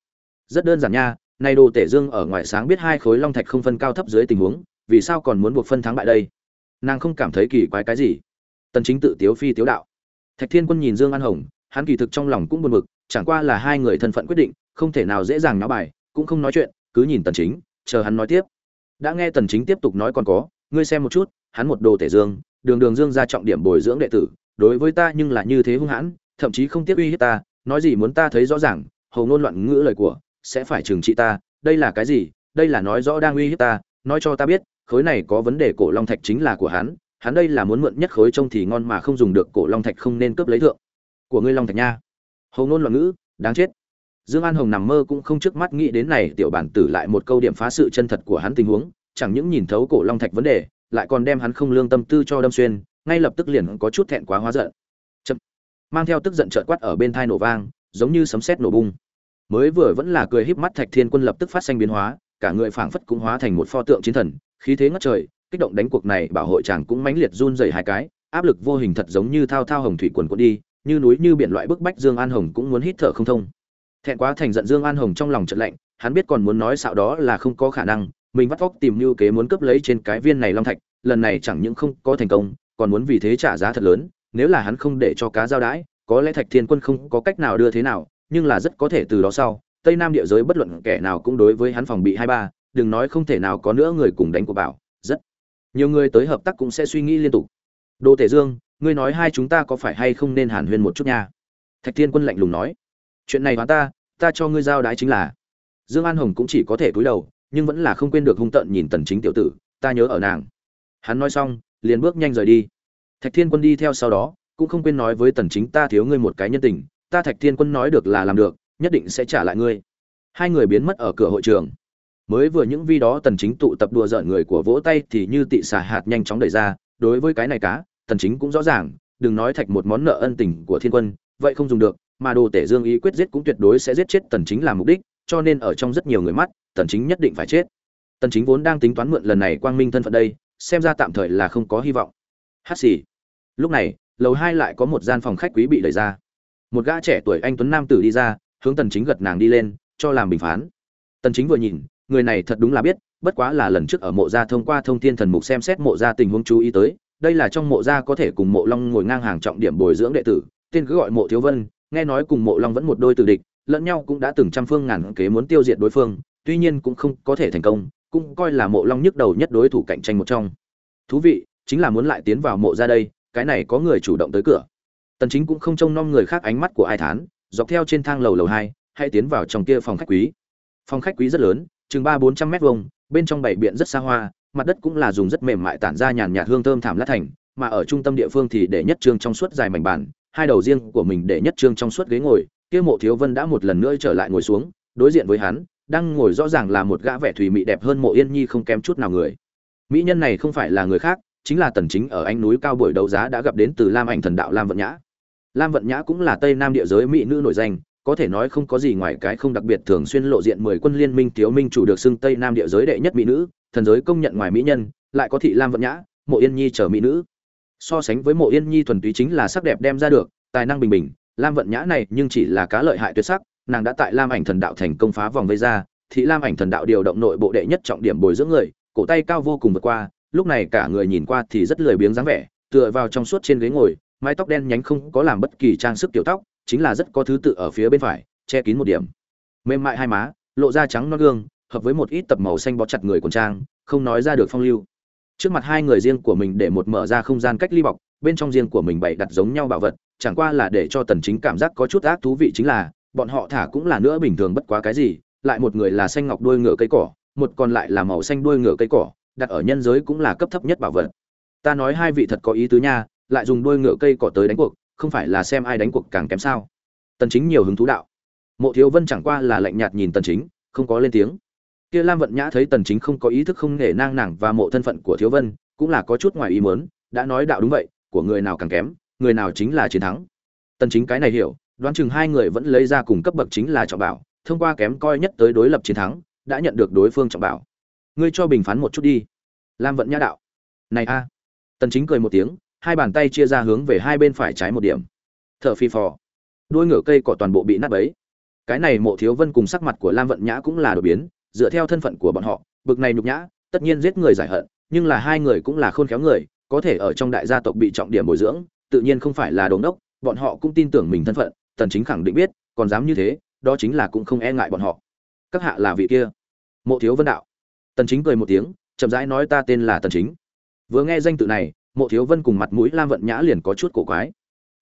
Rất đơn giản nha, nay đồ tể dương ở ngoài sáng biết hai khối long thạch không phân cao thấp dưới tình huống, vì sao còn muốn buộc phân thắng bại đây? Nàng không cảm thấy kỳ quái cái gì. Tần chính tự tiếu phi tiếu đạo. Thạch thiên quân nhìn dương an hồng, hắn kỳ thực trong lòng cũng buồn bực, chẳng qua là hai người thân phận quyết định, không thể nào dễ dàng náo bài, cũng không nói chuyện, cứ nhìn tần chính, chờ hắn nói tiếp. Đã nghe tần chính tiếp tục nói còn có, ngươi xem một chút, hắn một đồ tể dương, đường đường dương ra trọng điểm bồi dưỡng đệ tử, đối với ta nhưng là như thế hung hãn, thậm chí không tiếp uy hiếp ta, nói gì muốn ta thấy rõ ràng, hầu ngôn loạn ngữ lời của sẽ phải trừng trị ta, đây là cái gì? Đây là nói rõ đang uy hiếp ta, nói cho ta biết, khối này có vấn đề cổ long thạch chính là của hắn hắn đây là muốn mượn nhất khối trông thì ngon mà không dùng được, cổ long thạch không nên cướp lấy thượng. Của ngươi long thạch nha. Hầu ngôn loạn ngữ, đáng chết. Dương an hồng nằm mơ cũng không trước mắt nghĩ đến này, tiểu bản tử lại một câu điểm phá sự chân thật của hắn tình huống, chẳng những nhìn thấu cổ long thạch vấn đề, lại còn đem hắn không lương tâm tư cho đâm xuyên, ngay lập tức liền có chút thẹn quá hóa giận. Chậm. mang theo tức giận trợt quát ở bên thai nổ vang, giống như sấm sét nổ bung mới vừa vẫn là cười híp mắt thạch thiên quân lập tức phát sinh biến hóa, cả người phảng phất cũng hóa thành một pho tượng chiến thần, khí thế ngất trời, kích động đánh cuộc này bảo hội chàng cũng mãnh liệt run rẩy hai cái, áp lực vô hình thật giống như thao thao hồng thủy quần quật đi, như núi như biển loại bức bách dương an hồng cũng muốn hít thở không thông. Thẹn quá thành giận dương an hồng trong lòng trận lạnh, hắn biết còn muốn nói xạo đó là không có khả năng, mình vắt vóc tìm như kế muốn cướp lấy trên cái viên này long thạch, lần này chẳng những không có thành công, còn muốn vì thế trả giá thật lớn, nếu là hắn không để cho cá giao đãi, có lẽ thạch thiên quân không có cách nào đưa thế nào nhưng là rất có thể từ đó sau, tây nam địa giới bất luận kẻ nào cũng đối với hắn phòng bị hai ba, đừng nói không thể nào có nữa người cùng đánh của bảo, rất nhiều người tới hợp tác cũng sẽ suy nghĩ liên tục. Đô tể dương, ngươi nói hai chúng ta có phải hay không nên hàn huyên một chút nha? Thạch thiên quân lạnh lùng nói. Chuyện này hóa ta ta cho ngươi giao đái chính là. Dương an hồng cũng chỉ có thể cúi đầu, nhưng vẫn là không quên được hung tợn nhìn tần chính tiểu tử, ta nhớ ở nàng. Hắn nói xong, liền bước nhanh rời đi. Thạch thiên quân đi theo sau đó, cũng không quên nói với tần chính ta thiếu ngươi một cái nhân tình ta thạch thiên quân nói được là làm được, nhất định sẽ trả lại ngươi. Hai người biến mất ở cửa hội trường. Mới vừa những vi đó tần chính tụ tập đùa giỡn người của vỗ tay thì như tị xà hạt nhanh chóng đẩy ra, đối với cái này cá, tần chính cũng rõ ràng, đừng nói thạch một món nợ ân tình của thiên quân, vậy không dùng được, mà đồ tể dương ý quyết giết cũng tuyệt đối sẽ giết chết tần chính làm mục đích, cho nên ở trong rất nhiều người mắt, tần chính nhất định phải chết. Tần chính vốn đang tính toán mượn lần này quang minh thân phận đây, xem ra tạm thời là không có hy vọng. Hát xì. Lúc này, lầu hai lại có một gian phòng khách quý bị đẩy ra một gã trẻ tuổi anh tuấn nam tử đi ra, hướng tần chính gật nàng đi lên, cho làm bình phán. Tần chính vừa nhìn, người này thật đúng là biết, bất quá là lần trước ở mộ gia thông qua thông thiên thần mục xem xét mộ gia tình huống chú ý tới, đây là trong mộ gia có thể cùng mộ long ngồi ngang hàng trọng điểm bồi dưỡng đệ tử, tên cứ gọi mộ thiếu vân, nghe nói cùng mộ long vẫn một đôi tử địch, lẫn nhau cũng đã từng trăm phương ngàn kế muốn tiêu diệt đối phương, tuy nhiên cũng không có thể thành công, cũng coi là mộ long nhức đầu nhất đối thủ cạnh tranh một trong. Thú vị, chính là muốn lại tiến vào mộ ra đây, cái này có người chủ động tới cửa tần chính cũng không trông nom người khác ánh mắt của ai thán, dọc theo trên thang lầu lầu hai hãy tiến vào trong kia phòng khách quý. Phòng khách quý rất lớn, chừng ba bốn trăm mét vuông, bên trong bảy biện rất xa hoa, mặt đất cũng là dùng rất mềm mại tản ra nhàn nhạt hương thơm thảm lát thành, mà ở trung tâm địa phương thì để nhất trương trong suốt dài mảnh bàn, hai đầu riêng của mình để nhất trương trong suốt ghế ngồi, kia mộ thiếu vân đã một lần nữa trở lại ngồi xuống, đối diện với hắn, đang ngồi rõ ràng là một gã vẻ thùy mị đẹp hơn mộ yên nhi không kém chút nào người. Mỹ nhân này không phải là người khác, chính là tần chính ở anh núi cao buổi đấu giá đã gặp đến từ lam ảnh thần đạo lam vận nhã lam vận nhã cũng là tây nam địa giới mỹ nữ nổi danh, có thể nói không có gì ngoài cái không đặc biệt thường xuyên lộ diện mười quân liên minh thiếu minh chủ được xưng tây nam địa giới đệ nhất mỹ nữ, thần giới công nhận ngoài mỹ nhân, lại có thị lam vận nhã, mộ yên nhi trở mỹ nữ. So sánh với mộ yên nhi thuần túy chính là sắc đẹp đem ra được, tài năng bình bình, lam vận nhã này nhưng chỉ là cá lợi hại tuyệt sắc, nàng đã tại lam ảnh thần đạo thành công phá vòng vây ra, thị lam ảnh thần đạo điều động nội bộ đệ nhất trọng điểm bồi dưỡng người, cổ tay cao vô cùng vượt qua, lúc này cả người nhìn qua thì rất lười biếng dáng vẻ, tựa vào trong suốt trên ghế ngồi mái tóc đen nhánh không có làm bất kỳ trang sức tiểu tóc, chính là rất có thứ tự ở phía bên phải, che kín một điểm. Mềm mại hai má, lộ da trắng non gương, hợp với một ít tập màu xanh bó chặt người quần trang, không nói ra được phong lưu. Trước mặt hai người riêng của mình để một mở ra không gian cách ly bọc, bên trong riêng của mình bày đặt giống nhau bảo vật, chẳng qua là để cho tần chính cảm giác có chút ác thú vị chính là, bọn họ thả cũng là nữa bình thường bất quá cái gì, lại một người là xanh ngọc đuôi ngựa cây cỏ, một còn lại là màu xanh đuôi ngựa cây cỏ, đặt ở nhân giới cũng là cấp thấp nhất bảo vật. Ta nói hai vị thật có ý tứ nha lại dùng đuôi ngựa cây cỏ tới đánh cuộc, không phải là xem ai đánh cuộc càng kém sao? Tần chính nhiều hứng thú đạo. Mộ thiếu vân chẳng qua là lạnh nhạt nhìn tần chính, không có lên tiếng. Kia lam vận nhã thấy tần chính không có ý thức không nể nang nàng và mộ thân phận của thiếu vân, cũng là có chút ngoài ý muốn, đã nói đạo đúng vậy, của người nào càng kém, người nào chính là chiến thắng. Tần chính cái này hiểu, đoán chừng hai người vẫn lấy ra cùng cấp bậc chính là trọng bảo, thông qua kém coi nhất tới đối lập chiến thắng, đã nhận được đối phương trọng bảo. Ngươi cho bình phán một chút đi. Lam vận nhã đạo. Này a. Tần chính cười một tiếng hai bàn tay chia ra hướng về hai bên phải trái một điểm. Thở phi phò. Đuôi ngựa cây cỏ toàn bộ bị nát bấy. Cái này mộ thiếu vân cùng sắc mặt của lam vận nhã cũng là đổi biến, dựa theo thân phận của bọn họ, bực này nhục nhã, tất nhiên giết người giải hận, nhưng là hai người cũng là khôn khéo người, có thể ở trong đại gia tộc bị trọng điểm bồi dưỡng, tự nhiên không phải là đống đốc, bọn họ cũng tin tưởng mình thân phận, tần chính khẳng định biết, còn dám như thế, đó chính là cũng không e ngại bọn họ. Các hạ là vị kia. Mộ thiếu vân đạo. Tần chính cười một tiếng, chậm rãi nói ta tên là tần chính. Vừa nghe danh tự này mộ thiếu vân cùng mặt mũi lam vận nhã liền có chút cổ quái.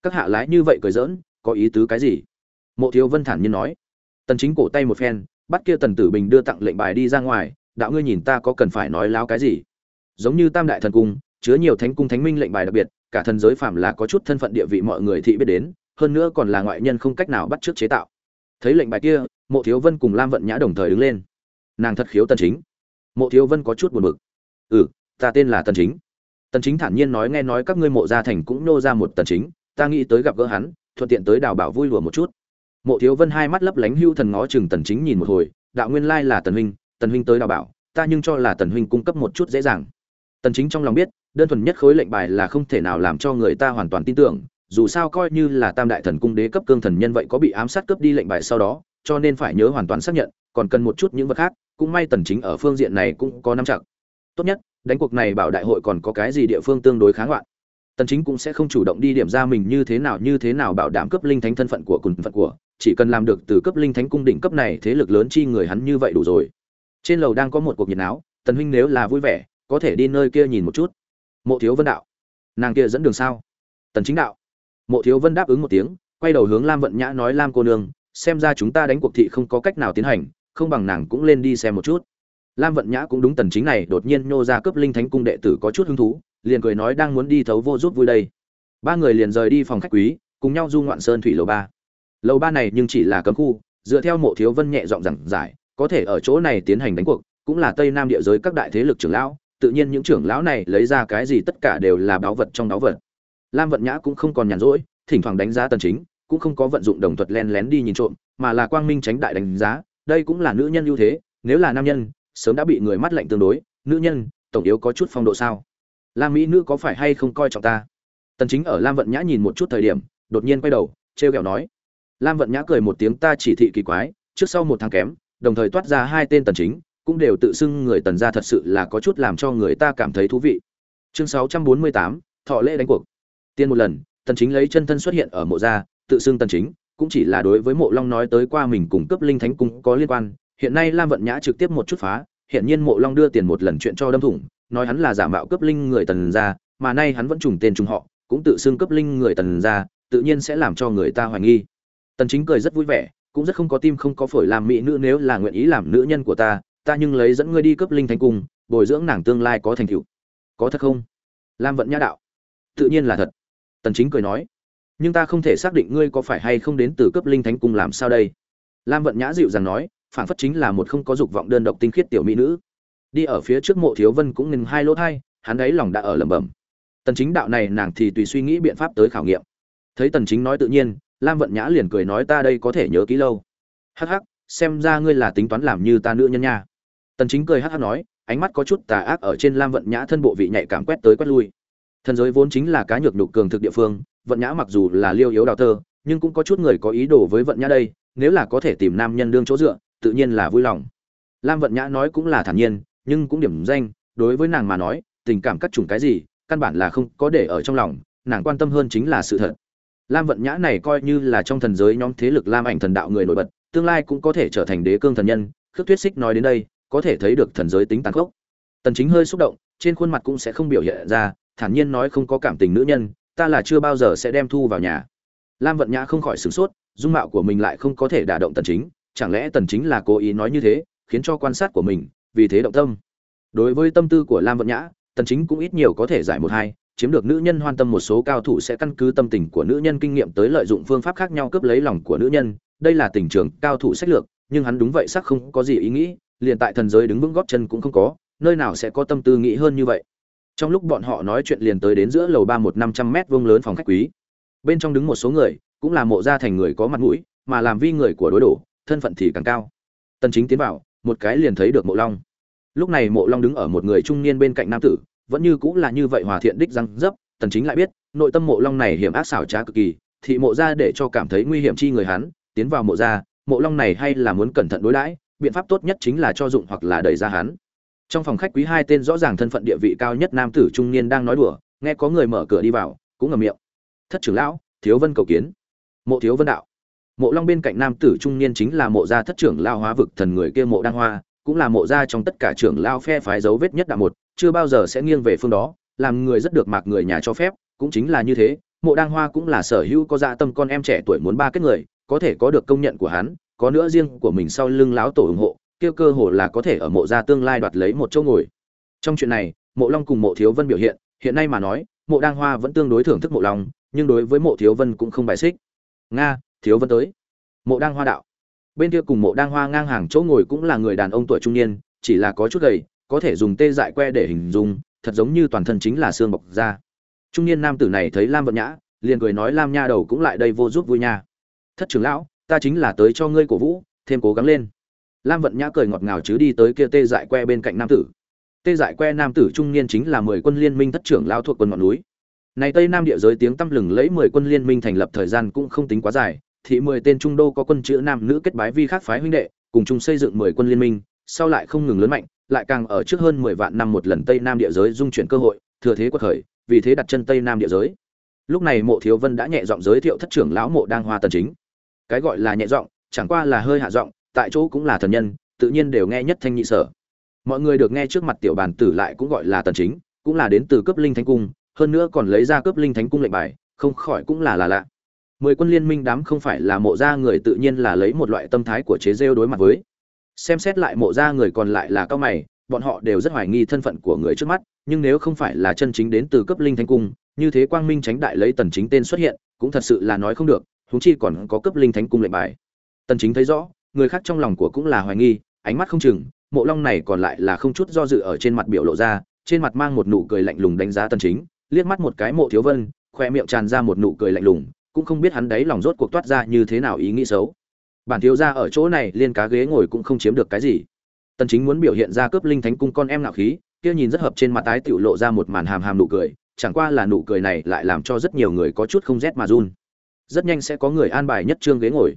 Các hạ lái như vậy cười giỡn, có ý tứ cái gì? Mộ thiếu vân thản nhiên nói. Tần chính cổ tay một phen, bắt kia tần tử bình đưa tặng lệnh bài đi ra ngoài, đạo ngươi nhìn ta có cần phải nói láo cái gì? Giống như tam đại thần cung, chứa nhiều thánh cung thánh minh lệnh bài đặc biệt, cả thần giới phạm là có chút thân phận địa vị mọi người thị biết đến, hơn nữa còn là ngoại nhân không cách nào bắt trước chế tạo. Thấy lệnh bài kia, mộ thiếu vân cùng lam vận nhã đồng thời đứng lên. Nàng thật khiếu tần chính. Mộ thiếu vân có chút buồn bực. Ừ ta tên là tần chính tần chính thản nhiên nói nghe nói các ngươi mộ gia thành cũng nô ra một tần chính, ta nghĩ tới gặp gỡ hắn, thuận tiện tới đào bảo vui lùa một chút. Mộ thiếu vân hai mắt lấp lánh hưu thần ngó chừng tần chính nhìn một hồi, đạo nguyên lai là tần huynh tần huynh tới đào bảo, ta nhưng cho là tần huynh cung cấp một chút dễ dàng. Tần chính trong lòng biết, đơn thuần nhất khối lệnh bài là không thể nào làm cho người ta hoàn toàn tin tưởng, dù sao coi như là tam đại thần cung đế cấp cương thần nhân vậy có bị ám sát cướp đi lệnh bài sau đó, cho nên phải nhớ hoàn toàn xác nhận, còn cần một chút những vật khác, cũng may tần chính ở phương diện này cũng có nắm chặt. Tốt nhất đánh cuộc này bảo đại hội còn có cái gì địa phương tương đối kháng loạn tần chính cũng sẽ không chủ động đi điểm ra mình như thế nào, như thế nào bảo đảm cấp linh thánh thân phận của cùng phận của. Chỉ cần làm được từ cấp linh thánh cung đỉnh cấp này, thế lực lớn chi người hắn như vậy đủ rồi. Trên lầu đang có một cuộc nhiệt áo tần huynh nếu là vui vẻ, có thể đi nơi kia nhìn một chút. Mộ thiếu vân đạo. Nàng kia dẫn đường sao? Tần chính đạo. Mộ thiếu vân đáp ứng một tiếng, quay đầu hướng lam vận nhã nói, lam cô nương, xem ra chúng ta đánh cuộc thị không có cách nào tiến hành, không bằng nàng cũng lên đi xem một chút lam vận nhã cũng đúng tần chính này, đột nhiên nô ra cướp linh thánh cung đệ tử có chút hứng thú, liền cười nói đang muốn đi thấu vô rút vui đây. Ba người liền rời đi phòng khách quý, cùng nhau du ngoạn sơn thủy lầu ba. Lầu ba này nhưng chỉ là cấm khu, dựa theo mộ thiếu vân nhẹ giọng rằng giải, có thể ở chỗ này tiến hành đánh cuộc, cũng là tây nam địa giới các đại thế lực trưởng lão, tự nhiên những trưởng lão này lấy ra cái gì tất cả đều là báu vật trong báu vật. Lam vận nhã cũng không còn nhàn rỗi, thỉnh thoảng đánh giá tần chính, cũng không có vận dụng đồng thuật len lén đi nhìn trộm, mà là quang minh tránh đại đánh giá, đây cũng là nữ nhân ưu thế, nếu là nam nhân sớm đã bị người mắt lạnh tương đối nữ nhân tổng yếu có chút phong độ sao? Lam mỹ nữ có phải hay không coi trọng ta? Tần chính ở lam vận nhã nhìn một chút thời điểm đột nhiên quay đầu treo kẹo nói. Lam vận nhã cười một tiếng ta chỉ thị kỳ quái trước sau một tháng kém đồng thời toát ra hai tên tần chính cũng đều tự xưng người tần gia thật sự là có chút làm cho người ta cảm thấy thú vị. Chương 648, thọ lễ đánh cuộc. Tiên một lần tần chính lấy chân thân xuất hiện ở mộ gia tự xưng tần chính cũng chỉ là đối với mộ long nói tới qua mình cùng cấp linh thánh cung có liên quan hiện nay lam vận nhã trực tiếp một chút phá hiện nhiên mộ long đưa tiền một lần chuyện cho đâm thủng, nói hắn là giả mạo cấp linh người tần gia, mà nay hắn vẫn trùng tên trùng họ, cũng tự xưng cấp linh người tần gia, tự nhiên sẽ làm cho người ta hoài nghi. Tần chính cười rất vui vẻ, cũng rất không có tim không có phổi làm mỹ nữ nếu là nguyện ý làm nữ nhân của ta ta nhưng lấy dẫn ngươi đi cấp linh thánh cung, bồi dưỡng nàng tương lai có thành tựu. Có thật không? Lam vận nhã đạo. Tự nhiên là thật. Tần chính cười nói. Nhưng ta không thể xác định ngươi có phải hay không đến từ cấp linh thánh cung làm sao đây? Lam vận nhã dịu dàng nói phản phất chính là một không có dục vọng đơn độc tinh khiết tiểu mỹ nữ. Đi ở phía trước mộ thiếu vân cũng ngừng hai lỗ thai, hắn ấy lòng đã ở lẩm bẩm. Tần chính đạo này nàng thì tùy suy nghĩ biện pháp tới khảo nghiệm. Thấy tần chính nói tự nhiên, lam vận nhã liền cười nói ta đây có thể nhớ kỹ lâu. Hắc hắc, xem ra ngươi là tính toán làm như ta nữ nhân nha. Tần chính cười hắc hắc nói, ánh mắt có chút tà ác ở trên lam vận nhã thân bộ vị nhạy cảm quét tới quét lui. Thần giới vốn chính là cá nhược nhục cường thực địa phương, vận nhã mặc dù là liêu yếu đào tơ, nhưng cũng có chút người có ý đồ với vận nhã đây, nếu là có thể tìm nam nhân đương chỗ dựa tự nhiên là vui lòng. Lam vận nhã nói cũng là thản nhiên, nhưng cũng điểm danh, đối với nàng mà nói, tình cảm các chủng cái gì, căn bản là không có để ở trong lòng, nàng quan tâm hơn chính là sự thật. Lam vận nhã này coi như là trong thần giới nhóm thế lực lam ảnh thần đạo người nổi bật, tương lai cũng có thể trở thành đế cương thần nhân, khước tuyết xích nói đến đây, có thể thấy được thần giới tính tàn khốc. Tần chính hơi xúc động, trên khuôn mặt cũng sẽ không biểu hiện ra, thản nhiên nói không có cảm tình nữ nhân, ta là chưa bao giờ sẽ đem thu vào nhà. Lam vận nhã không khỏi sửng sốt, dung mạo của mình lại không có thể đả động tần chính chẳng lẽ tần chính là cố ý nói như thế, khiến cho quan sát của mình vì thế động tâm? Đối với tâm tư của lam vận nhã, tần chính cũng ít nhiều có thể giải một hai, chiếm được nữ nhân hoan tâm một số cao thủ sẽ căn cứ tâm tình của nữ nhân kinh nghiệm tới lợi dụng phương pháp khác nhau cướp lấy lòng của nữ nhân. Đây là tình trường cao thủ sách lược, nhưng hắn đúng vậy sắc không có gì ý nghĩ, liền tại thần giới đứng vững góp chân cũng không có, nơi nào sẽ có tâm tư nghĩ hơn như vậy? Trong lúc bọn họ nói chuyện liền tới đến giữa lầu ba một năm trăm mét vuông lớn phòng khách quý. Bên trong đứng một số người, cũng là mộ gia thành người có mặt mũi, mà làm vi người của đối đổ thân phận thì càng cao. Tần chính tiến vào, một cái liền thấy được mộ long. Lúc này mộ long đứng ở một người trung niên bên cạnh nam tử, vẫn như cũng là như vậy hòa thiện đích răng dấp, tần chính lại biết, nội tâm mộ long này hiểm ác xảo trá cực kỳ thị mộ gia để cho cảm thấy nguy hiểm chi người hắn, tiến vào mộ gia, mộ long này hay là muốn cẩn thận đối đãi, biện pháp tốt nhất chính là cho dụng hoặc là đẩy ra hắn. Trong phòng khách quý hai tên rõ ràng thân phận địa vị cao nhất nam tử trung niên đang nói đùa, nghe có người mở cửa đi vào, cũng ngậm miệng. Thất trưởng lão, thiếu vân cầu kiến. Mộ thiếu vân đạo mộ long bên cạnh nam tử trung niên chính là mộ gia thất trưởng lao hóa vực thần người kia mộ đăng hoa, cũng là mộ gia trong tất cả trưởng lao phe phái dấu vết nhất đạo một, chưa bao giờ sẽ nghiêng về phương đó, làm người rất được mạc người nhà cho phép, cũng chính là như thế, mộ đăng hoa cũng là sở hữu có dạ tâm con em trẻ tuổi muốn ba kết người, có thể có được công nhận của hắn, có nữa riêng của mình sau lưng láo tổ ủng hộ kêu cơ hồ là có thể ở mộ gia tương lai đoạt lấy một chỗ ngồi. Trong chuyện này, mộ long cùng mộ thiếu vân biểu hiện hiện nay mà nói, mộ đăng hoa vẫn tương đối thưởng thức mộ long, nhưng đối với mộ thiếu vân cũng không bài xích. Nga thiếu vân tới. Mộ đăng hoa đạo. Bên kia cùng mộ đăng hoa ngang hàng chỗ ngồi cũng là người đàn ông tuổi trung niên, chỉ là có chút gầy, có thể dùng tê dại que để hình dung, thật giống như toàn thân chính là xương bọc da. Trung niên nam tử này thấy lam vận nhã, liền cười nói lam nha đầu cũng lại đây vô giúp vui nha. Thất trưởng lão, ta chính là tới cho ngươi cổ vũ, thêm cố gắng lên. Lam vận nhã cười ngọt ngào chứ đi tới kia tê dại que bên cạnh nam tử. Tê dại que nam tử trung niên chính là mười quân liên minh thất trưởng lão thuộc quân ngọn núi. Này tây nam địa giới tiếng tăm lừng lẫy mười quân liên minh thành lập thời gian cũng không tính quá dài thị mười tên trung đô có quân chữ nam nữ kết bái vi khác phái huynh đệ, cùng chung xây dựng mười quân liên minh, sau lại không ngừng lớn mạnh, lại càng ở trước hơn mười vạn năm một lần tây nam địa giới dung chuyển cơ hội, thừa thế quật khởi, vì thế đặt chân tây nam địa giới. Lúc này mộ thiếu vân đã nhẹ giọng giới thiệu thất trưởng lão mộ đang hoa tần chính. Cái gọi là nhẹ giọng, chẳng qua là hơi hạ giọng, tại chỗ cũng là thần nhân, tự nhiên đều nghe nhất thanh nhị sở. Mọi người được nghe trước mặt tiểu bàn tử lại cũng gọi là tần chính, cũng là đến từ cấp linh thánh cung, hơn nữa còn lấy ra cấp linh thánh cung lệnh bài, không khỏi cũng là là lạ mười quân liên minh đám không phải là mộ gia người tự nhiên là lấy một loại tâm thái của chế rêu đối mặt với. Xem xét lại mộ gia người còn lại là cao mày, bọn họ đều rất hoài nghi thân phận của người trước mắt, nhưng nếu không phải là chân chính đến từ cấp linh thánh cung, như thế quang minh tránh đại lấy tần chính tên xuất hiện, cũng thật sự là nói không được chúng chi còn có cấp linh thánh cung lệnh bài. Tần chính thấy rõ, người khác trong lòng của cũng là hoài nghi, ánh mắt không chừng, mộ long này còn lại là không chút do dự ở trên mặt biểu lộ ra, trên mặt mang một nụ cười lạnh lùng đánh giá tần chính, liếc mắt một cái mộ thiếu vân, khoe miệng tràn ra một nụ cười lạnh lùng cũng không biết hắn đấy lòng rốt cuộc toát ra như thế nào ý nghĩ xấu. Bản thiếu gia ở chỗ này liên cá ghế ngồi cũng không chiếm được cái gì. Tần chính muốn biểu hiện ra cướp linh thánh cung con em ngạo khí, kia nhìn rất hợp trên mặt tái tiểu lộ ra một màn hàm hàm nụ cười, chẳng qua là nụ cười này lại làm cho rất nhiều người có chút không rét mà run. Rất nhanh sẽ có người an bài nhất trương ghế ngồi.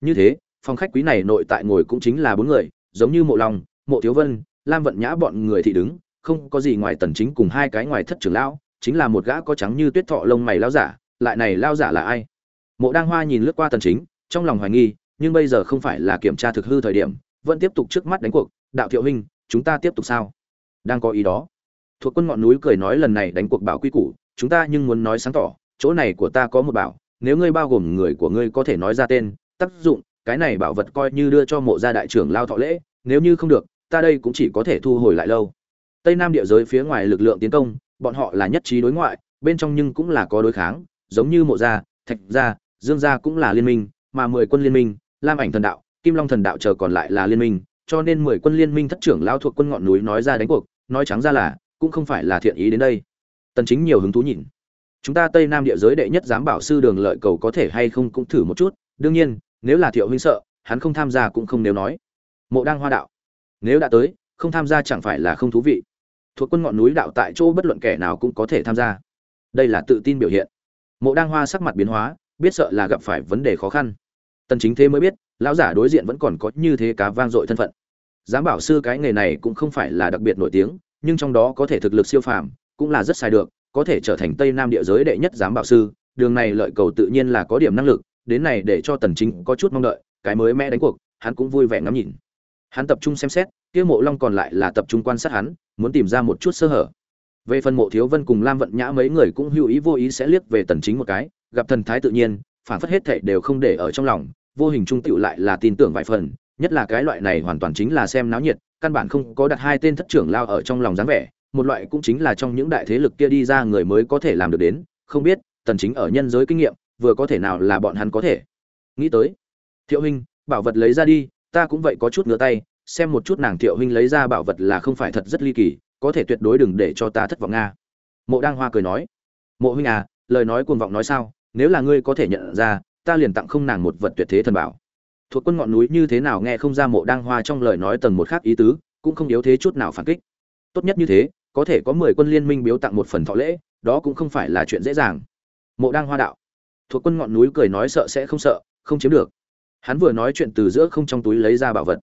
Như thế, phòng khách quý này nội tại ngồi cũng chính là bốn người, giống như mộ long, mộ thiếu vân, lam vận nhã bọn người thì đứng, không có gì ngoài tần chính cùng hai cái ngoài thất trưởng lão, chính là một gã có trắng như tuyết thọ lông mày lão giả lại này lao giả là ai? Mộ đang hoa nhìn lướt qua tần chính, trong lòng hoài nghi, nhưng bây giờ không phải là kiểm tra thực hư thời điểm, vẫn tiếp tục trước mắt đánh cuộc. Đạo thiệu huynh, chúng ta tiếp tục sao? Đang có ý đó. Thuộc quân ngọn núi cười nói lần này đánh cuộc bảo quy củ, chúng ta nhưng muốn nói sáng tỏ, chỗ này của ta có một bảo, nếu ngươi bao gồm người của ngươi có thể nói ra tên, tác dụng, cái này bảo vật coi như đưa cho mộ gia đại trưởng lao thọ lễ, nếu như không được, ta đây cũng chỉ có thể thu hồi lại lâu. Tây nam địa giới phía ngoài lực lượng tiến công, bọn họ là nhất trí đối ngoại, bên trong nhưng cũng là có đối kháng giống như mộ gia, thạch gia, dương gia cũng là liên minh, mà mười quân liên minh, lam ảnh thần đạo, kim long thần đạo chờ còn lại là liên minh, cho nên mười quân liên minh thất trưởng lao thuộc quân ngọn núi nói ra đánh cuộc, nói trắng ra là, cũng không phải là thiện ý đến đây. Tần chính nhiều hứng thú nhìn. Chúng ta tây nam địa giới đệ nhất giám bảo sư đường lợi cầu có thể hay không cũng thử một chút, đương nhiên, nếu là thiệu huynh sợ, hắn không tham gia cũng không nếu nói. Mộ đang hoa đạo. Nếu đã tới, không tham gia chẳng phải là không thú vị. Thuộc quân ngọn núi đạo tại chỗ bất luận kẻ nào cũng có thể tham gia. Đây là tự tin biểu hiện mộ đang hoa sắc mặt biến hóa, biết sợ là gặp phải vấn đề khó khăn. Tần chính thế mới biết, lão giả đối diện vẫn còn có như thế cá vang dội thân phận. Giám bảo sư cái nghề này cũng không phải là đặc biệt nổi tiếng, nhưng trong đó có thể thực lực siêu phàm, cũng là rất sai được, có thể trở thành tây nam địa giới đệ nhất giám bảo sư, đường này lợi cầu tự nhiên là có điểm năng lực, đến này để cho tần chính có chút mong đợi, cái mới mẹ đánh cuộc, hắn cũng vui vẻ ngắm nhìn. Hắn tập trung xem xét, kia mộ long còn lại là tập trung quan sát hắn, muốn tìm ra một chút sơ hở về phần mộ thiếu vân cùng lam vận nhã mấy người cũng hữu ý vô ý sẽ liếc về tần chính một cái, gặp thần thái tự nhiên, phản phất hết thảy đều không để ở trong lòng, vô hình trung tựu lại là tin tưởng vài phần, nhất là cái loại này hoàn toàn chính là xem náo nhiệt, căn bản không có đặt hai tên thất trưởng lao ở trong lòng dáng vẻ, một loại cũng chính là trong những đại thế lực kia đi ra người mới có thể làm được đến, không biết, tần chính ở nhân giới kinh nghiệm, vừa có thể nào là bọn hắn có thể. Nghĩ tới, thiệu huynh, bảo vật lấy ra đi, ta cũng vậy có chút ngửa tay, xem một chút nàng thiệu huynh lấy ra bảo vật là không phải thật rất ly kỳ có thể tuyệt đối đừng để cho ta thất vọng nga. Mộ đang hoa cười nói, mộ huynh à lời nói cuồng vọng nói sao? Nếu là ngươi có thể nhận ra, ta liền tặng không nàng một vật tuyệt thế thần bảo. Thuộc quân ngọn núi như thế nào nghe không ra mộ đang hoa trong lời nói tầng một khác ý tứ, cũng không yếu thế chút nào phản kích. Tốt nhất như thế, có thể có mười quân liên minh biếu tặng một phần thọ lễ, đó cũng không phải là chuyện dễ dàng. Mộ đang hoa đạo, thuộc quân ngọn núi cười nói sợ sẽ không sợ, không chiếm được. Hắn vừa nói chuyện từ giữa không trong túi lấy ra bảo vật.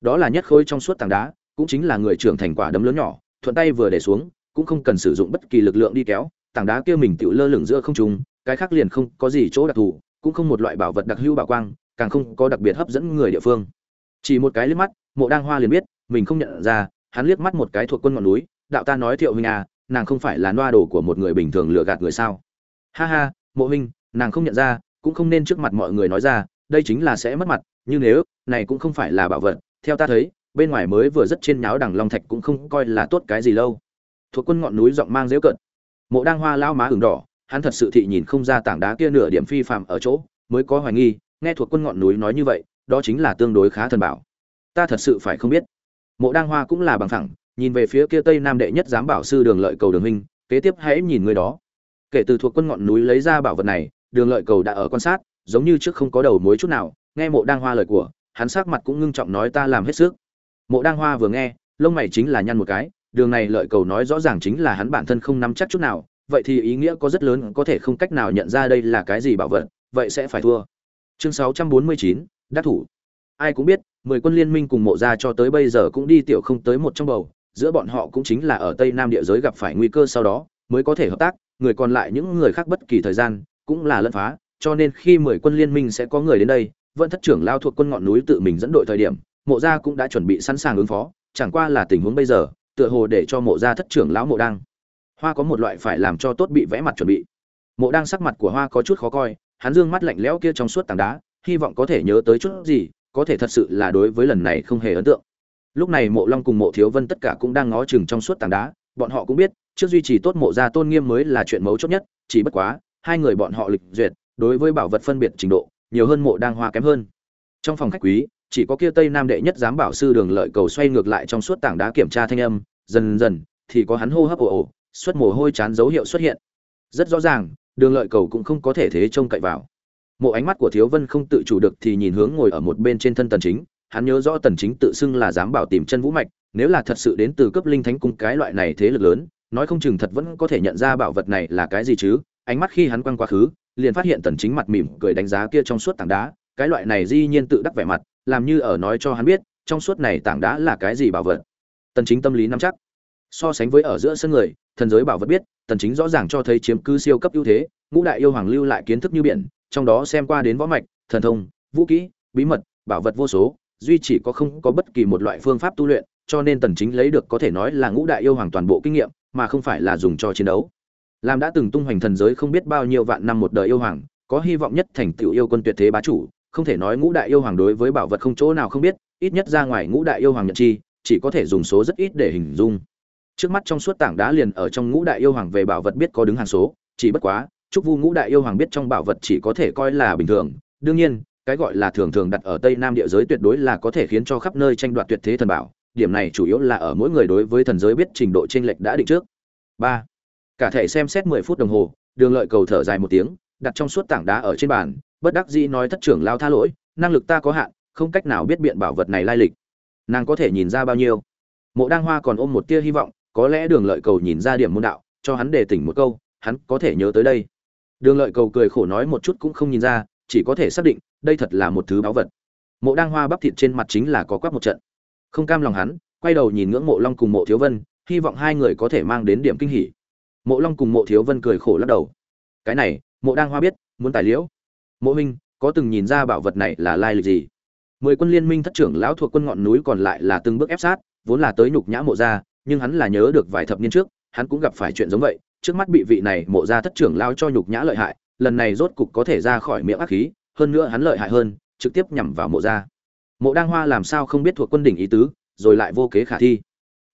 Đó là nhất khối trong suốt tảng đá, cũng chính là người trưởng thành quả đấm lớn nhỏ thuận tay vừa để xuống, cũng không cần sử dụng bất kỳ lực lượng đi kéo, tảng đá kia mình tự lơ lửng giữa không trung, cái khác liền không có gì chỗ đặc thù, cũng không một loại bảo vật đặc hữu bảo quang, càng không có đặc biệt hấp dẫn người địa phương. Chỉ một cái liếc mắt, mộ đang hoa liền biết, mình không nhận ra, hắn liếc mắt một cái thuộc quân ngọn núi, đạo ta nói thiệu huynh à nàng không phải là noa đồ của một người bình thường lừa gạt người sao? Ha ha, mộ huynh, nàng không nhận ra, cũng không nên trước mặt mọi người nói ra, đây chính là sẽ mất mặt như nếu, này cũng không phải là bảo vật, theo ta thấy bên ngoài mới vừa rất trên nháo đằng long thạch cũng không coi là tốt cái gì lâu. Thuộc quân ngọn núi giọng mang dễu cận mộ đang hoa lao má ửng đỏ, hắn thật sự thị nhìn không ra tảng đá kia nửa điểm phi phạm ở chỗ, mới có hoài nghi, nghe thuộc quân ngọn núi nói như vậy, đó chính là tương đối khá thần bảo. Ta thật sự phải không biết. Mộ đang hoa cũng là bằng thẳng nhìn về phía kia tây nam đệ nhất giám bảo sư đường lợi cầu đường huynh, kế tiếp hãy nhìn người đó. Kể từ thuộc quân ngọn núi lấy ra bảo vật này, đường lợi cầu đã ở quan sát, giống như trước không có đầu mối chút nào, nghe mộ đang hoa lời của, hắn sắc mặt cũng ngưng trọng nói ta làm hết sức mộ đang hoa vừa nghe lông mày chính là nhăn một cái đường này lợi cầu nói rõ ràng chính là hắn bản thân không nắm chắc chút nào vậy thì ý nghĩa có rất lớn có thể không cách nào nhận ra đây là cái gì bảo vật vậy sẽ phải thua. Chương 649, đắc thủ. Ai cũng biết mười quân liên minh cùng mộ gia cho tới bây giờ cũng đi tiểu không tới một trong bầu giữa bọn họ cũng chính là ở tây nam địa giới gặp phải nguy cơ sau đó mới có thể hợp tác người còn lại những người khác bất kỳ thời gian cũng là lẫn phá cho nên khi mười quân liên minh sẽ có người đến đây vẫn thất trưởng lao thuộc quân ngọn núi tự mình dẫn đội thời điểm mộ gia cũng đã chuẩn bị sẵn sàng ứng phó, chẳng qua là tình huống bây giờ, tựa hồ để cho mộ gia thất trưởng lão mộ đăng. Hoa có một loại phải làm cho tốt bị vẽ mặt chuẩn bị. Mộ đăng sắc mặt của hoa có chút khó coi, hắn dương mắt lạnh lẽo kia trong suốt tảng đá, hy vọng có thể nhớ tới chút gì, có thể thật sự là đối với lần này không hề ấn tượng. Lúc này mộ long cùng mộ thiếu vân tất cả cũng đang ngó chừng trong suốt tảng đá, bọn họ cũng biết, trước duy trì tốt mộ gia tôn nghiêm mới là chuyện mấu chốt nhất, chỉ bất quá, hai người bọn họ lịch duyệt, đối với bảo vật phân biệt trình độ, nhiều hơn mộ đang hoa kém hơn. Trong phòng khách quý chỉ có kia tây nam đệ nhất giám bảo sư đường lợi cầu xoay ngược lại trong suốt tảng đá kiểm tra thanh âm, dần dần, thì có hắn hô hấp ồ ồ xuất mồ hôi chán dấu hiệu xuất hiện. Rất rõ ràng, đường lợi cầu cũng không có thể thế trông cậy vào. Mộ ánh mắt của thiếu vân không tự chủ được thì nhìn hướng ngồi ở một bên trên thân tần chính, hắn nhớ rõ tần chính tự xưng là dám bảo tìm chân vũ mạch, nếu là thật sự đến từ cấp linh thánh cung cái loại này thế lực lớn, nói không chừng thật vẫn có thể nhận ra bảo vật này là cái gì chứ. Ánh mắt khi hắn quăng quá khứ liền phát hiện tần chính mặt mỉm cười đánh giá kia trong suốt tảng đá, cái loại này di nhiên tự đắc vẻ mặt làm như ở nói cho hắn biết, trong suốt này tảng đá là cái gì bảo vật. Tần chính tâm lý nắm chắc. So sánh với ở giữa sân người, thần giới bảo vật biết, tần chính rõ ràng cho thấy chiếm cứ siêu cấp ưu thế, ngũ đại yêu hoàng lưu lại kiến thức như biển, trong đó xem qua đến võ mạch, thần thông, vũ kỹ, bí mật, bảo vật vô số, duy chỉ có không có bất kỳ một loại phương pháp tu luyện, cho nên tần chính lấy được có thể nói là ngũ đại yêu hoàng toàn bộ kinh nghiệm, mà không phải là dùng cho chiến đấu. Làm đã từng tung hoành thần giới không biết bao nhiêu vạn năm một đời yêu hoàng, có hy vọng nhất thành tựu yêu quân tuyệt thế bá chủ không thể nói ngũ đại yêu hoàng đối với bảo vật không chỗ nào không biết, ít nhất ra ngoài ngũ đại yêu hoàng nhận chi, chỉ có thể dùng số rất ít để hình dung. Trước mắt trong suốt tảng đá liền ở trong ngũ đại yêu hoàng về bảo vật biết có đứng hàng số, chỉ bất quá chúc vu ngũ đại yêu hoàng biết trong bảo vật chỉ có thể coi là bình thường. Đương nhiên, cái gọi là thường thường đặt ở tây nam địa giới tuyệt đối là có thể khiến cho khắp nơi tranh đoạt tuyệt thế thần bảo, điểm này chủ yếu là ở mỗi người đối với thần giới biết trình độ chênh lệch đã định trước. Ba, cả thể xem xét mười phút đồng hồ, đường lợi cầu thở dài một tiếng, đặt trong suốt tảng đá ở trên bàn bất đắc dĩ nói thất trưởng lao tha lỗi, năng lực ta có hạn, không cách nào biết biện bảo vật này lai lịch. Nàng có thể nhìn ra bao nhiêu? Mộ đăng hoa còn ôm một tia hy vọng, có lẽ đường lợi cầu nhìn ra điểm môn đạo, cho hắn đề tỉnh một câu, hắn có thể nhớ tới đây. Đường lợi cầu cười khổ nói một chút cũng không nhìn ra, chỉ có thể xác định, đây thật là một thứ báu vật. Mộ đăng hoa bắp thịt trên mặt chính là có quắc một trận. Không cam lòng hắn, quay đầu nhìn ngưỡng mộ long cùng mộ thiếu vân, hy vọng hai người có thể mang đến điểm kinh hỉ. Mộ long cùng mộ thiếu vân cười khổ lắc đầu. Cái này, mộ đăng hoa biết, muốn tài liễu mộ minh có từng nhìn ra bảo vật này là lai lịch gì? Mười quân liên minh thất trưởng lão thuộc quân ngọn núi còn lại là từng bước ép sát, vốn là tới nhục nhã mộ gia, nhưng hắn là nhớ được vài thập niên trước, hắn cũng gặp phải chuyện giống vậy, trước mắt bị vị này mộ gia thất trưởng lao cho nhục nhã lợi hại, lần này rốt cục có thể ra khỏi miệng ác khí, hơn nữa hắn lợi hại hơn, trực tiếp nhằm vào mộ gia. Mộ đăng hoa làm sao không biết thuộc quân đỉnh ý tứ, rồi lại vô kế khả thi.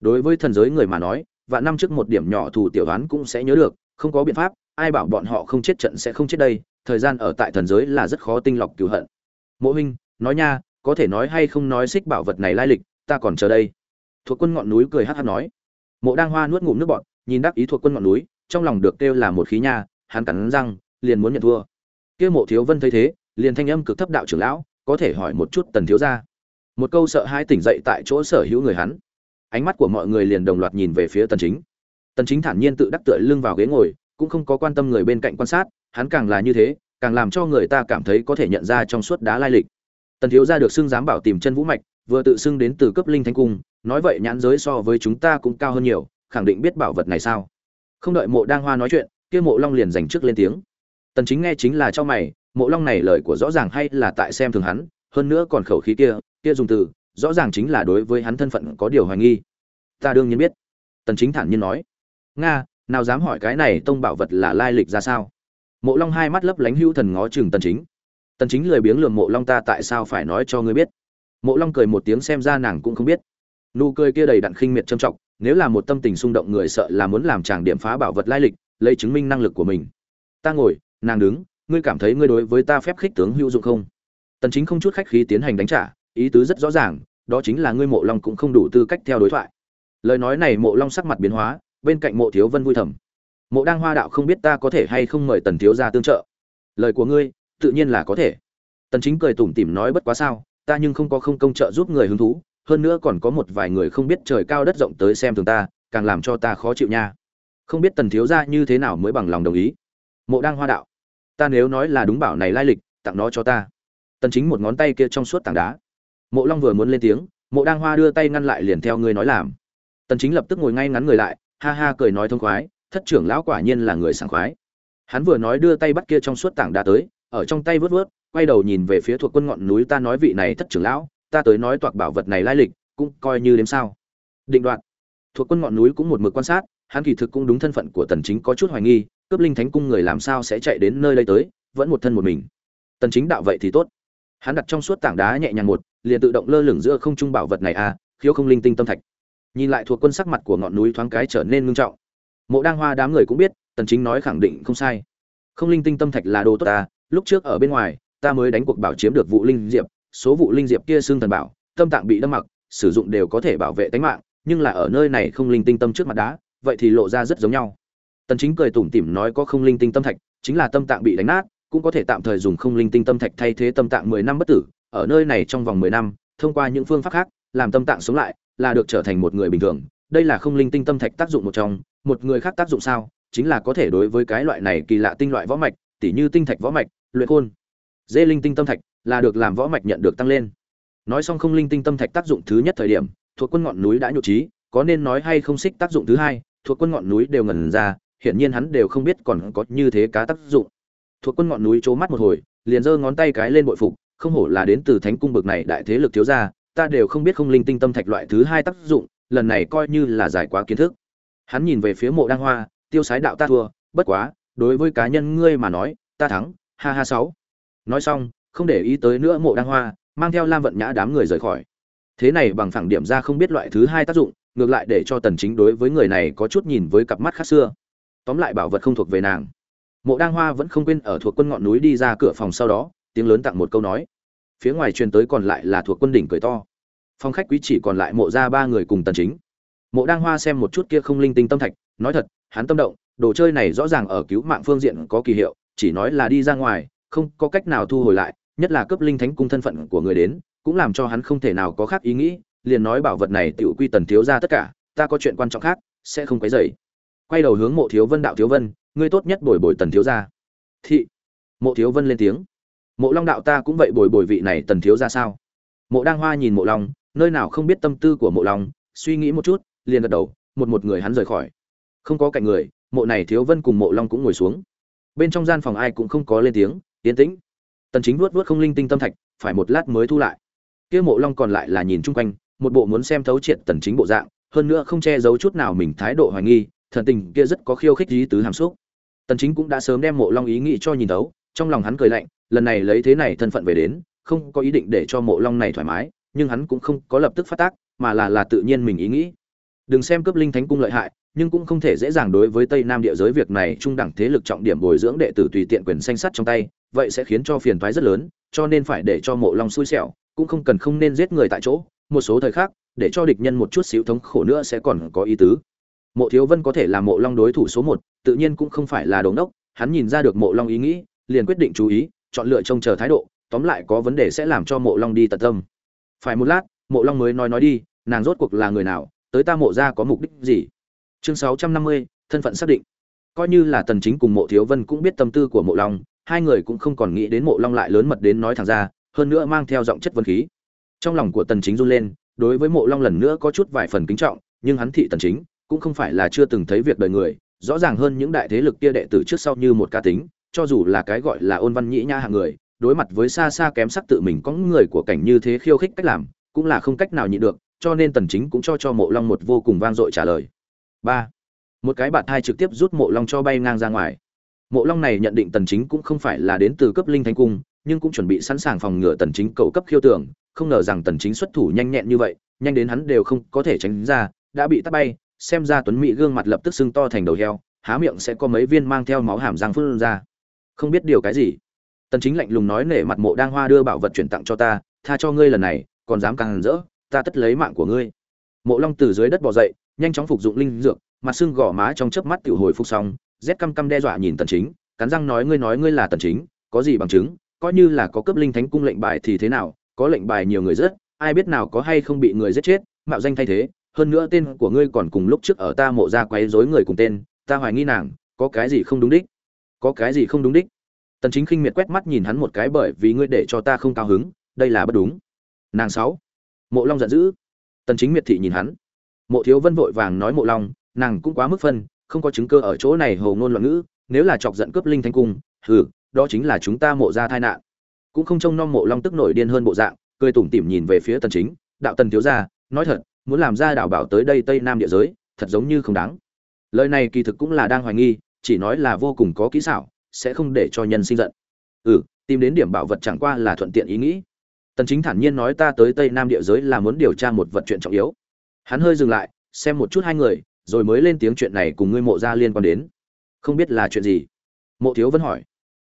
Đối với thần giới người mà nói và năm trước một điểm nhỏ thủ tiểu đoán cũng sẽ nhớ được, không có biện pháp, ai bảo bọn họ không chết trận sẽ không chết đây thời gian ở tại thần giới là rất khó tinh lọc cứu hận. Mộ huynh nói nha có thể nói hay không nói xích bảo vật này lai lịch ta còn chờ đây. Thuộc quân ngọn núi cười hát hát nói. Mộ Đang hoa nuốt ngụm nước bọt, nhìn đắc ý thuộc quân ngọn núi trong lòng được kêu là một khí nha hắn cắn răng liền muốn nhận thua. Kia mộ thiếu vân thấy thế liền thanh âm cực thấp đạo trưởng lão có thể hỏi một chút tần thiếu gia. Một câu sợ hai tỉnh dậy tại chỗ sở hữu người hắn. Ánh mắt của mọi người liền đồng loạt nhìn về phía tần chính. Tần chính thản nhiên tự đắc tựa lưng vào ghế ngồi cũng không có quan tâm người bên cạnh quan sát hắn càng là như thế, càng làm cho người ta cảm thấy có thể nhận ra trong suốt đá lai lịch. Tần thiếu gia được xưng dám bảo tìm chân vũ mạch, vừa tự xưng đến từ cấp linh thánh cung, nói vậy nhãn giới so với chúng ta cũng cao hơn nhiều, khẳng định biết bảo vật này sao? Không đợi mộ đang hoa nói chuyện, kia mộ long liền dành trước lên tiếng. Tần chính nghe chính là cho mày, mộ long này lời của rõ ràng hay là tại xem thường hắn, hơn nữa còn khẩu khí kia kia dùng từ, rõ ràng chính là đối với hắn thân phận có điều hoài nghi. Ta đương nhiên biết, tần chính thản nhiên nói. Nga, nào dám hỏi cái này tông bảo vật là lai lịch ra sao? Mộ long hai mắt lấp lánh hữu thần ngó chừng tần chính. Tần chính lười biếng lườm mộ long ta tại sao phải nói cho ngươi biết? Mộ long cười một tiếng xem ra nàng cũng không biết. Nụ cười kia đầy đặn khinh miệt trâm trọng, nếu là một tâm tình xung động người sợ là muốn làm chàng điểm phá bảo vật lai lịch, lấy chứng minh năng lực của mình. Ta ngồi, nàng đứng, ngươi cảm thấy ngươi đối với ta phép khích tướng hữu dụng không? Tần chính không chút khách khí tiến hành đánh trả, ý tứ rất rõ ràng, đó chính là ngươi mộ long cũng không đủ tư cách theo đối thoại. Lời nói này mộ long sắc mặt biến hóa, bên cạnh mộ thiếu vân vui thầm mộ đang hoa đạo không biết ta có thể hay không mời tần thiếu ra tương trợ. Lời của ngươi, tự nhiên là có thể. Tần chính cười tủm tỉm nói bất quá sao, ta nhưng không có không công trợ giúp người hứng thú, hơn nữa còn có một vài người không biết trời cao đất rộng tới xem thường ta, càng làm cho ta khó chịu nha. Không biết tần thiếu ra như thế nào mới bằng lòng đồng ý. Mộ đang hoa đạo, ta nếu nói là đúng bảo này lai lịch, tặng nó cho ta. Tần chính một ngón tay kia trong suốt tảng đá. Mộ long vừa muốn lên tiếng, mộ đang hoa đưa tay ngăn lại liền theo ngươi nói làm. Tần chính lập tức ngồi ngay ngắn người lại, ha ha cười nói thông khoái thất trưởng lão quả nhiên là người sảng khoái. Hắn vừa nói đưa tay bắt kia trong suốt tảng đá tới, ở trong tay vớt vớt, quay đầu nhìn về phía thuộc quân ngọn núi ta nói vị này thất trưởng lão, ta tới nói toạc bảo vật này lai lịch, cũng coi như đếm sao. Định đoạn thuộc quân ngọn núi cũng một mực quan sát, hắn kỳ thực cũng đúng thân phận của tần chính có chút hoài nghi, cướp linh thánh cung người làm sao sẽ chạy đến nơi đây tới, vẫn một thân một mình. Tần chính đạo vậy thì tốt. Hắn đặt trong suốt tảng đá nhẹ nhàng một, liền tự động lơ lửng giữa không trung bảo vật này à khiếu không linh tinh tâm thạch. Nhìn lại thuộc quân sắc mặt của ngọn núi thoáng cái trở nên ngưng trọng mộ đang hoa đám người cũng biết, tần chính nói khẳng định không sai. Không linh tinh tâm thạch là đồ tốt ta, lúc trước ở bên ngoài, ta mới đánh cuộc bảo chiếm được vụ linh diệp, số vụ linh diệp kia xương thần bảo, tâm tạng bị đâm mặc, sử dụng đều có thể bảo vệ tính mạng, nhưng là ở nơi này không linh tinh tâm trước mặt đá, vậy thì lộ ra rất giống nhau. Tần chính cười tủm tỉm nói có không linh tinh tâm thạch, chính là tâm tạng bị đánh nát, cũng có thể tạm thời dùng không linh tinh tâm thạch thay thế tâm tạng mười năm bất tử, ở nơi này trong vòng mười năm, thông qua những phương pháp khác, làm tâm tạng sống lại, là được trở thành một người bình thường. Đây là không linh tinh tâm thạch tác dụng một trong một người khác tác dụng sao, chính là có thể đối với cái loại này kỳ lạ tinh loại võ mạch, tỉ như tinh thạch võ mạch, luyện khôn. Dê linh tinh tâm thạch là được làm võ mạch nhận được tăng lên. Nói xong không linh tinh tâm thạch tác dụng thứ nhất thời điểm, thuộc quân ngọn núi đã nhụ trí, có nên nói hay không xích tác dụng thứ hai, thuộc quân ngọn núi đều ngẩn ra, hiển nhiên hắn đều không biết còn có như thế cá tác dụng. Thuộc quân ngọn núi trố mắt một hồi, liền giơ ngón tay cái lên bội phục, không hổ là đến từ thánh cung bực này đại thế lực thiếu gia, ta đều không biết không linh tinh tâm thạch loại thứ hai tác dụng, lần này coi như là giải quá kiến thức hắn nhìn về phía mộ đăng hoa, tiêu sái đạo ta thua, bất quá, đối với cá nhân ngươi mà nói, ta thắng, ha ha sáu. Nói xong, không để ý tới nữa mộ đăng hoa, mang theo lam vận nhã đám người rời khỏi. Thế này bằng phẳng điểm ra không biết loại thứ hai tác dụng, ngược lại để cho tần chính đối với người này có chút nhìn với cặp mắt khác xưa. Tóm lại bảo vật không thuộc về nàng. Mộ đăng hoa vẫn không quên ở thuộc quân ngọn núi đi ra cửa phòng sau đó, tiếng lớn tặng một câu nói. Phía ngoài truyền tới còn lại là thuộc quân đỉnh cười to. Phong khách quý chỉ còn lại mộ ra ba người cùng tần chính mộ Đang hoa xem một chút kia không linh tinh tâm thạch, nói thật, hắn tâm động, đồ chơi này rõ ràng ở cứu mạng phương diện có kỳ hiệu, chỉ nói là đi ra ngoài, không có cách nào thu hồi lại, nhất là cấp linh thánh cung thân phận của người đến, cũng làm cho hắn không thể nào có khác ý nghĩ, liền nói bảo vật này tiểu quy tần thiếu ra tất cả, ta có chuyện quan trọng khác, sẽ không quấy rầy. Quay đầu hướng mộ thiếu vân đạo thiếu vân, ngươi tốt nhất bồi bồi tần thiếu ra thị, mộ thiếu vân lên tiếng. Mộ long đạo ta cũng vậy bồi bồi vị này tần thiếu ra sao? Mộ Đang hoa nhìn mộ long, nơi nào không biết tâm tư của mộ long, suy nghĩ một chút liền gật đầu, một một người hắn rời khỏi. Không có cạnh người, mộ này thiếu vân cùng mộ long cũng ngồi xuống. Bên trong gian phòng ai cũng không có lên tiếng, yên tĩnh. Tần chính vuốt vuốt không linh tinh tâm thạch, phải một lát mới thu lại. Kia mộ long còn lại là nhìn chung quanh, một bộ muốn xem thấu triệt tần chính bộ dạng, hơn nữa không che giấu chút nào mình thái độ hoài nghi, thần tình kia rất có khiêu khích ý tứ hàm xúc. Tần chính cũng đã sớm đem mộ long ý nghĩ cho nhìn thấu, trong lòng hắn cười lạnh, lần này lấy thế này thân phận về đến, không có ý định để cho mộ long này thoải mái, nhưng hắn cũng không có lập tức phát tác, mà là là tự nhiên mình ý nghĩ đừng xem cướp linh thánh cung lợi hại, nhưng cũng không thể dễ dàng đối với tây nam địa giới việc này trung đẳng thế lực trọng điểm bồi dưỡng đệ tử tùy tiện quyền xanh sắt trong tay, vậy sẽ khiến cho phiền toái rất lớn, cho nên phải để cho mộ long xui xẻo, cũng không cần không nên giết người tại chỗ, một số thời khác để cho địch nhân một chút xíu thống khổ nữa sẽ còn có ý tứ. Mộ thiếu vân có thể là mộ long đối thủ số một, tự nhiên cũng không phải là đống đốc, hắn nhìn ra được mộ long ý nghĩ, liền quyết định chú ý, chọn lựa trông chờ thái độ, tóm lại có vấn đề sẽ làm cho mộ long đi tận tâm. Phải một lát, mộ long mới nói nói đi, nàng rốt cuộc là người nào tới ta mộ ra có mục đích gì? Chương sáu trăm năm mươi, thân phận xác định. Coi như là tần chính cùng mộ thiếu vân cũng biết tâm tư của mộ long, hai người cũng không còn nghĩ đến mộ long lại lớn mật đến nói thẳng ra, hơn nữa mang theo giọng chất vân khí. Trong lòng của tần chính run lên, đối với mộ long lần nữa có chút vài phần kính trọng, nhưng hắn thị tần chính cũng không phải là chưa từng thấy việc đời người, rõ ràng hơn những đại thế lực kia đệ tử trước sau như một ca tính, cho dù là cái gọi là ôn văn nhĩ nha hạng người, đối mặt với xa xa kém sắc tự mình có người của cảnh như thế khiêu khích cách làm, cũng là không cách nào nhịn được cho nên tần chính cũng cho cho mộ long một vô cùng vang dội trả lời. Ba, một cái bạt thai trực tiếp rút mộ long cho bay ngang ra ngoài. Mộ long này nhận định tần chính cũng không phải là đến từ cấp linh thánh cung, nhưng cũng chuẩn bị sẵn sàng phòng ngừa tần chính cầu cấp khiêu tưởng, không ngờ rằng tần chính xuất thủ nhanh nhẹn như vậy, nhanh đến hắn đều không có thể tránh ra, đã bị tát bay, xem ra tuấn mỹ gương mặt lập tức sưng to thành đầu heo, há miệng sẽ có mấy viên mang theo máu hàm răng phun ra. Không biết điều cái gì. Tần chính lạnh lùng nói nể mặt mộ đang hoa đưa bảo vật chuyển tặng cho ta, tha cho ngươi lần này, còn dám càng rỡ ta tất lấy mạng của ngươi. Mộ long từ dưới đất bò dậy, nhanh chóng phục dụng linh dược, mặt xương gò má trong chớp mắt tiểu hồi phục xong, rét căm căm đe dọa nhìn tần chính, cắn răng nói ngươi nói ngươi là tần chính, có gì bằng chứng, coi như là có cấp linh thánh cung lệnh bài thì thế nào, có lệnh bài nhiều người rất ai biết nào có hay không bị người giết chết, mạo danh thay thế, hơn nữa tên của ngươi còn cùng lúc trước ở ta mộ ra quấy rối người cùng tên, ta hoài nghi nàng, có cái gì không đúng đích? Có cái gì không đúng đích? Tần chính khinh miệt quét mắt nhìn hắn một cái bởi vì ngươi để cho ta không cao hứng, đây là bất đúng. Nàng sáu mộ long giận dữ. Tần chính miệt thị nhìn hắn. Mộ thiếu vân vội vàng nói mộ long, nàng cũng quá mức phân, không có chứng cơ ở chỗ này hồ ngôn loạn ngữ, nếu là chọc giận cướp linh thanh cung, hừ, đó chính là chúng ta mộ ra tai nạn. Cũng không trông nom mộ long tức nổi điên hơn bộ dạng, cười tủm tỉm nhìn về phía tần chính, đạo tần thiếu gia, nói thật, muốn làm ra đảo bảo tới đây tây nam địa giới, thật giống như không đáng. Lời này kỳ thực cũng là đang hoài nghi, chỉ nói là vô cùng có kỹ xảo, sẽ không để cho nhân sinh giận. Ừ tìm đến điểm bảo vật chẳng qua là thuận tiện ý nghĩ tần chính thản nhiên nói ta tới tây nam địa giới là muốn điều tra một vật chuyện trọng yếu. Hắn hơi dừng lại, xem một chút hai người, rồi mới lên tiếng chuyện này cùng ngươi mộ gia liên quan đến. Không biết là chuyện gì? Mộ thiếu vẫn hỏi.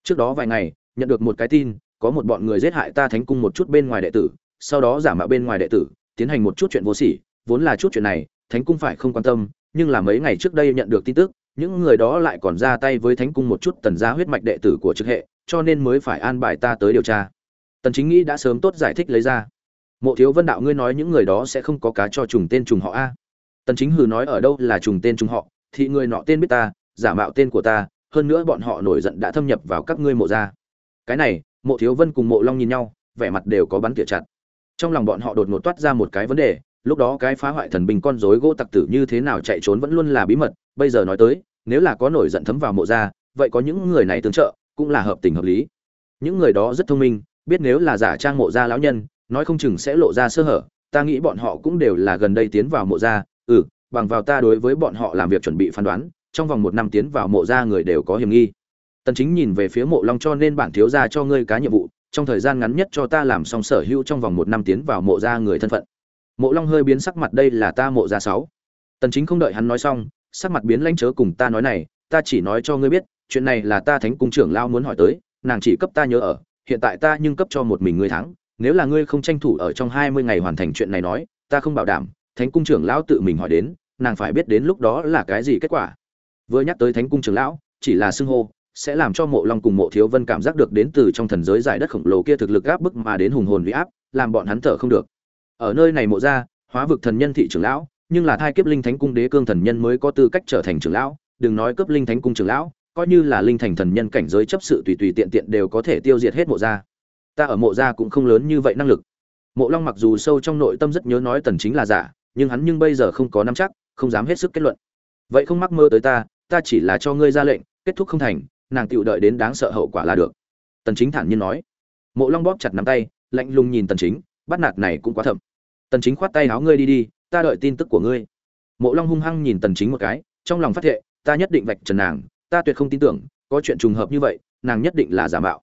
Trước đó vài ngày, nhận được một cái tin, có một bọn người giết hại ta thánh cung một chút bên ngoài đệ tử, sau đó giả mạo bên ngoài đệ tử, tiến hành một chút chuyện vô sỉ, vốn là chút chuyện này, thánh cung phải không quan tâm, nhưng là mấy ngày trước đây nhận được tin tức, những người đó lại còn ra tay với thánh cung một chút tần gia huyết mạch đệ tử của trực hệ, cho nên mới phải an bài ta tới điều tra tần chính nghĩ đã sớm tốt giải thích lấy ra. Mộ thiếu vân đạo, ngươi nói những người đó sẽ không có cá cho trùng tên trùng họ a. Tần chính hừ nói, ở đâu là trùng tên trùng họ, thì người nọ tên biết ta, giả mạo tên của ta, hơn nữa bọn họ nổi giận đã thâm nhập vào các ngươi mộ gia. Cái này, mộ thiếu vân cùng mộ long nhìn nhau, vẻ mặt đều có bắn tỉa chặt. Trong lòng bọn họ đột ngột toát ra một cái vấn đề, lúc đó cái phá hoại thần bình con rối gỗ tặc tử như thế nào chạy trốn vẫn luôn là bí mật, bây giờ nói tới, nếu là có nổi giận thấm vào mộ gia, vậy có những người này tương trợ, cũng là hợp tình hợp lý. Những người đó rất thông minh biết nếu là giả trang mộ gia lão nhân, nói không chừng sẽ lộ ra sơ hở, ta nghĩ bọn họ cũng đều là gần đây tiến vào mộ gia ừ bằng vào ta đối với bọn họ làm việc chuẩn bị phán đoán, trong vòng một năm tiến vào mộ gia người đều có hiểm nghi. Tần chính nhìn về phía mộ long cho nên bản thiếu gia cho ngươi cá nhiệm vụ, trong thời gian ngắn nhất cho ta làm xong sở hữu trong vòng một năm tiến vào mộ gia người thân phận. Mộ long hơi biến sắc mặt đây là ta mộ gia sáu. Tần chính không đợi hắn nói xong, sắc mặt biến lãnh chớ cùng ta nói này, ta chỉ nói cho ngươi biết, chuyện này là ta thánh cung trưởng lao muốn hỏi tới, nàng chỉ cấp ta nhớ ở hiện tại ta nhưng cấp cho một mình ngươi thắng, nếu là ngươi không tranh thủ ở trong 20 ngày hoàn thành chuyện này nói, ta không bảo đảm, thánh cung trưởng lão tự mình hỏi đến, nàng phải biết đến lúc đó là cái gì kết quả. Vừa nhắc tới thánh cung trưởng lão, chỉ là xưng hô, sẽ làm cho mộ long cùng mộ thiếu vân cảm giác được đến từ trong thần giới giải đất khổng lồ kia thực lực áp bức mà đến hùng hồn huy áp, làm bọn hắn thở không được. Ở nơi này mộ ra, hóa vực thần nhân thị trưởng lão, nhưng là thai kiếp linh thánh cung đế cương thần nhân mới có tư cách trở thành trưởng lão, đừng nói cấp linh thánh cung trưởng lão coi như là linh thành thần nhân cảnh giới chấp sự tùy tùy tiện tiện đều có thể tiêu diệt hết mộ gia. Ta ở mộ gia cũng không lớn như vậy năng lực. Mộ long mặc dù sâu trong nội tâm rất nhớ nói tần chính là giả, nhưng hắn nhưng bây giờ không có nắm chắc, không dám hết sức kết luận. Vậy không mắc mơ tới ta ta chỉ là cho ngươi ra lệnh, kết thúc không thành, nàng tiểu đợi đến đáng sợ hậu quả là được. Tần chính thản nhiên nói. Mộ long bóp chặt nắm tay, lạnh lùng nhìn tần chính, bắt nạt này cũng quá thầm tần chính khoát tay áo ngươi đi đi, ta đợi tin tức của ngươi. Mộ long hung hăng nhìn tần chính một cái, trong lòng phát thệ, ta nhất định vạch trần nàng ta tuyệt không tin tưởng, có chuyện trùng hợp như vậy, nàng nhất định là giả mạo.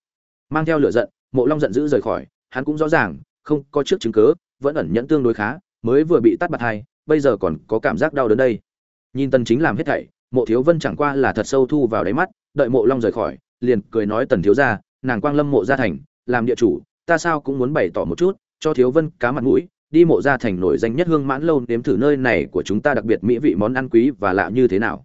Mang theo lửa giận, mộ long giận dữ rời khỏi, hắn cũng rõ ràng, không có trước chứng cứ, vẫn ẩn nhẫn tương đối khá, mới vừa bị tắt bạt hai, bây giờ còn có cảm giác đau đớn đây. Nhìn tần chính làm hết thảy, mộ thiếu vân chẳng qua là thật sâu thu vào đáy mắt, đợi mộ long rời khỏi, liền cười nói tần thiếu gia, nàng quang lâm mộ gia thành, làm địa chủ, ta sao cũng muốn bày tỏ một chút, cho thiếu vân cá mặt mũi, đi mộ gia thành nổi danh nhất hương mãn lâu nếm thử nơi này của chúng ta đặc biệt mỹ vị món ăn quý và lạ như thế nào.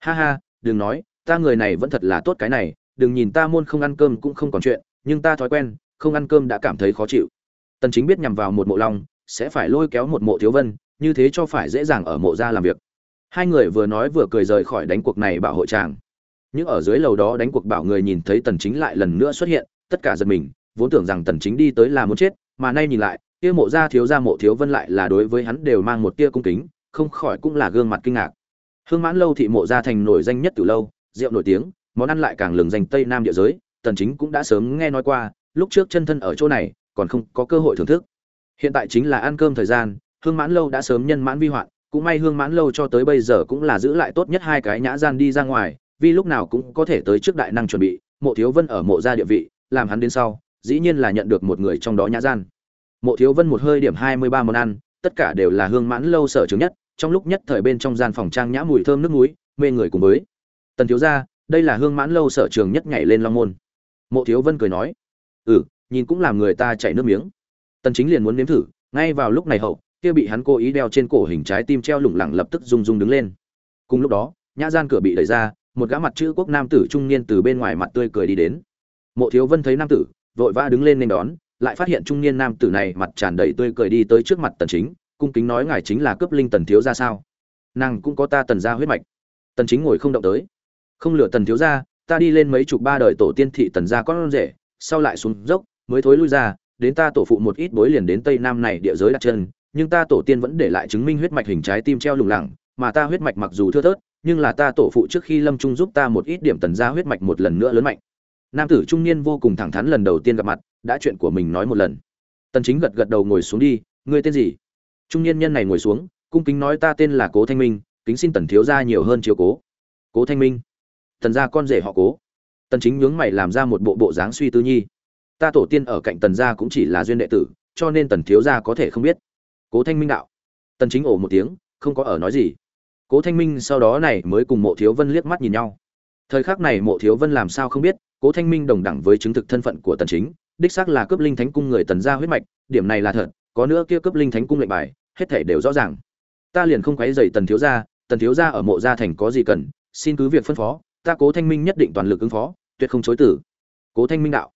Ha ha, đừng nói ta người này vẫn thật là tốt cái này, đừng nhìn ta môn không ăn cơm cũng không còn chuyện, nhưng ta thói quen, không ăn cơm đã cảm thấy khó chịu. Tần chính biết nhằm vào một mộ long, sẽ phải lôi kéo một mộ thiếu vân, như thế cho phải dễ dàng ở mộ gia làm việc. Hai người vừa nói vừa cười rời khỏi đánh cuộc này bảo hội tràng. Những ở dưới lầu đó đánh cuộc bảo người nhìn thấy tần chính lại lần nữa xuất hiện, tất cả giật mình, vốn tưởng rằng tần chính đi tới là muốn chết, mà nay nhìn lại, kia mộ gia thiếu gia mộ thiếu vân lại là đối với hắn đều mang một tia cung kính, không khỏi cũng là gương mặt kinh ngạc. Hương mãn lâu thị mộ gia thành nổi danh nhất từ lâu rượu nổi tiếng, món ăn lại càng lừng danh tây nam địa giới, tần chính cũng đã sớm nghe nói qua, lúc trước chân thân ở chỗ này, còn không có cơ hội thưởng thức. Hiện tại chính là ăn cơm thời gian, hương mãn lâu đã sớm nhân mãn vi hoạn, cũng may hương mãn lâu cho tới bây giờ cũng là giữ lại tốt nhất hai cái nhã gian đi ra ngoài, vì lúc nào cũng có thể tới trước đại năng chuẩn bị, mộ thiếu vân ở mộ gia địa vị, làm hắn đến sau, dĩ nhiên là nhận được một người trong đó nhã gian. Mộ thiếu vân một hơi điểm hai mươi ba món ăn, tất cả đều là hương mãn lâu sở chứng nhất, trong lúc nhất thời bên trong gian phòng trang nhã mùi thơm nước núi mê người cùng với tần thiếu gia, đây là hương mãn lâu sở trường nhất nhảy lên long môn. Mộ thiếu vân cười nói ừ nhìn cũng làm người ta chảy nước miếng. Tần chính liền muốn nếm thử, ngay vào lúc này hậu, kia bị hắn cố ý đeo trên cổ hình trái tim treo lủng lẳng lập tức rung rung đứng lên. Cùng lúc đó, nhã gian cửa bị đẩy ra, một gã mặt chữ quốc nam tử trung niên từ bên ngoài mặt tươi cười đi đến. Mộ thiếu vân thấy nam tử, vội vã đứng lên nên đón, lại phát hiện trung niên nam tử này mặt tràn đầy tươi cười đi tới trước mặt tần chính, cung kính nói, ngài chính là cướp linh tần thiếu gia sao? Nàng cũng có ta tần gia huyết mạch. Tần chính ngồi không động tới không lửa tần thiếu gia, ta đi lên mấy chục ba đời tổ tiên thị tần gia con rể, sau lại xuống dốc, mới thối lui ra, đến ta tổ phụ một ít bối liền đến tây nam này địa giới đặt chân, nhưng ta tổ tiên vẫn để lại chứng minh huyết mạch hình trái tim treo lủng lẳng, mà ta huyết mạch mặc dù thưa thớt, nhưng là ta tổ phụ trước khi lâm trung giúp ta một ít điểm tần gia huyết mạch một lần nữa lớn mạnh. Nam tử trung niên vô cùng thẳng thắn lần đầu tiên gặp mặt, đã chuyện của mình nói một lần. Tần chính gật gật đầu ngồi xuống đi, ngươi tên gì? Trung niên nhân này ngồi xuống, cung kính nói, ta tên là cố thanh minh, kính xin tần thiếu gia nhiều hơn chiếu cố. Cố thanh minh? Tần gia con rể họ cố. Tần chính nhướng mày làm ra một bộ bộ dáng suy tư nhi. Ta tổ tiên ở cạnh tần gia cũng chỉ là duyên đệ tử, cho nên tần thiếu gia có thể không biết. Cố thanh minh đạo. Tần chính ổ một tiếng, không có ở nói gì. Cố thanh minh sau đó này mới cùng mộ thiếu vân liếc mắt nhìn nhau. Thời khắc này mộ thiếu vân làm sao không biết, cố thanh minh đồng đẳng với chứng thực thân phận của tần chính, đích xác là cướp linh thánh cung người tần gia huyết mạch, điểm này là thật, có nữa kia cướp linh thánh cung lệnh bài, hết thảy đều rõ ràng. Ta liền không quấy rầy tần thiếu gia, tần thiếu gia ở mộ gia thành có gì cần, xin cứ việc phân phó ta cố thanh minh nhất định toàn lực ứng phó, tuyệt không chối tử cố thanh minh đạo.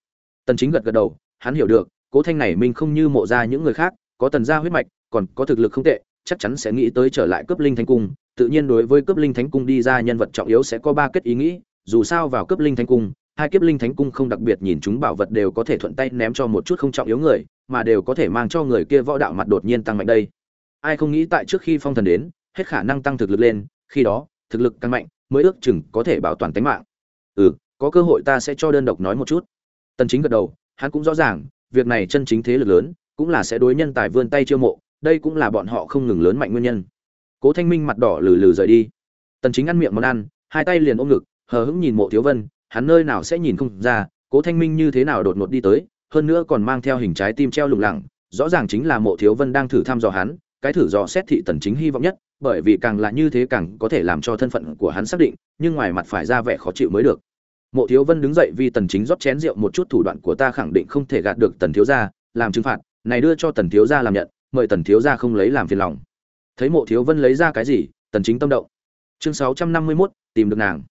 Tần chính gật gật đầu, hắn hiểu được, cố thanh này minh không như mộ ra những người khác, có tần gia huyết mạch, còn có thực lực không tệ, chắc chắn sẽ nghĩ tới trở lại cướp linh thánh cung. Tự nhiên đối với cướp linh thánh cung đi ra nhân vật trọng yếu sẽ có ba kết ý nghĩ, dù sao vào cướp linh thánh cung, hai kiếp linh thánh cung không đặc biệt nhìn chúng bảo vật đều có thể thuận tay ném cho một chút không trọng yếu người, mà đều có thể mang cho người kia võ đạo mặt đột nhiên tăng mạnh đây. Ai không nghĩ tại trước khi phong thần đến, hết khả năng tăng thực lực lên, khi đó, thực lực càng mạnh mới ước chừng có thể bảo toàn tính mạng. Ừ có cơ hội ta sẽ cho đơn độc nói một chút. Tần chính gật đầu, hắn cũng rõ ràng, việc này chân chính thế lực lớn, cũng là sẽ đối nhân tài vươn tay chiêu mộ, đây cũng là bọn họ không ngừng lớn mạnh nguyên nhân. Cố thanh minh mặt đỏ lừ lừ rời đi. Tần chính ăn miệng món ăn, hai tay liền ôm ngực, hờ hững nhìn mộ thiếu vân, hắn nơi nào sẽ nhìn không ra, cố thanh minh như thế nào đột ngột đi tới, hơn nữa còn mang theo hình trái tim treo lủng lẳng rõ ràng chính là mộ thiếu vân đang thử thăm dò hắn cái thử dò xét thị tần chính hy vọng nhất bởi vì càng là như thế càng có thể làm cho thân phận của hắn xác định nhưng ngoài mặt phải ra vẻ khó chịu mới được. Mộ thiếu vân đứng dậy vì tần chính rót chén rượu một chút thủ đoạn của ta khẳng định không thể gạt được tần thiếu gia làm trừng phạt này đưa cho tần thiếu gia làm nhận mời tần thiếu gia không lấy làm phiền lòng. Thấy mộ thiếu vân lấy ra cái gì tần chính tâm động. Chương 651, tìm được nàng.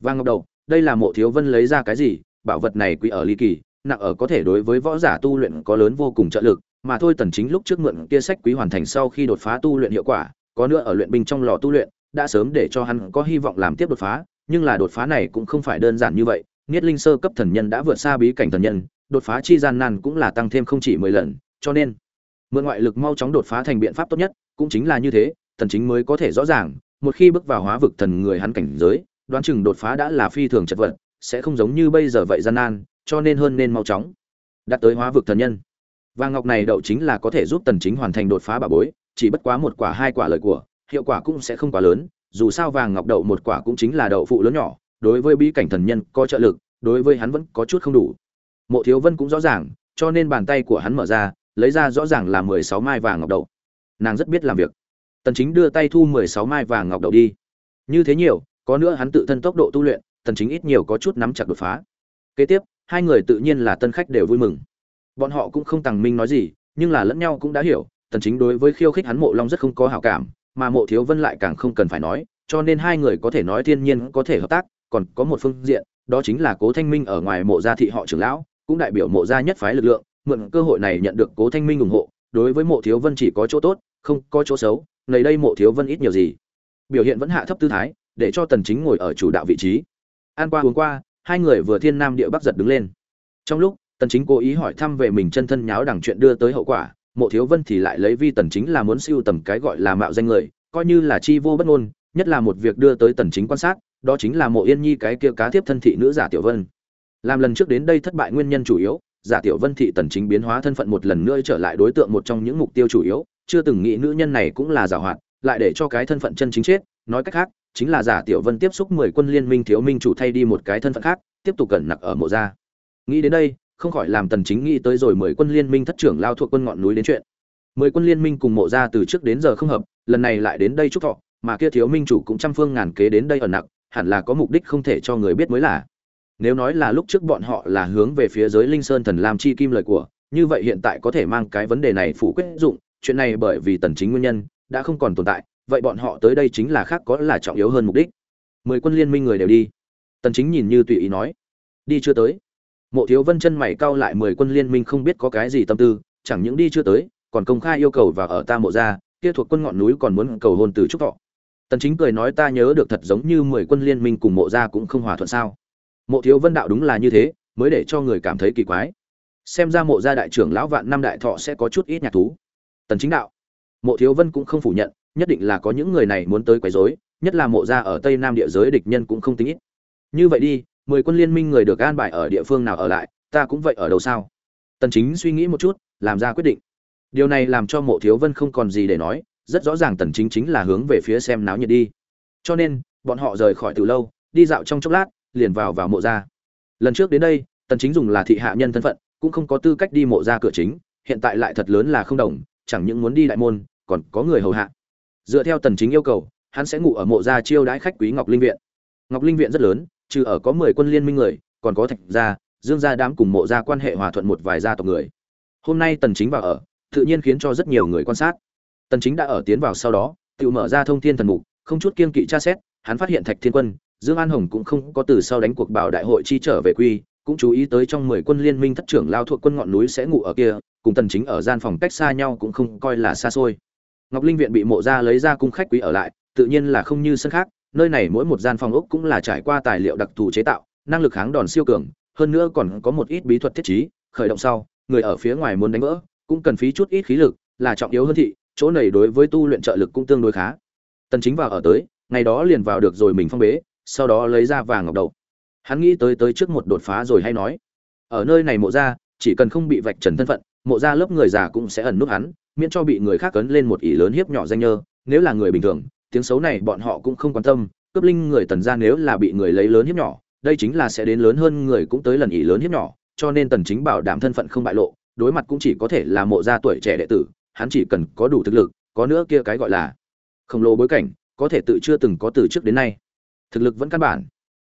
Vang ngọc đầu đây là mộ thiếu vân lấy ra cái gì? Bảo vật này quý ở ly kỳ nặng ở có thể đối với võ giả tu luyện có lớn vô cùng trợ lực mà thôi tần chính lúc trước mượn kia sách quý hoàn thành sau khi đột phá tu luyện hiệu quả, có nữa ở luyện binh trong lò tu luyện, đã sớm để cho hắn có hy vọng làm tiếp đột phá, nhưng là đột phá này cũng không phải đơn giản như vậy, Niết linh sơ cấp thần nhân đã vượt xa bí cảnh thần nhân, đột phá chi gian nan cũng là tăng thêm không chỉ 10 lần, cho nên, mượn ngoại lực mau chóng đột phá thành biện pháp tốt nhất, cũng chính là như thế, tần chính mới có thể rõ ràng, một khi bước vào hóa vực thần người hắn cảnh giới, đoán chừng đột phá đã là phi thường chật vật, sẽ không giống như bây giờ vậy gian nan, cho nên hơn nên mau chóng đạt tới hóa vực thần nhân và ngọc này đậu chính là có thể giúp tần chính hoàn thành đột phá bà bối, chỉ bất quá một quả, hai quả lời của, hiệu quả cũng sẽ không quá lớn, dù sao vàng ngọc đậu một quả cũng chính là đậu phụ lớn nhỏ, đối với bí cảnh thần nhân có trợ lực, đối với hắn vẫn có chút không đủ. Mộ thiếu vân cũng rõ ràng, cho nên bàn tay của hắn mở ra, lấy ra rõ ràng là 16 mai vàng ngọc đậu. Nàng rất biết làm việc. Tần chính đưa tay thu 16 mai vàng ngọc đậu đi. Như thế nhiều, có nữa hắn tự thân tốc độ tu luyện, tần chính ít nhiều có chút nắm chặt đột phá. Kế tiếp, hai người tự nhiên là tân khách đều vui mừng bọn họ cũng không tàng minh nói gì, nhưng là lẫn nhau cũng đã hiểu, tần chính đối với khiêu khích hắn mộ long rất không có hảo cảm, mà mộ thiếu vân lại càng không cần phải nói, cho nên hai người có thể nói thiên nhiên có thể hợp tác, còn có một phương diện, đó chính là cố thanh minh ở ngoài mộ gia thị họ trưởng lão, cũng đại biểu mộ gia nhất phái lực lượng, mượn cơ hội này nhận được cố thanh minh ủng hộ, đối với mộ thiếu vân chỉ có chỗ tốt, không có chỗ xấu nầy đây mộ thiếu vân ít nhiều gì, biểu hiện vẫn hạ thấp tư thái, để cho tần chính ngồi ở chủ đạo vị trí. An qua uống qua, hai người vừa thiên nam địa bắc giật đứng lên. Trong lúc tần chính cố ý hỏi thăm về mình chân thân nháo đằng chuyện đưa tới hậu quả, mộ thiếu vân thì lại lấy vi tần chính là muốn siêu tầm cái gọi là mạo danh người, coi như là chi vô bất ngôn, nhất là một việc đưa tới tần chính quan sát, đó chính là mộ yên nhi cái kia cá tiếp thân thị nữ giả tiểu vân. Làm lần trước đến đây thất bại nguyên nhân chủ yếu, giả tiểu vân thị tần chính biến hóa thân phận một lần nữa trở lại đối tượng một trong những mục tiêu chủ yếu, chưa từng nghĩ nữ nhân này cũng là giả hoạt, lại để cho cái thân phận chân chính chết, nói cách khác, chính là giả tiểu vân tiếp xúc 10 quân liên minh thiếu minh chủ thay đi một cái thân phận khác, tiếp tục cẩn nặc ở mộ gia. Nghĩ đến đây không khỏi làm tần chính nghĩ tới rồi 10 quân liên minh thất trưởng lao thuộc quân ngọn núi đến chuyện. 10 quân liên minh cùng mộ gia từ trước đến giờ không hợp, lần này lại đến đây chúc thọ, mà kia thiếu minh chủ cũng trăm phương ngàn kế đến đây ở nặng hẳn là có mục đích không thể cho người biết mới là. Nếu nói là lúc trước bọn họ là hướng về phía giới linh sơn thần lam chi kim lời của, như vậy hiện tại có thể mang cái vấn đề này phủ quyết dụng, chuyện này bởi vì tần chính nguyên nhân, đã không còn tồn tại, vậy bọn họ tới đây chính là khác có là trọng yếu hơn mục đích. Mười quân liên minh người đều đi. Tần chính nhìn như tùy ý nói. Đi chưa tới? Mộ thiếu vân chân mày cau lại mười quân liên minh không biết có cái gì tâm tư, chẳng những đi chưa tới, còn công khai yêu cầu và ở ta mộ gia kia thuộc quân ngọn núi còn muốn cầu hôn từ trúc thọ. Tần chính cười nói ta nhớ được thật giống như mười quân liên minh cùng mộ gia cũng không hòa thuận sao. Mộ thiếu vân đạo đúng là như thế, mới để cho người cảm thấy kỳ quái. Xem ra mộ gia đại trưởng lão vạn năm đại thọ sẽ có chút ít nhạc thú. Tần chính đạo. Mộ thiếu vân cũng không phủ nhận, nhất định là có những người này muốn tới quấy rối, nhất là mộ gia ở tây nam địa giới địch nhân cũng không tính ít. Như vậy đi mười quân liên minh người được an bài ở địa phương nào ở lại, ta cũng vậy ở đâu sao? Tần chính suy nghĩ một chút, làm ra quyết định. Điều này làm cho mộ thiếu vân không còn gì để nói, rất rõ ràng tần chính chính là hướng về phía xem náo nhiệt đi. Cho nên, bọn họ rời khỏi từ lâu, đi dạo trong chốc lát, liền vào vào mộ gia lần trước đến đây, tần chính dùng là thị hạ nhân thân phận, cũng không có tư cách đi mộ gia cửa chính, hiện tại lại thật lớn là không đồng, chẳng những muốn đi đại môn, còn có người hầu hạ. Dựa theo tần chính yêu cầu, hắn sẽ ngủ ở mộ gia chiêu đãi khách quý ngọc linh viện. Ngọc linh viện rất lớn trừ ở có 10 quân liên minh người còn có thạch gia dương gia đám cùng mộ gia quan hệ hòa thuận một vài gia tộc người hôm nay tần chính vào ở tự nhiên khiến cho rất nhiều người quan sát tần chính đã ở tiến vào sau đó tự mở ra thông thiên thần mục không chút kiêng kỵ tra xét hắn phát hiện thạch thiên quân Dương An Hồng cũng không có từ sau đánh cuộc bảo đại hội chi trở về quy, cũng chú ý tới trong 10 quân liên minh thất trưởng lao thuộc quân ngọn núi sẽ ngủ ở kia, cùng Tần Chính ở gian phòng cách xa nhau cũng không coi là xa xôi. Ngọc Linh viện bị mộ gia lấy ra cung khách quý ở lại, tự nhiên là không như sân khác, nơi này mỗi một gian phòng ốc cũng là trải qua tài liệu đặc thù chế tạo, năng lực kháng đòn siêu cường, hơn nữa còn có một ít bí thuật thiết trí, khởi động sau, người ở phía ngoài muốn đánh vỡ, cũng cần phí chút ít khí lực, là trọng yếu hơn thị, chỗ này đối với tu luyện trợ lực cũng tương đối khá. Tần Chính vào ở tới, ngày đó liền vào được rồi mình phong bế, sau đó lấy ra vàng ngọc đầu. Hắn nghĩ tới tới trước một đột phá rồi hay nói, ở nơi này mộ gia, chỉ cần không bị vạch trần thân phận, mộ gia lớp người già cũng sẽ ẩn nút hắn, miễn cho bị người khác cấn lên một ỷ lớn hiếp nhỏ danh nhơ, nếu là người bình thường, tiếng xấu này bọn họ cũng không quan tâm, cướp linh người tần gia nếu là bị người lấy lớn hiếp nhỏ, đây chính là sẽ đến lớn hơn người cũng tới lần ỉ lớn hiếp nhỏ, cho nên tần chính bảo đảm thân phận không bại lộ, đối mặt cũng chỉ có thể là mộ gia tuổi trẻ đệ tử, hắn chỉ cần có đủ thực lực, có nữa kia cái gọi là khổng lồ bối cảnh, có thể tự chưa từng có từ trước đến nay. Thực lực vẫn căn bản.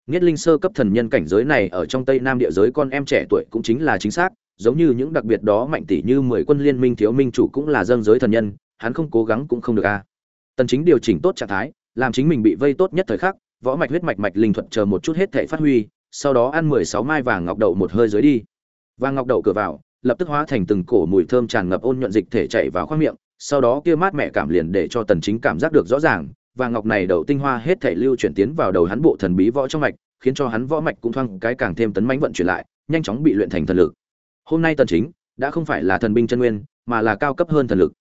nghiết linh sơ cấp thần nhân cảnh giới này ở trong Tây Nam địa giới con em trẻ tuổi cũng chính là chính xác, giống như những đặc biệt đó mạnh tỷ như 10 quân liên minh thiếu minh chủ cũng là dâng giới thần nhân, hắn không cố gắng cũng không được a. Tần Chính điều chỉnh tốt trạng thái, làm chính mình bị vây tốt nhất thời khắc, võ mạch huyết mạch mạch linh thuật chờ một chút hết thể phát huy, sau đó ăn 16 mai vàng ngọc đậu một hơi dưới đi. Vàng ngọc đậu cửa vào, lập tức hóa thành từng cổ mùi thơm tràn ngập ôn nhuận dịch thể chảy vào khoang miệng, sau đó kia mát mẻ cảm liền để cho Tần Chính cảm giác được rõ ràng, vàng ngọc này đậu tinh hoa hết thể lưu chuyển tiến vào đầu hắn bộ thần bí võ trong mạch, khiến cho hắn võ mạch cũng thoang cái càng thêm tấn mãnh vận chuyển lại, nhanh chóng bị luyện thành thần lực. Hôm nay Tần Chính đã không phải là thần binh chân nguyên, mà là cao cấp hơn thần lực.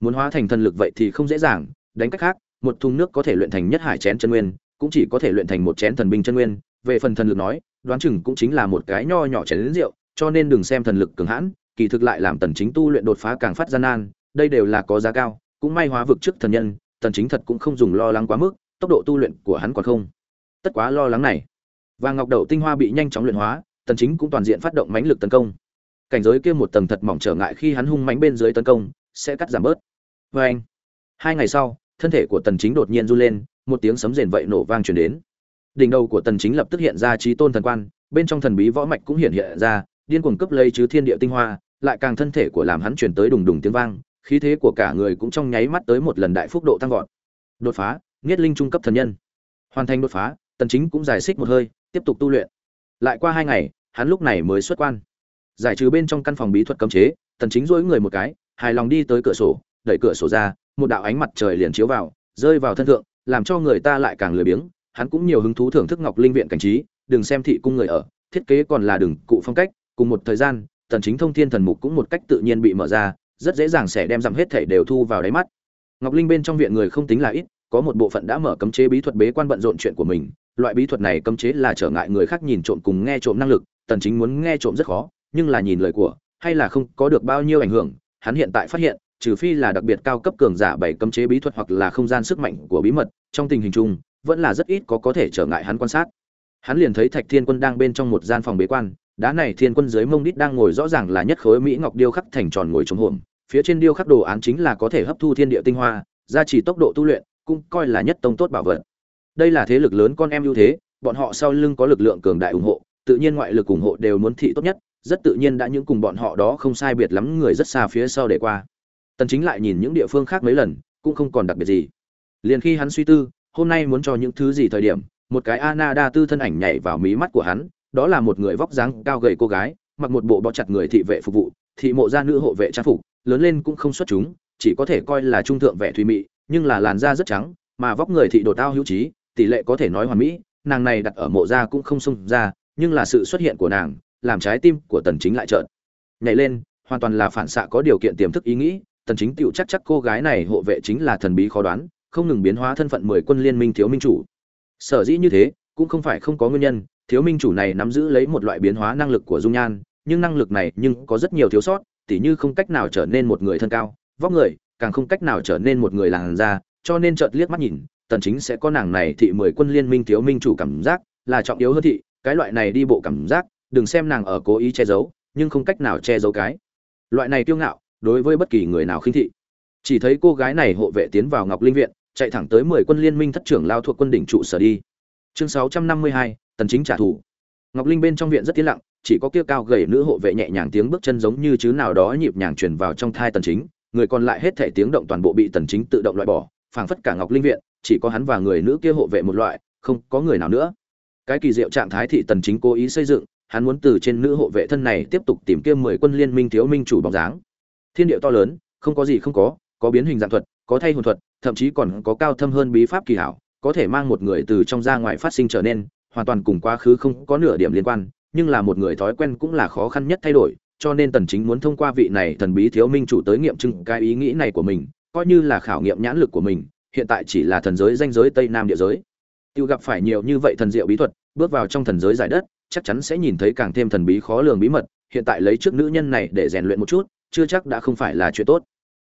Muốn hóa thành thần lực vậy thì không dễ dàng, đánh cách khác, một thùng nước có thể luyện thành nhất hải chén chân nguyên, cũng chỉ có thể luyện thành một chén thần binh chân nguyên, về phần thần lực nói, đoán chừng cũng chính là một cái nho nhỏ chén lớn rượu, cho nên đừng xem thần lực cường hãn, kỳ thực lại làm tần chính tu luyện đột phá càng phát gian nan, đây đều là có giá cao, cũng may hóa vực trước thần nhân, tần chính thật cũng không dùng lo lắng quá mức, tốc độ tu luyện của hắn còn không. Tất quá lo lắng này. Vàng ngọc đậu tinh hoa bị nhanh chóng luyện hóa, tần chính cũng toàn diện phát động mãnh lực tấn công. Cảnh giới kia một tầng thật mỏng trở ngại khi hắn hung mãnh bên dưới tấn công, sẽ cắt giảm bớt. Và anh, hai ngày sau, thân thể của tần chính đột nhiên run lên, một tiếng sấm rền vậy nổ vang truyền đến. Đỉnh đầu của tần chính lập tức hiện ra trí tôn thần quan, bên trong thần bí võ mạch cũng hiện hiện ra, điên cuồng cấp lấy chứ thiên địa tinh hoa, lại càng thân thể của làm hắn truyền tới đùng đùng tiếng vang, khí thế của cả người cũng trong nháy mắt tới một lần đại phúc độ tăng vọt. Đột phá, Niết linh trung cấp thần nhân. Hoàn thành đột phá, Tần Chính cũng giải xích một hơi, tiếp tục tu luyện. Lại qua hai ngày, hắn lúc này mới xuất quan. Giải trừ bên trong căn phòng bí thuật cấm chế, Tần Chính duỗi người một cái, hài lòng đi tới cửa sổ, đẩy cửa sổ ra, một đạo ánh mặt trời liền chiếu vào, rơi vào thân thượng, làm cho người ta lại càng lười biếng. Hắn cũng nhiều hứng thú thưởng thức Ngọc Linh viện cảnh trí, đừng xem thị cung người ở, thiết kế còn là đừng cụ phong cách, cùng một thời gian, Tần Chính thông thiên thần mục cũng một cách tự nhiên bị mở ra, rất dễ dàng sẽ đem giảm hết thể đều thu vào đáy mắt. Ngọc Linh bên trong viện người không tính là ít, có một bộ phận đã mở cấm chế bí thuật bế quan bận rộn chuyện của mình, loại bí thuật này cấm chế là trở ngại người khác nhìn trộm cùng nghe trộm năng lực, Tần Chính muốn nghe trộm rất khó, nhưng là nhìn lời của, hay là không có được bao nhiêu ảnh hưởng, hắn hiện tại phát hiện, trừ phi là đặc biệt cao cấp cường giả bảy cấm chế bí thuật hoặc là không gian sức mạnh của bí mật, trong tình hình chung, vẫn là rất ít có có thể trở ngại hắn quan sát. Hắn liền thấy Thạch Thiên Quân đang bên trong một gian phòng bế quan, đá này Thiên Quân dưới mông đít đang ngồi rõ ràng là nhất khối mỹ ngọc điêu khắc thành tròn ngồi trống hổm, phía trên điêu khắc đồ án chính là có thể hấp thu thiên địa tinh hoa, gia trì tốc độ tu luyện, cũng coi là nhất tông tốt bảo vật. Đây là thế lực lớn con em ưu thế, bọn họ sau lưng có lực lượng cường đại ủng hộ, tự nhiên ngoại lực ủng hộ đều muốn thị tốt nhất, rất tự nhiên đã những cùng bọn họ đó không sai biệt lắm người rất xa phía sau để qua tần chính lại nhìn những địa phương khác mấy lần, cũng không còn đặc biệt gì. Liền khi hắn suy tư, hôm nay muốn cho những thứ gì thời điểm, một cái anada tư thân ảnh nhảy vào mí mắt của hắn, đó là một người vóc dáng cao gầy cô gái, mặc một bộ bó chặt người thị vệ phục vụ, thị mộ gia nữ hộ vệ trang phục, lớn lên cũng không xuất chúng, chỉ có thể coi là trung thượng vẻ thùy mị, nhưng là làn da rất trắng, mà vóc người thị đồ tao hữu trí, tỷ lệ có thể nói hoàn mỹ, nàng này đặt ở mộ gia cũng không xung ra, nhưng là sự xuất hiện của nàng, làm trái tim của tần chính lại trợn. Nhảy lên, hoàn toàn là phản xạ có điều kiện tiềm thức ý nghĩ tần chính tiểu chắc chắc cô gái này hộ vệ chính là thần bí khó đoán, không ngừng biến hóa thân phận mười quân liên minh thiếu minh chủ. Sở dĩ như thế, cũng không phải không có nguyên nhân, thiếu minh chủ này nắm giữ lấy một loại biến hóa năng lực của dung nhan, nhưng năng lực này nhưng có rất nhiều thiếu sót, tỉ như không cách nào trở nên một người thân cao, vóc người, càng không cách nào trở nên một người làn da, cho nên chợt liếc mắt nhìn, tần chính sẽ có nàng này thị mười quân liên minh thiếu minh chủ cảm giác là trọng yếu hơn thị, cái loại này đi bộ cảm giác, đừng xem nàng ở cố ý che giấu, nhưng không cách nào che giấu cái. Loại này kiêu ngạo đối với bất kỳ người nào khinh thị. Chỉ thấy cô gái này hộ vệ tiến vào ngọc linh viện, chạy thẳng tới mười quân liên minh thất trưởng lao thuộc quân đỉnh trụ sở đi. Chương sáu trăm năm mươi hai, tần chính trả thù. Ngọc linh bên trong viện rất tiến lặng, chỉ có kia cao gầy nữ hộ vệ nhẹ nhàng tiếng bước chân giống như chứ nào đó nhịp nhàng truyền vào trong thai tần chính, người còn lại hết thể tiếng động toàn bộ bị tần chính tự động loại bỏ, phảng phất cả ngọc linh viện, chỉ có hắn và người nữ kia hộ vệ một loại, không có người nào nữa. Cái kỳ diệu trạng thái thị tần chính cố ý xây dựng, hắn muốn từ trên nữ hộ vệ thân này tiếp tục tìm kiếm mười quân liên minh thiếu minh chủ bóng dáng thiên địa to lớn, không có gì không có có biến hình dạng thuật, có thay hồn thuật, thậm chí còn có cao thâm hơn bí pháp kỳ hảo, có thể mang một người từ trong ra ngoài phát sinh trở nên, hoàn toàn cùng quá khứ không có nửa điểm liên quan, nhưng là một người thói quen cũng là khó khăn nhất thay đổi, cho nên tần chính muốn thông qua vị này thần bí thiếu minh chủ tới nghiệm chứng cái ý nghĩ này của mình, coi như là khảo nghiệm nhãn lực của mình, hiện tại chỉ là thần giới danh giới tây nam địa giới. Tiêu gặp phải nhiều như vậy thần diệu bí thuật, bước vào trong thần giới giải đất, chắc chắn sẽ nhìn thấy càng thêm thần bí khó lường bí mật, hiện tại lấy trước nữ nhân này để rèn luyện một chút chưa chắc đã không phải là chuyện tốt.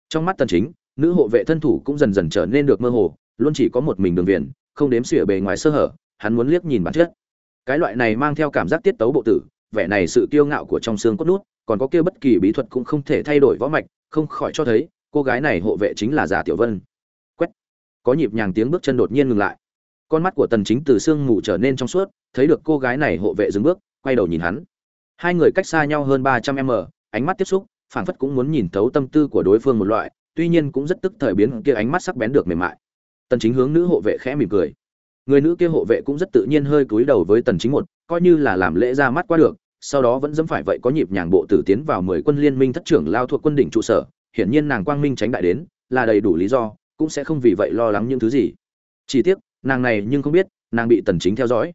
Trong mắt tần chính, nữ hộ vệ thân thủ cũng dần dần trở nên được mơ hồ, luôn chỉ có một mình đường viền không đếm xỉa bề ngoài sơ hở, hắn muốn liếc nhìn bản chất. Cái loại này mang theo cảm giác tiết tấu bộ tử, vẻ này sự kiêu ngạo của trong xương cốt nút, còn có kia bất kỳ bí thuật cũng không thể thay đổi võ mạch, không khỏi cho thấy, cô gái này hộ vệ chính là giả tiểu vân. Quét! Có nhịp nhàng tiếng bước chân đột nhiên ngừng lại. Con mắt của tần chính từ xương ngủ trở nên trong suốt, thấy được cô gái này hộ vệ dừng bước, quay đầu nhìn hắn. Hai người cách xa nhau hơn 300 m, ánh mắt tiếp xúc phảng phất cũng muốn nhìn thấu tâm tư của đối phương một loại, tuy nhiên cũng rất tức thời biến kia ánh mắt sắc bén được mềm mại. Tần chính hướng nữ hộ vệ khẽ mỉm cười. Người nữ kia hộ vệ cũng rất tự nhiên hơi cúi đầu với tần chính một, coi như là làm lễ ra mắt qua được, sau đó vẫn dẫm phải vậy có nhịp nhàng bộ tử tiến vào mười quân liên minh thất trưởng lao thuộc quân đỉnh trụ sở, hiển nhiên nàng quang minh tránh đại đến, là đầy đủ lý do, cũng sẽ không vì vậy lo lắng những thứ gì. Chỉ tiếc, nàng này nhưng không biết, nàng bị tần chính theo dõi.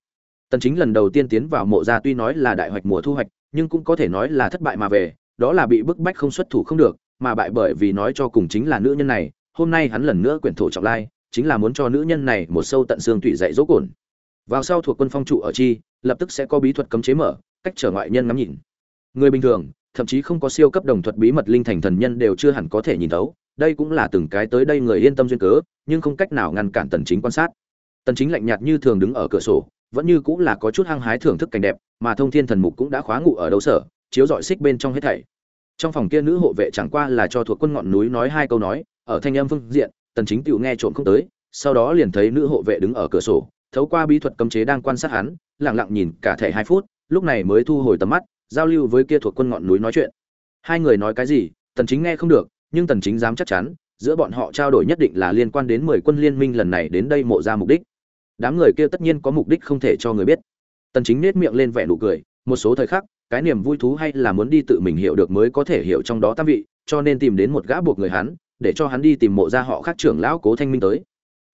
Tần chính lần đầu tiên tiến vào mộ gia tuy nói là đại hoạch mùa thu hoạch, nhưng cũng có thể nói là thất bại mà về đó là bị bức bách không xuất thủ không được, mà bại bởi vì nói cho cùng chính là nữ nhân này, hôm nay hắn lần nữa quyển thổ trọng lai, chính là muốn cho nữ nhân này một sâu tận xương tủy dạy dỗ cồn. Vào sau thuộc quân phong trụ ở chi, lập tức sẽ có bí thuật cấm chế mở, cách trở ngoại nhân ngắm nhìn. Người bình thường, thậm chí không có siêu cấp đồng thuật bí mật linh thành thần nhân đều chưa hẳn có thể nhìn thấu, đây cũng là từng cái tới đây người yên tâm duyên cớ, nhưng không cách nào ngăn cản tần chính quan sát. Tần chính lạnh nhạt như thường đứng ở cửa sổ, vẫn như cũng là có chút hăng hái thưởng thức cảnh đẹp, mà thông thiên thần mục cũng đã khóa ngủ ở đâu sở chiếu dọi xích bên trong hết thảy. Trong phòng kia nữ hộ vệ chẳng qua là cho thuộc quân ngọn núi nói hai câu nói, ở thanh âm phương diện, tần chính tiểu nghe trộm không tới, sau đó liền thấy nữ hộ vệ đứng ở cửa sổ, thấu qua bí thuật cấm chế đang quan sát hắn, lặng lặng nhìn cả thể hai phút, lúc này mới thu hồi tầm mắt, giao lưu với kia thuộc quân ngọn núi nói chuyện. Hai người nói cái gì, tần chính nghe không được, nhưng tần chính dám chắc chắn, giữa bọn họ trao đổi nhất định là liên quan đến 10 quân liên minh lần này đến đây mộ ra mục đích. Đám người kia tất nhiên có mục đích không thể cho người biết. Tần chính nét miệng lên vẻ nụ cười một số thời khắc, cái niềm vui thú hay là muốn đi tự mình hiểu được mới có thể hiểu trong đó tam vị, cho nên tìm đến một gã buộc người hắn, để cho hắn đi tìm mộ gia họ khác trưởng lão cố thanh minh tới.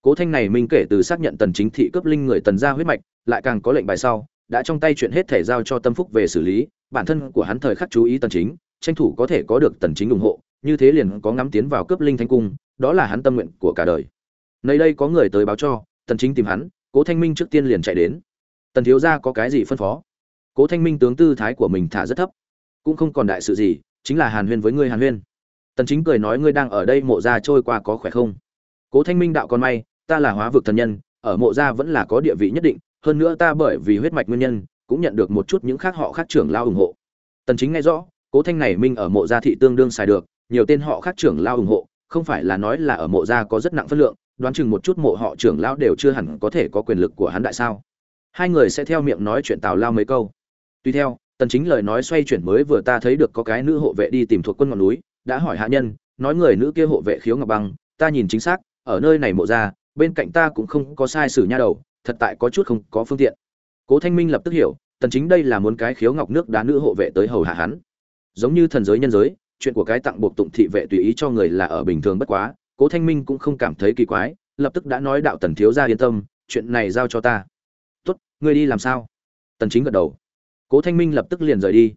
Cố thanh này minh kể từ xác nhận tần chính thị cấp linh người tần gia huyết mạch, lại càng có lệnh bài sau, đã trong tay chuyện hết thể giao cho tâm phúc về xử lý, bản thân của hắn thời khắc chú ý tần chính, tranh thủ có thể có được tần chính ủng hộ, như thế liền có ngắm tiến vào cướp linh thánh cung, đó là hắn tâm nguyện của cả đời. Nơi đây có người tới báo cho, tần chính tìm hắn, cố thanh minh trước tiên liền chạy đến. Tần thiếu gia có cái gì phân phó? Cố thanh minh tướng tư thái của mình thả rất thấp. Cũng không còn đại sự gì, chính là hàn huyên với ngươi hàn huyên. Tần chính cười nói ngươi đang ở đây mộ gia trôi qua có khỏe không? Cố thanh minh đạo còn may, ta là hóa vực thần nhân, ở mộ gia vẫn là có địa vị nhất định, hơn nữa ta bởi vì huyết mạch nguyên nhân, cũng nhận được một chút những khác họ khác trưởng lao ủng hộ. Tần chính nghe rõ, cố thanh này minh ở mộ gia thị tương đương xài được, nhiều tên họ khác trưởng lao ủng hộ, không phải là nói là ở mộ gia có rất nặng phân lượng, đoán chừng một chút mộ họ trưởng lao đều chưa hẳn có thể có quyền lực của hắn đại sao? Hai người sẽ theo miệng nói chuyện tào lao mấy câu tuy theo, tần chính lời nói xoay chuyển mới vừa ta thấy được có cái nữ hộ vệ đi tìm thuộc quân ngọn núi, đã hỏi hạ nhân, nói người nữ kia hộ vệ khiếu ngọc băng, ta nhìn chính xác, ở nơi này mộ ra, bên cạnh ta cũng không có sai sử nha đầu, thật tại có chút không có phương tiện. Cố thanh minh lập tức hiểu, tần chính đây là muốn cái khiếu ngọc nước đá nữ hộ vệ tới hầu hạ hắn. Giống như thần giới nhân giới, chuyện của cái tặng buộc tụng thị vệ tùy ý cho người là ở bình thường bất quá, cố thanh minh cũng không cảm thấy kỳ quái, lập tức đã nói đạo tần thiếu gia yên tâm, chuyện này giao cho ta. Tốt, ngươi đi làm sao? Tần chính gật đầu cố thanh minh lập tức liền rời đi.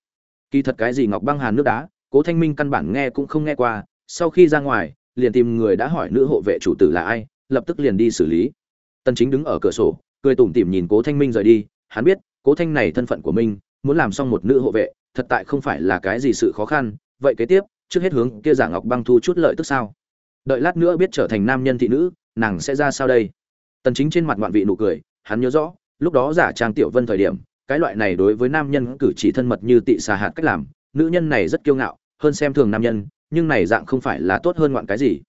Kỳ thật cái gì ngọc băng hàn nước đá, cố thanh minh căn bản nghe cũng không nghe qua, sau khi ra ngoài, liền tìm người đã hỏi nữ hộ vệ chủ tử là ai, lập tức liền đi xử lý. Tần chính đứng ở cửa sổ, cười tủm tỉm nhìn cố thanh minh rời đi, hắn biết, cố thanh này thân phận của mình, muốn làm xong một nữ hộ vệ, thật tại không phải là cái gì sự khó khăn, vậy kế tiếp, trước hết hướng kia giả ngọc băng thu chút lợi tức sao? Đợi lát nữa biết trở thành nam nhân thị nữ, nàng sẽ ra sao đây? Tần chính trên mặt ngoạn vị nụ cười, hắn nhớ rõ, lúc đó giả trang tiểu vân thời điểm cái loại này đối với nam nhân cử chỉ thân mật như tị xà hạt cách làm, nữ nhân này rất kiêu ngạo, hơn xem thường nam nhân, nhưng này dạng không phải là tốt hơn ngoạn cái gì.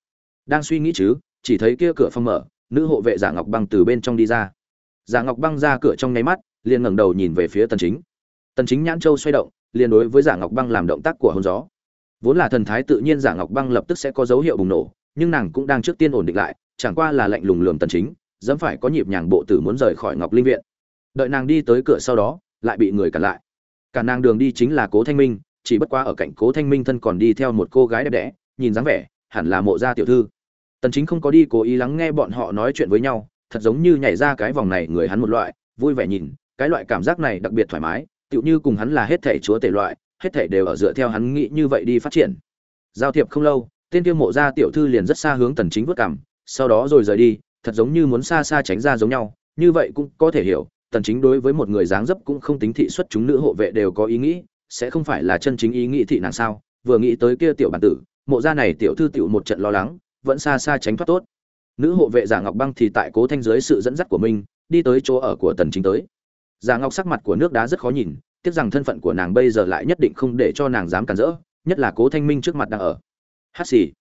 Đang suy nghĩ chứ, chỉ thấy kia cửa phòng mở, nữ hộ vệ giả ngọc băng từ bên trong đi ra. Giả ngọc băng ra cửa trong nháy mắt, liền ngẩng đầu nhìn về phía tần chính. Tần chính nhãn châu xoay động, liền đối với giả ngọc băng làm động tác của hôn gió. Vốn là thần thái tự nhiên giả ngọc băng lập tức sẽ có dấu hiệu bùng nổ, nhưng nàng cũng đang trước tiên ổn định lại, chẳng qua là lạnh lùng lườm tần chính, dẫm phải có nhịp nhàng bộ tử muốn rời khỏi ngọc linh viện đợi nàng đi tới cửa sau đó, lại bị người cản lại. Cả nàng đường đi chính là cố thanh minh, chỉ bất quá ở cạnh cố thanh minh thân còn đi theo một cô gái đẹp đẽ, nhìn dáng vẻ, hẳn là mộ gia tiểu thư. Tần chính không có đi cố ý lắng nghe bọn họ nói chuyện với nhau, thật giống như nhảy ra cái vòng này người hắn một loại, vui vẻ nhìn, cái loại cảm giác này đặc biệt thoải mái, tựu như cùng hắn là hết thể chúa tể loại, hết thể đều ở dựa theo hắn nghĩ như vậy đi phát triển. Giao thiệp không lâu, tên tiêu mộ gia tiểu thư liền rất xa hướng tần chính vứt cảm sau đó rồi rời đi, thật giống như muốn xa xa tránh ra giống nhau, như vậy cũng có thể hiểu tần chính đối với một người dáng dấp cũng không tính thị xuất chúng nữ hộ vệ đều có ý nghĩ, sẽ không phải là chân chính ý nghĩ thị nàng sao? Vừa nghĩ tới kia tiểu bản tử, mộ gia này tiểu thư tiểu một trận lo lắng, vẫn xa xa tránh thoát tốt. Nữ hộ vệ giả ngọc băng thì tại cố thanh dưới sự dẫn dắt của mình, đi tới chỗ ở của tần chính tới. Giả ngọc sắc mặt của nước đá rất khó nhìn, tiếc rằng thân phận của nàng bây giờ lại nhất định không để cho nàng dám cản rỡ, nhất là cố thanh minh trước mặt đang ở. Hát xì.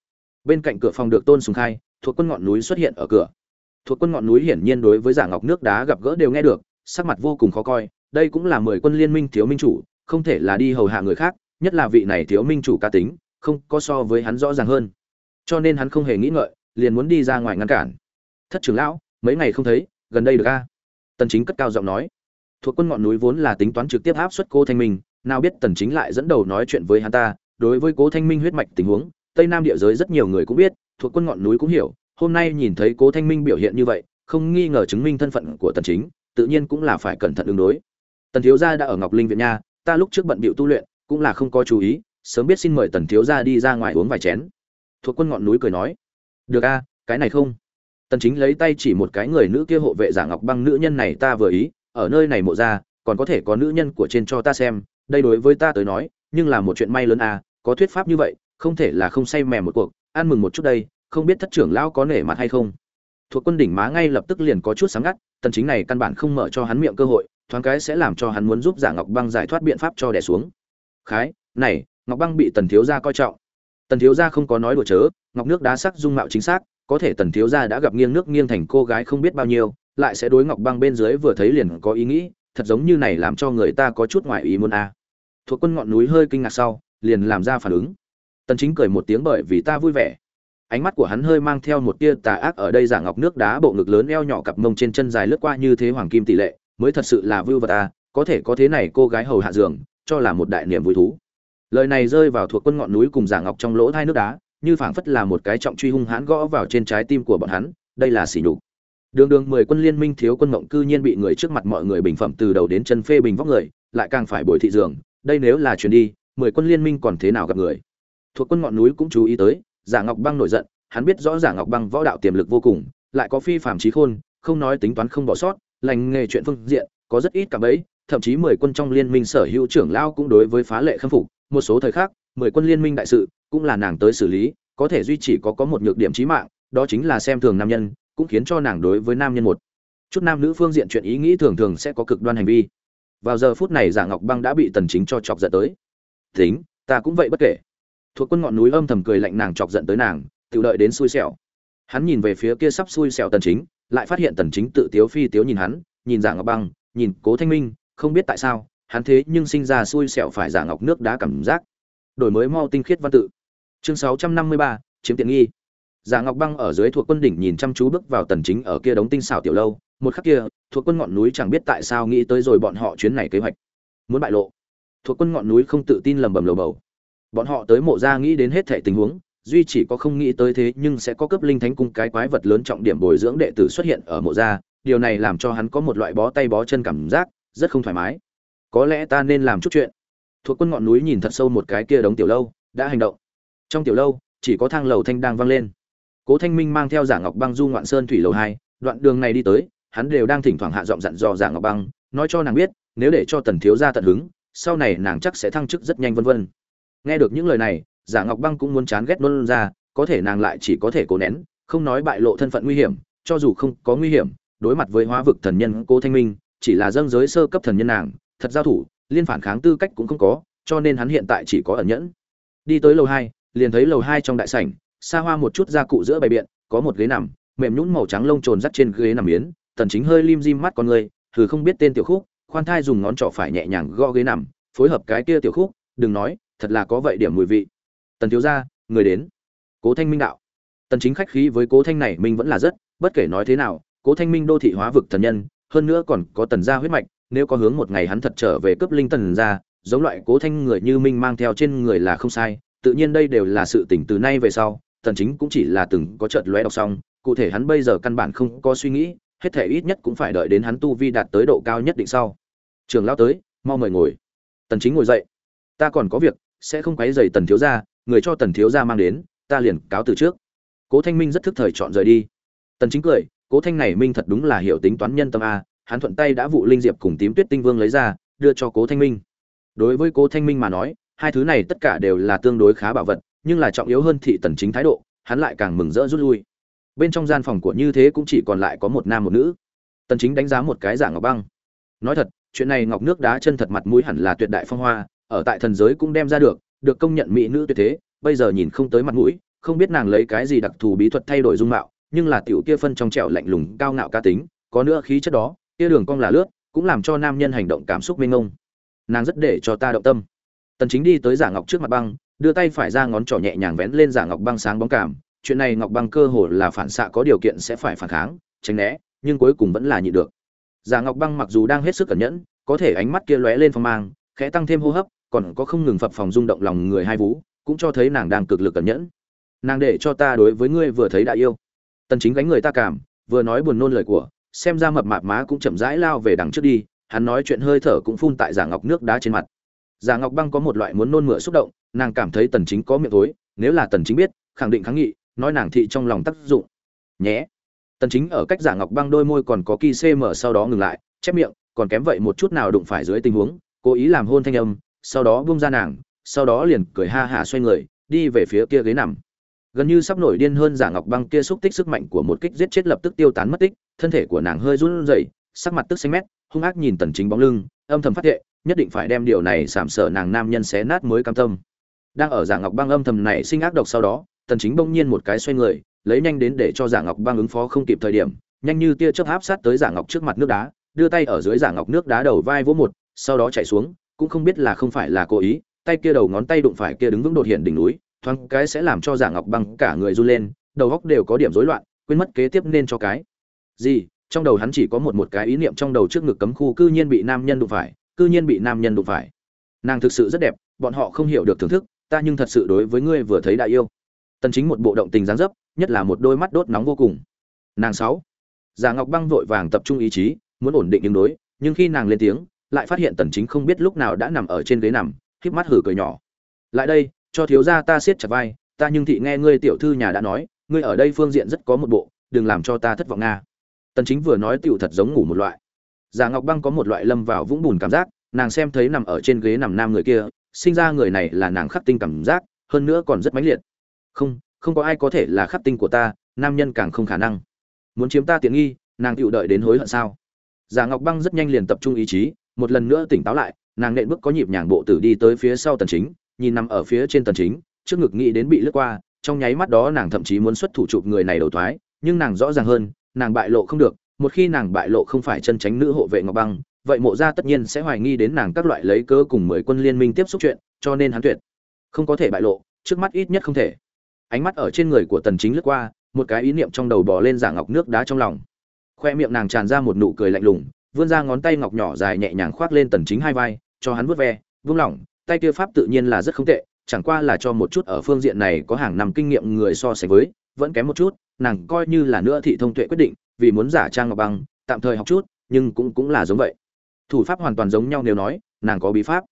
Bên cạnh cửa phòng được tôn sùng khai, thuộc quân ngọn núi xuất hiện ở cửa. Thuộc quân ngọn núi hiển nhiên đối với giả ngọc nước đá gặp gỡ đều nghe được sắc mặt vô cùng khó coi, đây cũng là mười quân liên minh thiếu minh chủ, không thể là đi hầu hạ người khác, nhất là vị này thiếu minh chủ cá tính, không có so với hắn rõ ràng hơn. Cho nên hắn không hề nghĩ ngợi, liền muốn đi ra ngoài ngăn cản. Thất trưởng lão, mấy ngày không thấy, gần đây được a? Tần chính cất cao giọng nói. Thuộc quân ngọn núi vốn là tính toán trực tiếp áp suất cô thanh minh, nào biết tần chính lại dẫn đầu nói chuyện với hắn ta, đối với cố thanh minh huyết mạch tình huống, tây nam địa giới rất nhiều người cũng biết, thuộc quân ngọn núi cũng hiểu, hôm nay nhìn thấy cố thanh minh biểu hiện như vậy, không nghi ngờ chứng minh thân phận của tần chính tự nhiên cũng là phải cẩn thận ứng đối. Tần thiếu gia đã ở ngọc linh viện nha, ta lúc trước bận bịu tu luyện, cũng là không có chú ý, sớm biết xin mời tần thiếu gia đi ra ngoài uống vài chén. Thuộc quân ngọn núi cười nói, được a, cái này không. Tần chính lấy tay chỉ một cái người nữ kia hộ vệ giả ngọc băng nữ nhân này ta vừa ý, ở nơi này mộ ra, còn có thể có nữ nhân của trên cho ta xem, đây đối với ta tới nói, nhưng là một chuyện may lớn a, có thuyết pháp như vậy, không thể là không say mềm một cuộc, ăn mừng một chút đây, không biết thất trưởng lão có nể mặt hay không thuộc quân đỉnh má ngay lập tức liền có chút sáng ngắt, tần chính này căn bản không mở cho hắn miệng cơ hội, thoáng cái sẽ làm cho hắn muốn giúp giả ngọc băng giải thoát biện pháp cho đè xuống. Khái, này, ngọc băng bị tần thiếu gia coi trọng. Tần thiếu gia không có nói đùa chớ, ngọc nước đá sắc dung mạo chính xác, có thể tần thiếu gia đã gặp nghiêng nước nghiêng thành cô gái không biết bao nhiêu, lại sẽ đối ngọc băng bên dưới vừa thấy liền có ý nghĩ, thật giống như này làm cho người ta có chút ngoại ý muốn a. À. thuộc quân ngọn núi hơi kinh ngạc sau, liền làm ra phản ứng. Tần chính cười một tiếng bởi vì ta vui vẻ ánh mắt của hắn hơi mang theo một tia tà ác ở đây giả ngọc nước đá bộ ngực lớn eo nhỏ cặp mông trên chân dài lướt qua như thế hoàng kim tỷ lệ, mới thật sự là vưu vật à có thể có thế này cô gái hầu hạ giường, cho là một đại niềm vui thú. Lời này rơi vào thuộc quân ngọn núi cùng giả ngọc trong lỗ thai nước đá, như phảng phất là một cái trọng truy hung hãn gõ vào trên trái tim của bọn hắn, đây là sỉ nhục. Đường đường mười quân liên minh thiếu quân mộng cư nhiên bị người trước mặt mọi người bình phẩm từ đầu đến chân phê bình vóc người, lại càng phải bồi thị giường, đây nếu là chuyến đi, mười quân liên minh còn thế nào gặp người? Thuộc quân ngọn núi cũng chú ý tới giả ngọc băng nổi giận, hắn biết rõ giả ngọc băng võ đạo tiềm lực vô cùng, lại có phi phàm trí khôn, không nói tính toán không bỏ sót, lành nghề chuyện phương diện, có rất ít cả bấy thậm chí mười quân trong liên minh sở hữu trưởng lao cũng đối với phá lệ khâm phục, một số thời khác mười quân liên minh đại sự cũng là nàng tới xử lý, có thể duy trì có có một nhược điểm chí mạng, đó chính là xem thường nam nhân, cũng khiến cho nàng đối với nam nhân một chút nam nữ phương diện chuyện ý nghĩ thường thường sẽ có cực đoan hành vi. Vào giờ phút này giả ngọc băng đã bị tần chính cho chọc giận tới. Tính, ta cũng vậy bất kể thuộc quân ngọn núi âm thầm cười lạnh nàng chọc giận tới nàng tự đợi đến xui xẻo. Hắn nhìn về phía kia sắp xui xẻo tần chính lại phát hiện tần chính tự tiếu phi tiếu nhìn hắn nhìn giả ngọc băng nhìn cố thanh minh không biết tại sao hắn thế nhưng sinh ra xui xẻo phải giả ngọc nước đá cảm giác. Đổi mới mau tinh khiết văn tự. Chương 653, chiếm tiện nghi. Giả ngọc băng ở dưới thuộc quân đỉnh nhìn chăm chú bước vào tần chính ở kia đống tinh xảo tiểu lâu một khắc kia thuộc quân ngọn núi chẳng biết tại sao nghĩ tới rồi bọn họ chuyến này kế hoạch. Muốn bại lộ. Thuộc quân ngọn núi không tự tin lầm bầm lầu bầu bọn họ tới mộ gia nghĩ đến hết thệ tình huống, duy chỉ có không nghĩ tới thế nhưng sẽ có cấp linh thánh cung cái quái vật lớn trọng điểm bồi dưỡng đệ tử xuất hiện ở mộ gia điều này làm cho hắn có một loại bó tay bó chân cảm giác, rất không thoải mái. Có lẽ ta nên làm chút chuyện. Thuộc quân ngọn núi nhìn thật sâu một cái kia đống tiểu lâu, đã hành động. Trong tiểu lâu, chỉ có thang lầu thanh đang vang lên. Cố thanh minh mang theo giả ngọc băng du ngoạn sơn thủy lầu hai, đoạn đường này đi tới, hắn đều đang thỉnh thoảng hạ giọng dặn dò giả ngọc băng, nói cho nàng biết, nếu để cho tần thiếu gia tận hứng, sau này nàng chắc sẽ thăng chức rất nhanh vân vân nghe được những lời này, giả ngọc băng cũng muốn chán ghét luôn ra, có thể nàng lại chỉ có thể cố nén, không nói bại lộ thân phận nguy hiểm, cho dù không có nguy hiểm, đối mặt với hóa vực thần nhân cố thanh minh, chỉ là dâng giới sơ cấp thần nhân nàng, thật giao thủ, liên phản kháng tư cách cũng không có, cho nên hắn hiện tại chỉ có ẩn nhẫn. Đi tới lầu hai, liền thấy lầu hai trong đại sảnh, xa hoa một chút gia cụ giữa bày biện, có một ghế nằm, mềm nhũn màu trắng lông trồn dắt trên ghế nằm yến tần chính hơi lim dim mắt con người thử không biết tên tiểu khúc, khoan thai dùng ngón trỏ phải nhẹ nhàng gõ ghế nằm, phối hợp cái kia tiểu khúc, đừng nói thật là có vậy điểm mùi vị. Tần thiếu gia, người đến. Cố thanh minh đạo. Tần chính khách khí với cố thanh này, minh vẫn là rất, bất kể nói thế nào, cố thanh minh đô thị hóa vực thần nhân, hơn nữa còn có tần gia huyết mạch, nếu có hướng một ngày hắn thật trở về cướp linh tần gia, giống loại cố thanh người như minh mang theo trên người là không sai, tự nhiên đây đều là sự tỉnh từ nay về sau, tần chính cũng chỉ là từng có chợt lóe đọc xong, cụ thể hắn bây giờ căn bản không có suy nghĩ, hết thể ít nhất cũng phải đợi đến hắn tu vi đạt tới độ cao nhất định sau. Trường lão tới, mau mời ngồi. Tần chính ngồi dậy. Ta còn có việc sẽ không quấy rầy tần thiếu gia, người cho tần thiếu gia mang đến, ta liền cáo từ trước. Cố thanh minh rất thức thời chọn rời đi. Tần chính cười, cố thanh này minh thật đúng là hiểu tính toán nhân tâm a, hắn thuận tay đã vụ linh diệp cùng tím tuyết tinh vương lấy ra, đưa cho cố thanh minh. Đối với cố thanh minh mà nói, hai thứ này tất cả đều là tương đối khá bảo vật, nhưng là trọng yếu hơn thị tần chính thái độ, hắn lại càng mừng rỡ rút lui. Bên trong gian phòng của như thế cũng chỉ còn lại có một nam một nữ. Tần chính đánh giá một cái dạng ngọc băng. Nói thật, chuyện này ngọc nước đá chân thật mặt mũi hẳn là tuyệt đại phong hoa ở tại thần giới cũng đem ra được được công nhận mỹ nữ tuyệt thế, bây giờ nhìn không tới mặt mũi, không biết nàng lấy cái gì đặc thù bí thuật thay đổi dung mạo, nhưng là tiểu kia phân trong trẻo lạnh lùng, cao ngạo cá tính, có nữa khí chất đó, kia đường cong là lướt, cũng làm cho nam nhân hành động cảm xúc mênh mông. Nàng rất để cho ta động tâm. Tần chính đi tới giả ngọc trước mặt băng, đưa tay phải ra ngón trỏ nhẹ nhàng vén lên giả ngọc băng sáng bóng cảm. Chuyện này ngọc băng cơ hồ là phản xạ có điều kiện sẽ phải phản kháng, tránh né, nhưng cuối cùng vẫn là nhịn được. Giả ngọc băng mặc dù đang hết sức cẩn nhẫn, có thể ánh mắt kia lóe lên phong mang, khẽ tăng thêm hô hấp còn có không ngừng phập phòng rung động lòng người hai vú, cũng cho thấy nàng đang cực lực cẩn nhẫn. Nàng để cho ta đối với ngươi vừa thấy đã yêu. Tần chính gánh người ta cảm, vừa nói buồn nôn lời của, xem ra mập mạp má cũng chậm rãi lao về đằng trước đi, hắn nói chuyện hơi thở cũng phun tại giả ngọc nước đá trên mặt. Giả ngọc băng có một loại muốn nôn mửa xúc động, nàng cảm thấy tần chính có miệng thối, nếu là tần chính biết, khẳng định kháng nghị, nói nàng thị trong lòng tác dụng. Nhé. Tần chính ở cách giả ngọc băng đôi môi còn có kỳ cm sau đó ngừng lại, chép miệng, còn kém vậy một chút nào đụng phải dưới tình huống, cố ý làm hôn thanh âm sau đó buông ra nàng, sau đó liền cười ha hả xoay người, đi về phía kia ghế nằm. Gần như sắp nổi điên hơn giả ngọc băng kia xúc tích sức mạnh của một kích giết chết lập tức tiêu tán mất tích, thân thể của nàng hơi run rẩy, sắc mặt tức xanh mét, hung ác nhìn tần chính bóng lưng, âm thầm phát hiện nhất định phải đem điều này sảm sở nàng nam nhân xé nát mới cam tâm. Đang ở giả ngọc băng âm thầm này sinh ác độc sau đó, tần chính bỗng nhiên một cái xoay người, lấy nhanh đến để cho giả ngọc băng ứng phó không kịp thời điểm, nhanh như tia chớp áp sát tới giả ngọc trước mặt nước đá, đưa tay ở dưới giả ngọc nước đá đầu vai vỗ một, sau đó chạy xuống cũng không biết là không phải là cố ý, tay kia đầu ngón tay đụng phải kia đứng vững đột hiện đỉnh núi, thoáng cái sẽ làm cho giả ngọc băng cả người run lên, đầu óc đều có điểm rối loạn, quên mất kế tiếp nên cho cái. Gì? Trong đầu hắn chỉ có một một cái ý niệm trong đầu trước ngực cấm khu cư nhiên bị nam nhân đụng phải, cư nhiên bị nam nhân đụng phải. Nàng thực sự rất đẹp, bọn họ không hiểu được thưởng thức, ta nhưng thật sự đối với ngươi vừa thấy đại yêu. Tần chính một bộ động tình dáng dấp, nhất là một đôi mắt đốt nóng vô cùng. Nàng sáu. Giả ngọc băng vội vàng tập trung ý chí, muốn ổn định ứng đối, nhưng khi nàng lên tiếng lại phát hiện tần chính không biết lúc nào đã nằm ở trên ghế nằm khép mắt hử cười nhỏ. Lại đây, cho thiếu gia ta siết chặt vai, ta nhưng thị nghe ngươi tiểu thư nhà đã nói, ngươi ở đây phương diện rất có một bộ, đừng làm cho ta thất vọng nga. Tần chính vừa nói tiểu thật giống ngủ một loại. Giả ngọc băng có một loại lâm vào vũng bùn cảm giác, nàng xem thấy nằm ở trên ghế nằm nam người kia, sinh ra người này là nàng khắc tinh cảm giác, hơn nữa còn rất mãnh liệt. Không không có ai có thể là khắc tinh của ta, nam nhân càng không khả năng. Muốn chiếm ta tiện nghi, nàng tựu đợi đến hối hận sao? Giả ngọc băng rất nhanh liền tập trung ý chí một lần nữa tỉnh táo lại, nàng nện bước có nhịp nhàng bộ tử đi tới phía sau tần chính, nhìn nằm ở phía trên tần chính, trước ngực nghĩ đến bị lướt qua, trong nháy mắt đó nàng thậm chí muốn xuất thủ chụp người này đầu thoái, nhưng nàng rõ ràng hơn, nàng bại lộ không được, một khi nàng bại lộ không phải chân tránh nữ hộ vệ ngọc băng, vậy mộ gia tất nhiên sẽ hoài nghi đến nàng các loại lấy cớ cùng mười quân liên minh tiếp xúc chuyện, cho nên hắn tuyệt không có thể bại lộ, trước mắt ít nhất không thể. Ánh mắt ở trên người của tần chính lướt qua, một cái ý niệm trong đầu bò lên giả ngọc nước đá trong lòng. Khoe miệng nàng tràn ra một nụ cười lạnh lùng vươn ra ngón tay ngọc nhỏ dài nhẹ nhàng khoác lên tần chính hai vai, cho hắn vuốt ve, vung lỏng, tay kia pháp tự nhiên là rất không tệ, chẳng qua là cho một chút ở phương diện này có hàng năm kinh nghiệm người so sánh với, vẫn kém một chút, nàng coi như là nữa thị thông tuệ quyết định, vì muốn giả trang ngọc băng, tạm thời học chút, nhưng cũng cũng là giống vậy. Thủ pháp hoàn toàn giống nhau nếu nói, nàng có bí pháp.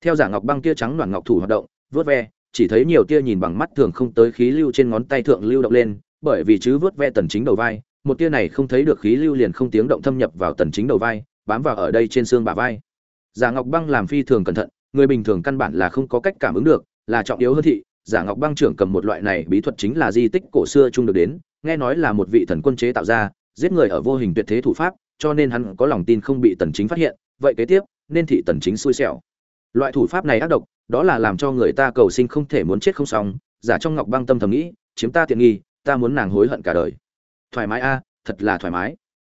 Theo giả ngọc băng kia trắng đoàn ngọc thủ hoạt động, vuốt ve, chỉ thấy nhiều tia nhìn bằng mắt thường không tới khí lưu trên ngón tay thượng lưu động lên, bởi vì chứ vuốt ve tần chính đầu vai một tia này không thấy được khí lưu liền không tiếng động thâm nhập vào tần chính đầu vai, bám vào ở đây trên xương bả vai. Giả ngọc băng làm phi thường cẩn thận, người bình thường căn bản là không có cách cảm ứng được, là trọng yếu hơn thị, giả ngọc băng trưởng cầm một loại này bí thuật chính là di tích cổ xưa chung được đến, nghe nói là một vị thần quân chế tạo ra, giết người ở vô hình tuyệt thế thủ pháp, cho nên hắn có lòng tin không bị tần chính phát hiện, vậy kế tiếp, nên thị tần chính xui xẻo. Loại thủ pháp này ác độc, đó là làm cho người ta cầu sinh không thể muốn chết không xong, giả trong ngọc băng tâm thầm nghĩ, chiếm ta tiện nghi, ta muốn nàng hối hận cả đời thoải mái a à, thật là thoải mái.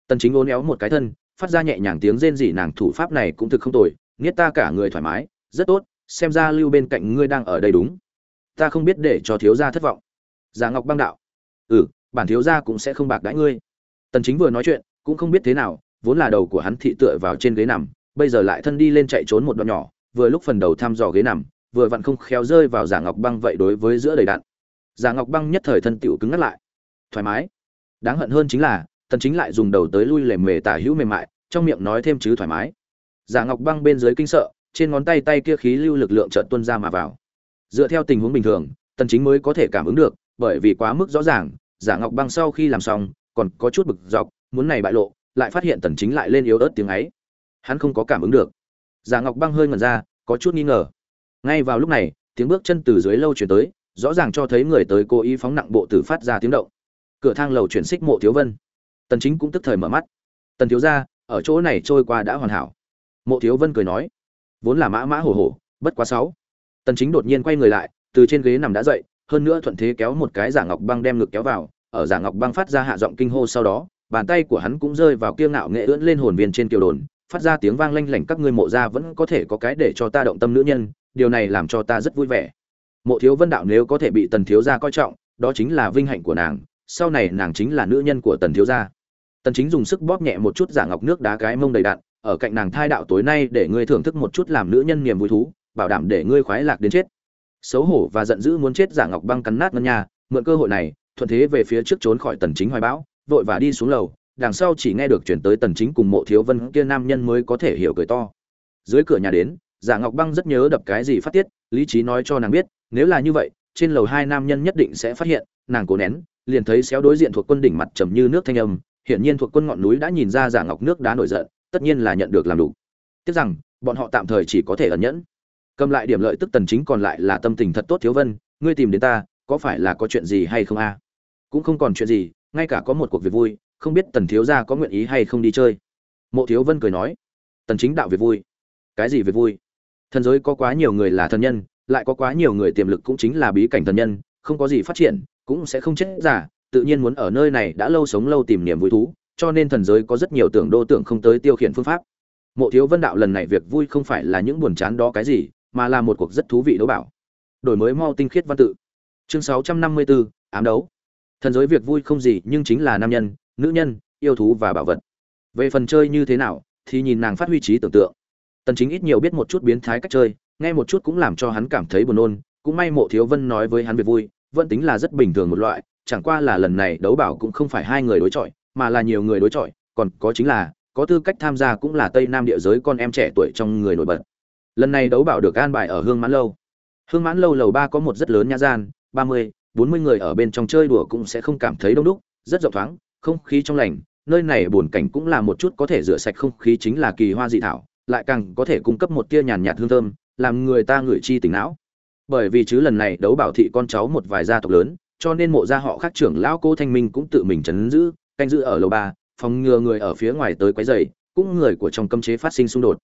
Tần chính ốn éo một cái thân, phát ra nhẹ nhàng tiếng rên rỉ nàng thủ pháp này cũng thực không tồi, nghiết ta cả người thoải mái, rất tốt, xem ra lưu bên cạnh ngươi đang ở đây đúng. Ta không biết để cho thiếu gia thất vọng. Giả ngọc băng đạo. Ừ bản thiếu gia cũng sẽ không bạc đãi ngươi. Tần chính vừa nói chuyện, cũng không biết thế nào, vốn là đầu của hắn thị tựa vào trên ghế nằm, bây giờ lại thân đi lên chạy trốn một đoạn nhỏ, vừa lúc phần đầu thăm dò ghế nằm, vừa vặn không khéo rơi vào giả ngọc băng vậy đối với giữa đầy đạn. Giả ngọc băng nhất thời thân tiểu cứng ngắt lại. Thoải mái đáng hận hơn chính là, tần chính lại dùng đầu tới lui lề mề tả hữu mềm mại, trong miệng nói thêm chứ thoải mái. Giả ngọc băng bên dưới kinh sợ, trên ngón tay tay kia khí lưu lực lượng chợt tuôn ra mà vào. Dựa theo tình huống bình thường, tần chính mới có thể cảm ứng được, bởi vì quá mức rõ ràng, giả ngọc băng sau khi làm xong, còn có chút bực dọc, muốn này bại lộ, lại phát hiện tần chính lại lên yếu ớt tiếng ấy. Hắn không có cảm ứng được. Giả ngọc băng hơi ngẩn ra, có chút nghi ngờ. Ngay vào lúc này, tiếng bước chân từ dưới lâu chuyển tới, rõ ràng cho thấy người tới cố ý phóng nặng bộ tử phát ra tiếng động cửa thang lầu chuyển xích mộ thiếu vân. Tần chính cũng tức thời mở mắt. Tần thiếu gia, ở chỗ này trôi qua đã hoàn hảo. Mộ thiếu vân cười nói. Vốn là mã mã hổ hổ bất quá sáu. Tần chính đột nhiên quay người lại, từ trên ghế nằm đã dậy, hơn nữa thuận thế kéo một cái giả ngọc băng đem ngực kéo vào, ở giả ngọc băng phát ra hạ giọng kinh hô sau đó, bàn tay của hắn cũng rơi vào kia ngạo nghệ ưỡn lên hồn viên trên kiều đồn, phát ra tiếng vang lanh lảnh, các ngươi mộ gia vẫn có thể có cái để cho ta động tâm nữ nhân, điều này làm cho ta rất vui vẻ. Mộ thiếu vân đạo nếu có thể bị tần thiếu gia coi trọng, đó chính là vinh hạnh của nàng sau này nàng chính là nữ nhân của tần thiếu gia. Tần chính dùng sức bóp nhẹ một chút giả ngọc nước đá cái mông đầy đạn, ở cạnh nàng thai đạo tối nay để ngươi thưởng thức một chút làm nữ nhân niềm vui thú, bảo đảm để ngươi khoái lạc đến chết. Xấu hổ và giận dữ muốn chết giả ngọc băng cắn nát ngân nhà, mượn cơ hội này, thuận thế về phía trước trốn khỏi tần chính hoài bão, vội và đi xuống lầu, đằng sau chỉ nghe được chuyển tới tần chính cùng mộ thiếu vân kia nam nhân mới có thể hiểu cười to. Dưới cửa nhà đến, giả ngọc băng rất nhớ đập cái gì phát tiết, lý trí nói cho nàng biết, nếu là như vậy, trên lầu hai nam nhân nhất định sẽ phát hiện, nàng cố nén liền thấy xéo đối diện thuộc quân đỉnh mặt trầm như nước thanh âm, hiển nhiên thuộc quân ngọn núi đã nhìn ra giả ngọc nước đá nổi giận, tất nhiên là nhận được làm đủ. Tiếc rằng, bọn họ tạm thời chỉ có thể ẩn nhẫn. Cầm lại điểm lợi tức tần chính còn lại là tâm tình thật tốt thiếu vân, ngươi tìm đến ta, có phải là có chuyện gì hay không a? Cũng không còn chuyện gì, ngay cả có một cuộc việc vui, không biết tần thiếu gia có nguyện ý hay không đi chơi. Mộ thiếu vân cười nói, tần chính đạo việc vui. Cái gì việc vui? Thần giới có quá nhiều người là thần nhân, lại có quá nhiều người tiềm lực cũng chính là bí cảnh thần nhân, không có gì phát triển cũng sẽ không chết giả tự nhiên muốn ở nơi này đã lâu sống lâu tìm niềm vui thú cho nên thần giới có rất nhiều tưởng đô tưởng không tới tiêu khiển phương pháp. Mộ thiếu vân đạo lần này việc vui không phải là những buồn chán đó cái gì mà là một cuộc rất thú vị đấu bảo. Đổi mới mau tinh khiết văn tự. Chương 654, ám đấu. Thần giới việc vui không gì nhưng chính là nam nhân nữ nhân yêu thú và bảo vật. Về phần chơi như thế nào thì nhìn nàng phát huy trí tưởng tượng. Tần chính ít nhiều biết một chút biến thái cách chơi nghe một chút cũng làm cho hắn cảm thấy buồn nôn. Cũng may mộ thiếu vân nói với hắn việc vui vẫn tính là rất bình thường một loại, chẳng qua là lần này đấu bảo cũng không phải hai người đối chọi, mà là nhiều người đối chọi, còn có chính là, có tư cách tham gia cũng là tây nam địa giới con em trẻ tuổi trong người nổi bật. Lần này đấu bảo được an bài ở hương mãn lâu. Hương mãn lâu lầu ba có một rất lớn nhã gian, ba mươi, bốn mươi người ở bên trong chơi đùa cũng sẽ không cảm thấy đông đúc, rất rộng thoáng, không khí trong lành, nơi này buồn cảnh cũng là một chút có thể rửa sạch không khí chính là kỳ hoa dị thảo, lại càng có thể cung cấp một tia nhàn nhạt hương thơm, làm người ta ngửi chi tỉnh não bởi vì chứ lần này đấu bảo thị con cháu một vài gia tộc lớn, cho nên mộ gia họ khác trưởng lão cô thanh minh cũng tự mình chấn giữ, canh giữ ở lầu ba, phòng ngừa người ở phía ngoài tới quấy rầy, cũng người của trong cấm chế phát sinh xung đột.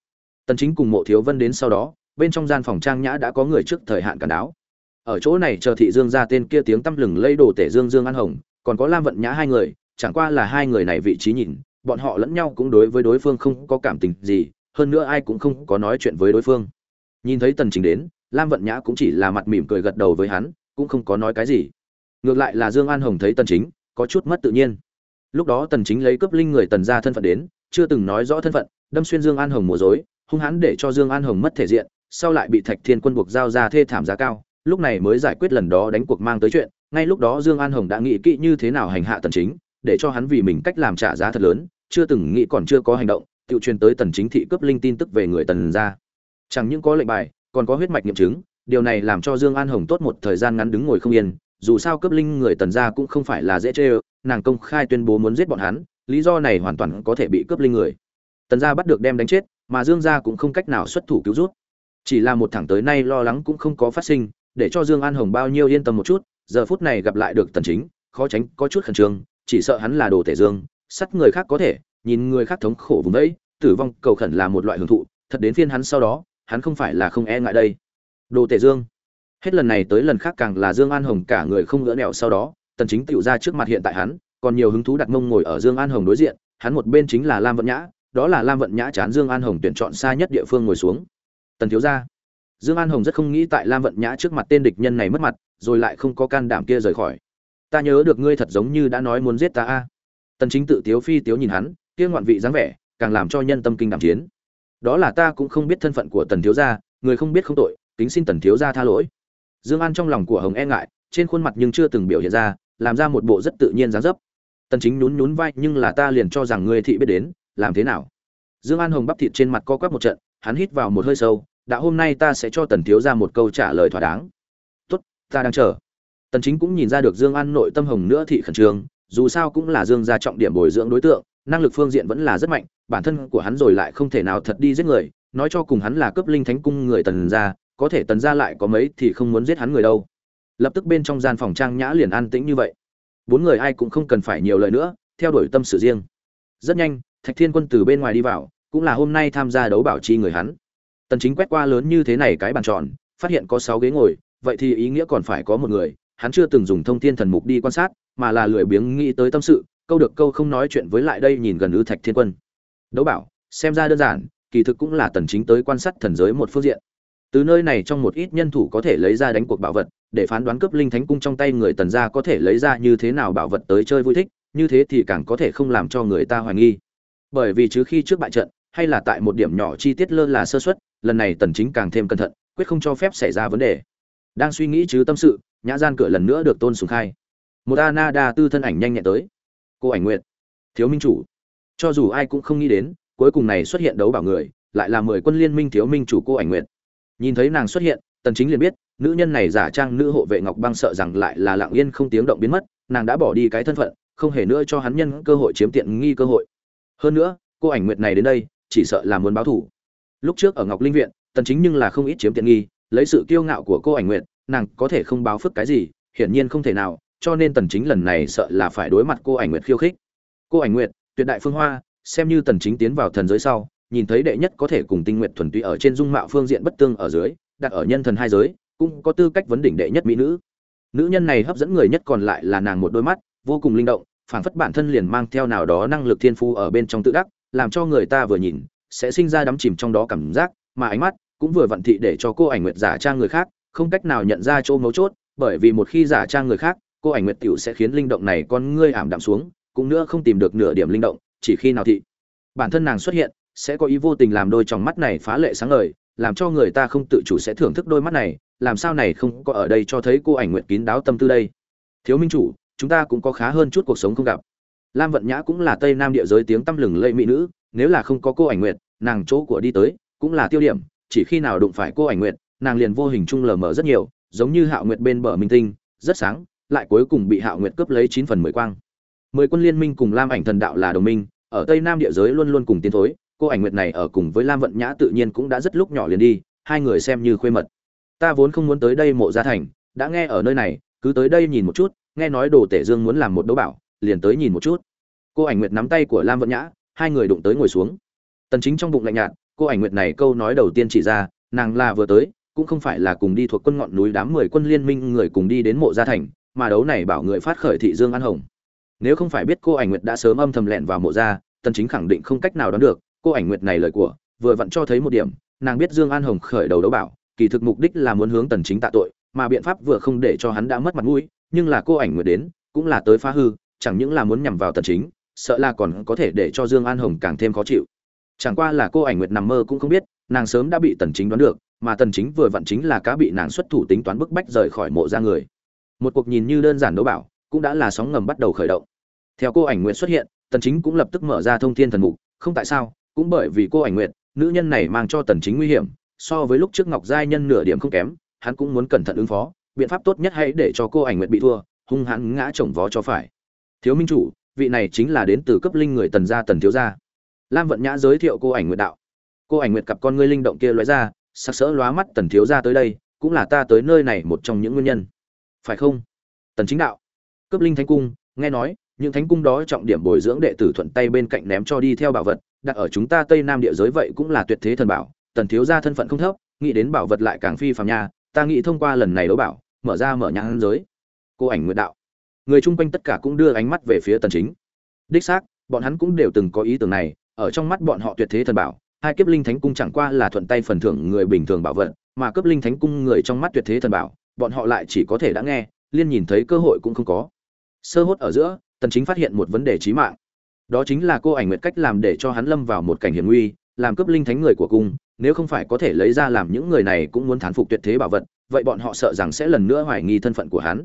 Tần chính cùng mộ thiếu vân đến sau đó, bên trong gian phòng trang nhã đã có người trước thời hạn cản đáo. Ở chỗ này chờ thị dương ra tên kia tiếng tăm lừng lây đồ tể dương dương an hồng, còn có lam vận nhã hai người, chẳng qua là hai người này vị trí nhìn, bọn họ lẫn nhau cũng đối với đối phương không có cảm tình gì, hơn nữa ai cũng không có nói chuyện với đối phương. Nhìn thấy tần chính đến lam vận nhã cũng chỉ là mặt mỉm cười gật đầu với hắn, cũng không có nói cái gì. Ngược lại là dương an hồng thấy tần chính, có chút mất tự nhiên. Lúc đó tần chính lấy cấp linh người tần gia thân phận đến, chưa từng nói rõ thân phận, đâm xuyên dương an hồng mùa dối hung hãn để cho dương an hồng mất thể diện, sau lại bị thạch thiên quân buộc giao ra thê thảm giá cao, lúc này mới giải quyết lần đó đánh cuộc mang tới chuyện, ngay lúc đó dương an hồng đã nghĩ kỹ như thế nào hành hạ tần chính, để cho hắn vì mình cách làm trả giá thật lớn, chưa từng nghĩ còn chưa có hành động, tự truyền tới tần chính thị cướp linh tin tức về người tần gia. Chẳng những có lệnh bài còn có huyết mạch nghiệm chứng, điều này làm cho dương an hồng tốt một thời gian ngắn đứng ngồi không yên, dù sao cướp linh người tần gia cũng không phải là dễ chơi nàng công khai tuyên bố muốn giết bọn hắn, lý do này hoàn toàn có thể bị cướp linh người. Tần gia bắt được đem đánh chết, mà dương gia cũng không cách nào xuất thủ cứu rút chỉ là một thẳng tới nay lo lắng cũng không có phát sinh, để cho dương an hồng bao nhiêu yên tâm một chút, giờ phút này gặp lại được tần chính, khó tránh có chút khẩn trương, chỉ sợ hắn là đồ tể dương, sắt người khác có thể, nhìn người khác thống khổ vùng đấy tử vong cầu khẩn là một loại hưởng thụ, thật đến phiên hắn sau đó hắn không phải là không e ngại đây. Đồ tể dương. Hết lần này tới lần khác càng là dương an hồng cả người không ngỡ nẹo sau đó, tần chính tựu ra trước mặt hiện tại hắn, còn nhiều hứng thú đặt mông ngồi ở dương an hồng đối diện, hắn một bên chính là lam vận nhã, đó là lam vận nhã chán dương an hồng tuyển chọn xa nhất địa phương ngồi xuống. Tần thiếu gia. Dương an hồng rất không nghĩ tại lam vận nhã trước mặt tên địch nhân này mất mặt, rồi lại không có can đảm kia rời khỏi. Ta nhớ được ngươi thật giống như đã nói muốn giết ta a. Tần chính tự tiếu phi tiếu nhìn hắn, kia ngoạn vị dáng vẻ, càng làm cho nhân tâm kinh đảm chiến đó là ta cũng không biết thân phận của tần thiếu gia, người không biết không tội tính xin tần thiếu gia tha lỗi. Dương an trong lòng của hồng e ngại, trên khuôn mặt nhưng chưa từng biểu hiện ra, làm ra một bộ rất tự nhiên dáng dấp. Tần chính nhún nhún vai, nhưng là ta liền cho rằng ngươi thị biết đến, làm thế nào? Dương an hồng bắp thịt trên mặt co quắp một trận, hắn hít vào một hơi sâu, đã hôm nay ta sẽ cho tần thiếu gia một câu trả lời thỏa đáng. Tốt, ta đang chờ. Tần chính cũng nhìn ra được dương an nội tâm hồng nữa thị khẩn trương, dù sao cũng là dương gia trọng điểm bồi dưỡng đối tượng năng lực phương diện vẫn là rất mạnh, bản thân của hắn rồi lại không thể nào thật đi giết người, nói cho cùng hắn là cấp linh thánh cung người tần gia, có thể tần gia lại có mấy thì không muốn giết hắn người đâu. Lập tức bên trong gian phòng trang nhã liền an tĩnh như vậy. Bốn người ai cũng không cần phải nhiều lời nữa, theo đuổi tâm sự riêng. Rất nhanh, thạch thiên quân từ bên ngoài đi vào, cũng là hôm nay tham gia đấu bảo chi người hắn. Tần chính quét qua lớn như thế này cái bàn tròn, phát hiện có 6 ghế ngồi, vậy thì ý nghĩa còn phải có một người, hắn chưa từng dùng thông thiên thần mục đi quan sát, mà là lười biếng nghĩ tới tâm sự câu được câu không nói chuyện với lại đây nhìn gần ư thạch thiên quân. Đấu bảo, xem ra đơn giản, kỳ thực cũng là tần chính tới quan sát thần giới một phương diện. Từ nơi này trong một ít nhân thủ có thể lấy ra đánh cuộc bảo vật, để phán đoán cướp linh thánh cung trong tay người tần gia có thể lấy ra như thế nào bảo vật tới chơi vui thích, như thế thì càng có thể không làm cho người ta hoài nghi. Bởi vì chứ khi trước bại trận, hay là tại một điểm nhỏ chi tiết lơ là sơ suất, lần này tần chính càng thêm cẩn thận, quyết không cho phép xảy ra vấn đề. Đang suy nghĩ chứ tâm sự, nhã gian cửa lần nữa được tôn sùng khai. Một anada tư thân ảnh nhanh nhẹn tới cô ảnh nguyện thiếu minh chủ. Cho dù ai cũng không nghĩ đến, cuối cùng này xuất hiện đấu bảo người, lại là mười quân liên minh thiếu minh chủ cô ảnh nguyện nhìn thấy nàng xuất hiện, tần chính liền biết, nữ nhân này giả trang nữ hộ vệ ngọc băng sợ rằng lại là lặng yên không tiếng động biến mất, nàng đã bỏ đi cái thân phận, không hề nữa cho hắn nhân cơ hội chiếm tiện nghi cơ hội. Hơn nữa, cô ảnh nguyệt này đến đây, chỉ sợ là muốn báo thù. Lúc trước ở ngọc linh viện, tần chính nhưng là không ít chiếm tiện nghi, lấy sự kiêu ngạo của cô ảnh nguyệt, nàng có thể không báo phức cái gì, hiển nhiên không thể nào cho nên tần chính lần này sợ là phải đối mặt cô ảnh nguyệt khiêu khích. Cô ảnh nguyệt, tuyệt đại phương hoa, xem như tần chính tiến vào thần giới sau, nhìn thấy đệ nhất có thể cùng tinh nguyệt thuần túy ở trên dung mạo phương diện bất tương ở dưới, đặt ở nhân thần hai giới, cũng có tư cách vấn đỉnh đệ nhất mỹ nữ. Nữ nhân này hấp dẫn người nhất còn lại là nàng một đôi mắt, vô cùng linh động, phảng phất bản thân liền mang theo nào đó năng lực thiên phu ở bên trong tự đắc, làm cho người ta vừa nhìn, sẽ sinh ra đắm chìm trong đó cảm giác, mà ánh mắt cũng vừa vận thị để cho cô ảnh nguyệt giả trang người khác, không cách nào nhận ra chỗ mấu chốt, bởi vì một khi giả trang người khác cô ảnh nguyệt tiểu sẽ khiến linh động này con ngươi ảm đạm xuống, cũng nữa không tìm được nửa điểm linh động, chỉ khi nào thị. Bản thân nàng xuất hiện, sẽ có ý vô tình làm đôi tròng mắt này phá lệ sáng ngời, làm cho người ta không tự chủ sẽ thưởng thức đôi mắt này, làm sao này không có ở đây cho thấy cô ảnh nguyện kín đáo tâm tư đây. Thiếu minh chủ, chúng ta cũng có khá hơn chút cuộc sống không gặp. Lam vận nhã cũng là tây nam địa giới tiếng tăm lừng lẫy mỹ nữ, nếu là không có cô ảnh nguyện nàng chỗ của đi tới, cũng là tiêu điểm, chỉ khi nào đụng phải cô ảnh nguyện nàng liền vô hình trung lờ mờ rất nhiều, giống như hạo nguyệt bên bờ minh tinh, rất sáng lại cuối cùng bị hạo nguyệt cướp lấy chín phần mười quang. Mười quân liên minh cùng lam ảnh thần đạo là đồng minh, ở tây nam địa giới luôn luôn cùng tiến thối, cô ảnh nguyệt này ở cùng với lam vận nhã tự nhiên cũng đã rất lúc nhỏ liền đi, hai người xem như khuê mật. Ta vốn không muốn tới đây mộ gia thành, đã nghe ở nơi này, cứ tới đây nhìn một chút, nghe nói đồ tể dương muốn làm một đấu bảo, liền tới nhìn một chút. Cô ảnh nguyệt nắm tay của lam vận nhã, hai người đụng tới ngồi xuống. Tần chính trong bụng lạnh nhạt, cô ảnh nguyệt này câu nói đầu tiên chỉ ra, nàng là vừa tới, cũng không phải là cùng đi thuộc quân ngọn núi đám mười quân liên minh người cùng đi đến mộ gia thành mà đấu này bảo người phát khởi thị dương an hồng. Nếu không phải biết cô ảnh nguyệt đã sớm âm thầm lẹn vào mộ gia tần chính khẳng định không cách nào đoán được, cô ảnh nguyệt này lời của, vừa vặn cho thấy một điểm, nàng biết dương an hồng khởi đầu đấu bảo, kỳ thực mục đích là muốn hướng tần chính tạ tội, mà biện pháp vừa không để cho hắn đã mất mặt mũi, nhưng là cô ảnh nguyệt đến, cũng là tới phá hư, chẳng những là muốn nhằm vào tần chính, sợ là còn có thể để cho dương an hồng càng thêm khó chịu. Chẳng qua là cô ảnh nguyệt nằm mơ cũng không biết, nàng sớm đã bị tần chính đoán được, mà tần chính vừa vặn chính là cá bị nàng xuất thủ tính toán bức bách rời khỏi mộ ra người một cuộc nhìn như đơn giản đấu bảo, cũng đã là sóng ngầm bắt đầu khởi động. Theo cô ảnh nguyện xuất hiện, tần chính cũng lập tức mở ra thông thiên thần mục, không tại sao, cũng bởi vì cô ảnh nguyện, nữ nhân này mang cho tần chính nguy hiểm, so với lúc trước ngọc giai nhân nửa điểm không kém, hắn cũng muốn cẩn thận ứng phó, biện pháp tốt nhất hãy để cho cô ảnh nguyện bị thua, hung hãn ngã chồng vó cho phải. Thiếu minh chủ, vị này chính là đến từ cấp linh người tần gia tần thiếu gia. Lam vận nhã giới thiệu cô ảnh nguyện đạo. Cô ảnh nguyện cặp con ngươi linh động kia lóe ra sắc sỡ lóa mắt tần thiếu gia tới đây, cũng là ta tới nơi này một trong những nguyên nhân phải không? Tần chính đạo. Cấp linh thánh cung, nghe nói, những thánh cung đó trọng điểm bồi dưỡng đệ tử thuận tay bên cạnh ném cho đi theo bảo vật, đặt ở chúng ta tây nam địa giới vậy cũng là tuyệt thế thần bảo, tần thiếu gia thân phận không thấp, nghĩ đến bảo vật lại càng phi phàm nha, ta nghĩ thông qua lần này đấu bảo, mở ra mở nhãn giới. Cô ảnh nguyện đạo. Người chung quanh tất cả cũng đưa ánh mắt về phía tần chính. Đích xác, bọn hắn cũng đều từng có ý tưởng này, ở trong mắt bọn họ tuyệt thế thần bảo, hai kiếp linh thánh cung chẳng qua là thuận tay phần thưởng người bình thường bảo vật, mà cấp linh thánh cung người trong mắt tuyệt thế thần bảo bọn họ lại chỉ có thể đã nghe, liên nhìn thấy cơ hội cũng không có. Sơ hốt ở giữa, tần chính phát hiện một vấn đề chí mạng. Đó chính là cô ảnh nguyện cách làm để cho hắn lâm vào một cảnh hiểm nguy, làm cướp linh thánh người của cung, nếu không phải có thể lấy ra làm những người này cũng muốn thán phục tuyệt thế bảo vật, vậy bọn họ sợ rằng sẽ lần nữa hoài nghi thân phận của hắn.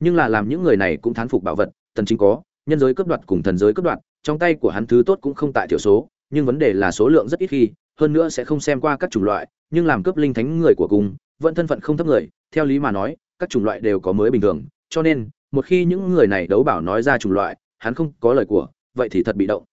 Nhưng là làm những người này cũng thán phục bảo vật, tần chính có, nhân giới cướp đoạt cùng thần giới cướp đoạt, trong tay của hắn thứ tốt cũng không tại thiểu số, nhưng vấn đề là số lượng rất ít khi, hơn nữa sẽ không xem qua các chủng loại, nhưng làm cướp linh thánh người của cung vẫn thân phận không thấp người, theo lý mà nói, các chủng loại đều có mới bình thường, cho nên, một khi những người này đấu bảo nói ra chủng loại, hắn không có lời của, vậy thì thật bị động.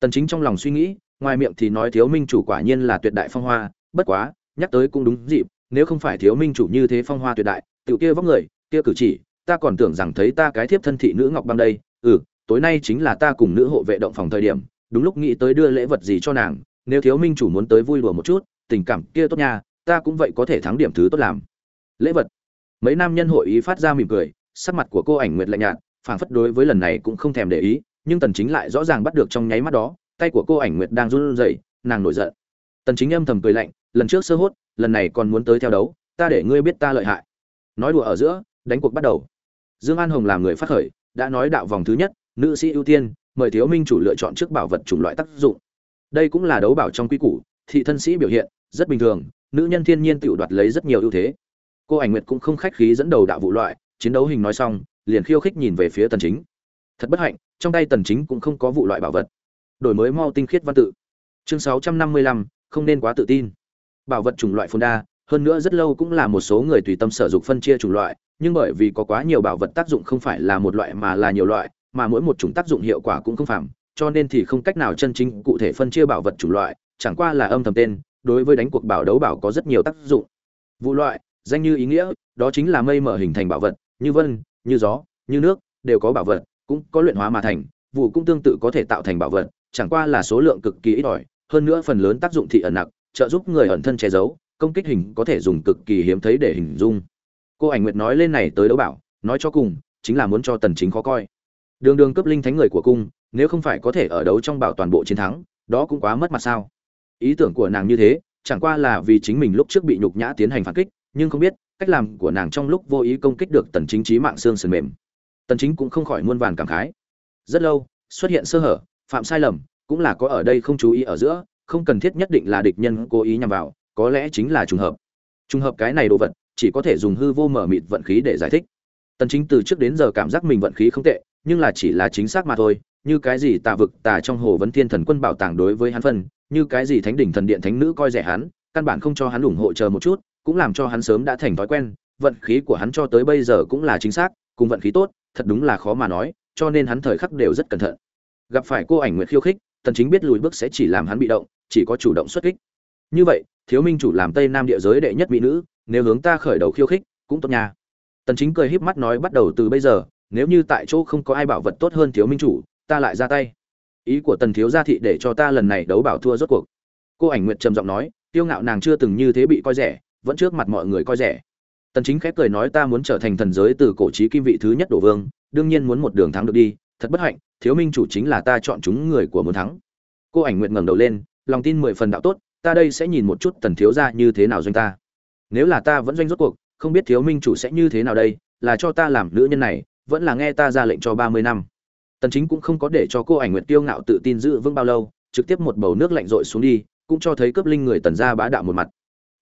Tần chính trong lòng suy nghĩ, ngoài miệng thì nói thiếu minh chủ quả nhiên là tuyệt đại phong hoa, bất quá, nhắc tới cũng đúng dịp, nếu không phải thiếu minh chủ như thế phong hoa tuyệt đại, tiểu kia vóc người, kia cử chỉ, ta còn tưởng rằng thấy ta cái thiếp thân thị nữ ngọc băng đây ừ tối nay chính là ta cùng nữ hộ vệ động phòng thời điểm, đúng lúc nghĩ tới đưa lễ vật gì cho nàng, nếu thiếu minh chủ muốn tới vui đùa một chút, tình cảm kia tốt nha ta cũng vậy có thể thắng điểm thứ tốt làm. Lễ vật. Mấy nam nhân hội ý phát ra mỉm cười, sắc mặt của cô ảnh nguyệt lạnh nhạt, phảng phất đối với lần này cũng không thèm để ý, nhưng tần chính lại rõ ràng bắt được trong nháy mắt đó, tay của cô ảnh nguyệt đang run rẩy, nàng nổi giận. Tần chính âm thầm cười lạnh, lần trước sơ hốt, lần này còn muốn tới theo đấu, ta để ngươi biết ta lợi hại. Nói đùa ở giữa, đánh cuộc bắt đầu. Dương an hồng làm người phát khởi, đã nói đạo vòng thứ nhất, nữ sĩ ưu tiên, mời thiếu minh chủ lựa chọn trước bảo vật chủng loại tác dụng. Đây cũng là đấu bảo trong quy củ, thị thân sĩ biểu hiện, rất bình thường nữ nhân thiên nhiên tự đoạt lấy rất nhiều ưu thế. Cô ảnh nguyệt cũng không khách khí dẫn đầu đạo vụ loại chiến đấu hình nói xong liền khiêu khích nhìn về phía tần chính. Thật bất hạnh trong tay tần chính cũng không có vụ loại bảo vật. Đổi mới mau tinh khiết văn tự. Chương 655, không nên quá tự tin. Bảo vật chủng loại phồn đa hơn nữa rất lâu cũng là một số người tùy tâm sở dụng phân chia chủng loại nhưng bởi vì có quá nhiều bảo vật tác dụng không phải là một loại mà là nhiều loại mà mỗi một chủng tác dụng hiệu quả cũng không phạm cho nên thì không cách nào chân chính cụ thể phân chia bảo vật chủng loại chẳng qua là âm thầm tên đối với đánh cuộc bảo đấu bảo có rất nhiều tác dụng. Vụ loại, danh như ý nghĩa, đó chính là mây mở hình thành bảo vật, như vân, như gió, như nước, đều có bảo vật, cũng có luyện hóa mà thành, vụ cũng tương tự có thể tạo thành bảo vật, chẳng qua là số lượng cực kỳ ít ỏi, hơn nữa phần lớn tác dụng thị ẩn nặng trợ giúp người ẩn thân che giấu, công kích hình có thể dùng cực kỳ hiếm thấy để hình dung. Cô ảnh nguyệt nói lên này tới đấu bảo, nói cho cùng, chính là muốn cho tần chính khó coi. Đường đường cấp linh thánh người của cung, nếu không phải có thể ở đấu trong bảo toàn bộ chiến thắng, đó cũng quá mất mặt sao? Ý tưởng của nàng như thế, chẳng qua là vì chính mình lúc trước bị nhục nhã tiến hành phản kích, nhưng không biết, cách làm của nàng trong lúc vô ý công kích được tần chính trí mạng xương sườn mềm. Tần chính cũng không khỏi muôn vàn cảm khái. Rất lâu, xuất hiện sơ hở, phạm sai lầm, cũng là có ở đây không chú ý ở giữa, không cần thiết nhất định là địch nhân cố ý nhằm vào, có lẽ chính là trùng hợp. Trùng hợp cái này đồ vật, chỉ có thể dùng hư vô mở mịt vận khí để giải thích. Tần chính từ trước đến giờ cảm giác mình vận khí không tệ, nhưng là chỉ là chính xác mà thôi như cái gì tà vực, tà trong hồ vấn thiên thần quân bảo tàng đối với hắn phân, như cái gì thánh đỉnh thần điện thánh nữ coi rẻ hắn, căn bản không cho hắn ủng hộ chờ một chút, cũng làm cho hắn sớm đã thành thói quen, vận khí của hắn cho tới bây giờ cũng là chính xác, cùng vận khí tốt, thật đúng là khó mà nói, cho nên hắn thời khắc đều rất cẩn thận. Gặp phải cô ảnh nguyệt khiêu khích, tần chính biết lùi bước sẽ chỉ làm hắn bị động, chỉ có chủ động xuất kích. Như vậy, thiếu minh chủ làm tây nam địa giới đệ nhất mỹ nữ, nếu hướng ta khởi đầu khiêu khích, cũng tốt nha. Tần chính cười híp mắt nói bắt đầu từ bây giờ, nếu như tại chỗ không có ai bảo vật tốt hơn thiếu minh chủ ta lại ra tay. Ý của tần thiếu gia thị để cho ta lần này đấu bảo thua rốt cuộc. Cô ảnh nguyệt trầm giọng nói, tiêu ngạo nàng chưa từng như thế bị coi rẻ, vẫn trước mặt mọi người coi rẻ. Tần chính khép cười nói ta muốn trở thành thần giới từ cổ chí kim vị thứ nhất đổ vương, đương nhiên muốn một đường thắng được đi, thật bất hạnh, thiếu minh chủ chính là ta chọn chúng người của muốn thắng. Cô ảnh nguyện ngẩng đầu lên, lòng tin mười phần đạo tốt, ta đây sẽ nhìn một chút tần thiếu gia như thế nào doanh ta. Nếu là ta vẫn doanh rốt cuộc, không biết thiếu minh chủ sẽ như thế nào đây, là cho ta làm nữ nhân này, vẫn là nghe ta ra lệnh cho 30 năm tần chính cũng không có để cho cô ảnh Nguyệt tiêu ngạo tự tin giữ vững bao lâu, trực tiếp một bầu nước lạnh rội xuống đi, cũng cho thấy cướp linh người tần gia bá đạo một mặt.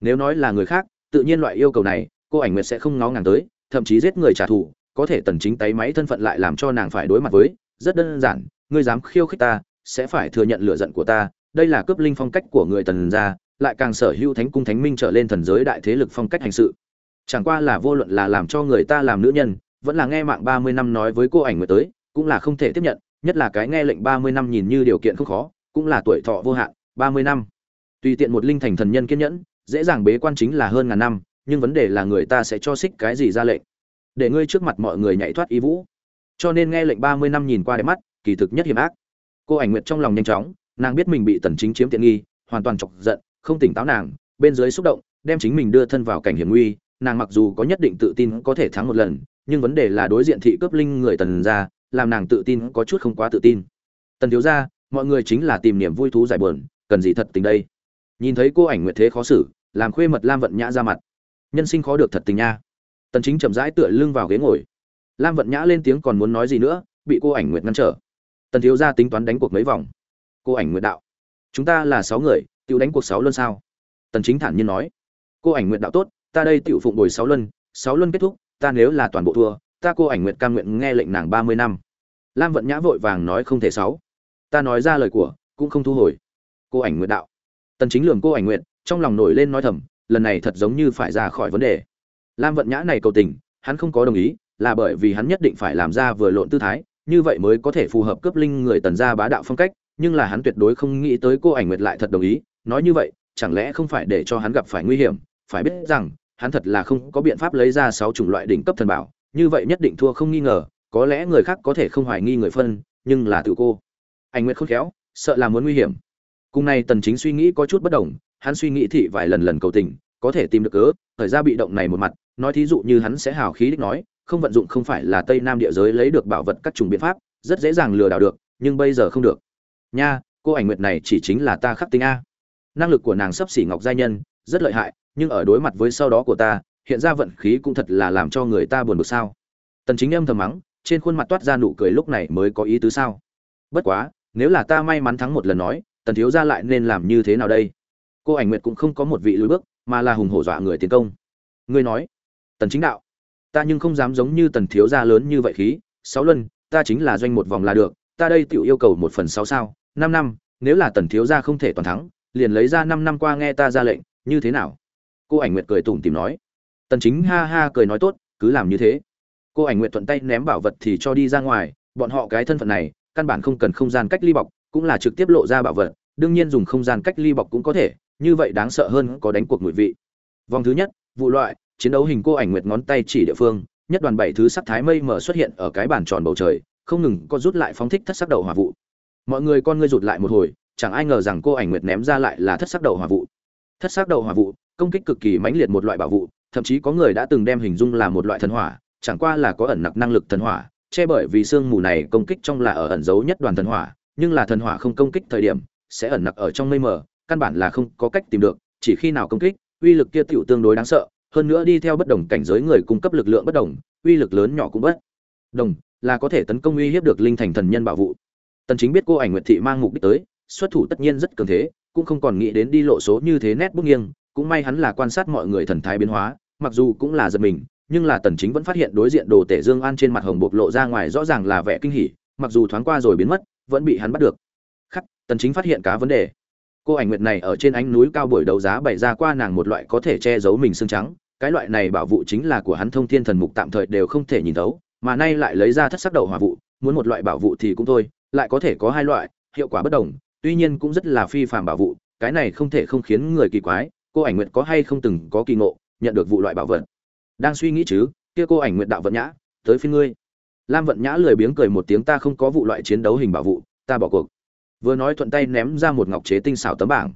Nếu nói là người khác, tự nhiên loại yêu cầu này, cô ảnh nguyệt sẽ không ngó ngàng tới, thậm chí giết người trả thù, có thể tần chính tay máy thân phận lại làm cho nàng phải đối mặt với, rất đơn giản, ngươi dám khiêu khích ta, sẽ phải thừa nhận lửa giận của ta, đây là cướp linh phong cách của người tần gia, lại càng sở hữu thánh cung thánh minh trở lên thần giới đại thế lực phong cách hành sự. Chẳng qua là vô luận là làm cho người ta làm nữ nhân, vẫn là nghe mạng 30 năm nói với cô ảnh nguyệt tới cũng là không thể tiếp nhận, nhất là cái nghe lệnh 30 năm nhìn như điều kiện không khó, cũng là tuổi thọ vô hạn 30 năm. Tùy tiện một linh thành thần nhân kiên nhẫn, dễ dàng bế quan chính là hơn ngàn năm, nhưng vấn đề là người ta sẽ cho xích cái gì ra lệnh. Để ngươi trước mặt mọi người nhảy thoát ý vũ. Cho nên nghe lệnh ba mươi năm nhìn qua đẹp mắt, kỳ thực nhất hiểm ác. Cô ảnh nguyệt trong lòng nhanh chóng, nàng biết mình bị tần chính chiếm tiện nghi, hoàn toàn chọc giận, không tỉnh táo nàng, bên dưới xúc động, đem chính mình đưa thân vào cảnh hiểm nguy, nàng mặc dù có nhất định tự tin có thể thắng một lần, nhưng vấn đề là đối diện thị cướp linh người tần gia làm nàng tự tin có chút không quá tự tin. Tần thiếu ra mọi người chính là tìm niềm vui thú giải buồn, cần gì thật tình đây? Nhìn thấy cô ảnh nguyệt thế khó xử, làm khuê mật lam vận nhã ra mặt. Nhân sinh khó được thật tình nha. Tần chính chậm rãi tựa lưng vào ghế ngồi. Lam vận nhã lên tiếng còn muốn nói gì nữa, bị cô ảnh nguyệt ngăn trở. Tần thiếu gia tính toán đánh cuộc mấy vòng. Cô ảnh nguyệt đạo, chúng ta là sáu người tự đánh cuộc sáu luân sao? Tần chính thản nhiên nói. Cô ảnh nguyệt đạo tốt, ta đây tự phụng bồi sáu luân sáu luân kết thúc, ta nếu là toàn bộ thua ta cô ảnh nguyện cam nguyện nghe lệnh nàng 30 năm. Lam vận nhã vội vàng nói không thể sáu. Ta nói ra lời của, cũng không thu hồi. Cô ảnh nguyện đạo. Tần chính lường cô ảnh nguyện trong lòng nổi lên nói thầm, lần này thật giống như phải ra khỏi vấn đề. Lam vận nhã này cầu tình, hắn không có đồng ý, là bởi vì hắn nhất định phải làm ra vừa lộn tư thái, như vậy mới có thể phù hợp cấp linh người tần gia bá đạo phong cách, nhưng là hắn tuyệt đối không nghĩ tới cô ảnh nguyệt lại thật đồng ý. Nói như vậy, chẳng lẽ không phải để cho hắn gặp phải nguy hiểm, phải biết rằng, hắn thật là không có biện pháp lấy ra sáu chủng loại đỉnh cấp thần bảo như vậy nhất định thua không nghi ngờ, có lẽ người khác có thể không hoài nghi người phân, nhưng là tự cô. Anh nguyệt khôn khéo, sợ là muốn nguy hiểm. Cùng này tần chính suy nghĩ có chút bất đồng, hắn suy nghĩ thị vài lần lần cầu tình, có thể tìm được cớ, thời ra bị động này một mặt, nói thí dụ như hắn sẽ hào khí đích nói, không vận dụng không phải là tây nam địa giới lấy được bảo vật các chủng biện pháp, rất dễ dàng lừa đảo được, nhưng bây giờ không được. Nha, cô ảnh nguyệt này chỉ chính là ta khắc tinh a. Năng lực của nàng sắp xỉ ngọc giai nhân, rất lợi hại, nhưng ở đối mặt với sau đó của ta hiện ra vận khí cũng thật là làm cho người ta buồn bực sao. Tần chính âm thầm mắng, trên khuôn mặt toát ra nụ cười lúc này mới có ý tứ sao? Bất quá, nếu là ta may mắn thắng một lần nói, tần thiếu gia lại nên làm như thế nào đây? Cô ảnh nguyệt cũng không có một vị lùi bước, mà là hùng hổ dọa người tiến công. Ngươi nói, tần chính đạo, ta nhưng không dám giống như tần thiếu gia lớn như vậy khí, sáu luân, ta chính là doanh một vòng là được, ta đây tiểu yêu cầu một phần sáu sao, năm năm, nếu là tần thiếu gia không thể toàn thắng, liền lấy ra năm năm qua nghe ta ra lệnh, như thế nào? Cô ảnh nguyệt cười tủm tìm nói tần chính ha ha cười nói tốt, cứ làm như thế. Cô ảnh nguyệt thuận tay ném bảo vật thì cho đi ra ngoài, bọn họ cái thân phận này, căn bản không cần không gian cách ly bọc, cũng là trực tiếp lộ ra bảo vật, đương nhiên dùng không gian cách ly bọc cũng có thể, như vậy đáng sợ hơn có đánh cuộc mùi vị. Vòng thứ nhất, vụ loại, chiến đấu hình cô ảnh nguyệt ngón tay chỉ địa phương, nhất đoàn bảy thứ sắc thái mây mờ xuất hiện ở cái bàn tròn bầu trời, không ngừng có rút lại phóng thích thất sắc đầu hỏa vụ. Mọi người con ngươi rụt lại một hồi, chẳng ai ngờ rằng cô ảnh nguyệt ném ra lại là thất sắc đầu hỏa vụ. Thất sắc đầu hỏa vụ, công kích cực kỳ mãnh liệt một loại bảo vụ thậm chí có người đã từng đem hình dung là một loại thần hỏa, chẳng qua là có ẩn nặc năng lực thần hỏa, che bởi vì sương mù này công kích trong là ở ẩn giấu nhất đoàn thần hỏa, nhưng là thần hỏa không công kích thời điểm, sẽ ẩn nặc ở trong mây mờ, căn bản là không có cách tìm được, chỉ khi nào công kích, uy lực kia tiểu tương đối đáng sợ, hơn nữa đi theo bất đồng cảnh giới người cung cấp lực lượng bất đồng, uy lực lớn nhỏ cũng bất đồng, là có thể tấn công uy hiếp được linh thành thần nhân bảo vụ. Tần chính biết cô ảnh nguyệt thị mang mục đích tới, xuất thủ tất nhiên rất cường thế, cũng không còn nghĩ đến đi lộ số như thế nét bước nghiêng cũng may hắn là quan sát mọi người thần thái biến hóa, mặc dù cũng là giật mình, nhưng là tần chính vẫn phát hiện đối diện đồ tể dương an trên mặt hồng bộc lộ ra ngoài rõ ràng là vẻ kinh hỉ, mặc dù thoáng qua rồi biến mất, vẫn bị hắn bắt được. Khắc, tần chính phát hiện cá vấn đề. Cô ảnh nguyệt này ở trên ánh núi cao buổi đấu giá bày ra qua nàng một loại có thể che giấu mình xương trắng, cái loại này bảo vụ chính là của hắn thông thiên thần mục tạm thời đều không thể nhìn thấu, mà nay lại lấy ra thất sắc đầu hỏa vụ, muốn một loại bảo vụ thì cũng thôi, lại có thể có hai loại, hiệu quả bất đồng, tuy nhiên cũng rất là phi phàm bảo vụ, cái này không thể không khiến người kỳ quái cô ảnh nguyệt có hay không từng có kỳ ngộ, nhận được vụ loại bảo vật? Đang suy nghĩ chứ, kia cô ảnh nguyệt đạo vận nhã, tới phiên ngươi. Lam vận nhã lười biếng cười một tiếng, ta không có vụ loại chiến đấu hình bảo vụ, ta bỏ cuộc. Vừa nói thuận tay ném ra một ngọc chế tinh xảo tấm bảng.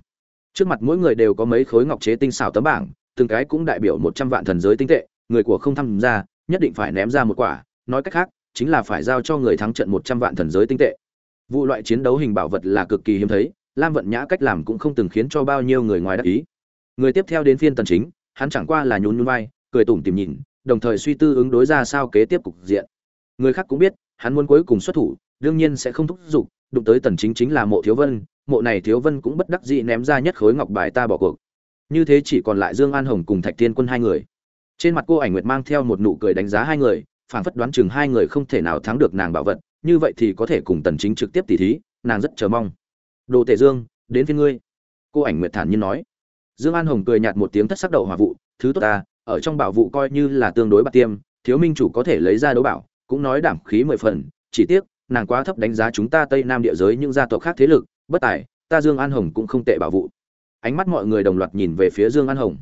Trước mặt mỗi người đều có mấy khối ngọc chế tinh xảo tấm bảng, từng cái cũng đại biểu một trăm vạn thần giới tinh tệ, người của không tham gia, nhất định phải ném ra một quả. Nói cách khác, chính là phải giao cho người thắng trận một trăm vạn thần giới tinh tệ. Vụ loại chiến đấu hình bảo vật là cực kỳ hiếm thấy, lam vận nhã cách làm cũng không từng khiến cho bao nhiêu người ngoài đắc ý người tiếp theo đến phiên tần chính, hắn chẳng qua là nhún nhún vai, cười tủm tỉm nhìn, đồng thời suy tư ứng đối ra sao kế tiếp cục diện. Người khác cũng biết, hắn muốn cuối cùng xuất thủ, đương nhiên sẽ không thúc giục, đụng tới tần chính chính là mộ thiếu vân, mộ này thiếu vân cũng bất đắc dĩ ném ra nhất khối ngọc bài ta bỏ cuộc. Như thế chỉ còn lại dương an hồng cùng thạch thiên quân hai người. Trên mặt cô ảnh nguyệt mang theo một nụ cười đánh giá hai người, phảng phất đoán chừng hai người không thể nào thắng được nàng bảo vật, như vậy thì có thể cùng tần chính trực tiếp tỉ thí, nàng rất chờ mong. Đồ tể dương, đến phiên ngươi. Cô ảnh nguyệt thản nhiên nói dương an hồng cười nhạt một tiếng thất sắc đầu hỏa vụ, thứ tốt ta, ở trong bảo vụ coi như là tương đối bạc tiêm, thiếu minh chủ có thể lấy ra đấu bảo, cũng nói đảm khí mười phần, chỉ tiếc, nàng quá thấp đánh giá chúng ta tây nam địa giới những gia tộc khác thế lực, bất tài, ta dương an hồng cũng không tệ bảo vụ. Ánh mắt mọi người đồng loạt nhìn về phía dương an hồng.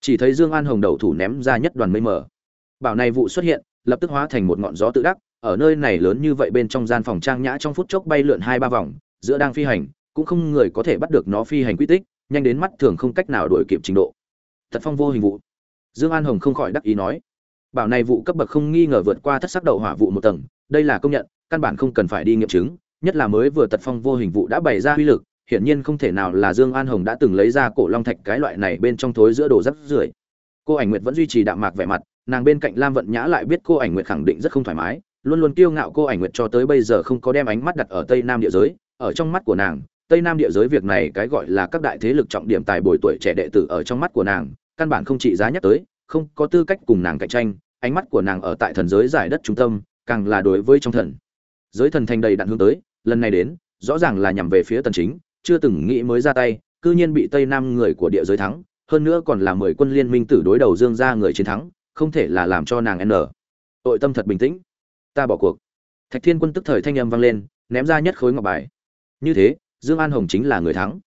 Chỉ thấy dương an hồng đầu thủ ném ra nhất đoàn mây mờ. Bảo này vụ xuất hiện, lập tức hóa thành một ngọn gió tự đắc, ở nơi này lớn như vậy bên trong gian phòng trang nhã trong phút chốc bay lượn hai ba vòng, giữa đang phi hành, cũng không người có thể bắt được nó phi hành quy tích nhanh đến mắt thường không cách nào đuổi kịp trình độ thật phong vô hình vụ dương an hồng không khỏi đắc ý nói bảo này vụ cấp bậc không nghi ngờ vượt qua thất sắc đậu hỏa vụ một tầng đây là công nhận căn bản không cần phải đi nghiệm chứng nhất là mới vừa tật phong vô hình vụ đã bày ra uy lực hiển nhiên không thể nào là Dương An Hồng đã từng lấy ra cổ long thạch cái loại này bên trong thối giữa đồ rất rưởi. Cô Ảnh Nguyệt vẫn duy trì đạm mạc vẻ mặt, nàng bên cạnh Lam Vận Nhã lại biết cô Ảnh Nguyệt khẳng định rất không thoải mái, luôn luôn kiêu ngạo cô ảnh nguyệt cho tới bây giờ không có đem ánh mắt đặt ở tây nam địa giới ở trong mắt của nàng tây nam địa giới việc này cái gọi là các đại thế lực trọng điểm tài bồi tuổi trẻ đệ tử ở trong mắt của nàng, căn bản không trị giá nhắc tới, không có tư cách cùng nàng cạnh tranh, ánh mắt của nàng ở tại thần giới giải đất trung tâm, càng là đối với trong thần. Giới thần thành đầy đạn hướng tới, lần này đến, rõ ràng là nhằm về phía tần chính, chưa từng nghĩ mới ra tay, cư nhiên bị tây nam người của địa giới thắng, hơn nữa còn là mười quân liên minh tử đối đầu dương gia người chiến thắng, không thể là làm cho nàng n. Tội tâm thật bình tĩnh. Ta bỏ cuộc. Thạch thiên quân tức thời thanh âm vang lên, ném ra nhất khối ngọc bài. Như thế dương an hồng chính là người thắng.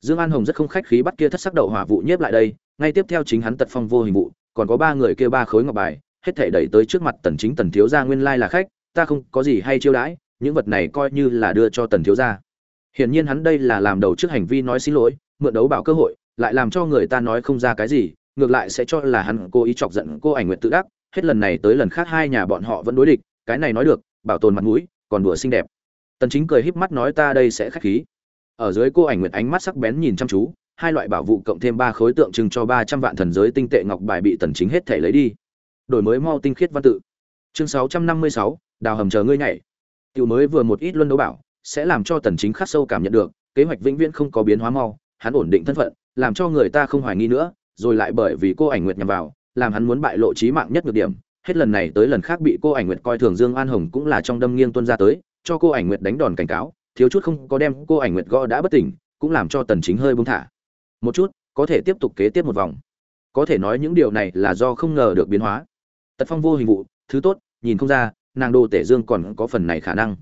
Dương an hồng rất không khách khí bắt kia thất sắc đậu hỏa vụ nhiếp lại đây, ngay tiếp theo chính hắn tật phong vô hình vụ, còn có ba người kia ba khối ngọc bài, hết thảy đẩy tới trước mặt tần chính tần thiếu gia nguyên lai là khách, ta không có gì hay chiêu đãi, những vật này coi như là đưa cho tần thiếu gia. Hiển nhiên hắn đây là làm đầu trước hành vi nói xin lỗi, mượn đấu bảo cơ hội, lại làm cho người ta nói không ra cái gì, ngược lại sẽ cho là hắn cố ý chọc giận cô ảnh nguyện tự đắc, hết lần này tới lần khác hai nhà bọn họ vẫn đối địch, cái này nói được, bảo tồn mặt mũi, còn đùa xinh đẹp. Tần chính cười híp mắt nói ta đây sẽ khách khí ở dưới cô ảnh nguyệt ánh mắt sắc bén nhìn chăm chú hai loại bảo vụ cộng thêm ba khối tượng trưng cho 300 vạn thần giới tinh tệ ngọc bài bị tần chính hết thể lấy đi. Đổi mới mau tinh khiết văn tự. Chương 656, đào hầm chờ ngươi nhảy. Tiểu mới vừa một ít luân đấu bảo sẽ làm cho tần chính khắc sâu cảm nhận được kế hoạch vĩnh viễn không có biến hóa mau hắn ổn định thân phận làm cho người ta không hoài nghi nữa rồi lại bởi vì cô ảnh nguyệt nhằm vào làm hắn muốn bại lộ trí mạng nhất nhược điểm. Hết lần này tới lần khác bị cô ảnh nguyệt coi thường dương an hồng cũng là trong đâm nghiêng tuân ra tới cho cô ảnh nguyệt đánh đòn cảnh cáo thiếu chút không có đem cô ảnh nguyệt gõ đã bất tỉnh, cũng làm cho tần chính hơi buông thả. Một chút, có thể tiếp tục kế tiếp một vòng. Có thể nói những điều này là do không ngờ được biến hóa. Tật phong vô hình vụ, thứ tốt, nhìn không ra, nàng đô tể dương còn có phần này khả năng.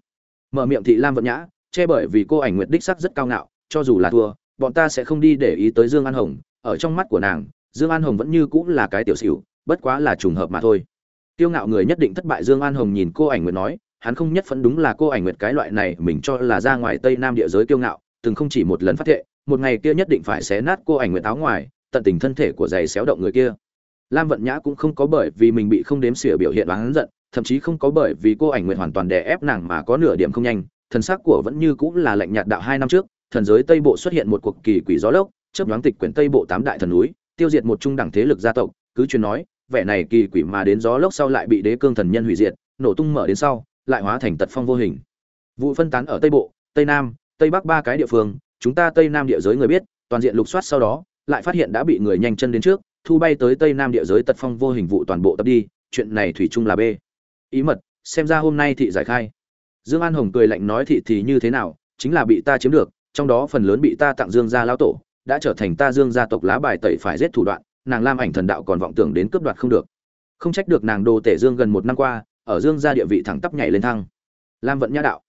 Mở miệng thị lam vận nhã, che bởi vì cô ảnh nguyệt đích sắc rất cao ngạo, cho dù là thua, bọn ta sẽ không đi để ý tới dương an hồng, ở trong mắt của nàng, dương an hồng vẫn như cũng là cái tiểu xỉu, bất quá là trùng hợp mà thôi. Tiêu ngạo người nhất định thất bại dương an hồng nhìn cô ảnh nguyệt nói hắn không nhất phẫn đúng là cô ảnh nguyệt cái loại này mình cho là ra ngoài tây nam địa giới kiêu ngạo, từng không chỉ một lần phát thệ, một ngày kia nhất định phải xé nát cô ảnh nguyệt áo ngoài, tận tình thân thể của giày xéo động người kia. Lam vận nhã cũng không có bởi vì mình bị không đếm xỉa biểu hiện oán giận, thậm chí không có bởi vì cô ảnh nguyệt hoàn toàn đè ép nàng mà có nửa điểm không nhanh, thần sắc của vẫn như cũng là lạnh nhạt đạo hai năm trước, thần giới tây bộ xuất hiện một cuộc kỳ quỷ gió lốc, chớp nhoáng tịch quyển tây bộ tám đại thần núi, tiêu diệt một trung đẳng thế lực gia tộc, cứ truyền nói, vẻ này kỳ quỷ mà đến gió lốc sau lại bị đế cương thần nhân hủy diệt, nổ tung mở đến sau lại hóa thành tật phong vô hình. Vụ phân tán ở tây bộ, tây nam, tây bắc ba cái địa phương, chúng ta tây nam địa giới người biết, toàn diện lục soát sau đó, lại phát hiện đã bị người nhanh chân đến trước, thu bay tới tây nam địa giới tật phong vô hình vụ toàn bộ tập đi, chuyện này thủy chung là b. Ý mật, xem ra hôm nay thị giải khai. Dương an hồng cười lạnh nói thị thì như thế nào, chính là bị ta chiếm được, trong đó phần lớn bị ta tặng dương gia lão tổ, đã trở thành ta dương gia tộc lá bài tẩy phải giết thủ đoạn, nàng lam ảnh thần đạo còn vọng tưởng đến cướp đoạt không được. Không trách được nàng đồ tể dương gần một năm qua ở dương gia địa vị thẳng tắp nhảy lên thăng. Lam vận nhã đạo,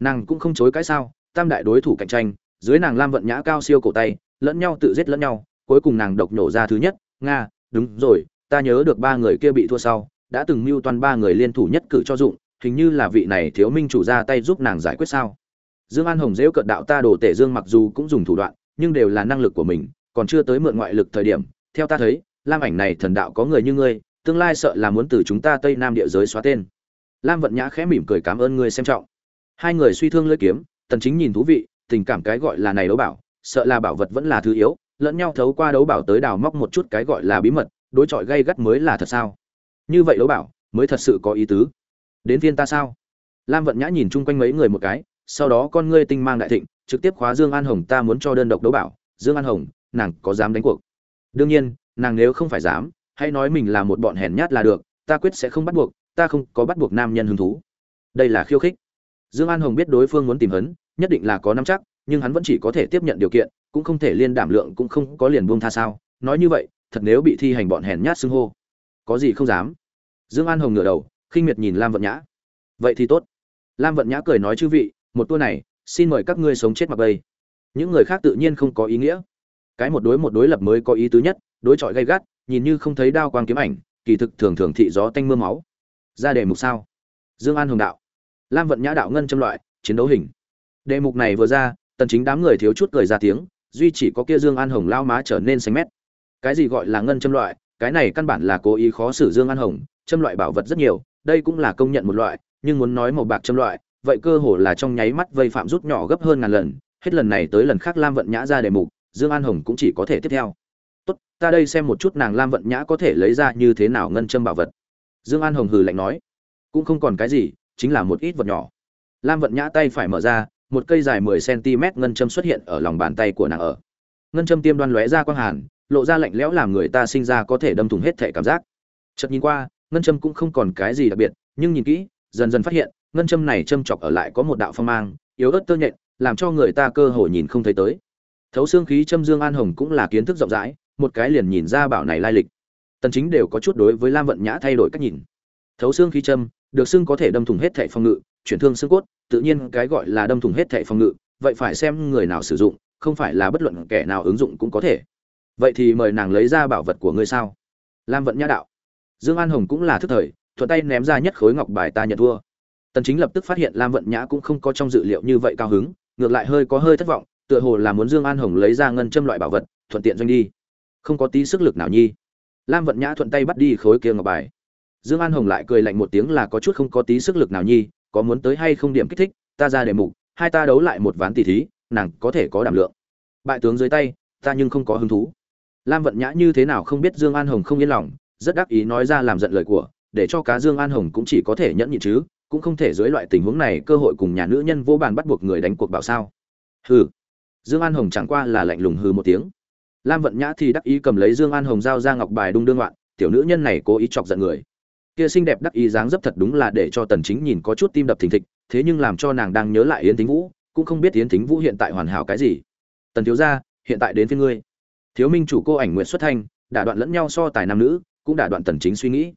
nàng cũng không chối cái sao, tam đại đối thủ cạnh tranh, dưới nàng lam vận nhã cao siêu cổ tay, lẫn nhau tự giết lẫn nhau, cuối cùng nàng độc nổ ra thứ nhất, nga, đúng rồi, ta nhớ được ba người kia bị thua sau, đã từng mưu toàn ba người liên thủ nhất cử cho dụng, hình như là vị này thiếu minh chủ ra tay giúp nàng giải quyết sao. Dương an hồng dễu cận đạo ta đổ tể dương mặc dù cũng dùng thủ đoạn, nhưng đều là năng lực của mình, còn chưa tới mượn ngoại lực thời điểm, theo ta thấy, lam ảnh này thần đạo có người như ngươi tương lai sợ là muốn từ chúng ta tây nam địa giới xóa tên. Lam vận nhã khẽ mỉm cười cảm ơn ngươi xem trọng. Hai người suy thương lưỡi kiếm, tần chính nhìn thú vị, tình cảm cái gọi là này đấu bảo, sợ là bảo vật vẫn là thứ yếu, lẫn nhau thấu qua đấu bảo tới đào móc một chút cái gọi là bí mật, đối chọi gây gắt mới là thật sao? Như vậy đấu bảo, mới thật sự có ý tứ. Đến viên ta sao? Lam vận nhã nhìn chung quanh mấy người một cái, sau đó con ngươi tinh mang đại thịnh, trực tiếp khóa dương an hồng ta muốn cho đơn độc đấu bảo. Dương an hồng, nàng có dám đánh cuộc? Đương nhiên, nàng nếu không phải dám hãy nói mình là một bọn hèn nhát là được, ta quyết sẽ không bắt buộc, ta không có bắt buộc nam nhân hứng thú. Đây là khiêu khích. Dương an hồng biết đối phương muốn tìm hấn nhất định là có nắm chắc, nhưng hắn vẫn chỉ có thể tiếp nhận điều kiện, cũng không thể liên đảm lượng, cũng không có liền buông tha sao. Nói như vậy, thật nếu bị thi hành bọn hèn nhát xưng hô. Có gì không dám. Dương an hồng ngửa đầu, khinh miệt nhìn lam vận nhã. Vậy thì tốt. Lam vận nhã cười nói chư vị, một tour này, xin mời các ngươi sống chết mặc bây những người khác tự nhiên không có ý nghĩa. Cái một đối một đối lập mới có ý tứ nhất đối chọi gay gắt, nhìn như không thấy đao quang kiếm ảnh, kỳ thực thường thường thị gió tanh mưa máu. Ra đề mục sao? Dương an hồng đạo. Lam vận nhã đạo ngân châm loại, chiến đấu hình. Đề mục này vừa ra, tần chính đám người thiếu chút cười ra tiếng, duy chỉ có kia dương an hồng lao má trở nên xanh mét. Cái gì gọi là ngân châm loại? Cái này căn bản là cố ý khó xử dương an hồng, châm loại bảo vật rất nhiều, đây cũng là công nhận một loại, nhưng muốn nói màu bạc châm loại, vậy cơ hồ là trong nháy mắt vây phạm rút nhỏ gấp hơn ngàn lần. Hết lần này tới lần khác lam vận nhã ra đề mục, dương an hồng cũng chỉ có thể tiếp theo tốt, ta đây xem một chút nàng lam vận nhã có thể lấy ra như thế nào ngân châm bảo vật. Dương an hồng hừ lạnh nói. Cũng không còn cái gì, chính là một ít vật nhỏ. Lam vận nhã tay phải mở ra, một cây dài 10 cm ngân châm xuất hiện ở lòng bàn tay của nàng ở. Ngân châm tiêm đoan lóe ra quang hàn, lộ ra lạnh lẽo làm người ta sinh ra có thể đâm thủng hết thể cảm giác. Chợt nhìn qua, ngân châm cũng không còn cái gì đặc biệt, nhưng nhìn kỹ, dần dần phát hiện, ngân châm này châm chọc ở lại có một đạo phong mang, yếu ớt tơ nhện, làm cho người ta cơ hội nhìn không thấy tới. Thấu xương khí châm dương an hồng cũng là kiến thức rộng rãi một cái liền nhìn ra bảo này lai lịch. Tần chính đều có chút đối với lam vận nhã thay đổi cách nhìn. Thấu xương khí châm, được xương có thể đâm thủng hết thể phong ngự, chuyển thương xương cốt, tự nhiên cái gọi là đâm thủng hết thể phong ngự, vậy phải xem người nào sử dụng, không phải là bất luận kẻ nào ứng dụng cũng có thể. Vậy thì mời nàng lấy ra bảo vật của ngươi sao? Lam vận nhã đạo. Dương an hồng cũng là thức thời, thuận tay ném ra nhất khối ngọc bài ta nhận thua. Tần chính lập tức phát hiện lam vận nhã cũng không có trong dự liệu như vậy cao hứng, ngược lại hơi có hơi thất vọng, tựa hồ là muốn dương an hồng lấy ra ngân châm loại bảo vật, thuận tiện doanh đi không có tí sức lực nào nhi. Lam vận nhã thuận tay bắt đi khối kia ngọc bài. Dương an hồng lại cười lạnh một tiếng là có chút không có tí sức lực nào nhi, có muốn tới hay không điểm kích thích, ta ra đề mục, hai ta đấu lại một ván tỷ thí, nàng có thể có đảm lượng. Bại tướng dưới tay, ta nhưng không có hứng thú. Lam vận nhã như thế nào không biết dương an hồng không yên lòng, rất đắc ý nói ra làm giận lời của, để cho cá dương an hồng cũng chỉ có thể nhẫn nhịn chứ, cũng không thể dưới loại tình huống này cơ hội cùng nhà nữ nhân vô bàn bắt buộc người đánh cuộc bảo sao. Hừ. Dương an hồng chẳng qua là lạnh lùng hừ một tiếng lam vận nhã thì đắc ý cầm lấy dương an hồng giao ra ngọc bài đung đương loạn, tiểu nữ nhân này cố ý chọc giận người. Kia xinh đẹp đắc ý dáng dấp thật đúng là để cho tần chính nhìn có chút tim đập thình thịch, thế nhưng làm cho nàng đang nhớ lại yến thính vũ, cũng không biết yến thính vũ hiện tại hoàn hảo cái gì. Tần thiếu gia, hiện tại đến với ngươi. Thiếu minh chủ cô ảnh nguyện xuất thanh đả đoạn lẫn nhau so tài nam nữ, cũng đả đoạn tần chính suy nghĩ.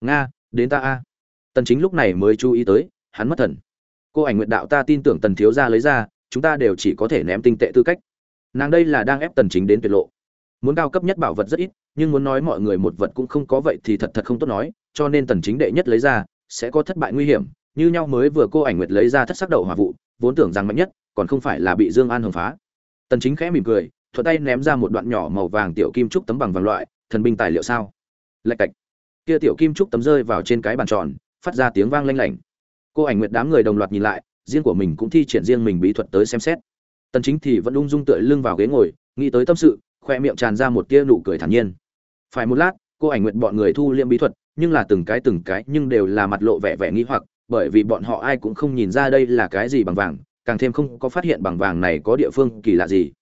Nga, đến ta a. Tần chính lúc này mới chú ý tới, hắn mất thần. Cô ảnh nguyện đạo ta tin tưởng tần thiếu gia lấy ra, chúng ta đều chỉ có thể ném tinh tệ tư cách nàng đây là đang ép tần chính đến tuyệt lộ. Muốn cao cấp nhất bảo vật rất ít, nhưng muốn nói mọi người một vật cũng không có vậy thì thật thật không tốt nói, cho nên tần chính đệ nhất lấy ra, sẽ có thất bại nguy hiểm, như nhau mới vừa cô ảnh nguyệt lấy ra thất sắc đầu hỏa vụ, vốn tưởng rằng mạnh nhất, còn không phải là bị dương an hồng phá. Tần chính khẽ mỉm cười, thuận tay ném ra một đoạn nhỏ màu vàng tiểu kim trúc tấm bằng vàng loại, thần binh tài liệu sao? Lạch cạch. Kia tiểu kim trúc tấm rơi vào trên cái bàn tròn, phát ra tiếng vang lanh lảnh. Cô ảnh nguyệt đám người đồng loạt nhìn lại, riêng của mình cũng thi triển riêng mình bí thuật tới xem xét tần chính thì vẫn ung dung tựa lưng vào ghế ngồi, nghĩ tới tâm sự khoe miệng tràn ra một tia nụ cười thản nhiên. Phải một lát, cô ảnh nguyện bọn người thu liệm bí thuật, nhưng là từng cái từng cái nhưng đều là mặt lộ vẻ vẻ nghi hoặc, bởi vì bọn họ ai cũng không nhìn ra đây là cái gì bằng vàng, càng thêm không có phát hiện bằng vàng này có địa phương kỳ lạ gì.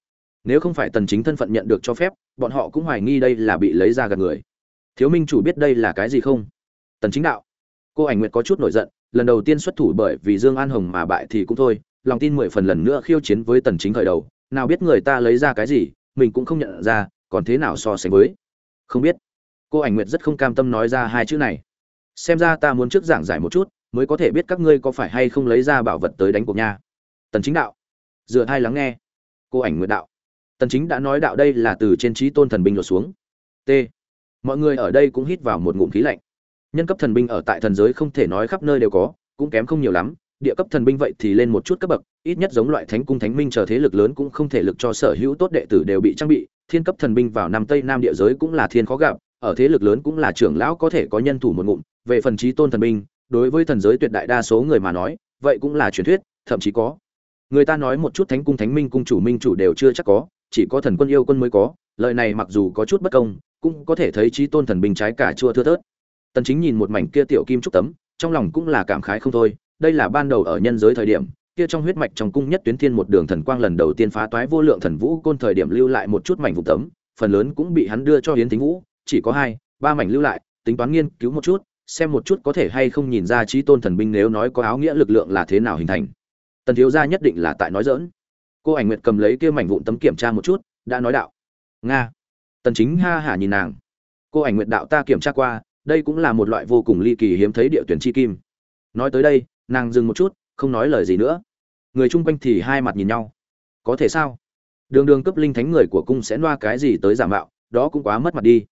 Nếu không phải tần chính thân phận nhận được cho phép, bọn họ cũng hoài nghi đây là bị lấy ra gần người. Thiếu minh chủ biết đây là cái gì không? Tần chính đạo. Cô ảnh nguyệt có chút nổi giận, lần đầu tiên xuất thủ bởi vì dương an hồng mà bại thì cũng thôi lòng tin mười phần lần nữa khiêu chiến với tần chính khởi đầu, nào biết người ta lấy ra cái gì, mình cũng không nhận ra, còn thế nào so sánh với? Không biết. Cô ảnh nguyệt rất không cam tâm nói ra hai chữ này. Xem ra ta muốn trước giảng giải một chút, mới có thể biết các ngươi có phải hay không lấy ra bảo vật tới đánh cuộc nha. Tần chính đạo. Dựa hai lắng nghe. Cô ảnh nguyệt đạo. Tần chính đã nói đạo đây là từ trên trí tôn thần binh lột xuống. T. Mọi người ở đây cũng hít vào một ngụm khí lạnh. Nhân cấp thần binh ở tại thần giới không thể nói khắp nơi đều có, cũng kém không nhiều lắm địa cấp thần binh vậy thì lên một chút cấp bậc, ít nhất giống loại thánh cung thánh minh chờ thế lực lớn cũng không thể lực cho sở hữu tốt đệ tử đều bị trang bị. Thiên cấp thần binh vào nam tây nam địa giới cũng là thiên khó gặp, ở thế lực lớn cũng là trưởng lão có thể có nhân thủ một ngụm. Về phần trí tôn thần binh, đối với thần giới tuyệt đại đa số người mà nói, vậy cũng là truyền thuyết, thậm chí có. Người ta nói một chút thánh cung thánh minh cung chủ minh chủ đều chưa chắc có, chỉ có thần quân yêu quân mới có, lời này mặc dù có chút bất công, cũng có thể thấy trí tôn thần binh trái cả chua thưa thớt. Tần chính nhìn một mảnh kia tiểu kim trúc tấm, trong lòng cũng là cảm khái không thôi đây là ban đầu ở nhân giới thời điểm, kia trong huyết mạch trong cung nhất tuyến thiên một đường thần quang lần đầu tiên phá toái vô lượng thần vũ côn thời điểm lưu lại một chút mảnh vụ tấm, phần lớn cũng bị hắn đưa cho hiến thính vũ, chỉ có hai, ba mảnh lưu lại, tính toán nghiên cứu một chút, xem một chút có thể hay không nhìn ra trí tôn thần binh nếu nói có áo nghĩa lực lượng là thế nào hình thành. Tần thiếu gia nhất định là tại nói dỡn cô ảnh nguyệt cầm lấy kia mảnh vụn tấm kiểm tra một chút, đã nói đạo. Nga. Tần chính ha hả nhìn nàng. Cô ảnh nguyệt đạo ta kiểm tra qua, đây cũng là một loại vô cùng ly kỳ hiếm thấy địa tuyển chi kim. Nói tới đây nàng dừng một chút, không nói lời gì nữa. Người chung quanh thì hai mặt nhìn nhau. Có thể sao? Đường đường cấp linh thánh người của cung sẽ loa cái gì tới giả mạo, đó cũng quá mất mặt đi.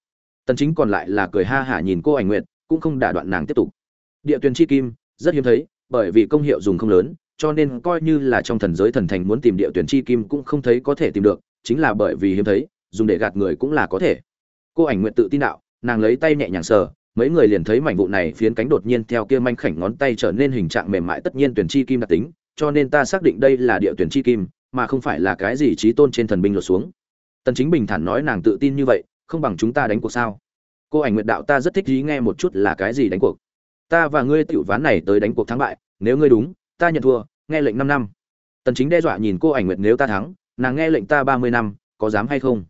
Tần chính còn lại là cười ha hả nhìn cô ảnh nguyệt, cũng không đả đoạn nàng tiếp tục. Địa tuyển chi kim, rất hiếm thấy, bởi vì công hiệu dùng không lớn, cho nên coi như là trong thần giới thần thành muốn tìm địa tuyển chi kim cũng không thấy có thể tìm được, chính là bởi vì hiếm thấy, dùng để gạt người cũng là có thể. Cô ảnh nguyện tự tin đạo, nàng lấy tay nhẹ nhàng sờ mấy người liền thấy mảnh vụ này phiến cánh đột nhiên theo kia manh khảnh ngón tay trở nên hình trạng mềm mại tất nhiên tuyển chi kim đặc tính, cho nên ta xác định đây là địa tuyển chi kim, mà không phải là cái gì trí tôn trên thần binh lột xuống. Tần chính bình thản nói nàng tự tin như vậy, không bằng chúng ta đánh cuộc sao? Cô ảnh nguyện đạo ta rất thích ý nghe một chút là cái gì đánh cuộc. Ta và ngươi tiểu ván này tới đánh cuộc thắng bại, nếu ngươi đúng, ta nhận thua, nghe lệnh năm năm. Tần chính đe dọa nhìn cô ảnh nguyệt nếu ta thắng, nàng nghe lệnh ta 30 năm, có dám hay không?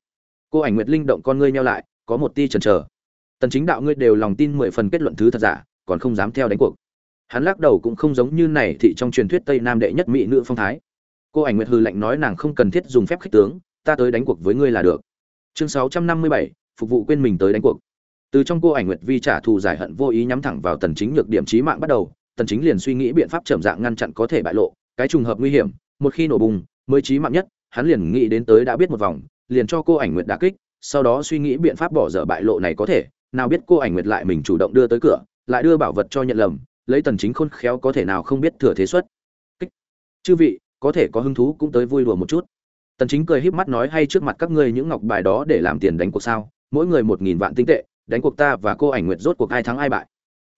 Cô ảnh nguyệt linh động con ngươi nheo lại, có một tia chần chờ tần chính đạo ngươi đều lòng tin mười phần kết luận thứ thật giả còn không dám theo đánh cuộc. Hắn lắc đầu cũng không giống như này thị trong truyền thuyết tây nam đệ nhất mỹ nữ phong thái. Cô ảnh nguyệt hư lạnh nói nàng không cần thiết dùng phép khích tướng ta tới đánh cuộc với ngươi là được. Chương 657, phục vụ quên mình tới đánh cuộc. Từ trong cô ảnh nguyệt vi trả thù giải hận vô ý nhắm thẳng vào tần chính nhược điểm chí mạng bắt đầu tần chính liền suy nghĩ biện pháp chậm dạng ngăn chặn có thể bại lộ cái trùng hợp nguy hiểm một khi nổ bùng mới chí mạng nhất hắn liền nghĩ đến tới đã biết một vòng liền cho cô ảnh nguyệt đả kích sau đó suy nghĩ biện pháp bỏ dở bại lộ này có thể nào biết cô ảnh nguyệt lại mình chủ động đưa tới cửa, lại đưa bảo vật cho nhận lầm, lấy tần chính khôn khéo có thể nào không biết thừa thế xuất. Kích. Chư vị, có thể có hứng thú cũng tới vui đùa một chút. Tần chính cười híp mắt nói hay trước mặt các ngươi những ngọc bài đó để làm tiền đánh cuộc sao? Mỗi người một nghìn vạn tinh tệ, đánh cuộc ta và cô ảnh nguyệt rốt cuộc ai thắng ai bại?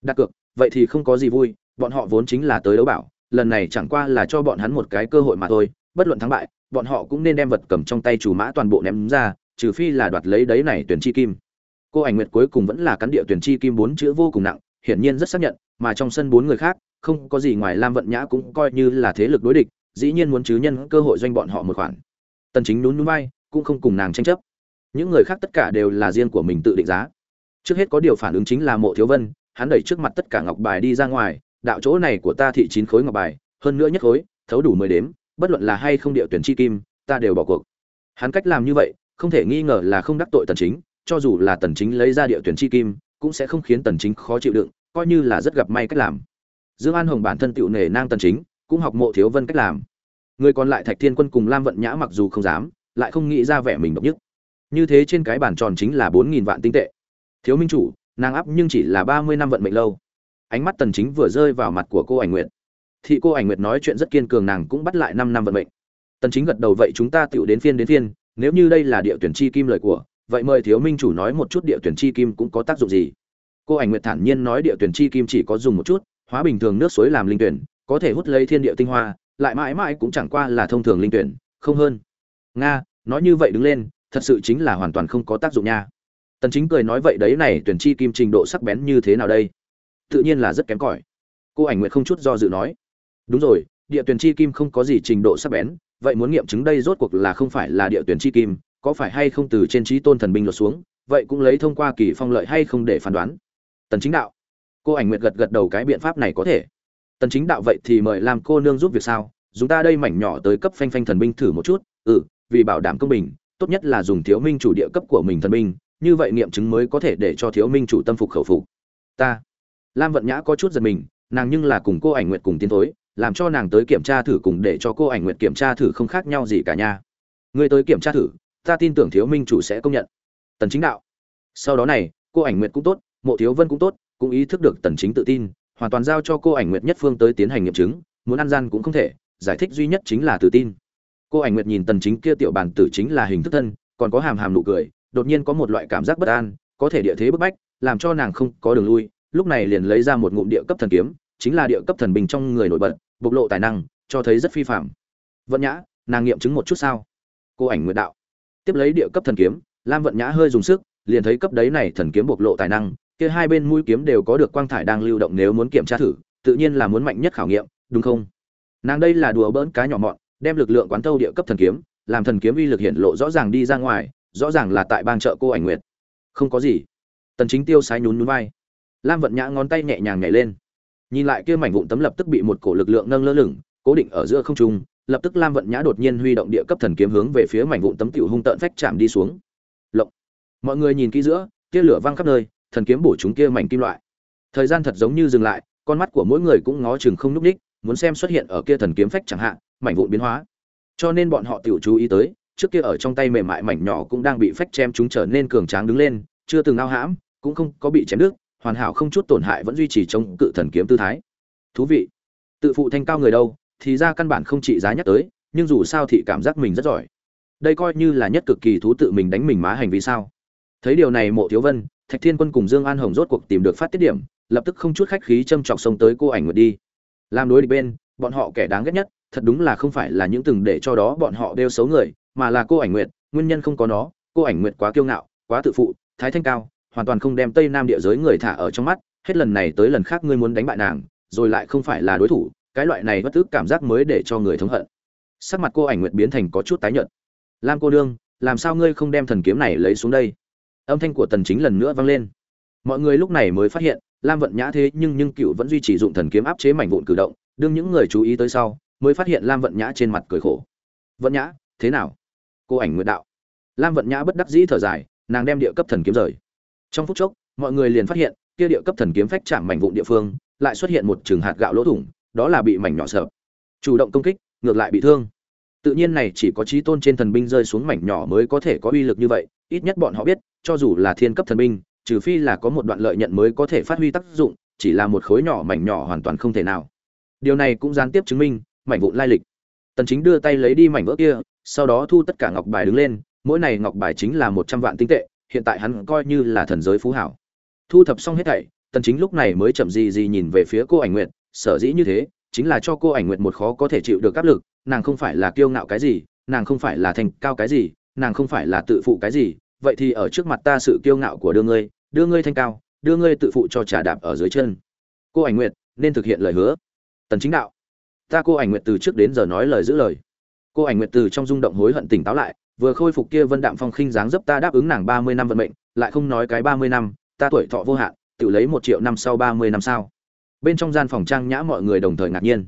Đặt cược, vậy thì không có gì vui, bọn họ vốn chính là tới đấu bảo, lần này chẳng qua là cho bọn hắn một cái cơ hội mà thôi, bất luận thắng bại, bọn họ cũng nên đem vật cầm trong tay chủ mã toàn bộ ném ra, trừ phi là đoạt lấy đấy này tuyển chi kim cô ảnh nguyệt cuối cùng vẫn là cắn địa tuyển chi kim bốn chữ vô cùng nặng, hiển nhiên rất xác nhận, mà trong sân bốn người khác, không có gì ngoài lam vận nhã cũng coi như là thế lực đối địch, dĩ nhiên muốn chứ nhân cơ hội doanh bọn họ một khoản. Tần chính nún núm bay cũng không cùng nàng tranh chấp. Những người khác tất cả đều là riêng của mình tự định giá. Trước hết có điều phản ứng chính là mộ thiếu vân, hắn đẩy trước mặt tất cả ngọc bài đi ra ngoài, đạo chỗ này của ta thị chín khối ngọc bài, hơn nữa nhất khối, thấu đủ mười đếm, bất luận là hay không địa tuyển chi kim, ta đều bỏ cuộc. Hắn cách làm như vậy, không thể nghi ngờ là không đắc tội tần chính cho dù là tần chính lấy ra địa tuyển chi kim, cũng sẽ không khiến tần chính khó chịu đựng, coi như là rất gặp may cách làm. Dương an hồng bản thân tiểu nể nang tần chính, cũng học mộ thiếu vân cách làm. Người còn lại thạch thiên quân cùng lam vận nhã mặc dù không dám, lại không nghĩ ra vẻ mình độc nhất. Như thế trên cái bàn tròn chính là bốn nghìn vạn tinh tệ. Thiếu minh chủ, nàng áp nhưng chỉ là ba mươi năm vận mệnh lâu. Ánh mắt tần chính vừa rơi vào mặt của cô ảnh nguyệt. Thị cô ảnh nguyệt nói chuyện rất kiên cường nàng cũng bắt lại 5 năm vận mệnh. Tần chính gật đầu vậy chúng ta tiểu đến phiên đến phiên, nếu như đây là địa tuyển chi kim lời của vậy mời thiếu minh chủ nói một chút địa tuyển chi kim cũng có tác dụng gì? Cô ảnh nguyệt thản nhiên nói địa tuyển chi kim chỉ có dùng một chút, hóa bình thường nước suối làm linh tuyển, có thể hút lấy thiên địa tinh hoa, lại mãi mãi cũng chẳng qua là thông thường linh tuyển, không hơn. Nga, nói như vậy đứng lên, thật sự chính là hoàn toàn không có tác dụng nha. Tần chính cười nói vậy đấy này, tuyển chi kim trình độ sắc bén như thế nào đây? Tự nhiên là rất kém cỏi. Cô ảnh nguyệt không chút do dự nói. Đúng rồi, địa tuyển chi kim không có gì trình độ sắc bén, vậy muốn nghiệm chứng đây rốt cuộc là không phải là địa tuyển chi kim có phải hay không từ trên trí tôn thần binh lột xuống, vậy cũng lấy thông qua kỳ phong lợi hay không để phán đoán. Tần chính đạo. Cô ảnh nguyệt gật gật đầu cái biện pháp này có thể. Tần chính đạo vậy thì mời làm cô nương giúp việc sao? Dùng ta đây mảnh nhỏ tới cấp phanh phanh thần binh thử một chút. Ừ vì bảo đảm công bình, tốt nhất là dùng thiếu minh chủ địa cấp của mình thần binh, như vậy nghiệm chứng mới có thể để cho thiếu minh chủ tâm phục khẩu phục. Ta. Lam vận nhã có chút giật mình, nàng nhưng là cùng cô ảnh nguyệt cùng tiến thối, làm cho nàng tới kiểm tra thử cùng để cho cô ảnh nguyệt kiểm tra thử không khác nhau gì cả nha. Người tới kiểm tra thử ta tin tưởng thiếu minh chủ sẽ công nhận. Tần chính đạo. Sau đó này, cô ảnh nguyệt cũng tốt, mộ thiếu vân cũng tốt, cũng ý thức được tần chính tự tin, hoàn toàn giao cho cô ảnh nguyệt nhất phương tới tiến hành nghiệm chứng, muốn ăn gian cũng không thể, giải thích duy nhất chính là tự tin. Cô ảnh nguyệt nhìn tần chính kia tiểu bản tử chính là hình thức thân, còn có hàm hàm nụ cười, đột nhiên có một loại cảm giác bất an, có thể địa thế bức bách, làm cho nàng không có đường lui, lúc này liền lấy ra một ngụm địa cấp thần kiếm, chính là địa cấp thần bình trong người nổi bật, bộc lộ tài năng, cho thấy rất phi phạm vận nhã, nàng nghiệm chứng một chút sao? Cô ảnh nguyệt đạo tiếp lấy địa cấp thần kiếm, lam vận nhã hơi dùng sức, liền thấy cấp đấy này thần kiếm bộc lộ tài năng, kia hai bên mũi kiếm đều có được quang thải đang lưu động nếu muốn kiểm tra thử, tự nhiên là muốn mạnh nhất khảo nghiệm, đúng không? Nàng đây là đùa bỡn cá nhỏ mọn, đem lực lượng quán thâu địa cấp thần kiếm, làm thần kiếm uy lực hiện lộ rõ ràng đi ra ngoài, rõ ràng là tại bang chợ cô ảnh nguyệt. Không có gì. Tần chính tiêu sái nhún nhún vai. Lam vận nhã ngón tay nhẹ nhàng nhảy lên. Nhìn lại kia mảnh vụn tấm lập tức bị một cổ lực lượng nâng lơ lửng, cố định ở giữa không trung lập tức lam vận nhã đột nhiên huy động địa cấp thần kiếm hướng về phía mảnh vụn tấm tiểu hung tợn phách chạm đi xuống. Lộng. Mọi người nhìn kỹ giữa kia lửa văng khắp nơi, thần kiếm bổ chúng kia mảnh kim loại. Thời gian thật giống như dừng lại, con mắt của mỗi người cũng ngó chừng không nhúc ních, muốn xem xuất hiện ở kia thần kiếm phách chẳng hạn, mảnh vụn biến hóa. Cho nên bọn họ tiểu chú ý tới, trước kia ở trong tay mềm mại mảnh nhỏ cũng đang bị phách chém chúng trở nên cường tráng đứng lên, chưa từng ao hãm, cũng không có bị chém đứt, hoàn hảo không chút tổn hại vẫn duy trì chống cự thần kiếm tư thái. Thú vị. Tự phụ thanh cao người đâu? Thì ra căn bản không trị giá nhắc tới, nhưng dù sao thì cảm giác mình rất giỏi. Đây coi như là nhất cực kỳ thú tự mình đánh mình má hành vi sao. Thấy điều này mộ thiếu vân, thạch thiên quân cùng dương an hồng rốt cuộc tìm được phát tiết điểm, lập tức không chút khách khí châm chọc sông tới cô ảnh nguyệt đi. Làm đối địch bên, bọn họ kẻ đáng ghét nhất, thật đúng là không phải là những từng để cho đó bọn họ đeo xấu người, mà là cô ảnh nguyệt, nguyên nhân không có nó, cô ảnh nguyệt quá kiêu ngạo, quá tự phụ, thái thanh cao, hoàn toàn không đem tây nam địa giới người thả ở trong mắt, hết lần này tới lần khác ngươi muốn đánh bại nàng, rồi lại không phải là đối thủ cái loại này bất tức cảm giác mới để cho người thống hận. Sắc mặt cô ảnh nguyệt biến thành có chút tái nhợt. Lam cô đương làm sao ngươi không đem thần kiếm này lấy xuống đây? Âm thanh của tần chính lần nữa vang lên. Mọi người lúc này mới phát hiện, lam vận nhã thế nhưng nhưng cựu vẫn duy trì dụng thần kiếm áp chế mảnh vụn cử động, đương những người chú ý tới sau, mới phát hiện lam vận nhã trên mặt cười khổ. Vận nhã, thế nào? Cô ảnh nguyệt đạo. Lam vận nhã bất đắc dĩ thở dài, nàng đem địa cấp thần kiếm rời. Trong phút chốc, mọi người liền phát hiện, kia địa cấp thần kiếm phách chạm mảnh vụn địa phương, lại xuất hiện một trường hạt gạo lỗ thủng đó là bị mảnh nhỏ sợ. Chủ động công kích, ngược lại bị thương. Tự nhiên này chỉ có trí tôn trên thần binh rơi xuống mảnh nhỏ mới có thể có uy lực như vậy, ít nhất bọn họ biết, cho dù là thiên cấp thần binh, trừ phi là có một đoạn lợi nhận mới có thể phát huy tác dụng, chỉ là một khối nhỏ mảnh nhỏ hoàn toàn không thể nào. Điều này cũng gián tiếp chứng minh, mảnh vụn lai lịch. Tần chính đưa tay lấy đi mảnh vỡ kia, sau đó thu tất cả ngọc bài đứng lên, mỗi này ngọc bài chính là 100 vạn tinh tệ, hiện tại hắn coi như là thần giới phú hảo. Thu thập xong hết thảy, tần chính lúc này mới chậm gì gì nhìn về phía cô ảnh nguyệt sở dĩ như thế, chính là cho cô ảnh nguyện một khó có thể chịu được áp lực, nàng không phải là kiêu ngạo cái gì, nàng không phải là thành cao cái gì, nàng không phải là tự phụ cái gì, vậy thì ở trước mặt ta sự kiêu ngạo của đưa ngươi đưa ngươi thanh cao, đưa ngươi tự phụ cho trà đạp ở dưới chân. Cô ảnh nguyện nên thực hiện lời hứa. Tần chính đạo, ta cô ảnh nguyện từ trước đến giờ nói lời giữ lời. Cô ảnh nguyện từ trong rung động hối hận tỉnh táo lại, vừa khôi phục kia vân đạm phong khinh dáng dấp ta đáp ứng nàng 30 năm vận mệnh, lại không nói cái 30 năm, ta tuổi thọ vô hạn, tự lấy một triệu năm sau 30 năm sao bên trong gian phòng trang nhã mọi người đồng thời ngạc nhiên.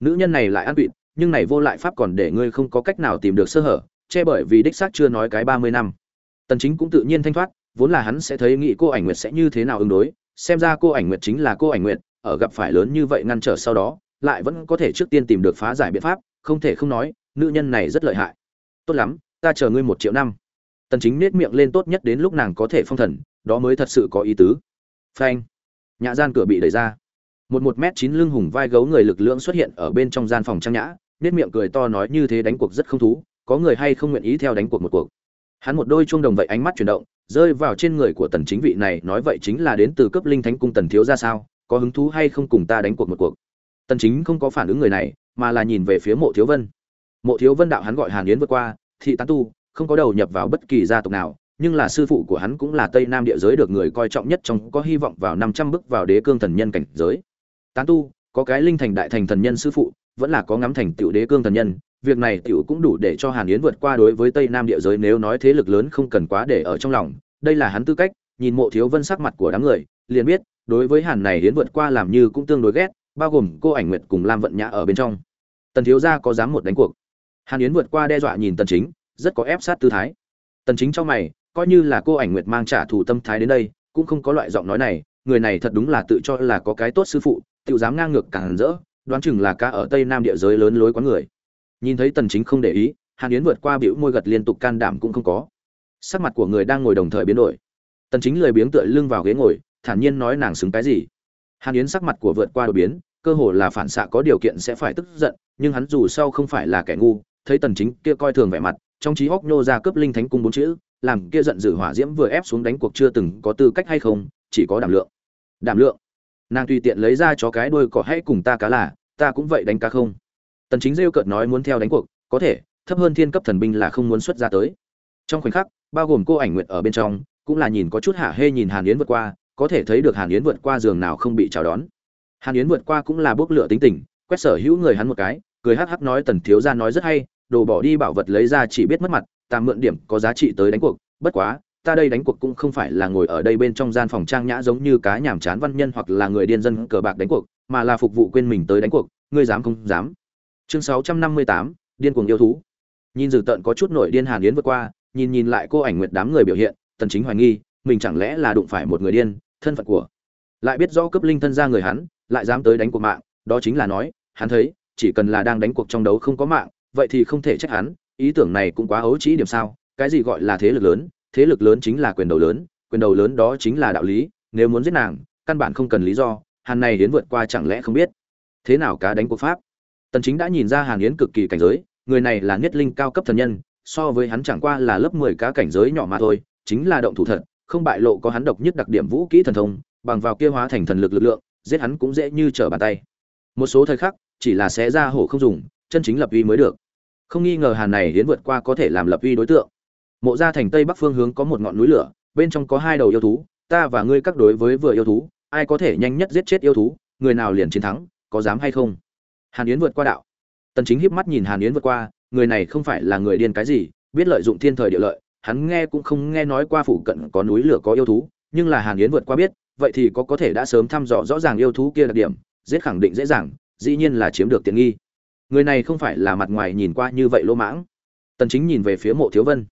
Nữ nhân này lại ăn bịt nhưng này vô lại pháp còn để ngươi không có cách nào tìm được sơ hở, che bởi vì đích xác chưa nói cái 30 năm. Tần chính cũng tự nhiên thanh thoát, vốn là hắn sẽ thấy nghĩ cô ảnh nguyệt sẽ như thế nào ứng đối, xem ra cô ảnh nguyệt chính là cô ảnh nguyệt, ở gặp phải lớn như vậy ngăn trở sau đó, lại vẫn có thể trước tiên tìm được phá giải biện pháp, không thể không nói, nữ nhân này rất lợi hại. Tốt lắm, ta chờ ngươi một triệu năm. Tần chính nết miệng lên tốt nhất đến lúc nàng có thể phong thần, đó mới thật sự có ý tứ. Phanh. Nhã gian cửa bị đẩy ra một một m chín lưng hùng vai gấu người lực lượng xuất hiện ở bên trong gian phòng trang nhã nết miệng cười to nói như thế đánh cuộc rất không thú, có người hay không nguyện ý theo đánh cuộc một cuộc. Hắn một đôi chuông đồng vậy ánh mắt chuyển động, rơi vào trên người của tần chính vị này, nói vậy chính là đến từ cấp linh thánh cung tần thiếu ra sao, có hứng thú hay không cùng ta đánh cuộc một cuộc? Tần chính không có phản ứng người này, mà là nhìn về phía mộ thiếu vân. Mộ thiếu vân đạo hắn gọi hàn yến vượt qua, thị tán tu, không có đầu nhập vào bất kỳ gia tộc nào, nhưng là sư phụ của hắn cũng là tây nam địa giới được người coi trọng nhất trong, có hy vọng vào 500 bước vào đế cương thần nhân cảnh giới tán tu, có cái linh thành đại thành thần nhân sư phụ, vẫn là có ngắm thành tiểu đế cương thần nhân, việc này tiểu cũng đủ để cho hàn yến vượt qua đối với tây nam địa giới nếu nói thế lực lớn không cần quá để ở trong lòng. Đây là hắn tư cách, nhìn mộ thiếu vân sắc mặt của đám người, liền biết, đối với hàn này yến vượt qua làm như cũng tương đối ghét, bao gồm cô ảnh nguyệt cùng lam vận nhã ở bên trong. Tần thiếu gia có dám một đánh cuộc? Hàn yến vượt qua đe dọa nhìn tần chính, rất có ép sát tư thái. Tần chính trong mày, coi như là cô ảnh nguyệt mang trả thù tâm thái đến đây, cũng không có loại giọng nói này, người này thật đúng là tự cho là có cái tốt sư phụ tự dám ngang ngược càng rỡ, đoán chừng là ca ở tây nam địa giới lớn lối quán người. Nhìn thấy tần chính không để ý, hàn yến vượt qua biểu môi gật liên tục can đảm cũng không có. Sắc mặt của người đang ngồi đồng thời biến đổi. Tần chính lười biếng tựa lưng vào ghế ngồi, thản nhiên nói nàng xứng cái gì. Hàn yến sắc mặt của vượt qua đổi biến, cơ hồ là phản xạ có điều kiện sẽ phải tức giận, nhưng hắn dù sao không phải là kẻ ngu, thấy tần chính kia coi thường vẻ mặt, trong trí hốc nhô ra cướp linh thánh cung bốn chữ, làm kia giận dữ hỏa diễm vừa ép xuống đánh cuộc chưa từng có tư cách hay không, chỉ có đảm lượng. Đảm lượng nàng tùy tiện lấy ra cho cái đuôi cỏ hãy cùng ta cá là, ta cũng vậy đánh cá không. Tần chính rêu cợt nói muốn theo đánh cuộc, có thể, thấp hơn thiên cấp thần binh là không muốn xuất ra tới. Trong khoảnh khắc, bao gồm cô ảnh nguyện ở bên trong, cũng là nhìn có chút hạ hê nhìn hàn yến vượt qua, có thể thấy được hàn yến vượt qua giường nào không bị chào đón. Hàn yến vượt qua cũng là bốc lửa tính tình, quét sở hữu người hắn một cái, cười hắc hắc nói tần thiếu gia nói rất hay, đồ bỏ đi bảo vật lấy ra chỉ biết mất mặt, ta mượn điểm có giá trị tới đánh cuộc, bất quá ta đây đánh cuộc cũng không phải là ngồi ở đây bên trong gian phòng trang nhã giống như cá nhảm chán văn nhân hoặc là người điên dân cờ bạc đánh cuộc, mà là phục vụ quên mình tới đánh cuộc, ngươi dám không dám. Chương sáu trăm năm mươi tám, điên cuồng yêu thú. Nhìn dử tận có chút nổi điên hàn yến vượt qua, nhìn nhìn lại cô ảnh nguyệt đám người biểu hiện, tần chính hoài nghi, mình chẳng lẽ là đụng phải một người điên, thân phận của lại biết rõ cấp linh thân ra người hắn, lại dám tới đánh cuộc mạng, đó chính là nói, hắn thấy, chỉ cần là đang đánh cuộc trong đấu không có mạng, vậy thì không thể trách hắn, ý tưởng này cũng quá ấu trí điểm sao, cái gì gọi là thế lực lớn thế lực lớn chính là quyền đầu lớn, quyền đầu lớn đó chính là đạo lý, nếu muốn giết nàng, căn bản không cần lý do, hàn này đến vượt qua chẳng lẽ không biết? Thế nào cá đánh của pháp? Tần chính đã nhìn ra hàn yến cực kỳ cảnh giới, người này là niết linh cao cấp thần nhân, so với hắn chẳng qua là lớp 10 cá cảnh giới nhỏ mà thôi, chính là động thủ thật, không bại lộ có hắn độc nhất đặc điểm vũ kỹ thần thông, bằng vào kia hóa thành thần lực lực lượng, giết hắn cũng dễ như trở bàn tay. Một số thời khắc, chỉ là xé ra hổ không dùng, chân chính lập uy mới được. Không nghi ngờ hàn này hiến vượt qua có thể làm lập uy đối tượng mộ gia thành tây bắc phương hướng có một ngọn núi lửa, bên trong có hai đầu yêu thú, ta và ngươi các đối với vừa yêu thú, ai có thể nhanh nhất giết chết yêu thú, người nào liền chiến thắng, có dám hay không? Hàn yến vượt qua đạo. Tần chính híp mắt nhìn hàn yến vượt qua, người này không phải là người điên cái gì, biết lợi dụng thiên thời địa lợi, hắn nghe cũng không nghe nói qua phủ cận có núi lửa có yêu thú, nhưng là hàn yến vượt qua biết, vậy thì có có thể đã sớm thăm dò rõ ràng yêu thú kia đặc điểm, giết khẳng định dễ dàng, dĩ nhiên là chiếm được tiện nghi. Người này không phải là mặt ngoài nhìn qua như vậy lỗ mãng. Tần chính nhìn về phía mộ thiếu vân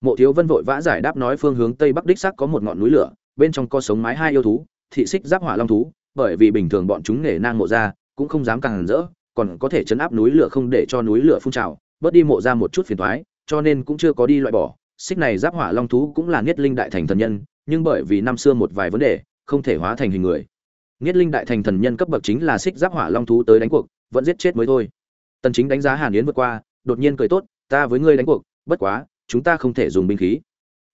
mộ thiếu vân vội vã giải đáp nói phương hướng tây bắc đích xác có một ngọn núi lửa, bên trong có sống mái hai yêu thú, thị xích giáp hỏa long thú, bởi vì bình thường bọn chúng nghề nang mộ ra, cũng không dám càng rỡ, còn có thể chấn áp núi lửa không để cho núi lửa phun trào, bớt đi mộ ra một chút phiền toái, cho nên cũng chưa có đi loại bỏ. Xích này giáp hỏa long thú cũng là nghiết linh đại thành thần nhân, nhưng bởi vì năm xưa một vài vấn đề, không thể hóa thành hình người. Nghiết linh đại thành thần nhân cấp bậc chính là xích giáp hỏa long thú tới đánh cuộc, vẫn giết chết mới thôi. Tần chính đánh giá hàn yến vượt qua, đột nhiên cười tốt, ta với ngươi đánh cuộc, bất quá chúng ta không thể dùng binh khí.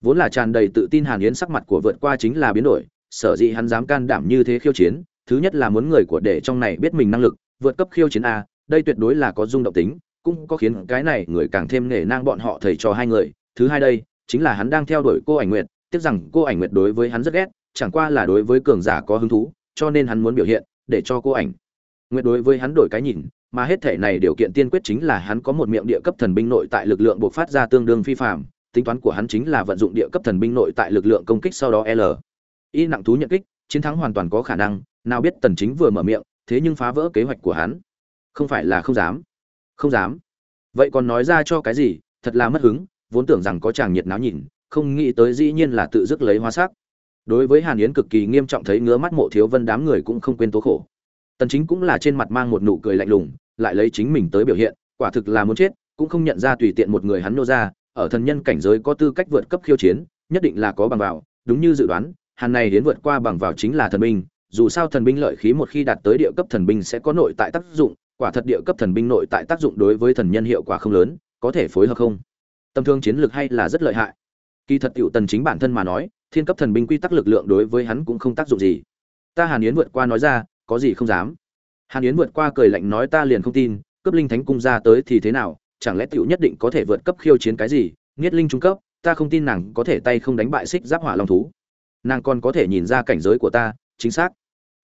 Vốn là tràn đầy tự tin hàn yến sắc mặt của vượt qua chính là biến đổi, sở dĩ hắn dám can đảm như thế khiêu chiến, thứ nhất là muốn người của để trong này biết mình năng lực, vượt cấp khiêu chiến a, đây tuyệt đối là có dung động tính, cũng có khiến cái này người càng thêm nể nang bọn họ thầy trò hai người. Thứ hai đây, chính là hắn đang theo đuổi cô ảnh nguyệt, tiếc rằng cô ảnh nguyệt đối với hắn rất ghét, chẳng qua là đối với cường giả có hứng thú, cho nên hắn muốn biểu hiện, để cho cô ảnh nguyệt đối với hắn đổi cái nhìn mà hết thể này điều kiện tiên quyết chính là hắn có một miệng địa cấp thần binh nội tại lực lượng buộc phát ra tương đương phi phạm, tính toán của hắn chính là vận dụng địa cấp thần binh nội tại lực lượng công kích sau đó l. Y nặng thú nhận kích, chiến thắng hoàn toàn có khả năng, nào biết tần chính vừa mở miệng, thế nhưng phá vỡ kế hoạch của hắn. Không phải là không dám. Không dám. Vậy còn nói ra cho cái gì, thật là mất hứng, vốn tưởng rằng có chàng nhiệt náo nhìn, không nghĩ tới dĩ nhiên là tự dứt lấy hoa sắc. Đối với hàn yến cực kỳ nghiêm trọng thấy ngứa mắt mộ thiếu vân đám người cũng không quên tố khổ. Tần chính cũng là trên mặt mang một nụ cười lạnh lùng lại lấy chính mình tới biểu hiện, quả thực là muốn chết, cũng không nhận ra tùy tiện một người hắn nô ra, ở thần nhân cảnh giới có tư cách vượt cấp khiêu chiến, nhất định là có bằng vào, đúng như dự đoán, hàn này đến vượt qua bằng vào chính là thần binh, dù sao thần binh lợi khí một khi đạt tới địa cấp thần binh sẽ có nội tại tác dụng, quả thật địa cấp thần binh nội tại tác dụng đối với thần nhân hiệu quả không lớn, có thể phối hợp không? Tâm thương chiến lược hay là rất lợi hại. Kỳ thật tiểu tần chính bản thân mà nói, thiên cấp thần binh quy tắc lực lượng đối với hắn cũng không tác dụng gì. Ta hàn yến vượt qua nói ra, có gì không dám? Hàn yến vượt qua cười lạnh nói ta liền không tin, cấp linh thánh cung ra tới thì thế nào, chẳng lẽ tiểu nhất định có thể vượt cấp khiêu chiến cái gì, nghiết linh trung cấp, ta không tin nàng có thể tay không đánh bại xích giáp hỏa long thú. Nàng còn có thể nhìn ra cảnh giới của ta, chính xác.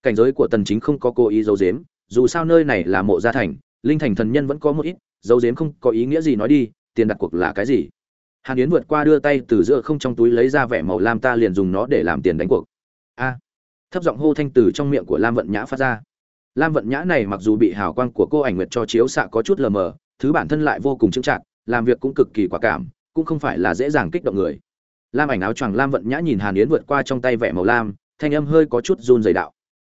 Cảnh giới của tần chính không có cố ý giấu giếm, dù sao nơi này là mộ gia thành, linh thành thần nhân vẫn có một ít, giấu giếm không có ý nghĩa gì nói đi, tiền đặt cuộc là cái gì. Hàn yến vượt qua đưa tay từ giữa không trong túi lấy ra vẻ màu lam ta liền dùng nó để làm tiền đánh cuộc. A. Thấp giọng hô thanh từ trong miệng của lam vận nhã phát ra lam vận nhã này mặc dù bị hào quang của cô ảnh nguyệt cho chiếu xạ có chút lờ mờ, thứ bản thân lại vô cùng chững chạc, làm việc cũng cực kỳ quả cảm, cũng không phải là dễ dàng kích động người. Lam ảnh áo choàng lam vận nhã nhìn hàn yến vượt qua trong tay vẻ màu lam, thanh âm hơi có chút run dày đạo.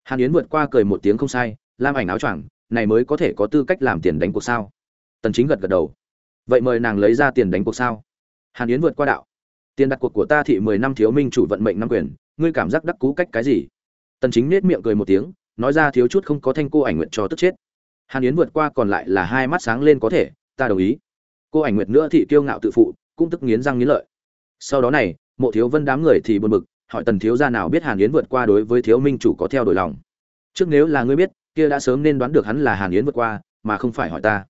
Hàn yến vượt qua cười một tiếng không sai, lam ảnh áo choàng, này mới có thể có tư cách làm tiền đánh cuộc sao? Tần chính gật gật đầu. Vậy mời nàng lấy ra tiền đánh cuộc sao? Hàn yến vượt qua đạo. Tiền đặt cuộc của ta thị 10 năm thiếu minh chủ vận mệnh năm quyền, ngươi cảm giác đắc cú cách cái gì? Tần chính nét miệng cười một tiếng nói ra thiếu chút không có thanh cô ảnh nguyện cho tức chết. Hàn yến vượt qua còn lại là hai mắt sáng lên có thể, ta đồng ý. Cô ảnh nguyệt nữa thị kiêu ngạo tự phụ, cũng tức nghiến răng nghiến lợi. Sau đó này, mộ thiếu vân đám người thì buồn bực, hỏi tần thiếu gia nào biết hàn yến vượt qua đối với thiếu minh chủ có theo đổi lòng. Trước nếu là ngươi biết, kia đã sớm nên đoán được hắn là hàn yến vượt qua, mà không phải hỏi ta.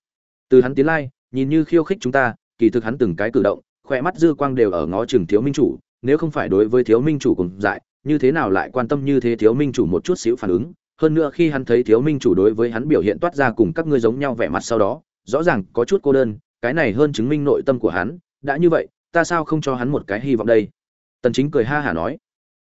Từ hắn tiến lai, nhìn như khiêu khích chúng ta, kỳ thực hắn từng cái cử động, khỏe mắt dư quang đều ở ngó chừng thiếu minh chủ, nếu không phải đối với thiếu minh chủ cùng dại, như thế nào lại quan tâm như thế thiếu minh chủ một chút xíu phản ứng hơn nữa khi hắn thấy thiếu minh chủ đối với hắn biểu hiện toát ra cùng các ngươi giống nhau vẻ mặt sau đó, rõ ràng có chút cô đơn, cái này hơn chứng minh nội tâm của hắn, đã như vậy, ta sao không cho hắn một cái hy vọng đây? Tần chính cười ha hả nói,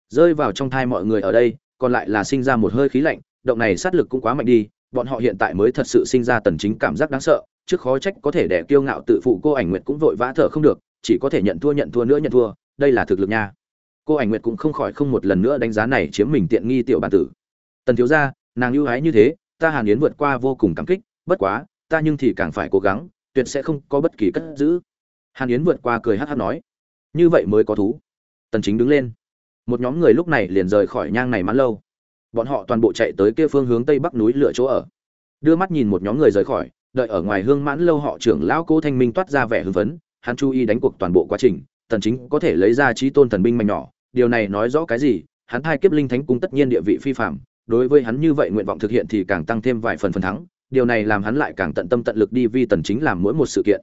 rơi vào trong thai mọi người ở đây, còn lại là sinh ra một hơi khí lạnh, động này sát lực cũng quá mạnh đi, bọn họ hiện tại mới thật sự sinh ra tần chính cảm giác đáng sợ, trước khó trách có thể để kiêu ngạo tự phụ cô ảnh nguyệt cũng vội vã thở không được, chỉ có thể nhận thua nhận thua nữa nhận thua, đây là thực lực nha. Cô ảnh nguyệt cũng không khỏi không một lần nữa đánh giá này chiếm mình tiện nghi tiểu bản tử tần thiếu gia, nàng ưu ái như thế, ta hàn yến vượt qua vô cùng cảm kích, bất quá, ta nhưng thì càng phải cố gắng, tuyệt sẽ không có bất kỳ cất giữ. Hàn yến vượt qua cười hát hát nói, như vậy mới có thú. Tần chính đứng lên. Một nhóm người lúc này liền rời khỏi nhang này mãn lâu. Bọn họ toàn bộ chạy tới kia phương hướng tây bắc núi lửa chỗ ở. Đưa mắt nhìn một nhóm người rời khỏi, đợi ở ngoài hương mãn lâu họ trưởng lão cố thanh minh toát ra vẻ hưng phấn, hắn chú ý đánh cuộc toàn bộ quá trình, tần chính có thể lấy ra trí tôn thần binh mạnh nhỏ, điều này nói rõ cái gì, hắn hai kiếp linh thánh cung tất nhiên địa vị phi phạm đối với hắn như vậy nguyện vọng thực hiện thì càng tăng thêm vài phần phần thắng, điều này làm hắn lại càng tận tâm tận lực đi vi tần chính làm mỗi một sự kiện.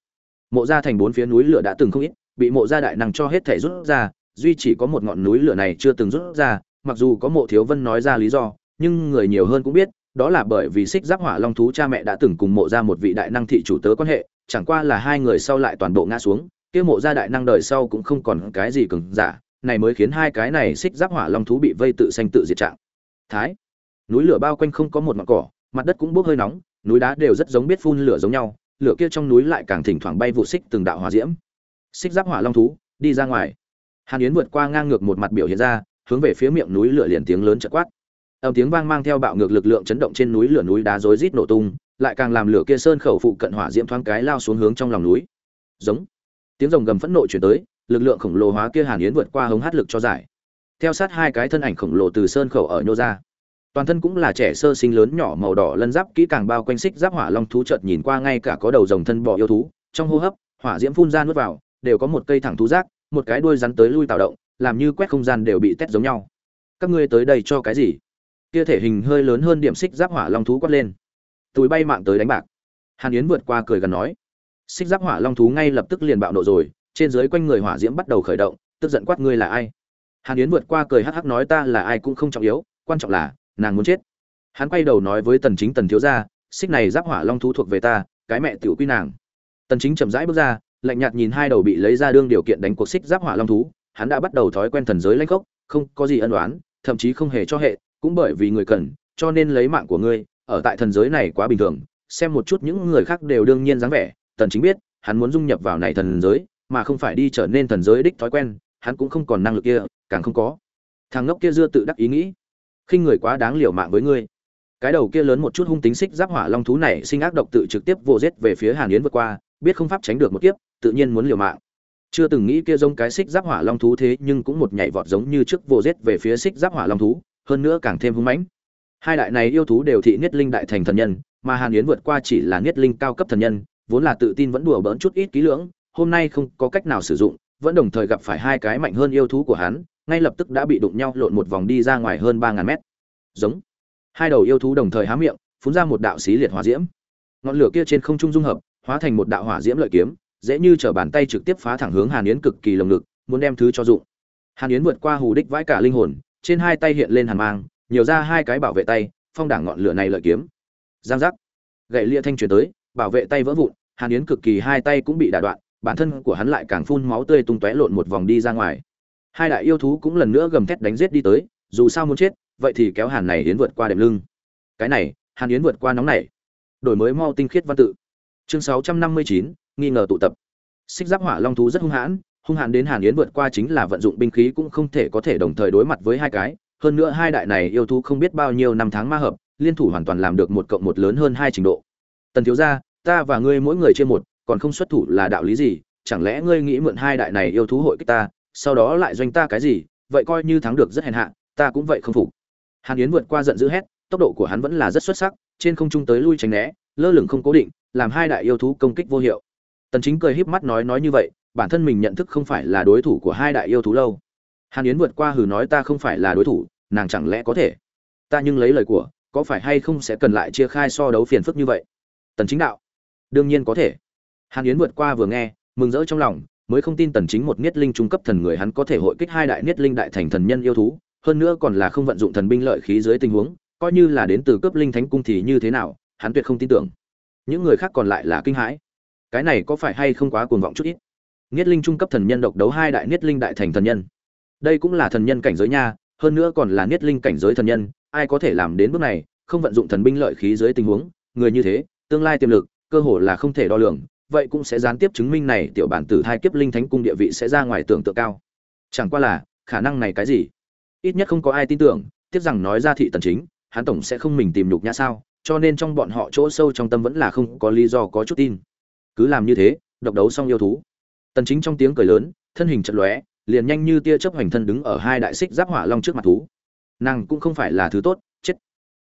Mộ gia thành bốn phía núi lửa đã từng không ít, bị mộ gia đại năng cho hết thể rút ra, duy chỉ có một ngọn núi lửa này chưa từng rút ra, mặc dù có mộ thiếu vân nói ra lý do, nhưng người nhiều hơn cũng biết, đó là bởi vì xích giáp hỏa long thú cha mẹ đã từng cùng mộ ra một vị đại năng thị chủ tớ quan hệ, chẳng qua là hai người sau lại toàn bộ ngã xuống, kia mộ ra đại năng đời sau cũng không còn cái gì cứng, giả, này mới khiến hai cái này xích giáp hỏa long thú bị vây tự sanh tự diệt trạng. Thái núi lửa bao quanh không có một ngọn cỏ, mặt đất cũng bốc hơi nóng, núi đá đều rất giống biết phun lửa giống nhau, lửa kia trong núi lại càng thỉnh thoảng bay vụ xích từng đạo hỏa diễm. Xích giáp hỏa long thú, đi ra ngoài. Hàn yến vượt qua ngang ngược một mặt biểu hiện ra, hướng về phía miệng núi lửa liền tiếng lớn chợt quát. Âm tiếng vang mang theo bạo ngược lực lượng chấn động trên núi lửa núi đá rối rít nổ tung, lại càng làm lửa kia sơn khẩu phụ cận hỏa diễm thoáng cái lao xuống hướng trong lòng núi. Giống. Tiếng rồng gầm phẫn nộ chuyển tới, lực lượng khổng lồ hóa kia hàn yến vượt qua hống hát lực cho giải. Theo sát hai cái thân ảnh khổng lồ từ sơn khẩu ở nhô ra toàn thân cũng là trẻ sơ sinh lớn nhỏ màu đỏ lân giáp kỹ càng bao quanh xích giáp hỏa long thú chợt nhìn qua ngay cả có đầu rồng thân bò yêu thú, trong hô hấp, hỏa diễm phun ra nuốt vào, đều có một cây thẳng thú giác một cái đuôi rắn tới lui tạo động, làm như quét không gian đều bị tét giống nhau. Các ngươi tới đây cho cái gì? Kia thể hình hơi lớn hơn điểm xích giáp hỏa long thú quát lên. Túi bay mạng tới đánh bạc. Hàn yến vượt qua cười gần nói. Xích giáp hỏa long thú ngay lập tức liền bạo nộ rồi, trên dưới quanh người hỏa diễm bắt đầu khởi động, tức giận quát ngươi là ai? Hàn yến vượt qua cười hắc hắc nói ta là ai cũng không trọng yếu, quan trọng là nàng muốn chết. Hắn quay đầu nói với tần chính, tần thiếu gia, xích này giáp hỏa long thú thuộc về ta, cái mẹ tiểu quy nàng. Tần chính chậm rãi bước ra, lạnh nhạt nhìn hai đầu bị lấy ra đương điều kiện đánh cuộc xích giáp hỏa long thú. Hắn đã bắt đầu thói quen thần giới lãnh khốc, không có gì ân oán, thậm chí không hề cho hệ, cũng bởi vì người cần, cho nên lấy mạng của ngươi. Ở tại thần giới này quá bình thường, xem một chút những người khác đều đương nhiên dáng vẻ. Tần chính biết, hắn muốn dung nhập vào này thần giới, mà không phải đi trở nên thần giới đích thói quen, hắn cũng không còn năng lực kia, càng không có. Thằng ngốc kia dưa tự đắc ý nghĩ khi người quá đáng liều mạng với ngươi. Cái đầu kia lớn một chút hung tính xích giáp hỏa long thú này sinh ác độc tự trực tiếp vô giết về phía hàn yến vượt qua, biết không pháp tránh được một kiếp, tự nhiên muốn liều mạng. Chưa từng nghĩ kia giống cái xích giáp hỏa long thú thế, nhưng cũng một nhảy vọt giống như trước vô giết về phía xích giáp hỏa long thú, hơn nữa càng thêm hung mãnh. Hai đại này yêu thú đều thị niết linh đại thành thần nhân, mà hàn yến vượt qua chỉ là niết linh cao cấp thần nhân, vốn là tự tin vẫn đùa bỡn chút ít ký lưỡng, hôm nay không có cách nào sử dụng, vẫn đồng thời gặp phải hai cái mạnh hơn yêu thú của hắn ngay lập tức đã bị đụng nhau lộn một vòng đi ra ngoài hơn ba ngàn mét. Giống. Hai đầu yêu thú đồng thời há miệng, phun ra một đạo xí liệt hỏa diễm. Ngọn lửa kia trên không trung dung hợp, hóa thành một đạo hỏa diễm lợi kiếm, dễ như trở bàn tay trực tiếp phá thẳng hướng hàn yến cực kỳ lồng ngực, muốn đem thứ cho dụng. Hàn yến vượt qua hù đích vãi cả linh hồn, trên hai tay hiện lên hàn mang, nhiều ra hai cái bảo vệ tay, phong đảng ngọn lửa này lợi kiếm. Giang giác. Gậy lia thanh truyền tới, bảo vệ tay vỡ vụn, hàn yến cực kỳ hai tay cũng bị đả đoạn, bản thân của hắn lại càng phun máu tươi tung tóe lộn một vòng đi ra ngoài hai đại yêu thú cũng lần nữa gầm thét đánh giết đi tới, dù sao muốn chết, vậy thì kéo hàn này yến vượt qua đệm lưng. Cái này, hàn yến vượt qua nóng này. Đổi mới mau tinh khiết văn tự. Chương sáu trăm năm mươi chín, nghi ngờ tụ tập. Xích giáp hỏa long thú rất hung hãn hung hãn đến hàn yến vượt qua chính là vận dụng binh khí cũng không thể có thể đồng thời đối mặt với hai cái. Hơn nữa hai đại này yêu thú không biết bao nhiêu năm tháng ma hợp, liên thủ hoàn toàn làm được một cộng một lớn hơn hai trình độ. Tần thiếu gia, ta và ngươi mỗi người trên một, còn không xuất thủ là đạo lý gì? Chẳng lẽ ngươi nghĩ mượn hai đại này yêu thú hội kích ta sau đó lại doanh ta cái gì, vậy coi như thắng được rất hèn hạ, ta cũng vậy không phục. Hàn yến vượt qua giận dữ hét, tốc độ của hắn vẫn là rất xuất sắc, trên không trung tới lui tránh né, lơ lửng không cố định, làm hai đại yêu thú công kích vô hiệu. Tần chính cười híp mắt nói nói như vậy, bản thân mình nhận thức không phải là đối thủ của hai đại yêu thú lâu. Hàn yến vượt qua hừ nói ta không phải là đối thủ, nàng chẳng lẽ có thể? Ta nhưng lấy lời của, có phải hay không sẽ cần lại chia khai so đấu phiền phức như vậy? Tần chính đạo, đương nhiên có thể. Hàn yến vượt qua vừa nghe, mừng rỡ trong lòng mới không tin tần chính một niết linh trung cấp thần người hắn có thể hội kích hai đại niết linh đại thành thần nhân yêu thú, hơn nữa còn là không vận dụng thần binh lợi khí dưới tình huống, coi như là đến từ cấp linh thánh cung thì như thế nào, hắn tuyệt không tin tưởng. Những người khác còn lại là kinh hãi. Cái này có phải hay không quá cuồng vọng chút ít? Niết linh trung cấp thần nhân độc đấu hai đại niết linh đại thành thần nhân. Đây cũng là thần nhân cảnh giới nha, hơn nữa còn là niết linh cảnh giới thần nhân, ai có thể làm đến bước này, không vận dụng thần binh lợi khí dưới tình huống, người như thế, tương lai tiềm lực, cơ hồ là không thể đo lường vậy cũng sẽ gián tiếp chứng minh này tiểu bản tử thai kiếp linh thánh cung địa vị sẽ ra ngoài tưởng tượng cao. Chẳng qua là, khả năng này cái gì? Ít nhất không có ai tin tưởng, tiếc rằng nói ra thị tần chính, hắn tổng sẽ không mình tìm nhục nhã sao, cho nên trong bọn họ chỗ sâu trong tâm vẫn là không có lý do có chút tin. Cứ làm như thế, độc đấu xong yêu thú. Tần chính trong tiếng cười lớn, thân hình chật lóe, liền nhanh như tia chớp hoành thân đứng ở hai đại xích giáp hỏa long trước mặt thú. Nàng cũng không phải là thứ tốt, chết.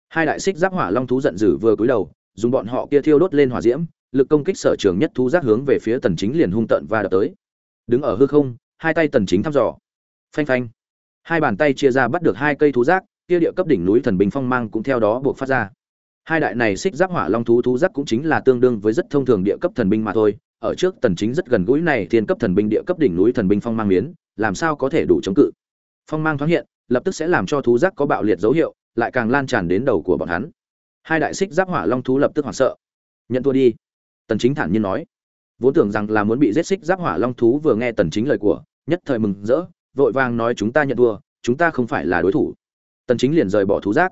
Hai đại xích giáp hỏa long thú giận dữ vừa cúi đầu, dùng bọn họ kia thiêu đốt lên hỏa diễm lực công kích sở trường nhất thú giác hướng về phía tần chính liền hung tận và đập tới. Đứng ở hư không, hai tay tần chính thăm dò. Phanh phanh. Hai bàn tay chia ra bắt được hai cây thú giác, kia địa cấp đỉnh núi thần bình phong mang cũng theo đó buộc phát ra. Hai đại này xích giáp hỏa long thú thú giác cũng chính là tương đương với rất thông thường địa cấp thần binh mà thôi. Ở trước tần chính rất gần gũi này thiên cấp thần binh địa cấp đỉnh núi thần binh phong mang miến, làm sao có thể đủ chống cự? Phong mang thoáng hiện, lập tức sẽ làm cho thú giác có bạo liệt dấu hiệu, lại càng lan tràn đến đầu của bọn hắn. Hai đại xích giáp hỏa long thú lập tức hoảng sợ. Nhận thua đi tần chính thản nhiên nói. Vốn tưởng rằng là muốn bị giết xích giáp hỏa long thú vừa nghe tần chính lời của, nhất thời mừng rỡ, vội vàng nói chúng ta nhận thua, chúng ta không phải là đối thủ. Tần chính liền rời bỏ thú giác.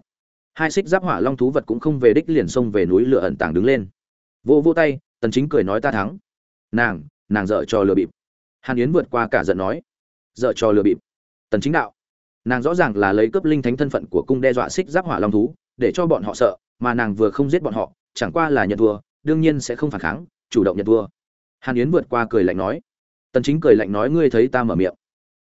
Hai xích giáp hỏa long thú vật cũng không về đích liền xông về núi lửa ẩn tàng đứng lên. Vô vô tay, tần chính cười nói ta thắng. Nàng nàng dở cho lừa bịp. Hàn yến vượt qua cả giận nói. Dở cho lừa bịp. Tần chính đạo. Nàng rõ ràng là lấy cướp linh thánh thân phận của cung đe dọa xích giáp hỏa long thú, để cho bọn họ sợ, mà nàng vừa không giết bọn họ, chẳng qua là nhận thua đương nhiên sẽ không phản kháng, chủ động nhận thua. Hàn yến vượt qua cười lạnh nói. Tần chính cười lạnh nói, ngươi thấy ta mở miệng?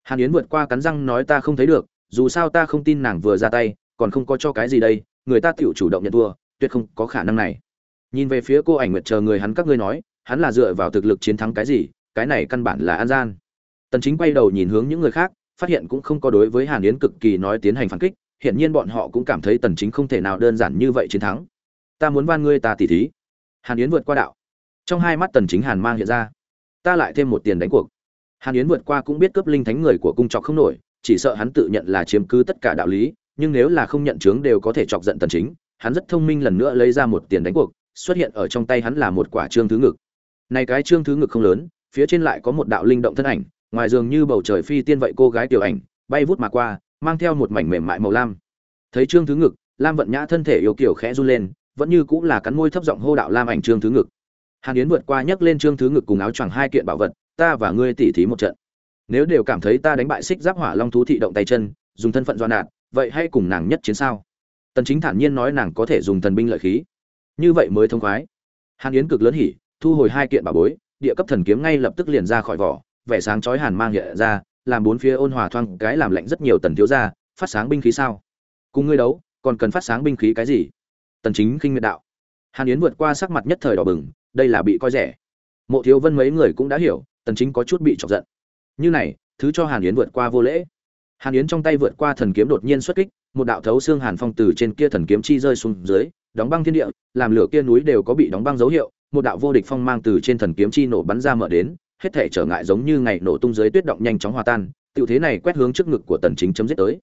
Hàn yến vượt qua cắn răng nói, ta không thấy được, dù sao ta không tin nàng vừa ra tay, còn không có cho cái gì đây, người ta tiểu chủ động nhận thua, tuyệt không có khả năng này. Nhìn về phía cô ảnh nguyệt chờ người hắn các ngươi nói, hắn là dựa vào thực lực chiến thắng cái gì, cái này căn bản là an gian. Tần chính quay đầu nhìn hướng những người khác, phát hiện cũng không có đối với hàn yến cực kỳ nói tiến hành phản kích hiện nhiên bọn họ cũng cảm thấy tần chính không thể nào đơn giản như vậy chiến thắng. Ta muốn van ngươi ta tỉ thí hàn yến vượt qua đạo. Trong hai mắt tần chính hàn mang hiện ra. Ta lại thêm một tiền đánh cuộc. Hàn yến vượt qua cũng biết cướp linh thánh người của cung trọc không nổi, chỉ sợ hắn tự nhận là chiếm cứ tất cả đạo lý, nhưng nếu là không nhận chứng đều có thể chọc giận tần chính, hắn rất thông minh lần nữa lấy ra một tiền đánh cuộc, xuất hiện ở trong tay hắn là một quả trương thứ ngực. Này cái trương thứ ngực không lớn, phía trên lại có một đạo linh động thân ảnh, ngoài dường như bầu trời phi tiên vậy cô gái tiểu ảnh, bay vút mà qua, mang theo một mảnh mềm mại màu lam. Thấy trương thứ ngực, lam vận nhã thân thể yêu kiểu khẽ run lên vẫn như cũng là cắn môi thấp giọng hô đạo lam ảnh trương thứ ngực. Hàn yến vượt qua nhấc lên trương thứ ngực cùng áo choàng hai kiện bảo vật, ta và ngươi tỉ thí một trận. Nếu đều cảm thấy ta đánh bại xích giáp hỏa long thú thị động tay chân, dùng thân phận do nạn vậy hay cùng nàng nhất chiến sao? Tần chính thản nhiên nói nàng có thể dùng thần binh lợi khí. Như vậy mới thông khoái. Hàn yến cực lớn hỉ, thu hồi hai kiện bảo bối, địa cấp thần kiếm ngay lập tức liền ra khỏi vỏ, vẻ sáng chói hàn mang hiện ra, làm bốn phía ôn hòa thoang cái làm lạnh rất nhiều tần thiếu gia, phát sáng binh khí sao? Cùng ngươi đấu, còn cần phát sáng binh khí cái gì? Tần chính khinh miệt đạo. Hàn yến vượt qua sắc mặt nhất thời đỏ bừng, đây là bị coi rẻ. Mộ thiếu vân mấy người cũng đã hiểu, tần chính có chút bị chọc giận. Như này, thứ cho hàn yến vượt qua vô lễ. Hàn yến trong tay vượt qua thần kiếm đột nhiên xuất kích, một đạo thấu xương hàn phong từ trên kia thần kiếm chi rơi xuống dưới, đóng băng thiên địa, làm lửa kia núi đều có bị đóng băng dấu hiệu, một đạo vô địch phong mang từ trên thần kiếm chi nổ bắn ra mở đến, hết thể trở ngại giống như ngày nổ tung dưới tuyết động nhanh chóng hòa tan, tiểu thế này quét hướng trước ngực của tần chính chấm dứt tới.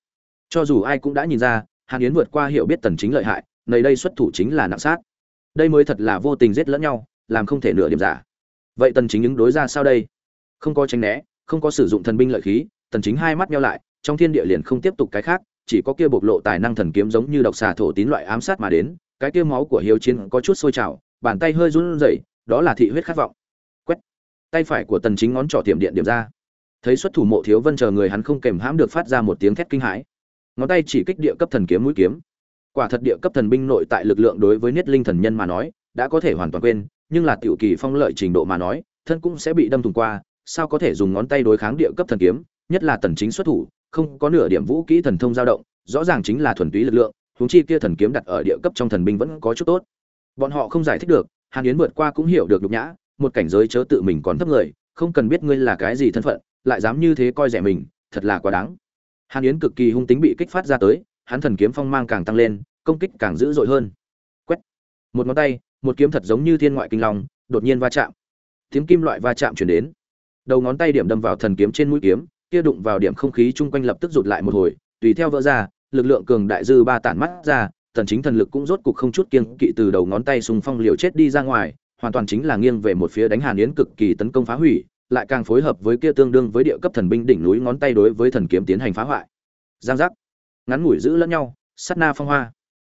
Cho dù ai cũng đã nhìn ra, hàn yến vượt qua hiểu biết tần chính lợi hại nơi đây xuất thủ chính là nặng sát. Đây mới thật là vô tình giết lẫn nhau, làm không thể nửa điểm giả. Vậy tần chính ứng đối ra sao đây? Không có tránh né, không có sử dụng thần binh lợi khí, tần chính hai mắt nheo lại, trong thiên địa liền không tiếp tục cái khác, chỉ có kia bộc lộ tài năng thần kiếm giống như độc xà thổ tín loại ám sát mà đến, cái kia máu của hiếu chiến có chút sôi trào, bàn tay hơi run rẩy, đó là thị huyết khát vọng. Quét. Tay phải của tần chính ngón trỏ tiệm điện điểm ra. Thấy xuất thủ mộ thiếu vân chờ người hắn không kềm hãm được phát ra một tiếng thét kinh hãi. Ngón tay chỉ kích địa cấp thần kiếm mũi kiếm quả thật địa cấp thần binh nội tại lực lượng đối với niết linh thần nhân mà nói, đã có thể hoàn toàn quên, nhưng là tiểu kỳ phong lợi trình độ mà nói, thân cũng sẽ bị đâm thủng qua, sao có thể dùng ngón tay đối kháng địa cấp thần kiếm, nhất là tần chính xuất thủ, không có nửa điểm vũ kỹ thần thông dao động, rõ ràng chính là thuần túy lực lượng, huống chi kia thần kiếm đặt ở địa cấp trong thần binh vẫn có chút tốt. Bọn họ không giải thích được, hàn yến vượt qua cũng hiểu được nhục nhã, một cảnh giới chớ tự mình còn thấp người, không cần biết ngươi là cái gì thân phận, lại dám như thế coi rẻ mình, thật là quá đáng. Hàn yến cực kỳ hung tính bị kích phát ra tới hắn thần kiếm phong mang càng tăng lên, công kích càng dữ dội hơn. Quét. Một ngón tay, một kiếm thật giống như thiên ngoại kinh long, đột nhiên va chạm. Tiếng kim loại va chạm truyền đến. Đầu ngón tay điểm đâm vào thần kiếm trên mũi kiếm, kia đụng vào điểm không khí chung quanh lập tức rụt lại một hồi, tùy theo vỡ ra, lực lượng cường đại dư ba tản mắt ra, thần chính thần lực cũng rốt cục không chút kiêng kỵ từ đầu ngón tay xung phong liều chết đi ra ngoài, hoàn toàn chính là nghiêng về một phía đánh hàn yến cực kỳ tấn công phá hủy, lại càng phối hợp với kia tương đương với địa cấp thần binh đỉnh núi ngón tay đối với thần kiếm tiến hành phá hoại. Giang giác ngắn ngủi giữ lẫn nhau, sát na phong hoa.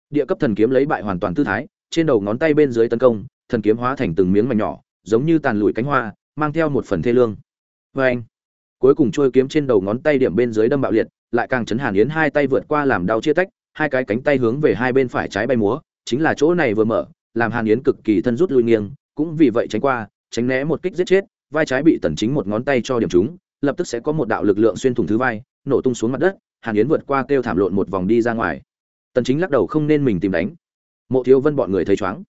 Địa cấp thần kiếm lấy bại hoàn toàn tư thái, trên đầu ngón tay bên dưới tấn công, thần kiếm hóa thành từng miếng mảnh nhỏ, giống như tàn lùi cánh hoa, mang theo một phần thê lương. Vê anh, cuối cùng trôi kiếm trên đầu ngón tay điểm bên dưới đâm bạo liệt, lại càng chấn hàn yến hai tay vượt qua làm đau chia tách, hai cái cánh tay hướng về hai bên phải trái bay múa, chính là chỗ này vừa mở, làm hàn yến cực kỳ thân rút lui nghiêng, cũng vì vậy tránh qua, tránh né một kích giết chết, vai trái bị tần chính một ngón tay cho điểm trúng, lập tức sẽ có một đạo lực lượng xuyên thủng thứ vai, nổ tung xuống mặt đất hàn yến vượt qua kêu thảm lộn một vòng đi ra ngoài. Tần chính lắc đầu không nên mình tìm đánh. Mộ thiếu vân bọn người thấy chóng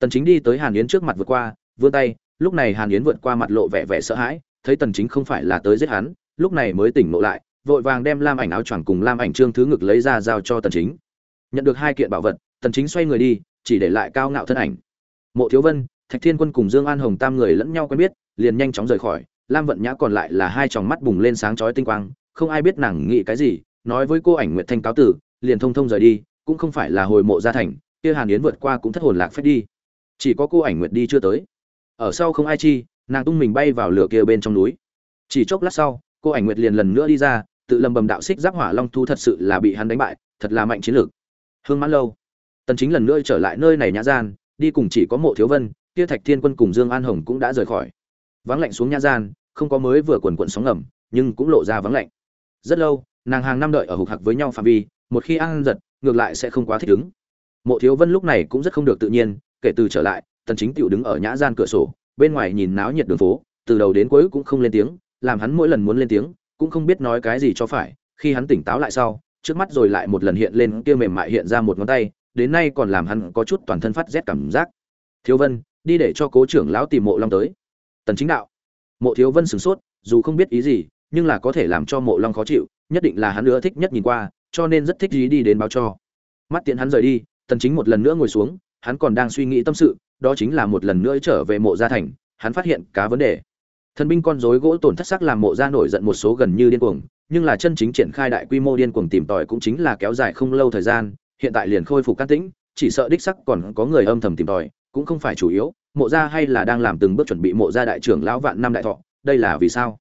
tần chính đi tới hàn yến trước mặt vượt qua, vươn tay, lúc này hàn yến vượt qua mặt lộ vẻ vẻ sợ hãi, thấy tần chính không phải là tới giết hắn, lúc này mới tỉnh ngộ lại, vội vàng đem lam ảnh áo choàng cùng lam ảnh trương thứ ngực lấy ra giao cho tần chính. Nhận được hai kiện bảo vật, tần chính xoay người đi, chỉ để lại cao ngạo thân ảnh. Mộ thiếu vân, thạch thiên quân cùng dương an hồng tam người lẫn nhau quen biết, liền nhanh chóng rời khỏi, lam vận nhã còn lại là hai tròng mắt bùng lên sáng chói tinh quang, không ai biết nàng nghĩ cái gì nói với cô ảnh nguyệt thanh cáo tử, liền thông thông rời đi, cũng không phải là hồi mộ gia thành, kia hàn yến vượt qua cũng thất hồn lạc phép đi. Chỉ có cô ảnh nguyệt đi chưa tới. Ở sau không ai chi, nàng tung mình bay vào lửa kia bên trong núi. Chỉ chốc lát sau, cô ảnh nguyệt liền lần nữa đi ra, tự lầm bầm đạo xích giáp hỏa long thu thật sự là bị hắn đánh bại, thật là mạnh chiến lược. Hương mãn lâu. Tần chính lần nữa trở lại nơi này nhã gian, đi cùng chỉ có mộ thiếu vân, kia thạch thiên quân cùng dương an hồng cũng đã rời khỏi. Vắng lạnh xuống nhã gian, không có mới vừa quần quần sóng ngầm, nhưng cũng lộ ra vắng lạnh. Rất lâu nàng hàng năm đợi ở hục hạc với nhau phạm vi, một khi ăn giật, ngược lại sẽ không quá thích ứng. Mộ thiếu vân lúc này cũng rất không được tự nhiên, kể từ trở lại, tần chính tiểu đứng ở nhã gian cửa sổ, bên ngoài nhìn náo nhiệt đường phố, từ đầu đến cuối cũng không lên tiếng, làm hắn mỗi lần muốn lên tiếng, cũng không biết nói cái gì cho phải, khi hắn tỉnh táo lại sau, trước mắt rồi lại một lần hiện lên kia mềm mại hiện ra một ngón tay, đến nay còn làm hắn có chút toàn thân phát rét cảm giác. Thiếu vân, đi để cho cố trưởng lão tìm mộ long tới. Tần chính đạo. Mộ thiếu vân sửng sốt, dù không biết ý gì, nhưng là có thể làm cho mộ long khó chịu nhất định là hắn nữa thích nhất nhìn qua, cho nên rất thích ý đi đến báo cho. Mắt tiện hắn rời đi, tần chính một lần nữa ngồi xuống, hắn còn đang suy nghĩ tâm sự, đó chính là một lần nữa trở về mộ gia thành, hắn phát hiện cá vấn đề. Thần binh con rối gỗ tổn thất sắc làm mộ gia nổi giận một số gần như điên cuồng, nhưng là chân chính triển khai đại quy mô điên cuồng tìm tòi cũng chính là kéo dài không lâu thời gian, hiện tại liền khôi phục can tĩnh, chỉ sợ đích sắc còn có người âm thầm tìm tòi, cũng không phải chủ yếu, mộ gia hay là đang làm từng bước chuẩn bị mộ gia đại trưởng lão vạn năm đại thọ, đây là vì sao?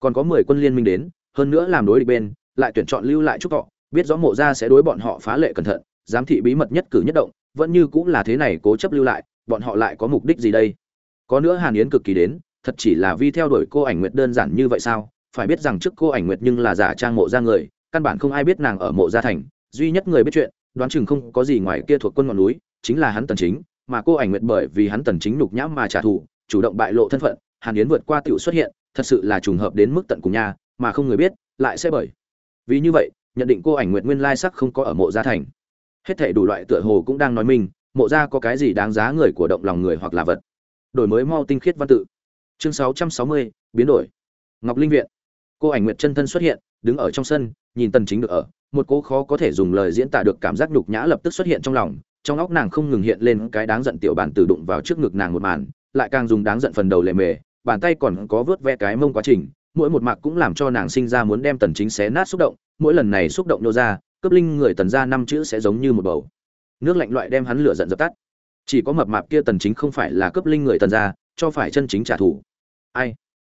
Còn có 10 quân liên minh đến hơn nữa làm đối địch bên, lại tuyển chọn lưu lại trúc thọ, biết rõ mộ gia sẽ đối bọn họ phá lệ cẩn thận, giám thị bí mật nhất cử nhất động, vẫn như cũng là thế này cố chấp lưu lại, bọn họ lại có mục đích gì đây? Có nữa hàn yến cực kỳ đến, thật chỉ là vi theo đuổi cô ảnh nguyệt đơn giản như vậy sao? Phải biết rằng trước cô ảnh nguyệt nhưng là giả trang mộ gia người, căn bản không ai biết nàng ở mộ gia thành, duy nhất người biết chuyện, đoán chừng không có gì ngoài kia thuộc quân ngọn núi, chính là hắn tần chính, mà cô ảnh nguyệt bởi vì hắn tần chính nhục nhã mà trả thù, chủ động bại lộ thân phận, hàn yến vượt qua tiểu xuất hiện, thật sự là trùng hợp đến mức tận cùng nhà mà không người biết lại sẽ bởi. Vì như vậy nhận định cô ảnh nguyện nguyên lai sắc không có ở mộ gia thành. Hết thể đủ loại tựa hồ cũng đang nói mình mộ gia có cái gì đáng giá người của động lòng người hoặc là vật. Đổi mới mau tinh khiết văn tự. Chương 660, biến đổi. Ngọc linh viện. Cô ảnh nguyệt chân thân xuất hiện đứng ở trong sân nhìn tần chính được ở. Một cô khó có thể dùng lời diễn tả được cảm giác nhục nhã lập tức xuất hiện trong lòng. Trong óc nàng không ngừng hiện lên cái đáng giận tiểu bản tử đụng vào trước ngực nàng một màn lại càng dùng đáng giận phần đầu lề mề bàn tay còn có vớt ve cái mông quá trình mỗi một mạc cũng làm cho nàng sinh ra muốn đem tần chính xé nát xúc động, mỗi lần này xúc động nô ra cấp linh người tần ra năm chữ sẽ giống như một bầu. Nước lạnh loại đem hắn lửa giận dập tắt. Chỉ có mập mạp kia tần chính không phải là cấp linh người tần ra cho phải chân chính trả thù. Ai?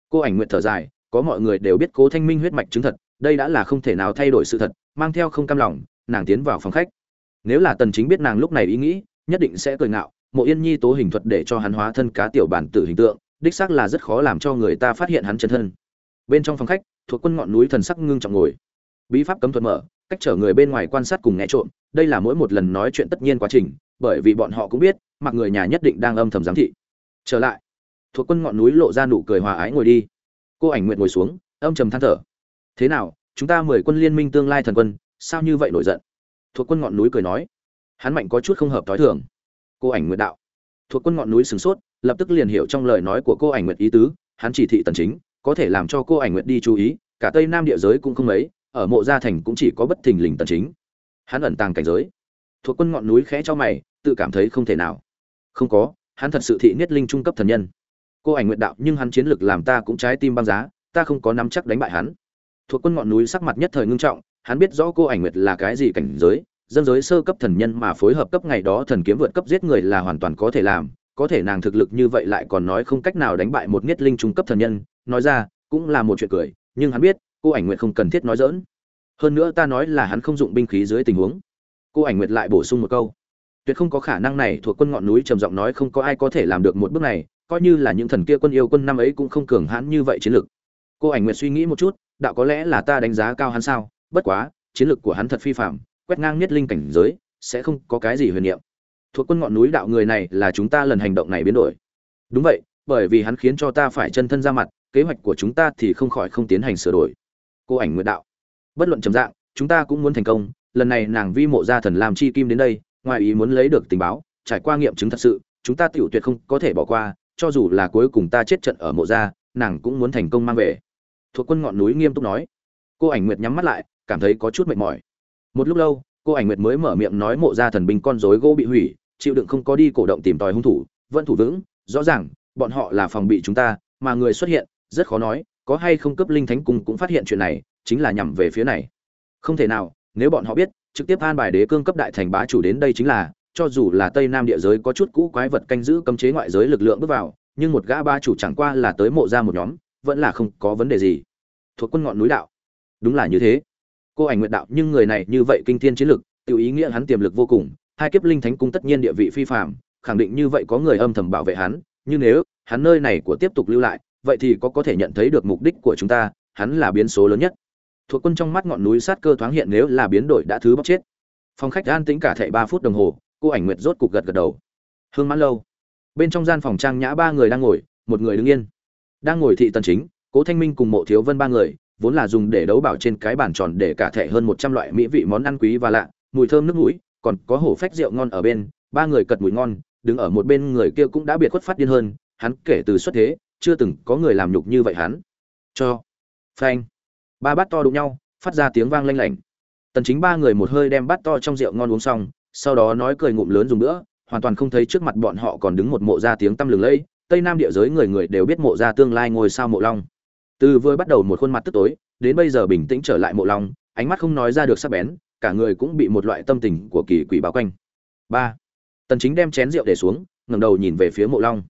Cô ảnh nguyện thở dài, có mọi người đều biết cố thanh minh huyết mạch chứng thật, đây đã là không thể nào thay đổi sự thật, mang theo không cam lòng, nàng tiến vào phòng khách. Nếu là tần chính biết nàng lúc này ý nghĩ, nhất định sẽ cười ngạo, mộ yên nhi tố hình thuật để cho hắn hóa thân cá tiểu bản tử hình tượng, đích xác là rất khó làm cho người ta phát hiện hắn chân thân bên trong phòng khách, thuộc quân ngọn núi thần sắc ngưng trọng ngồi. Bí pháp cấm thuật mở, cách trở người bên ngoài quan sát cùng nghe trộm, đây là mỗi một lần nói chuyện tất nhiên quá trình, bởi vì bọn họ cũng biết, mặc người nhà nhất định đang âm thầm giám thị. Trở lại, thuộc quân ngọn núi lộ ra nụ cười hòa ái ngồi đi. Cô ảnh nguyện ngồi xuống, âm trầm than thở. Thế nào, chúng ta mời quân liên minh tương lai thần quân, sao như vậy nổi giận? Thuộc quân ngọn núi cười nói. Hắn mạnh có chút không hợp thói thường. Cô ảnh nguyện đạo. Thuộc quân ngọn núi sửng sốt, lập tức liền hiểu trong lời nói của cô ảnh nguyện ý tứ, hắn chỉ thị tần chính có thể làm cho cô ảnh nguyện đi chú ý, cả tây nam địa giới cũng không mấy, ở mộ gia thành cũng chỉ có bất thình lình tần chính. Hắn ẩn tàng cảnh giới. Thuộc quân ngọn núi khẽ cho mày, tự cảm thấy không thể nào. Không có, hắn thật sự thị niết linh trung cấp thần nhân. Cô ảnh nguyện đạo, nhưng hắn chiến lực làm ta cũng trái tim băng giá, ta không có nắm chắc đánh bại hắn. Thuộc quân ngọn núi sắc mặt nhất thời ngưng trọng, hắn biết rõ cô ảnh nguyệt là cái gì cảnh giới, dân giới sơ cấp thần nhân mà phối hợp cấp ngày đó thần kiếm vượt cấp giết người là hoàn toàn có thể làm, có thể nàng thực lực như vậy lại còn nói không cách nào đánh bại một niết linh trung cấp thần nhân nói ra, cũng là một chuyện cười, nhưng hắn biết, cô ảnh nguyệt không cần thiết nói dỡn hơn nữa ta nói là hắn không dụng binh khí dưới tình huống. Cô ảnh nguyệt lại bổ sung một câu. Tuyệt không có khả năng này thuộc quân ngọn núi trầm giọng nói không có ai có thể làm được một bước này, coi như là những thần kia quân yêu quân năm ấy cũng không cường hãn như vậy chiến lược. Cô ảnh nguyệt suy nghĩ một chút, đạo có lẽ là ta đánh giá cao hắn sao? Bất quá, chiến lược của hắn thật phi phạm quét ngang nhất linh cảnh giới, sẽ không có cái gì huyền niệm. Thuộc quân ngọn núi đạo người này là chúng ta lần hành động này biến đổi. Đúng vậy, bởi vì hắn khiến cho ta phải chân thân ra mặt kế hoạch của chúng ta thì không khỏi không tiến hành sửa đổi. Cô ảnh nguyệt đạo. Bất luận trầm dạng, chúng ta cũng muốn thành công. Lần này nàng vi mộ gia thần làm chi kim đến đây, ngoài ý muốn lấy được tình báo, trải qua nghiệm chứng thật sự, chúng ta tiểu tuyệt không có thể bỏ qua, cho dù là cuối cùng ta chết trận ở mộ gia, nàng cũng muốn thành công mang về. Thuộc quân ngọn núi nghiêm túc nói. Cô ảnh nguyệt nhắm mắt lại, cảm thấy có chút mệt mỏi. Một lúc lâu, cô ảnh nguyệt mới mở miệng nói mộ gia thần binh con rối gỗ bị hủy, chịu đựng không có đi cổ động tìm tòi hung thủ, vẫn thủ vững, rõ ràng, bọn họ là phòng bị chúng ta, mà người xuất hiện rất khó nói, có hay không cấp linh thánh cung cũng phát hiện chuyện này, chính là nhằm về phía này. Không thể nào, nếu bọn họ biết, trực tiếp an bài đế cương cấp đại thành bá chủ đến đây chính là, cho dù là tây nam địa giới có chút cũ quái vật canh giữ cấm chế ngoại giới lực lượng bước vào, nhưng một gã ba chủ chẳng qua là tới mộ ra một nhóm, vẫn là không có vấn đề gì. Thuộc quân ngọn núi đạo. Đúng là như thế. Cô ảnh nguyện đạo, nhưng người này như vậy kinh thiên chiến lực tự ý nghĩa hắn tiềm lực vô cùng, hai kiếp linh thánh cung tất nhiên địa vị phi phạm khẳng định như vậy có người âm thầm bảo vệ hắn, nhưng nếu hắn nơi này của tiếp tục lưu lại vậy thì có có thể nhận thấy được mục đích của chúng ta, hắn là biến số lớn nhất. Thuộc quân trong mắt ngọn núi sát cơ thoáng hiện nếu là biến đổi đã thứ bóc chết. Phòng khách an tĩnh cả thệ ba phút đồng hồ, cô ảnh nguyệt rốt cục gật gật đầu. Hương mãn lâu. Bên trong gian phòng trang nhã ba người đang ngồi, một người đứng yên. Đang ngồi thị tần chính, cố thanh minh cùng mộ thiếu vân ba người, vốn là dùng để đấu bảo trên cái bàn tròn để cả thệ hơn 100 loại mỹ vị món ăn quý và lạ, mùi thơm nước mũi, còn có hổ phách rượu ngon ở bên, ba người cật mùi ngon, đứng ở một bên người kia cũng đã biệt khuất phát điên hơn, hắn kể từ xuất thế chưa từng có người làm nhục như vậy hắn. Cho, phanh. Ba bát to đụng nhau, phát ra tiếng vang lanh lảnh. Tần chính ba người một hơi đem bát to trong rượu ngon uống xong, sau đó nói cười ngụm lớn dùng nữa hoàn toàn không thấy trước mặt bọn họ còn đứng một mộ gia tiếng tăm lừng lẫy, tây nam địa giới người người đều biết mộ gia tương lai ngôi sao mộ long. Từ vừa bắt đầu một khuôn mặt tức tối, đến bây giờ bình tĩnh trở lại mộ long, ánh mắt không nói ra được sắc bén, cả người cũng bị một loại tâm tình của kỳ quỷ bao quanh. Ba. Tần chính đem chén rượu để xuống, ngẩng đầu nhìn về phía mộ long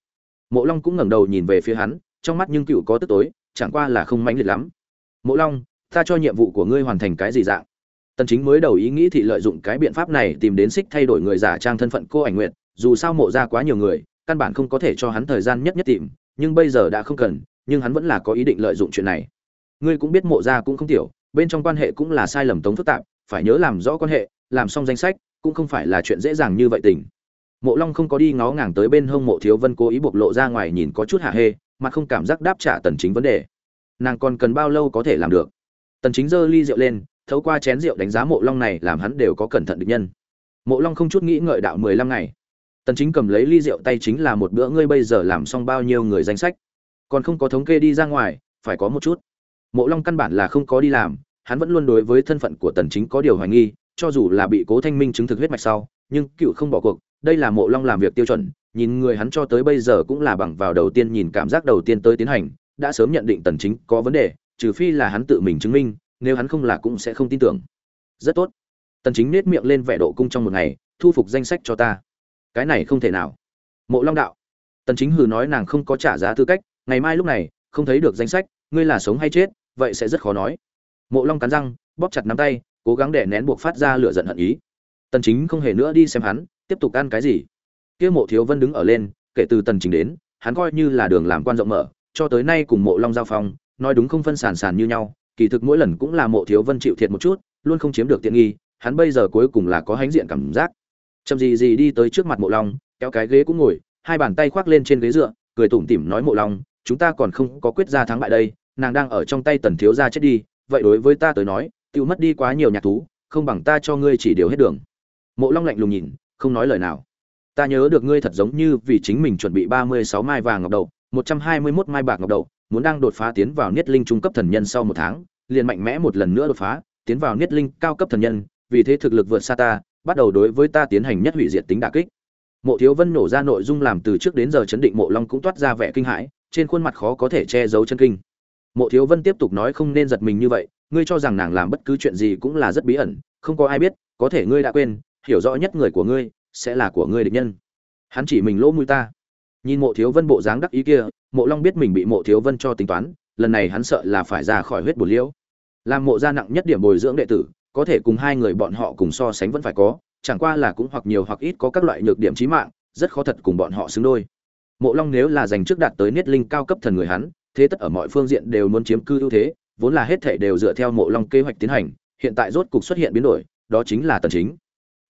mộ long cũng ngẩng đầu nhìn về phía hắn, trong mắt nhưng cựu có tức tối, chẳng qua là không mãnh liệt lắm. Mộ long, ta cho nhiệm vụ của ngươi hoàn thành cái gì dạng? Tần chính mới đầu ý nghĩ thì lợi dụng cái biện pháp này tìm đến xích thay đổi người giả trang thân phận cô ảnh nguyện dù sao mộ ra quá nhiều người, căn bản không có thể cho hắn thời gian nhất nhất tìm, nhưng bây giờ đã không cần, nhưng hắn vẫn là có ý định lợi dụng chuyện này. Ngươi cũng biết mộ ra cũng không tiểu, bên trong quan hệ cũng là sai lầm tống phức tạp, phải nhớ làm rõ quan hệ, làm xong danh sách, cũng không phải là chuyện dễ dàng như vậy tình mộ long không có đi ngó ngàng tới bên hông mộ thiếu vân cố ý bộc lộ ra ngoài nhìn có chút hạ hê, mà không cảm giác đáp trả tần chính vấn đề. Nàng còn cần bao lâu có thể làm được? Tần chính giơ ly rượu lên, thấu qua chén rượu đánh giá mộ long này làm hắn đều có cẩn thận được nhân. Mộ long không chút nghĩ ngợi đạo 15 ngày. Tần chính cầm lấy ly rượu tay chính là một bữa ngươi bây giờ làm xong bao nhiêu người danh sách? Còn không có thống kê đi ra ngoài, phải có một chút. Mộ long căn bản là không có đi làm, hắn vẫn luôn đối với thân phận của tần chính có điều hoài nghi, cho dù là bị cố thanh minh chứng thực huyết mạch sau nhưng cựu không bỏ cuộc, đây là mộ long làm việc tiêu chuẩn, nhìn người hắn cho tới bây giờ cũng là bằng vào đầu tiên nhìn cảm giác đầu tiên tới tiến hành, đã sớm nhận định tần chính có vấn đề, trừ phi là hắn tự mình chứng minh, nếu hắn không là cũng sẽ không tin tưởng. Rất tốt. Tần chính nét miệng lên vẻ độ cung trong một ngày, thu phục danh sách cho ta. Cái này không thể nào. Mộ long đạo. Tần chính hừ nói nàng không có trả giá tư cách, ngày mai lúc này, không thấy được danh sách, ngươi là sống hay chết, vậy sẽ rất khó nói. Mộ long cắn răng, bóp chặt nắm tay, cố gắng để nén buộc phát ra lửa giận hận ý tần chính không hề nữa đi xem hắn, tiếp tục ăn cái gì. Kia mộ thiếu vân đứng ở lên, kể từ tần chính đến, hắn coi như là đường làm quan rộng mở, cho tới nay cùng mộ long giao phong, nói đúng không phân sản sản như nhau, kỳ thực mỗi lần cũng là mộ thiếu vân chịu thiệt một chút, luôn không chiếm được tiện nghi, hắn bây giờ cuối cùng là có hãnh diện cảm giác. Chậm gì gì đi tới trước mặt mộ long, kéo cái ghế cũng ngồi, hai bàn tay khoác lên trên ghế dựa, cười tủm tỉm nói mộ long, chúng ta còn không có quyết ra thắng bại đây, nàng đang ở trong tay tần thiếu gia chết đi, vậy đối với ta tới nói, tiêu mất đi quá nhiều nhạc thú, không bằng ta cho ngươi chỉ điều hết đường mộ long lạnh lùng nhìn, không nói lời nào. Ta nhớ được ngươi thật giống như vì chính mình chuẩn bị ba mươi sáu mai vàng ngọc đầu một trăm hai mươi 121 mai bạc ngọc đầu muốn đang đột phá tiến vào niết linh trung cấp thần nhân sau một tháng, liền mạnh mẽ một lần nữa đột phá, tiến vào niết linh cao cấp thần nhân, vì thế thực lực vượt xa ta, bắt đầu đối với ta tiến hành nhất hủy diệt tính đả kích. Mộ thiếu vân nổ ra nội dung làm từ trước đến giờ chấn định mộ long cũng toát ra vẻ kinh hãi, trên khuôn mặt khó có thể che giấu chân kinh. Mộ thiếu vân tiếp tục nói không nên giật mình như vậy, ngươi cho rằng nàng làm bất cứ chuyện gì cũng là rất bí ẩn, không có ai biết, có thể ngươi đã quên hiểu rõ nhất người của ngươi, sẽ là của ngươi địch nhân. Hắn chỉ mình lỗ mũi ta. Nhìn mộ thiếu vân bộ dáng đắc ý kia, mộ long biết mình bị mộ thiếu vân cho tính toán, lần này hắn sợ là phải ra khỏi huyết bột liễu. Làm mộ gia nặng nhất điểm bồi dưỡng đệ tử, có thể cùng hai người bọn họ cùng so sánh vẫn phải có, chẳng qua là cũng hoặc nhiều hoặc ít có các loại nhược điểm trí mạng, rất khó thật cùng bọn họ xứng đôi. Mộ long nếu là giành trước đạt tới niết linh cao cấp thần người hắn, thế tất ở mọi phương diện đều muốn chiếm cư ưu thế, vốn là hết thể đều dựa theo mộ long kế hoạch tiến hành, hiện tại rốt cục xuất hiện biến đổi, đó chính là tần chính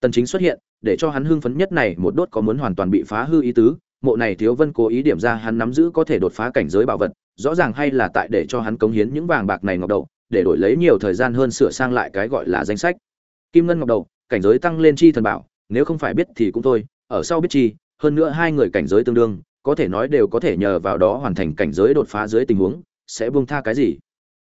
tần chính xuất hiện, để cho hắn hưng phấn nhất này, một đốt có muốn hoàn toàn bị phá hư ý tứ, mộ này thiếu vân cố ý điểm ra hắn nắm giữ có thể đột phá cảnh giới bảo vật, rõ ràng hay là tại để cho hắn cống hiến những vàng bạc này ngọc đầu, để đổi lấy nhiều thời gian hơn sửa sang lại cái gọi là danh sách. Kim ngân ngọc đầu, cảnh giới tăng lên chi thần bảo, nếu không phải biết thì cũng thôi, ở sau biết chi, hơn nữa hai người cảnh giới tương đương, có thể nói đều có thể nhờ vào đó hoàn thành cảnh giới đột phá dưới tình huống, sẽ buông tha cái gì.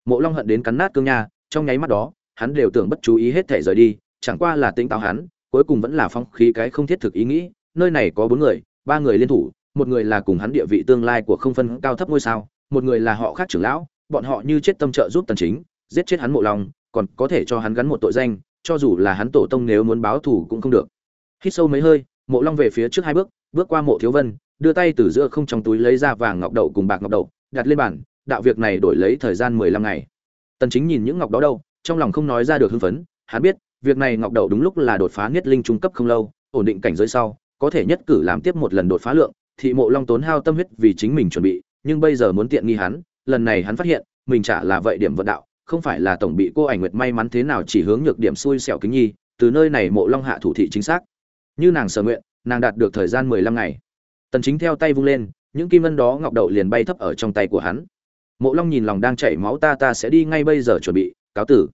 Mộ long hận đến cắn nát cương nha, trong nháy mắt đó, hắn đều tưởng bất chú ý hết thể rời đi, chẳng qua là tính táo hắn cuối cùng vẫn là phong khí cái không thiết thực ý nghĩ, nơi này có bốn người, ba người liên thủ, một người là cùng hắn địa vị tương lai của không phân cao thấp ngôi sao, một người là họ khác trưởng lão, bọn họ như chết tâm trợ giúp tần chính, giết chết hắn mộ long còn có thể cho hắn gắn một tội danh, cho dù là hắn tổ tông nếu muốn báo thù cũng không được. Hít sâu mấy hơi, mộ long về phía trước hai bước bước qua mộ thiếu vân, đưa tay từ giữa không trong túi lấy ra vàng ngọc đậu cùng bạc ngọc đậu, đặt lên bàn, đạo việc này đổi lấy thời gian mười lăm ngày. Tần chính nhìn những ngọc đó đâu, trong lòng không nói ra được hưng phấn, hắn biết việc này ngọc đầu đúng lúc là đột phá nhất linh trung cấp không lâu, ổn định cảnh giới sau, có thể nhất cử làm tiếp một lần đột phá lượng, thị mộ long tốn hao tâm huyết vì chính mình chuẩn bị, nhưng bây giờ muốn tiện nghi hắn, lần này hắn phát hiện, mình chả là vậy điểm vận đạo, không phải là tổng bị cô ảnh nguyệt may mắn thế nào chỉ hướng nhược điểm xui xẻo kính nhi, từ nơi này mộ long hạ thủ thị chính xác. Như nàng sở nguyện, nàng đạt được thời gian mười lăm ngày. Tần chính theo tay vung lên, những kim ngân đó ngọc đậu liền bay thấp ở trong tay của hắn. Mộ long nhìn lòng đang chảy máu, ta ta sẽ đi ngay bây giờ chuẩn bị, cáo tử.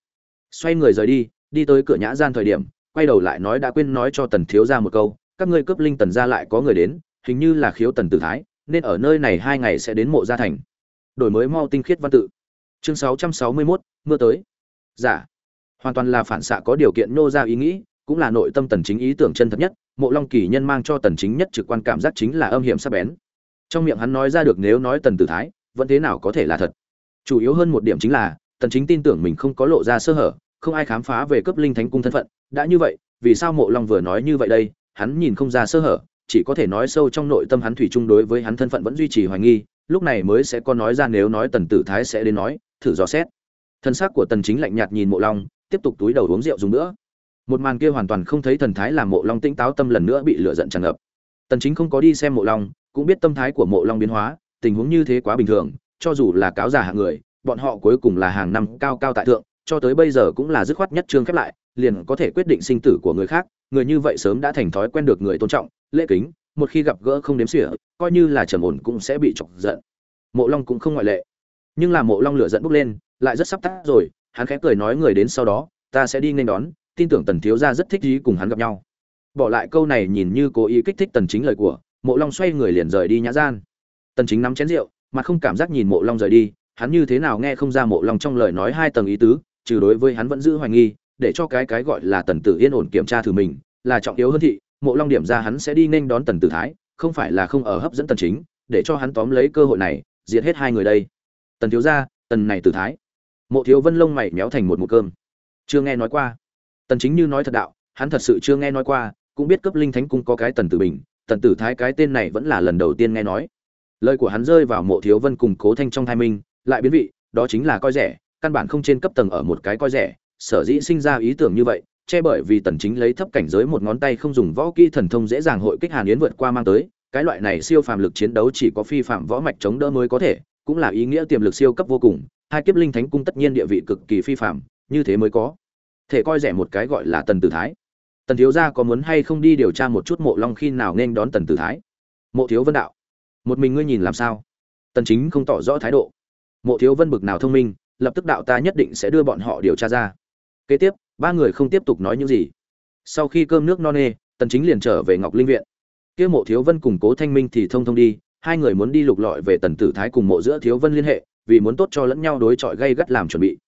Xoay người rời đi đi tới cửa nhã gian thời điểm quay đầu lại nói đã quên nói cho tần thiếu ra một câu các ngươi cướp linh tần ra lại có người đến hình như là khiếu tần tử thái nên ở nơi này hai ngày sẽ đến mộ gia thành. Đổi mới mau tinh khiết văn tự. Chương 661, mưa tới. Giả dạ. hoàn toàn là phản xạ có điều kiện nô ra ý nghĩ cũng là nội tâm tần chính ý tưởng chân thật nhất mộ long kỳ nhân mang cho tần chính nhất trực quan cảm giác chính là âm hiểm sắc bén. Trong miệng hắn nói ra được nếu nói tần tử thái vẫn thế nào có thể là thật. Chủ yếu hơn một điểm chính là tần chính tin tưởng mình không có lộ ra sơ hở không ai khám phá về cấp linh thánh cung thân phận. Đã như vậy, vì sao mộ long vừa nói như vậy đây? Hắn nhìn không ra sơ hở, chỉ có thể nói sâu trong nội tâm hắn thủy chung đối với hắn thân phận vẫn duy trì hoài nghi, lúc này mới sẽ có nói ra nếu nói tần tử thái sẽ đến nói, thử dò xét. Thân xác của tần chính lạnh nhạt nhìn mộ long, tiếp tục túi đầu uống rượu dùng nữa. Một màn kia hoàn toàn không thấy thần thái làm mộ long tĩnh táo tâm lần nữa bị lửa giận tràn ngập. Tần chính không có đi xem mộ long, cũng biết tâm thái của mộ long biến hóa, tình huống như thế quá bình thường, cho dù là cáo giả hạng người, bọn họ cuối cùng là hàng năm cao cao tại thượng cho tới bây giờ cũng là dứt khoát nhất trương khép lại, liền có thể quyết định sinh tử của người khác, người như vậy sớm đã thành thói quen được người tôn trọng, lễ kính, một khi gặp gỡ không đếm xỉa, coi như là trầm ổn cũng sẽ bị chọc giận. Mộ long cũng không ngoại lệ. Nhưng là mộ long lửa giận bốc lên, lại rất sắp tắt rồi, hắn khẽ cười nói người đến sau đó, ta sẽ đi nên đón, tin tưởng tần thiếu gia rất thích ý cùng hắn gặp nhau. Bỏ lại câu này nhìn như cố ý kích thích tần chính lời của, mộ long xoay người liền rời đi nhã gian. Tần chính nắm chén rượu, mà không cảm giác nhìn mộ long rời đi, hắn như thế nào nghe không ra mộ long trong lời nói hai tầng ý tứ trừ đối với hắn vẫn giữ hoài nghi, để cho cái cái gọi là tần tử yên ổn kiểm tra thử mình, là trọng yếu hơn thị, mộ long điểm ra hắn sẽ đi nên đón tần tử thái, không phải là không ở hấp dẫn tần chính, để cho hắn tóm lấy cơ hội này, diệt hết hai người đây. Tần thiếu gia, tần này tử thái. Mộ thiếu vân lông mày méo thành một mụ cơm. Chưa nghe nói qua. Tần chính như nói thật đạo, hắn thật sự chưa nghe nói qua, cũng biết cấp linh thánh cung có cái tần tử bình, tần tử thái cái tên này vẫn là lần đầu tiên nghe nói. Lời của hắn rơi vào mộ thiếu vân cùng cố thanh trong thai minh, lại biến vị, đó chính là coi rẻ căn bản không trên cấp tầng ở một cái coi rẻ, sở dĩ sinh ra ý tưởng như vậy, che bởi vì tần chính lấy thấp cảnh giới một ngón tay không dùng võ kỹ thần thông dễ dàng hội kích hàn yến vượt qua mang tới, cái loại này siêu phàm lực chiến đấu chỉ có phi phạm võ mạch chống đỡ mới có thể, cũng là ý nghĩa tiềm lực siêu cấp vô cùng, hai kiếp linh thánh cung tất nhiên địa vị cực kỳ phi phạm như thế mới có thể coi rẻ một cái gọi là tần tử thái. Tần thiếu gia có muốn hay không đi điều tra một chút mộ long khi nào nên đón tần tử thái? Mộ thiếu vân đạo. Một mình ngươi nhìn làm sao? Tần chính không tỏ rõ thái độ. Mộ thiếu vân bực nào thông minh? Lập tức đạo ta nhất định sẽ đưa bọn họ điều tra ra. Kế tiếp, ba người không tiếp tục nói những gì. Sau khi cơm nước no nê, tần chính liền trở về ngọc linh viện. Kia mộ thiếu vân cùng cố thanh minh thì thông thông đi, hai người muốn đi lục lọi về tần tử thái cùng mộ giữa thiếu vân liên hệ, vì muốn tốt cho lẫn nhau đối chọi gây gắt làm chuẩn bị.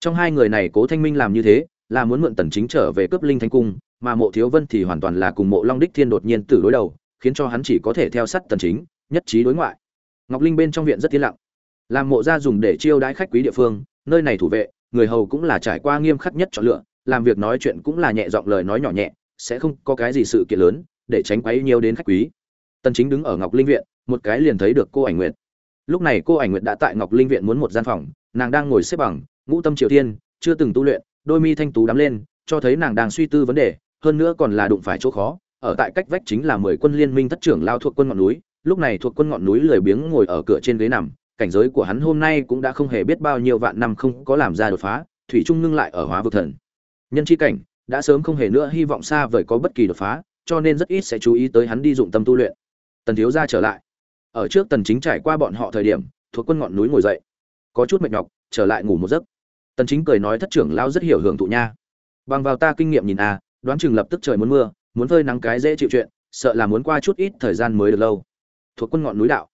Trong hai người này cố thanh minh làm như thế, là muốn mượn tần chính trở về cướp linh thánh cung, mà mộ thiếu vân thì hoàn toàn là cùng mộ long đích thiên đột nhiên tử đối đầu, khiến cho hắn chỉ có thể theo sát tần chính, nhất trí đối ngoại. Ngọc linh bên trong viện rất yên lặng làm mộ gia dùng để chiêu đãi khách quý địa phương, nơi này thủ vệ, người hầu cũng là trải qua nghiêm khắc nhất chọn lựa, làm việc nói chuyện cũng là nhẹ giọng lời nói nhỏ nhẹ, sẽ không có cái gì sự kiện lớn để tránh quấy nhiều đến khách quý. Tần chính đứng ở ngọc linh viện, một cái liền thấy được cô ảnh nguyệt. Lúc này cô ảnh nguyệt đã tại ngọc linh viện muốn một gian phòng, nàng đang ngồi xếp bằng, ngũ tâm triều thiên chưa từng tu luyện, đôi mi thanh tú đắm lên, cho thấy nàng đang suy tư vấn đề, hơn nữa còn là đụng phải chỗ khó, ở tại cách vách chính là mười quân liên minh thất trưởng lao thuộc quân ngọn núi, lúc này thuộc quân ngọn núi lười biếng ngồi ở cửa trên ghế nằm cảnh giới của hắn hôm nay cũng đã không hề biết bao nhiêu vạn năm không có làm ra đột phá, thủy trung ngưng lại ở hóa vực thần. Nhân chi cảnh, đã sớm không hề nữa hy vọng xa vời có bất kỳ đột phá, cho nên rất ít sẽ chú ý tới hắn đi dụng tâm tu luyện. Tần thiếu gia trở lại. Ở trước tần chính trải qua bọn họ thời điểm, thuộc quân ngọn núi ngồi dậy. Có chút mệt nhọc, trở lại ngủ một giấc. Tần chính cười nói thất trưởng lao rất hiểu hưởng thụ nha. Bằng vào ta kinh nghiệm nhìn a đoán chừng lập tức trời muốn mưa, muốn phơi nắng cái dễ chịu chuyện, sợ là muốn qua chút ít thời gian mới được lâu. Thuộc quân ngọn núi đạo.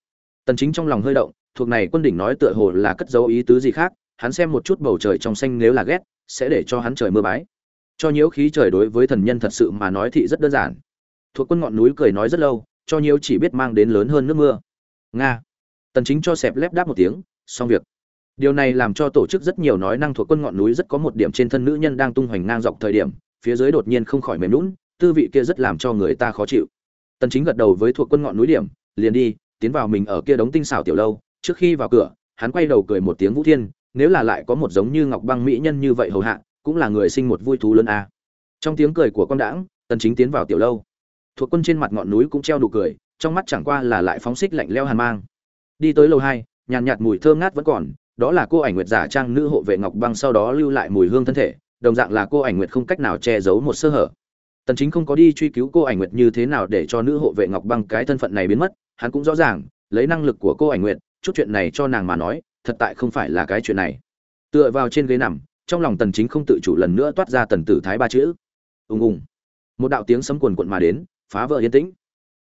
Tần chính trong lòng hơi động thuộc này quân đỉnh nói tựa hồ là cất dấu ý tứ gì khác, hắn xem một chút bầu trời trong xanh nếu là ghét, sẽ để cho hắn trời mưa bái. Cho nhiễu khí trời đối với thần nhân thật sự mà nói thì rất đơn giản. Thuộc quân ngọn núi cười nói rất lâu, cho nhiễu chỉ biết mang đến lớn hơn nước mưa. Nga. Tần chính cho sẹp lép đáp một tiếng, xong việc. Điều này làm cho tổ chức rất nhiều nói năng thuộc quân ngọn núi rất có một điểm trên thân nữ nhân đang tung hoành ngang dọc thời điểm, phía dưới đột nhiên không khỏi mềm lún tư vị kia rất làm cho người ta khó chịu. Tần chính gật đầu với thuộc quân ngọn núi điểm, liền đi, tiến vào mình ở kia đống tinh xảo tiểu lâu trước khi vào cửa, hắn quay đầu cười một tiếng vũ thiên, nếu là lại có một giống như ngọc băng mỹ nhân như vậy hầu hạ, cũng là người sinh một vui thú lớn a. Trong tiếng cười của con đãng tần chính tiến vào tiểu lâu. Thuộc quân trên mặt ngọn núi cũng treo đủ cười, trong mắt chẳng qua là lại phóng xích lạnh leo hàn mang. Đi tới lầu hai, nhàn nhạt mùi thơm ngát vẫn còn, đó là cô ảnh nguyệt giả trang nữ hộ vệ ngọc băng sau đó lưu lại mùi hương thân thể, đồng dạng là cô ảnh nguyệt không cách nào che giấu một sơ hở. Tần chính không có đi truy cứu cô ảnh nguyệt như thế nào để cho nữ hộ vệ ngọc băng cái thân phận này biến mất, hắn cũng rõ ràng, lấy năng lực của cô ảnh nguyệt chút chuyện này cho nàng mà nói, thật tại không phải là cái chuyện này. Tựa vào trên ghế nằm, trong lòng tần chính không tự chủ lần nữa toát ra tần tử thái ba chữ. Ung ung một đạo tiếng sấm cuồn cuộn mà đến, phá vỡ yên tĩnh.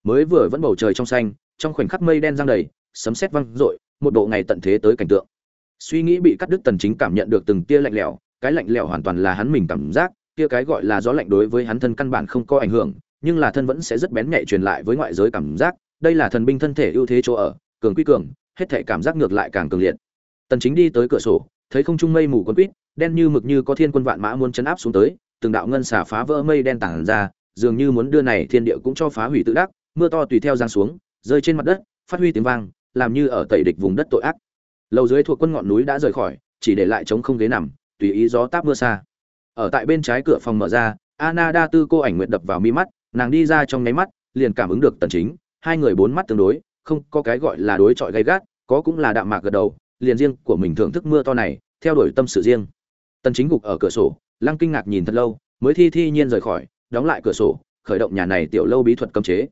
Mới vừa vẫn bầu trời trong xanh, trong khoảnh khắc mây đen giăng đầy, sấm sét vang rội một độ ngày tận thế tới cảnh tượng. Suy nghĩ bị cắt đứt tần chính cảm nhận được từng tia lạnh lẽo, cái lạnh lẽo hoàn toàn là hắn mình cảm giác, kia cái gọi là gió lạnh đối với hắn thân căn bản không có ảnh hưởng, nhưng là thân vẫn sẽ rất bén nhạy truyền lại với ngoại giới cảm giác, đây là thần binh thân thể ưu thế chỗ ở, cường quy cường hết thể cảm giác ngược lại càng cường liệt. Tần chính đi tới cửa sổ, thấy không trung mây mù quấn quýt đen như mực như có thiên quân vạn mã muốn chấn áp xuống tới, từng đạo ngân xả phá vỡ mây đen tản ra, dường như muốn đưa này thiên địa cũng cho phá hủy tự đắc, mưa to tùy theo giang xuống, rơi trên mặt đất, phát huy tiếng vang, làm như ở tẩy địch vùng đất tội ác. Lầu dưới thuộc quân ngọn núi đã rời khỏi, chỉ để lại trống không ghế nằm, tùy ý gió táp mưa xa. Ở tại bên trái cửa phòng mở ra Anna đa tư cô ảnh nguyệt đập vào mi mắt, nàng đi ra trong nháy mắt, liền cảm ứng được tần chính, hai người bốn mắt tương đối không có cái gọi là đối chọi gay gắt, có cũng là đạm mạc gật đầu, liền riêng của mình thưởng thức mưa to này, theo đuổi tâm sự riêng. Tần chính gục ở cửa sổ, lăng kinh ngạc nhìn thật lâu, mới thi thi nhiên rời khỏi, đóng lại cửa sổ, khởi động nhà này tiểu lâu bí thuật cấm chế.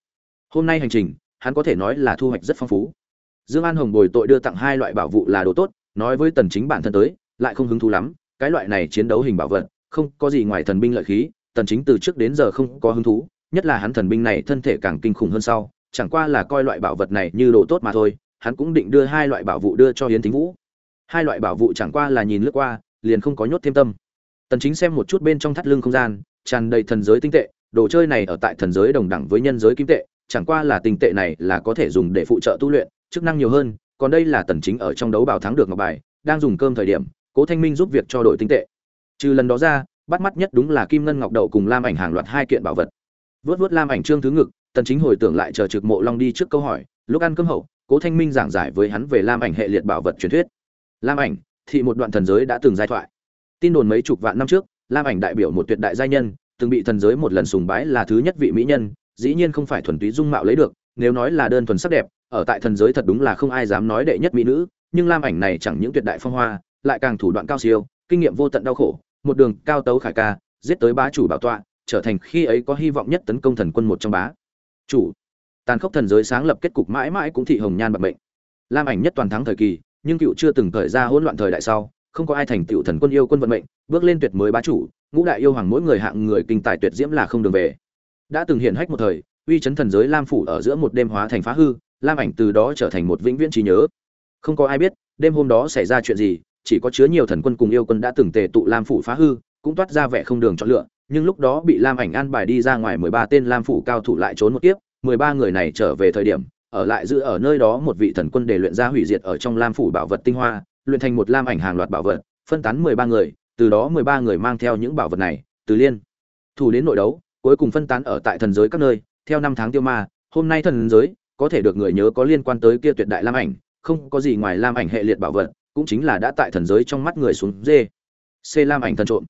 Hôm nay hành trình, hắn có thể nói là thu hoạch rất phong phú. Dương an hồng bồi tội đưa tặng hai loại bảo vụ là đồ tốt, nói với tần chính bản thân tới, lại không hứng thú lắm, cái loại này chiến đấu hình bảo vật, không có gì ngoài thần binh lợi khí, tần chính từ trước đến giờ không có hứng thú, nhất là hắn thần binh này thân thể càng kinh khủng hơn sau chẳng qua là coi loại bảo vật này như đồ tốt mà thôi, hắn cũng định đưa hai loại bảo vụ đưa cho hiến thính vũ. Hai loại bảo vụ chẳng qua là nhìn lướt qua, liền không có nhốt thêm tâm. Tần chính xem một chút bên trong thắt lưng không gian, tràn đầy thần giới tinh tệ, đồ chơi này ở tại thần giới đồng đẳng với nhân giới kim tệ, chẳng qua là tinh tệ này là có thể dùng để phụ trợ tu luyện, chức năng nhiều hơn, còn đây là tần chính ở trong đấu bảo thắng được ngọc bài, đang dùng cơm thời điểm, cố thanh minh giúp việc cho đội tinh tệ. Trừ lần đó ra, bắt mắt nhất đúng là kim ngân ngọc đậu cùng lam ảnh hàng loạt hai kiện bảo vật. Vớt vớt lam ảnh trương thứ ngực tần chính hồi tưởng lại chờ trực mộ long đi trước câu hỏi, lúc ăn cơm hậu, cố thanh minh giảng giải với hắn về lam ảnh hệ liệt bảo vật truyền thuyết. Lam ảnh, thị một đoạn thần giới đã từng giai thoại. Tin đồn mấy chục vạn năm trước, lam ảnh đại biểu một tuyệt đại giai nhân, từng bị thần giới một lần sùng bái là thứ nhất vị mỹ nhân, dĩ nhiên không phải thuần túy dung mạo lấy được, nếu nói là đơn thuần sắc đẹp, ở tại thần giới thật đúng là không ai dám nói đệ nhất mỹ nữ, nhưng lam ảnh này chẳng những tuyệt đại phong hoa, lại càng thủ đoạn cao siêu, kinh nghiệm vô tận đau khổ, một đường cao tấu khải ca, giết tới bá chủ bảo tọa, trở thành khi ấy có hy vọng nhất tấn công thần quân một trong bá chủ. Tàn khốc thần giới sáng lập kết cục mãi mãi cũng thị hồng nhan bạc mệnh. Lam ảnh nhất toàn thắng thời kỳ, nhưng cựu chưa từng thời ra hỗn loạn thời đại sau, không có ai thành tựu thần quân yêu quân vận mệnh, bước lên tuyệt mới bá chủ, ngũ đại yêu hoàng mỗi người hạng người kinh tài tuyệt diễm là không đường về. Đã từng hiện hách một thời, uy chấn thần giới lam phủ ở giữa một đêm hóa thành phá hư, lam ảnh từ đó trở thành một vĩnh viễn trí nhớ. Không có ai biết, đêm hôm đó xảy ra chuyện gì, chỉ có chứa nhiều thần quân cùng yêu quân đã từng tề tụ lam phủ phá hư, cũng toát ra vẻ không đường chọn lựa nhưng lúc đó bị lam ảnh an bài đi ra ngoài mười ba tên lam phủ cao thủ lại trốn một kiếp, mười ba người này trở về thời điểm, ở lại giữ ở nơi đó một vị thần quân để luyện ra hủy diệt ở trong lam phủ bảo vật tinh hoa, luyện thành một lam ảnh hàng loạt bảo vật, phân tán mười ba người, từ đó mười ba người mang theo những bảo vật này, từ liên, thủ đến nội đấu, cuối cùng phân tán ở tại thần giới các nơi, theo năm tháng tiêu ma, hôm nay thần giới, có thể được người nhớ có liên quan tới kia tuyệt đại lam ảnh, không có gì ngoài lam ảnh hệ liệt bảo vật, cũng chính là đã tại thần giới trong mắt người xuống dê. C lam ảnh thần trộm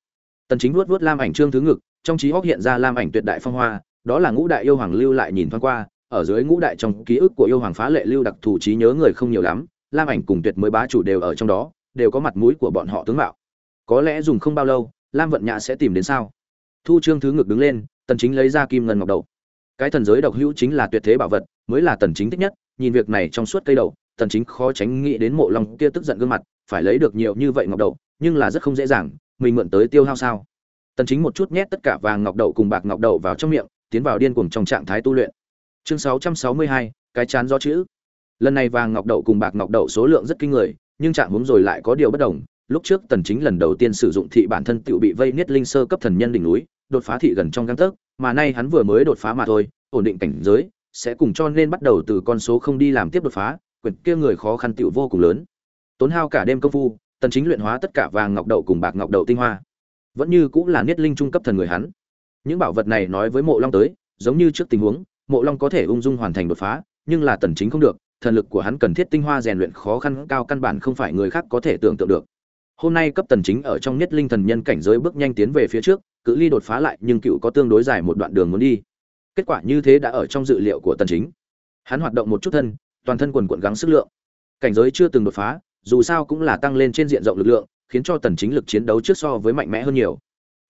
tần chính vuốt vuốt lam ảnh trương thứ ngực, trong trí óc hiện ra lam ảnh tuyệt đại phong hoa, đó là ngũ đại yêu hoàng lưu lại nhìn thoáng qua, ở dưới ngũ đại trong ký ức của yêu hoàng phá lệ lưu đặc thù trí nhớ người không nhiều lắm, lam ảnh cùng tuyệt mới bá chủ đều ở trong đó, đều có mặt mũi của bọn họ tướng mạo. Có lẽ dùng không bao lâu, lam vận nhã sẽ tìm đến sao? Thu trương thứ ngực đứng lên, tần chính lấy ra kim ngân ngọc đầu. Cái thần giới độc hữu chính là tuyệt thế bảo vật, mới là tần chính thích nhất, nhìn việc này trong suốt cây đầu, tần chính khó tránh nghĩ đến mộ long kia tức giận gương mặt, phải lấy được nhiều như vậy ngọc đậu nhưng là rất không dễ dàng mình mượn tới tiêu hao sao? Tần chính một chút nhét tất cả vàng ngọc đậu cùng bạc ngọc đậu vào trong miệng tiến vào điên cuồng trong trạng thái tu luyện. Chương 662, cái chán do chữ. Lần này vàng ngọc đậu cùng bạc ngọc đậu số lượng rất kinh người nhưng trạng huống rồi lại có điều bất đồng. Lúc trước tần chính lần đầu tiên sử dụng thị bản thân tiểu bị vây niết linh sơ cấp thần nhân đỉnh núi đột phá thị gần trong gang tấc mà nay hắn vừa mới đột phá mà thôi ổn định cảnh giới sẽ cùng cho nên bắt đầu từ con số không đi làm tiếp đột phá quyển kia người khó khăn tiểu vô cùng lớn. Tốn hao cả đêm công phu tần chính luyện hóa tất cả vàng ngọc đậu cùng bạc ngọc đậu tinh hoa. Vẫn như cũng là niết linh trung cấp thần người hắn. Những bảo vật này nói với mộ long tới, giống như trước tình huống, mộ long có thể ung dung hoàn thành đột phá, nhưng là tần chính không được, thần lực của hắn cần thiết tinh hoa rèn luyện khó khăn cao căn bản không phải người khác có thể tưởng tượng được. Hôm nay cấp tần chính ở trong nhất linh thần nhân cảnh giới bước nhanh tiến về phía trước, cự ly đột phá lại nhưng cựu có tương đối dài một đoạn đường muốn đi. Kết quả như thế đã ở trong dự liệu của tần chính. Hắn hoạt động một chút thân, toàn thân quần cuộn gắng sức lượng. Cảnh giới chưa từng đột phá dù sao cũng là tăng lên trên diện rộng lực lượng, khiến cho tần chính lực chiến đấu trước so với mạnh mẽ hơn nhiều.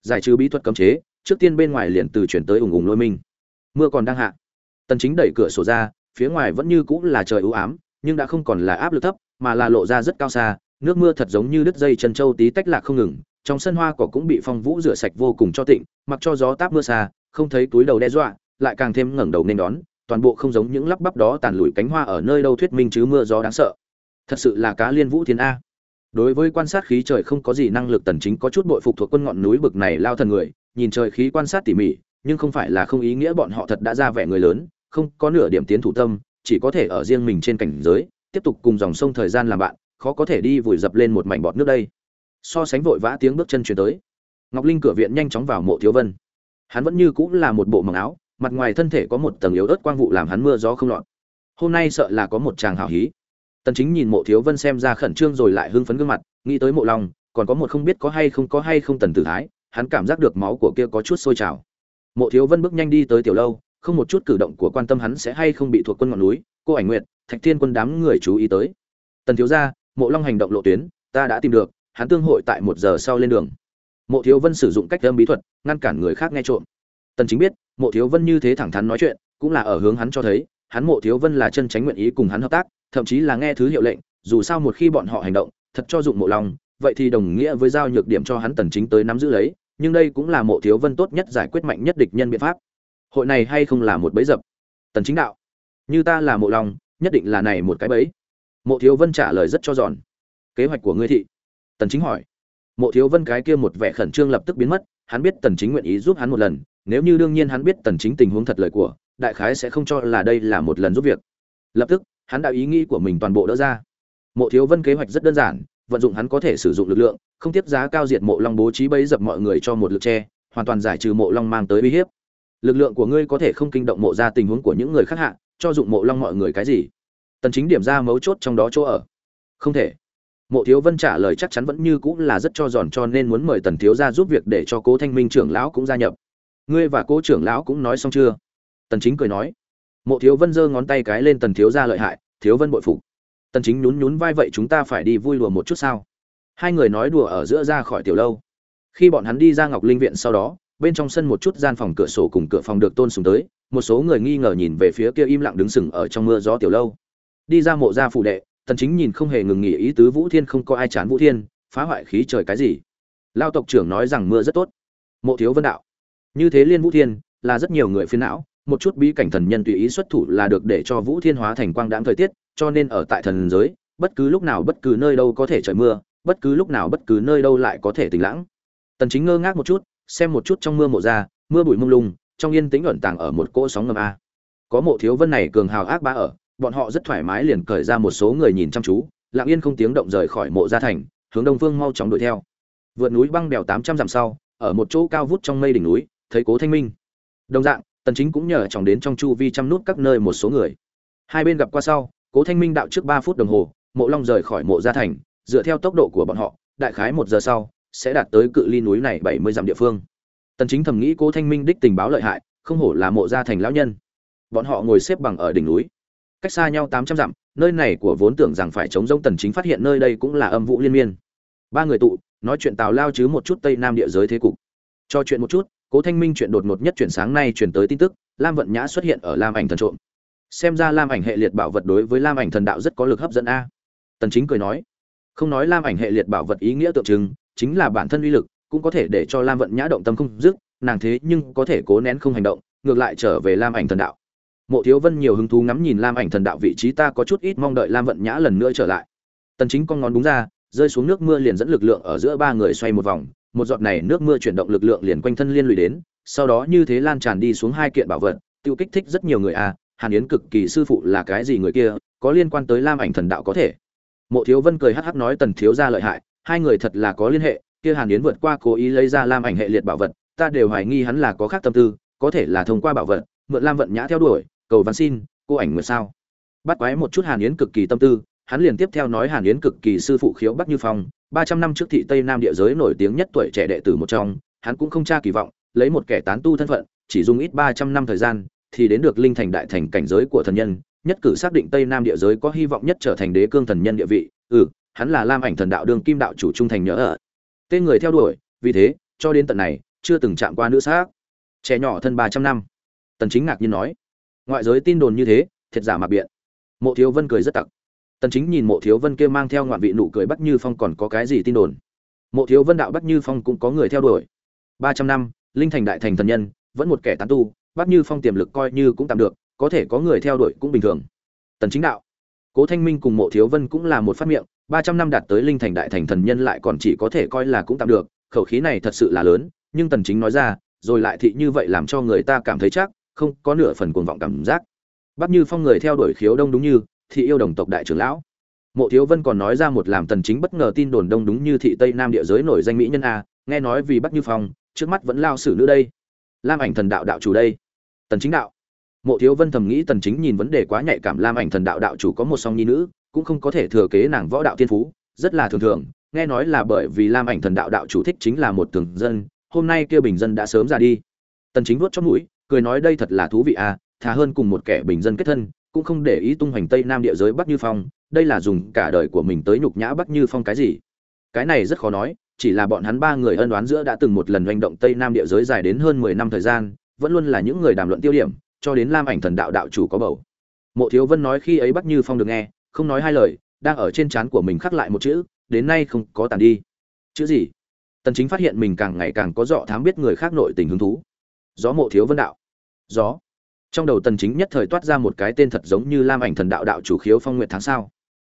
Giải trừ bí thuật cấm chế, trước tiên bên ngoài liền từ chuyển tới ủng ủng lôi minh mưa còn đang hạ. Tần chính đẩy cửa sổ ra, phía ngoài vẫn như cũ là trời u ám, nhưng đã không còn là áp lực thấp, mà là lộ ra rất cao xa. Nước mưa thật giống như đứt dây chân châu tí tách lạc không ngừng, trong sân hoa cỏ cũng bị phong vũ rửa sạch vô cùng cho tịnh, mặc cho gió táp mưa xa, không thấy túi đầu đe dọa, lại càng thêm ngẩng đầu nên đón, toàn bộ không giống những lắp bắp đó tàn lủi cánh hoa ở nơi đâu thuyết minh chứ mưa gió đáng sợ thật sự là cá liên vũ thiên a. Đối với quan sát khí trời không có gì năng lực tần chính có chút bội phục thuộc quân ngọn núi bực này lao thần người, nhìn trời khí quan sát tỉ mỉ, nhưng không phải là không ý nghĩa bọn họ thật đã ra vẻ người lớn, không có nửa điểm tiến thủ tâm, chỉ có thể ở riêng mình trên cảnh giới, tiếp tục cùng dòng sông thời gian làm bạn, khó có thể đi vùi dập lên một mảnh bọt nước đây. So sánh vội vã tiếng bước chân truyền tới. Ngọc linh cửa viện nhanh chóng vào mộ thiếu vân. Hắn vẫn như cũng là một bộ mỏng áo, mặt ngoài thân thể có một tầng yếu ớt quang vụ làm hắn mưa gió không lọt. Hôm nay sợ là có một chàng hảo hí tần chính nhìn mộ thiếu vân xem ra khẩn trương rồi lại hưng phấn gương mặt, nghĩ tới mộ long còn có một không biết có hay không có hay không tần tử thái, hắn cảm giác được máu của kia có chút sôi trào. Mộ thiếu vân bước nhanh đi tới tiểu lâu, không một chút cử động của quan tâm hắn sẽ hay không bị thuộc quân ngọn núi, cô ảnh nguyệt, thạch thiên quân đám người chú ý tới. Tần thiếu gia, mộ long hành động lộ tuyến, ta đã tìm được, hắn tương hội tại một giờ sau lên đường. Mộ thiếu vân sử dụng cách âm bí thuật, ngăn cản người khác nghe trộm. Tần chính biết, mộ thiếu vân như thế thẳng thắn nói chuyện, cũng là ở hướng hắn cho thấy, hắn mộ thiếu vân là chân tránh nguyện ý cùng hắn hợp tác thậm chí là nghe thứ hiệu lệnh, dù sao một khi bọn họ hành động, thật cho dụng mộ long vậy thì đồng nghĩa với giao nhược điểm cho hắn tần chính tới nắm giữ lấy, nhưng đây cũng là mộ thiếu vân tốt nhất giải quyết mạnh nhất địch nhân biện pháp. Hội này hay không là một bẫy dập? Tần chính đạo. Như ta là mộ long nhất định là này một cái bẫy. Mộ thiếu vân trả lời rất cho giòn. Kế hoạch của ngươi thị? Tần chính hỏi. Mộ thiếu vân cái kia một vẻ khẩn trương lập tức biến mất, hắn biết tần chính nguyện ý giúp hắn một lần, nếu như đương nhiên hắn biết tần chính tình huống thật lời của, đại khái sẽ không cho là đây là một lần giúp việc. Lập tức hắn đã ý nghĩ của mình toàn bộ đỡ ra. Mộ thiếu vân kế hoạch rất đơn giản, vận dụng hắn có thể sử dụng lực lượng, không tiếp giá cao diệt mộ long bố trí bấy dập mọi người cho một lực tre, hoàn toàn giải trừ mộ long mang tới uy hiếp. Lực lượng của ngươi có thể không kinh động mộ ra tình huống của những người khác hạ, cho dụng mộ long mọi người cái gì? Tần chính điểm ra mấu chốt trong đó chỗ ở. Không thể. Mộ thiếu vân trả lời chắc chắn vẫn như cũng là rất cho giòn cho nên muốn mời tần thiếu gia giúp việc để cho cố thanh minh trưởng lão cũng gia nhập. Ngươi và cố trưởng lão cũng nói xong chưa? Tần chính cười nói. Mộ thiếu vân giơ ngón tay cái lên tần thiếu gia lợi hại thiếu vân bội phục. Tần chính nhún nhún vai, vậy chúng ta phải đi vui đùa một chút sao? Hai người nói đùa ở giữa ra khỏi tiểu lâu. Khi bọn hắn đi ra ngọc linh viện sau đó, bên trong sân một chút gian phòng cửa sổ cùng cửa phòng được tôn sùng tới, một số người nghi ngờ nhìn về phía kia im lặng đứng sừng ở trong mưa gió tiểu lâu. Đi ra mộ gia phụ đệ, tần chính nhìn không hề ngừng nghỉ ý tứ vũ thiên không có ai chán vũ thiên, phá hoại khí trời cái gì? Lao tộc trưởng nói rằng mưa rất tốt. Mộ thiếu vân đạo, như thế liên vũ thiên, là rất nhiều người phiền não một chút bí cảnh thần nhân tùy ý xuất thủ là được để cho vũ thiên hóa thành quang đãng thời tiết, cho nên ở tại thần giới, bất cứ lúc nào bất cứ nơi đâu có thể trời mưa, bất cứ lúc nào bất cứ nơi đâu lại có thể tỉnh lãng tần chính ngơ ngác một chút, xem một chút trong mưa mộ ra, mưa bụi mông lung, trong yên tĩnh ẩn tàng ở một cỗ sóng ngầm a. Có mộ thiếu vân này cường hào ác bá ở, bọn họ rất thoải mái liền cởi ra một số người nhìn chăm chú, lặng yên không tiếng động rời khỏi mộ gia thành, hướng đông phương mau chóng đuổi theo. Vượt núi băng đèo 800 dặm sau, ở một chỗ cao vút trong mây đỉnh núi, thấy cố thanh minh. Đồng dạng tần chính cũng nhờ chồng đến trong chu vi chăm nút các nơi một số người. Hai bên gặp qua sau, cố thanh minh đạo trước 3 phút đồng hồ, mộ long rời khỏi mộ gia thành, dựa theo tốc độ của bọn họ, đại khái một giờ sau, sẽ đạt tới cự ly núi này 70 dặm địa phương. Tần chính thầm nghĩ cố thanh minh đích tình báo lợi hại, không hổ là mộ gia thành lão nhân. Bọn họ ngồi xếp bằng ở đỉnh núi. Cách xa nhau 800 dặm, nơi này của vốn tưởng rằng phải chống rông tần chính phát hiện nơi đây cũng là âm vũ liên miên. Ba người tụ, nói chuyện tào lao chứ một chút tây nam địa giới thế cục. Cho chuyện một chút cố thanh minh chuyện đột ngột nhất chuyển sáng nay chuyển tới tin tức, lam vận nhã xuất hiện ở lam ảnh thần trộm. Xem ra lam ảnh hệ liệt bảo vật đối với lam ảnh thần đạo rất có lực hấp dẫn a. Tần chính cười nói, không nói lam ảnh hệ liệt bảo vật ý nghĩa tượng trưng, chính là bản thân uy lực, cũng có thể để cho lam vận nhã động tâm không dứt, nàng thế nhưng có thể cố nén không hành động, ngược lại trở về lam ảnh thần đạo. Mộ thiếu vân nhiều hứng thú ngắm nhìn lam ảnh thần đạo vị trí, ta có chút ít mong đợi lam vận nhã lần nữa trở lại. Tần chính con ngón đúng ra, rơi xuống nước mưa liền dẫn lực lượng ở giữa ba người xoay một vòng một giọt này nước mưa chuyển động lực lượng liền quanh thân liên lụy đến, sau đó như thế lan tràn đi xuống hai kiện bảo vật, tiêu kích thích rất nhiều người à hàn yến cực kỳ sư phụ là cái gì người kia, có liên quan tới lam ảnh thần đạo có thể. Mộ thiếu vân cười hắc hắc nói tần thiếu gia lợi hại, hai người thật là có liên hệ, kia hàn yến vượt qua cố ý lấy ra lam ảnh hệ liệt bảo vật, ta đều hoài nghi hắn là có khác tâm tư, có thể là thông qua bảo vật, mượn lam vận nhã theo đuổi, cầu văn xin, cô ảnh nguyệt sao. Bắt quái một chút hàn yến cực kỳ tâm tư, hắn liền tiếp theo nói hàn yến cực kỳ sư phụ khiếu bắc như phong ba trăm năm trước thị tây nam địa giới nổi tiếng nhất tuổi trẻ đệ tử một trong, hắn cũng không tra kỳ vọng, lấy một kẻ tán tu thân phận, chỉ dùng ít ba trăm năm thời gian, thì đến được linh thành đại thành cảnh giới của thần nhân, nhất cử xác định tây nam địa giới có hy vọng nhất trở thành đế cương thần nhân địa vị. Ừ hắn là lam ảnh thần đạo đường kim đạo chủ trung thành nhớ ở tên người theo đuổi, vì thế, cho đến tận này, chưa từng chạm qua nữ xác. Trẻ nhỏ thân ba trăm năm. Tần chính ngạc nhiên nói, ngoại giới tin đồn như thế, thiệt giả mặc biện. Mộ thiếu vân cười rất tặc tần chính nhìn mộ thiếu vân kia mang theo ngoạn vị nụ cười bắt như phong còn có cái gì tin đồn? Mộ thiếu vân đạo bắt như phong cũng có người theo đuổi. Ba trăm năm, linh thành đại thành thần nhân, vẫn một kẻ tán tu bắt như phong tiềm lực coi như cũng tạm được, có thể có người theo đuổi cũng bình thường. Tần chính đạo, cố thanh minh cùng mộ thiếu vân cũng là một phát miệng, ba trăm năm đạt tới linh thành đại thành thần nhân lại còn chỉ có thể coi là cũng tạm được, khẩu khí này thật sự là lớn, nhưng tần chính nói ra, rồi lại thị như vậy làm cho người ta cảm thấy chắc, không có nửa phần cuồng vọng cảm giác. Bắt như phong người theo đuổi khiếu đông đúng như thị yêu đồng tộc đại trưởng lão. Mộ thiếu vân còn nói ra một làm tần chính bất ngờ tin đồn đông đúng như thị tây nam địa giới nổi danh mỹ nhân a, nghe nói vì bắc như phong, trước mắt vẫn lao xử nữ đây. Lam ảnh thần đạo đạo chủ đây. Tần chính đạo. Mộ thiếu vân thầm nghĩ tần chính nhìn vấn đề quá nhạy cảm, lam ảnh thần đạo đạo chủ có một song nhi nữ, cũng không có thể thừa kế nàng võ đạo tiên phú, rất là thường thường, nghe nói là bởi vì lam ảnh thần đạo đạo chủ thích chính là một thường dân, hôm nay kia bình dân đã sớm ra đi. Tần chính vuốt trong mũi, cười nói đây thật là thú vị à thà hơn cùng một kẻ bình dân kết thân cũng không để ý tung hoành tây nam địa giới bắc như phong, đây là dùng cả đời của mình tới nhục nhã bắc như phong cái gì? Cái này rất khó nói, chỉ là bọn hắn ba người ân đoán giữa đã từng một lần hành động tây nam địa giới dài đến hơn 10 năm thời gian, vẫn luôn là những người đàm luận tiêu điểm, cho đến lam ảnh thần đạo đạo chủ có bầu. Mộ thiếu vân nói khi ấy bắc như phong được nghe, không nói hai lời, đang ở trên trán của mình khắc lại một chữ, đến nay không có tàn đi. Chữ gì? Tần chính phát hiện mình càng ngày càng có dọ thám biết người khác nội tình hứng thú. Gió mộ thiếu vân đạo. Gió? Trong đầu tần chính nhất thời toát ra một cái tên thật giống như lam ảnh thần đạo đạo chủ khiếu phong nguyệt tháng sao.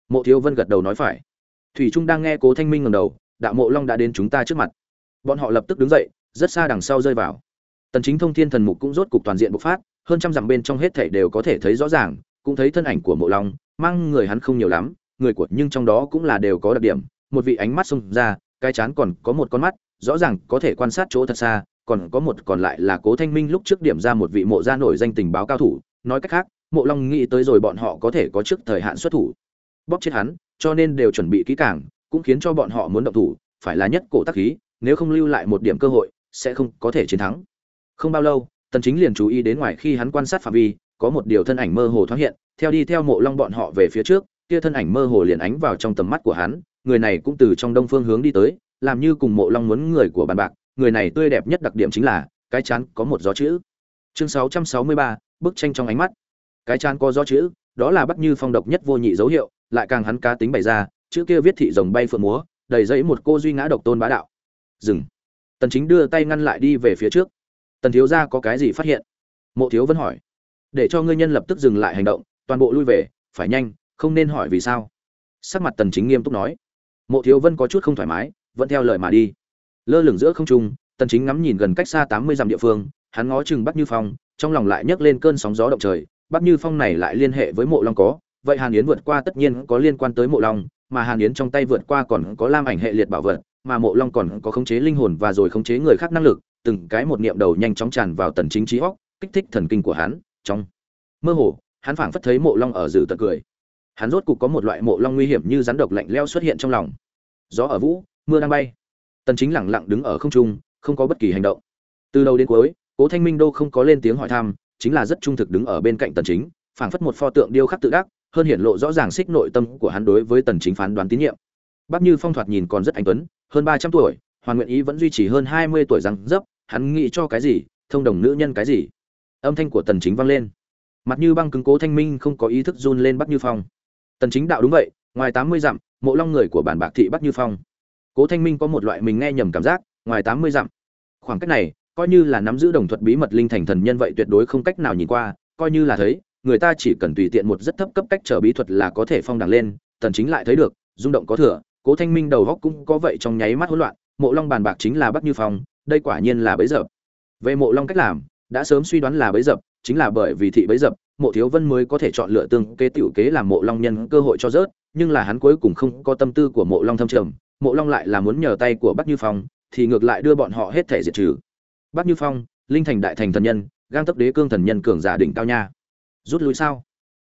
Mộ thiếu vân gật đầu nói phải. Thủy trung đang nghe cố thanh minh ngẩng đầu, đạo mộ long đã đến chúng ta trước mặt. Bọn họ lập tức đứng dậy, rất xa đằng sau rơi vào. Tần chính thông thiên thần mục cũng rốt cục toàn diện bộc phát, hơn trăm dặm bên trong hết thảy đều có thể thấy rõ ràng, cũng thấy thân ảnh của mộ long, mang người hắn không nhiều lắm, người của nhưng trong đó cũng là đều có đặc điểm, một vị ánh mắt xông ra, cái chán còn có một con mắt, rõ ràng có thể quan sát chỗ thật xa còn có một còn lại là cố thanh minh lúc trước điểm ra một vị mộ gia nổi danh tình báo cao thủ. Nói cách khác, mộ long nghĩ tới rồi bọn họ có thể có trước thời hạn xuất thủ. Bóp chết hắn, cho nên đều chuẩn bị kỹ càng, cũng khiến cho bọn họ muốn động thủ, phải là nhất cổ tác khí, nếu không lưu lại một điểm cơ hội, sẽ không có thể chiến thắng. Không bao lâu, tần chính liền chú ý đến ngoài khi hắn quan sát phạm vi, có một điều thân ảnh mơ hồ thoáng hiện, theo đi theo mộ long bọn họ về phía trước, kia thân ảnh mơ hồ liền ánh vào trong tầm mắt của hắn, người này cũng từ trong đông phương hướng đi tới, làm như cùng mộ long muốn người của bàn bạc người này tươi đẹp nhất đặc điểm chính là cái chán có một gió chữ. Chương 663, bức tranh trong ánh mắt. Cái chán có gió chữ đó là bắt như phong độc nhất vô nhị dấu hiệu lại càng hắn cá tính bày ra chữ kia viết thị rồng bay phượng múa đầy dẫy một cô duy ngã độc tôn bá đạo. Dừng. Tần chính đưa tay ngăn lại đi về phía trước. Tần thiếu gia có cái gì phát hiện? Mộ thiếu vẫn hỏi. Để cho ngươi nhân lập tức dừng lại hành động toàn bộ lui về phải nhanh không nên hỏi vì sao. Sắc mặt tần chính nghiêm túc nói. Mộ thiếu vân có chút không thoải mái vẫn theo lời mà đi lơ lửng giữa không trung, tần chính ngắm nhìn gần cách xa 80 dặm địa phương, hắn ngó chừng bắc như phong, trong lòng lại nhấc lên cơn sóng gió động trời, bắc như phong này lại liên hệ với mộ long có, vậy hàn yến vượt qua tất nhiên có liên quan tới mộ long, mà hàn yến trong tay vượt qua còn có lam ảnh hệ liệt bảo vật, mà mộ long còn có khống chế linh hồn và rồi khống chế người khác năng lực, từng cái một niệm đầu nhanh chóng tràn vào tần chính trí óc, kích thích thần kinh của hắn, trong mơ hồ, hắn phảng phất thấy mộ long ở dự tận cười. Hắn rốt cục có một loại mộ long nguy hiểm như rắn độc lạnh leo xuất hiện trong lòng. Gió ở vũ, mưa đang bay tần chính lặng lặng đứng ở không trung không có bất kỳ hành động từ đầu đến cuối cố thanh minh đô không có lên tiếng hỏi thăm chính là rất trung thực đứng ở bên cạnh tần chính phảng phất một pho tượng điêu khắc tự đắc hơn hiển lộ rõ ràng xích nội tâm của hắn đối với tần chính phán đoán tín nhiệm bác Như Phong thoạt nhìn còn rất anh tuấn, hơn 300 tuổi, hoàn nguyện ý vẫn duy trì hơn 20 tuổi rằng dấp, hắn nghĩ cho cái gì, thông đồng nữ nhân cái gì. Âm thanh của Tần Chính vang lên. Mặt như băng cứng cố thanh minh không có ý thức run lên Bắc Như Phong. Tần Chính đạo đúng vậy, ngoài 80 dặm, mộ long người của bản bạc thị Bắc Như Phong. Cố Thanh Minh có một loại mình nghe nhầm cảm giác, ngoài 80 dặm. Khoảng cách này, coi như là nắm giữ đồng thuật bí mật linh thành thần nhân vậy tuyệt đối không cách nào nhìn qua, coi như là thấy, người ta chỉ cần tùy tiện một rất thấp cấp cách trở bí thuật là có thể phong đẳng lên, Tần Chính lại thấy được, rung động có thừa, Cố Thanh Minh đầu góc cũng có vậy trong nháy mắt hỗn loạn, Mộ Long bàn bạc chính là Bắc Như Phong, đây quả nhiên là bấy dập. Về Mộ Long cách làm, đã sớm suy đoán là bấy dập, chính là bởi vì thị bấy dập, Mộ Thiếu Vân mới có thể chọn lựa tương kế tiểu kế làm Mộ Long nhân cơ hội cho rớt, nhưng là hắn cuối cùng không có tâm tư của Mộ Long thâm trầm, Mộ Long lại là muốn nhờ tay của Bắc Như Phong, thì ngược lại đưa bọn họ hết thể diệt trừ. Bắc Như Phong, linh thành đại thành thần nhân, gang tấp đế cương thần nhân cường giả đỉnh cao nha. rút lui sao?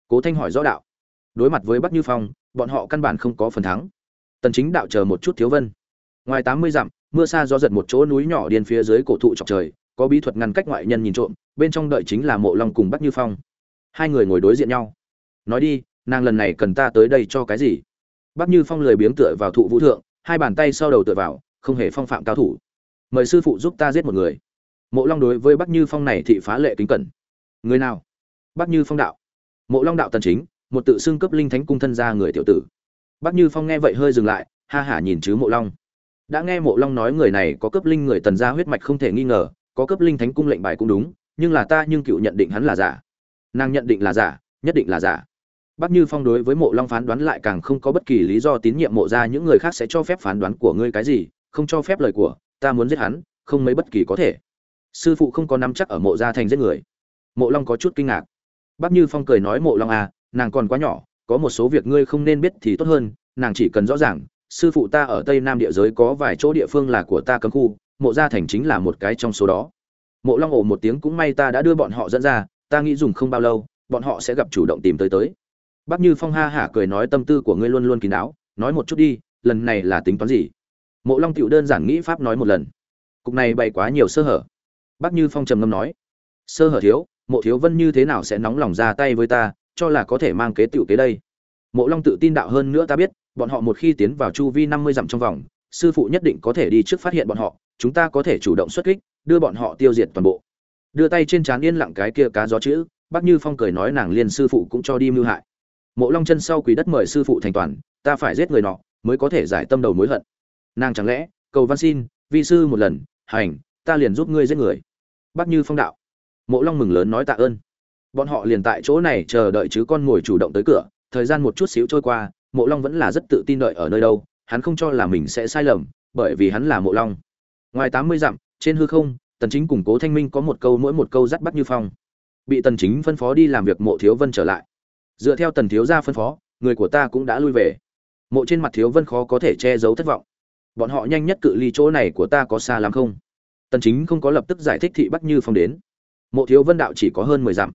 Cố thanh hỏi rõ đạo. Đối mặt với bắc như phong bọn họ căn bản không có phần thắng. Tần chính đạo chờ một chút thiếu vân. Ngoài 80 dặm mưa xa gió giật một chỗ núi nhỏ điên phía dưới cổ thụ chọc trời có bí thuật ngăn cách ngoại nhân nhìn trộm bên trong đợi chính là mộ long cùng bắc như phong. Hai người ngồi đối diện nhau. Nói đi nàng lần này cần ta tới đây cho cái gì? Bắc như phong lười biếng tựa vào thụ vũ thượng hai bàn tay sau đầu tựa vào, không hề phong phạm cao thủ. Mời sư phụ giúp ta giết một người. Mộ long đối với bắc như phong này thị phá lệ kính cẩn. Người nào? Bắc như phong đạo. Mộ long đạo tần chính, một tự xưng cấp linh thánh cung thân gia người tiểu tử. Bắc như phong nghe vậy hơi dừng lại, ha hả nhìn chứ mộ long. Đã nghe mộ long nói người này có cấp linh người tần gia huyết mạch không thể nghi ngờ, có cấp linh thánh cung lệnh bài cũng đúng, nhưng là ta nhưng cựu nhận định hắn là giả. Nàng nhận định là giả, nhất định là giả. Bác Như Phong đối với Mộ Long phán đoán lại càng không có bất kỳ lý do tín nhiệm mộ ra những người khác sẽ cho phép phán đoán của ngươi cái gì, không cho phép lời của, ta muốn giết hắn, không mấy bất kỳ có thể. Sư phụ không có nắm chắc ở mộ gia thành giết người. Mộ Long có chút kinh ngạc. Bác Như Phong cười nói Mộ Long à, nàng còn quá nhỏ, có một số việc ngươi không nên biết thì tốt hơn, nàng chỉ cần rõ ràng, sư phụ ta ở Tây Nam địa giới có vài chỗ địa phương là của ta cấm khu, mộ gia thành chính là một cái trong số đó. Mộ Long ồ một tiếng cũng may ta đã đưa bọn họ dẫn ra, ta nghĩ dùng không bao lâu, bọn họ sẽ gặp chủ động tìm tới tới. Bác Như Phong ha hả cười nói tâm tư của ngươi luôn luôn kín đáo, nói một chút đi, lần này là tính toán gì? Mộ Long tiểu đơn giản nghĩ pháp nói một lần. Cục này bày quá nhiều sơ hở. Bác Như Phong trầm ngâm nói, sơ hở thiếu, Mộ Thiếu Vân như thế nào sẽ nóng lòng ra tay với ta, cho là có thể mang kế tiểu kế đây. Mộ Long tự tin đạo hơn nữa ta biết, bọn họ một khi tiến vào chu vi 50 dặm trong vòng, sư phụ nhất định có thể đi trước phát hiện bọn họ, chúng ta có thể chủ động xuất kích, đưa bọn họ tiêu diệt toàn bộ. Đưa tay trên trán yên lặng cái kia cá gió chữ, Bác Như Phong cười nói nàng liên sư phụ cũng cho đi mưu hại mộ long chân sau quỳ đất mời sư phụ thành toàn, ta phải giết người nọ, mới có thể giải tâm đầu mối hận. Nàng chẳng lẽ, cầu văn xin, vi sư một lần, hành, ta liền giúp ngươi giết người. Bắt như phong đạo. Mộ long mừng lớn nói tạ ơn. Bọn họ liền tại chỗ này chờ đợi chứ con ngồi chủ động tới cửa, thời gian một chút xíu trôi qua, mộ long vẫn là rất tự tin đợi ở nơi đâu, hắn không cho là mình sẽ sai lầm, bởi vì hắn là mộ long. Ngoài tám mươi dặm, trên hư không, tần chính củng cố thanh minh có một câu mỗi một câu dắt bắt như phong. Bị tần chính phân phó đi làm việc, mộ thiếu vân trở lại dựa theo tần thiếu gia phân phó, người của ta cũng đã lui về. Mộ trên mặt thiếu vân khó có thể che giấu thất vọng. Bọn họ nhanh nhất cự ly chỗ này của ta có xa lắm không? Tần chính không có lập tức giải thích thị bắc như phong đến. Mộ thiếu vân đạo chỉ có hơn 10 dặm.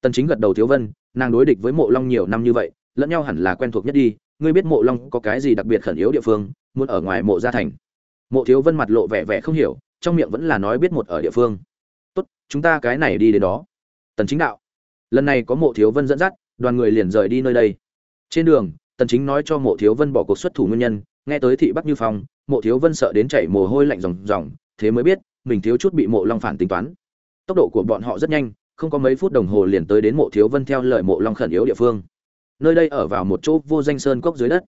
Tần chính gật đầu thiếu vân, nàng đối địch với mộ long nhiều năm như vậy, lẫn nhau hẳn là quen thuộc nhất đi. Ngươi biết mộ long có cái gì đặc biệt khẩn yếu địa phương, muốn ở ngoài mộ gia thành. Mộ thiếu vân mặt lộ vẻ vẻ không hiểu, trong miệng vẫn là nói biết một ở địa phương. Tốt, chúng ta cái này đi đến đó. Tần chính đạo. Lần này có mộ thiếu vân dẫn dắt đoàn người liền rời đi nơi đây. Trên đường tần chính nói cho mộ thiếu vân bỏ cuộc xuất thủ nguyên nhân nghe tới thị bắc như phong mộ thiếu vân sợ đến chảy mồ hôi lạnh ròng ròng thế mới biết mình thiếu chút bị mộ long phản tính toán. Tốc độ của bọn họ rất nhanh không có mấy phút đồng hồ liền tới đến mộ thiếu vân theo lời mộ long khẩn yếu địa phương. Nơi đây ở vào một chỗ vô danh sơn cốc dưới đất.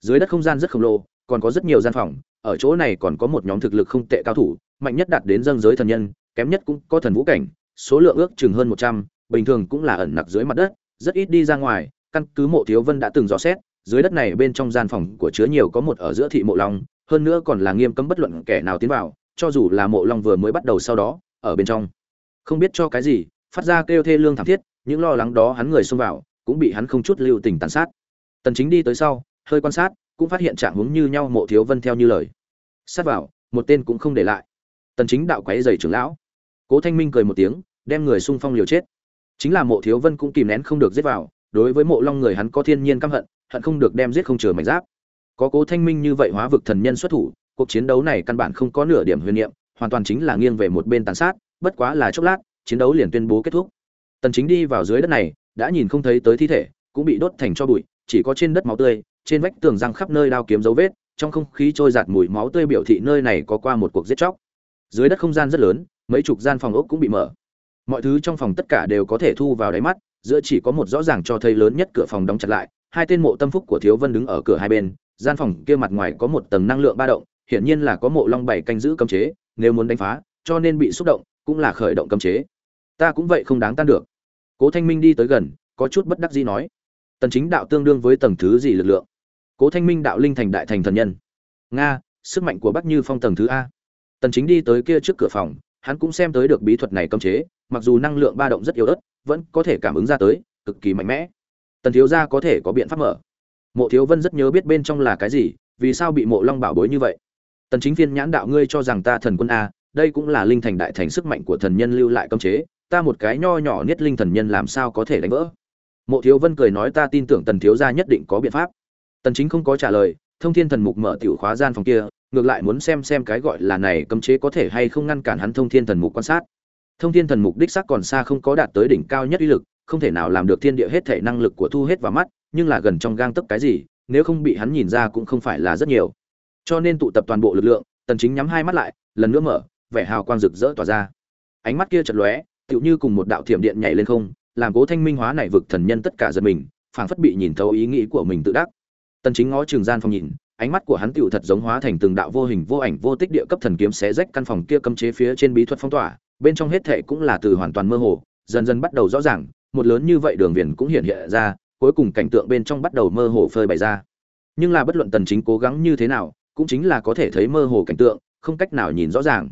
Dưới đất không gian rất khổng lồ còn có rất nhiều gian phòng ở chỗ này còn có một nhóm thực lực không tệ cao thủ mạnh nhất đạt đến dâng giới thần nhân kém nhất cũng có thần vũ cảnh số lượng ước chừng hơn 100, bình thường cũng là ẩn nặc dưới mặt đất rất ít đi ra ngoài, căn cứ mộ thiếu vân đã từng dò xét, dưới đất này bên trong gian phòng của chứa nhiều có một ở giữa thị mộ long, hơn nữa còn là nghiêm cấm bất luận kẻ nào tiến vào, cho dù là mộ long vừa mới bắt đầu sau đó, ở bên trong. Không biết cho cái gì, phát ra kêu thê lương thảm thiết, những lo lắng đó hắn người xông vào, cũng bị hắn không chút lưu tình tàn sát. Tần chính đi tới sau, hơi quan sát, cũng phát hiện trạng hướng như nhau mộ thiếu vân theo như lời. Sát vào, một tên cũng không để lại. Tần chính đạo quấy giày trưởng lão. Cố thanh minh cười một tiếng, đem người xung phong liều chết chính là mộ thiếu vân cũng kìm nén không được giết vào, đối với mộ long người hắn có thiên nhiên căm hận hận không được đem giết không chừa mảnh giáp. Có cố thanh minh như vậy hóa vực thần nhân xuất thủ, cuộc chiến đấu này căn bản không có nửa điểm huyền niệm, hoàn toàn chính là nghiêng về một bên tàn sát, bất quá là chốc lát, chiến đấu liền tuyên bố kết thúc. Tần chính đi vào dưới đất này, đã nhìn không thấy tới thi thể, cũng bị đốt thành cho bụi, chỉ có trên đất máu tươi, trên vách tường răng khắp nơi đao kiếm dấu vết, trong không khí trôi giạt mùi máu tươi biểu thị nơi này có qua một cuộc giết chóc. Dưới đất không gian rất lớn, mấy chục gian phòng ốc cũng bị mở mọi thứ trong phòng tất cả đều có thể thu vào đáy mắt, giữa chỉ có một rõ ràng cho thấy lớn nhất cửa phòng đóng chặt lại, hai tên mộ tâm phúc của thiếu vân đứng ở cửa hai bên, gian phòng kia mặt ngoài có một tầng năng lượng ba động, hiển nhiên là có mộ long bảy canh giữ cấm chế, nếu muốn đánh phá, cho nên bị xúc động, cũng là khởi động cấm chế. Ta cũng vậy không đáng tan được. Cố thanh minh đi tới gần, có chút bất đắc dĩ nói. Tần chính đạo tương đương với tầng thứ gì lực lượng? Cố thanh minh đạo linh thành đại thành thần nhân. Nga, sức mạnh của bắc như phong tầng thứ a. Tần chính đi tới kia trước cửa phòng hắn cũng xem tới được bí thuật này cấm chế, mặc dù năng lượng ba động rất yếu ớt, vẫn có thể cảm ứng ra tới, cực kỳ mạnh mẽ. Tần thiếu gia có thể có biện pháp mở. Mộ thiếu vân rất nhớ biết bên trong là cái gì, vì sao bị mộ long bảo bối như vậy? Tần chính phiên nhãn đạo ngươi cho rằng ta thần quân a, đây cũng là linh thành đại thành sức mạnh của thần nhân lưu lại cấm chế, ta một cái nho nhỏ niết linh thần nhân làm sao có thể đánh vỡ? Mộ thiếu vân cười nói ta tin tưởng tần thiếu gia nhất định có biện pháp. Tần chính không có trả lời thông thiên thần mục mở tiểu khóa gian phòng kia, ngược lại muốn xem xem cái gọi là này cấm chế có thể hay không ngăn cản hắn thông thiên thần mục quan sát. Thông thiên thần mục đích xác còn xa không có đạt tới đỉnh cao nhất uy lực, không thể nào làm được thiên địa hết thể năng lực của thu hết vào mắt, nhưng là gần trong gang tấp cái gì, nếu không bị hắn nhìn ra cũng không phải là rất nhiều. Cho nên tụ tập toàn bộ lực lượng, tần chính nhắm hai mắt lại, lần nữa mở, vẻ hào quang rực rỡ tỏa ra. Ánh mắt kia chật lóe, tựu như cùng một đạo thiểm điện nhảy lên không, làm cố thanh minh hóa này vực thần nhân tất cả giật mình, phảng phất bị nhìn thấu ý nghĩ của mình tự đắc tần chính ngó trường gian phòng nhìn, ánh mắt của hắn tựu thật giống hóa thành từng đạo vô hình vô ảnh vô tích địa cấp thần kiếm xé rách căn phòng kia cấm chế phía trên bí thuật phong tỏa, bên trong hết thệ cũng là từ hoàn toàn mơ hồ, dần dần bắt đầu rõ ràng, một lớn như vậy đường viền cũng hiện hiện ra, cuối cùng cảnh tượng bên trong bắt đầu mơ hồ phơi bày ra. Nhưng là bất luận tần chính cố gắng như thế nào, cũng chính là có thể thấy mơ hồ cảnh tượng, không cách nào nhìn rõ ràng.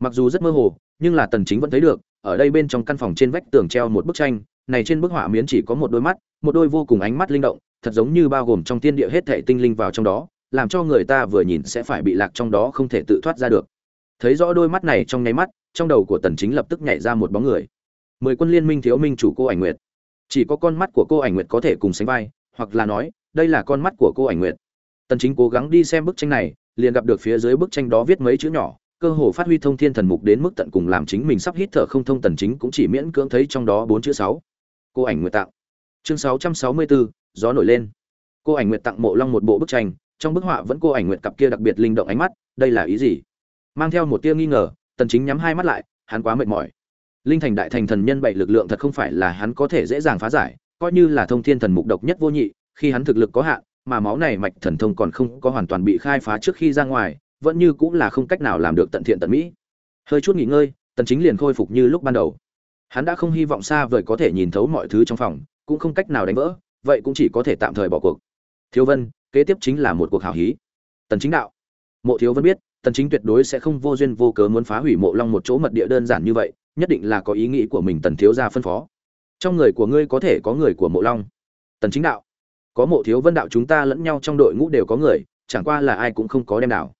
Mặc dù rất mơ hồ, nhưng là tần chính vẫn thấy được, ở đây bên trong căn phòng trên vách tường treo một bức tranh, này trên bức họa miến chỉ có một đôi mắt, một đôi vô cùng ánh mắt linh động thật giống như bao gồm trong thiên địa hết thảy tinh linh vào trong đó làm cho người ta vừa nhìn sẽ phải bị lạc trong đó không thể tự thoát ra được. Thấy rõ đôi mắt này trong nháy mắt trong đầu của tần chính lập tức nhảy ra một bóng người. Mười quân liên minh thiếu minh chủ cô ảnh nguyệt. Chỉ có con mắt của cô ảnh nguyệt có thể cùng sánh vai hoặc là nói đây là con mắt của cô ảnh nguyệt. Tần chính cố gắng đi xem bức tranh này liền gặp được phía dưới bức tranh đó viết mấy chữ nhỏ cơ hồ phát huy thông thiên thần mục đến mức tận cùng làm chính mình sắp hít thở không thông. Tần chính cũng chỉ miễn cưỡng thấy trong đó bốn chữ sáu. Cô ảnh nguyệt tạo. Chương 664, gió nổi lên. Cô ảnh nguyệt tặng mộ long một bộ bức tranh, trong bức họa vẫn cô ảnh nguyệt cặp kia đặc biệt linh động ánh mắt, đây là ý gì? Mang theo một tia nghi ngờ, tần chính nhắm hai mắt lại, hắn quá mệt mỏi. Linh thành đại thành thần nhân bảy lực lượng thật không phải là hắn có thể dễ dàng phá giải, coi như là thông thiên thần mục độc nhất vô nhị, khi hắn thực lực có hạn, mà máu này mạch thần thông còn không có hoàn toàn bị khai phá trước khi ra ngoài, vẫn như cũng là không cách nào làm được tận thiện tận mỹ. Hơi chút nghỉ ngơi, tần chính liền khôi phục như lúc ban đầu. Hắn đã không hy vọng xa vời có thể nhìn thấu mọi thứ trong phòng, cũng không cách nào đánh vỡ vậy cũng chỉ có thể tạm thời bỏ cuộc. Thiếu vân, kế tiếp chính là một cuộc hảo hí. Tần chính đạo. Mộ thiếu vân biết, tần chính tuyệt đối sẽ không vô duyên vô cớ muốn phá hủy mộ long một chỗ mật địa đơn giản như vậy, nhất định là có ý nghĩ của mình tần thiếu gia phân phó. Trong người của ngươi có thể có người của mộ long. Tần chính đạo. Có mộ thiếu vân đạo chúng ta lẫn nhau trong đội ngũ đều có người, chẳng qua là ai cũng không có đem nào.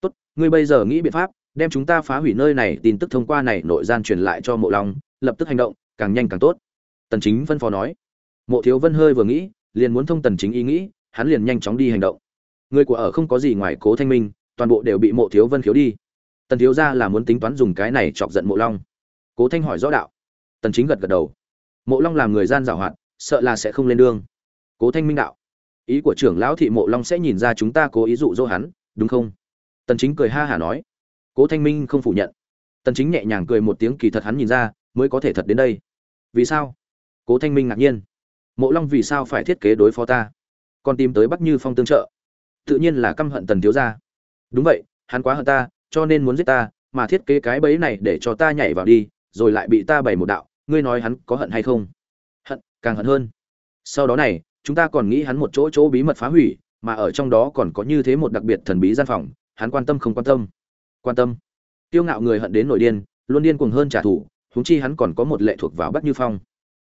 Tốt, ngươi bây giờ nghĩ biện pháp, đem chúng ta phá hủy nơi này, tin tức thông qua này nội gian truyền lại cho mộ long, lập tức hành động, càng nhanh càng tốt. Tần chính phân phó nói mộ thiếu vân hơi vừa nghĩ, liền muốn thông tần chính ý nghĩ, hắn liền nhanh chóng đi hành động. Người của ở không có gì ngoài cố thanh minh, toàn bộ đều bị mộ thiếu vân khiếu đi. Tần thiếu gia là muốn tính toán dùng cái này chọc giận mộ long. Cố thanh hỏi rõ đạo. Tần chính gật gật đầu. Mộ long làm người gian giảo hoạt, sợ là sẽ không lên đường. Cố thanh minh đạo. Ý của trưởng lão thị mộ long sẽ nhìn ra chúng ta cố ý dụ dỗ hắn, đúng không? Tần chính cười ha hả nói. Cố thanh minh không phủ nhận. Tần chính nhẹ nhàng cười một tiếng kỳ thật hắn nhìn ra, mới có thể thật đến đây. Vì sao? Cố thanh minh ngạc nhiên mộ long vì sao phải thiết kế đối phó ta? Còn tìm tới bắc như phong tương trợ. Tự nhiên là căm hận tần thiếu gia. Đúng vậy, hắn quá hận ta, cho nên muốn giết ta, mà thiết kế cái bẫy này để cho ta nhảy vào đi, rồi lại bị ta bày một đạo. Ngươi nói hắn có hận hay không? Hận, càng hận hơn. Sau đó này, chúng ta còn nghĩ hắn một chỗ chỗ bí mật phá hủy, mà ở trong đó còn có như thế một đặc biệt thần bí gian phòng, hắn quan tâm không quan tâm? Quan tâm. Tiêu ngạo người hận đến nội điên, luôn điên cuồng hơn trả thù, huống chi hắn còn có một lệ thuộc vào bắc như phong.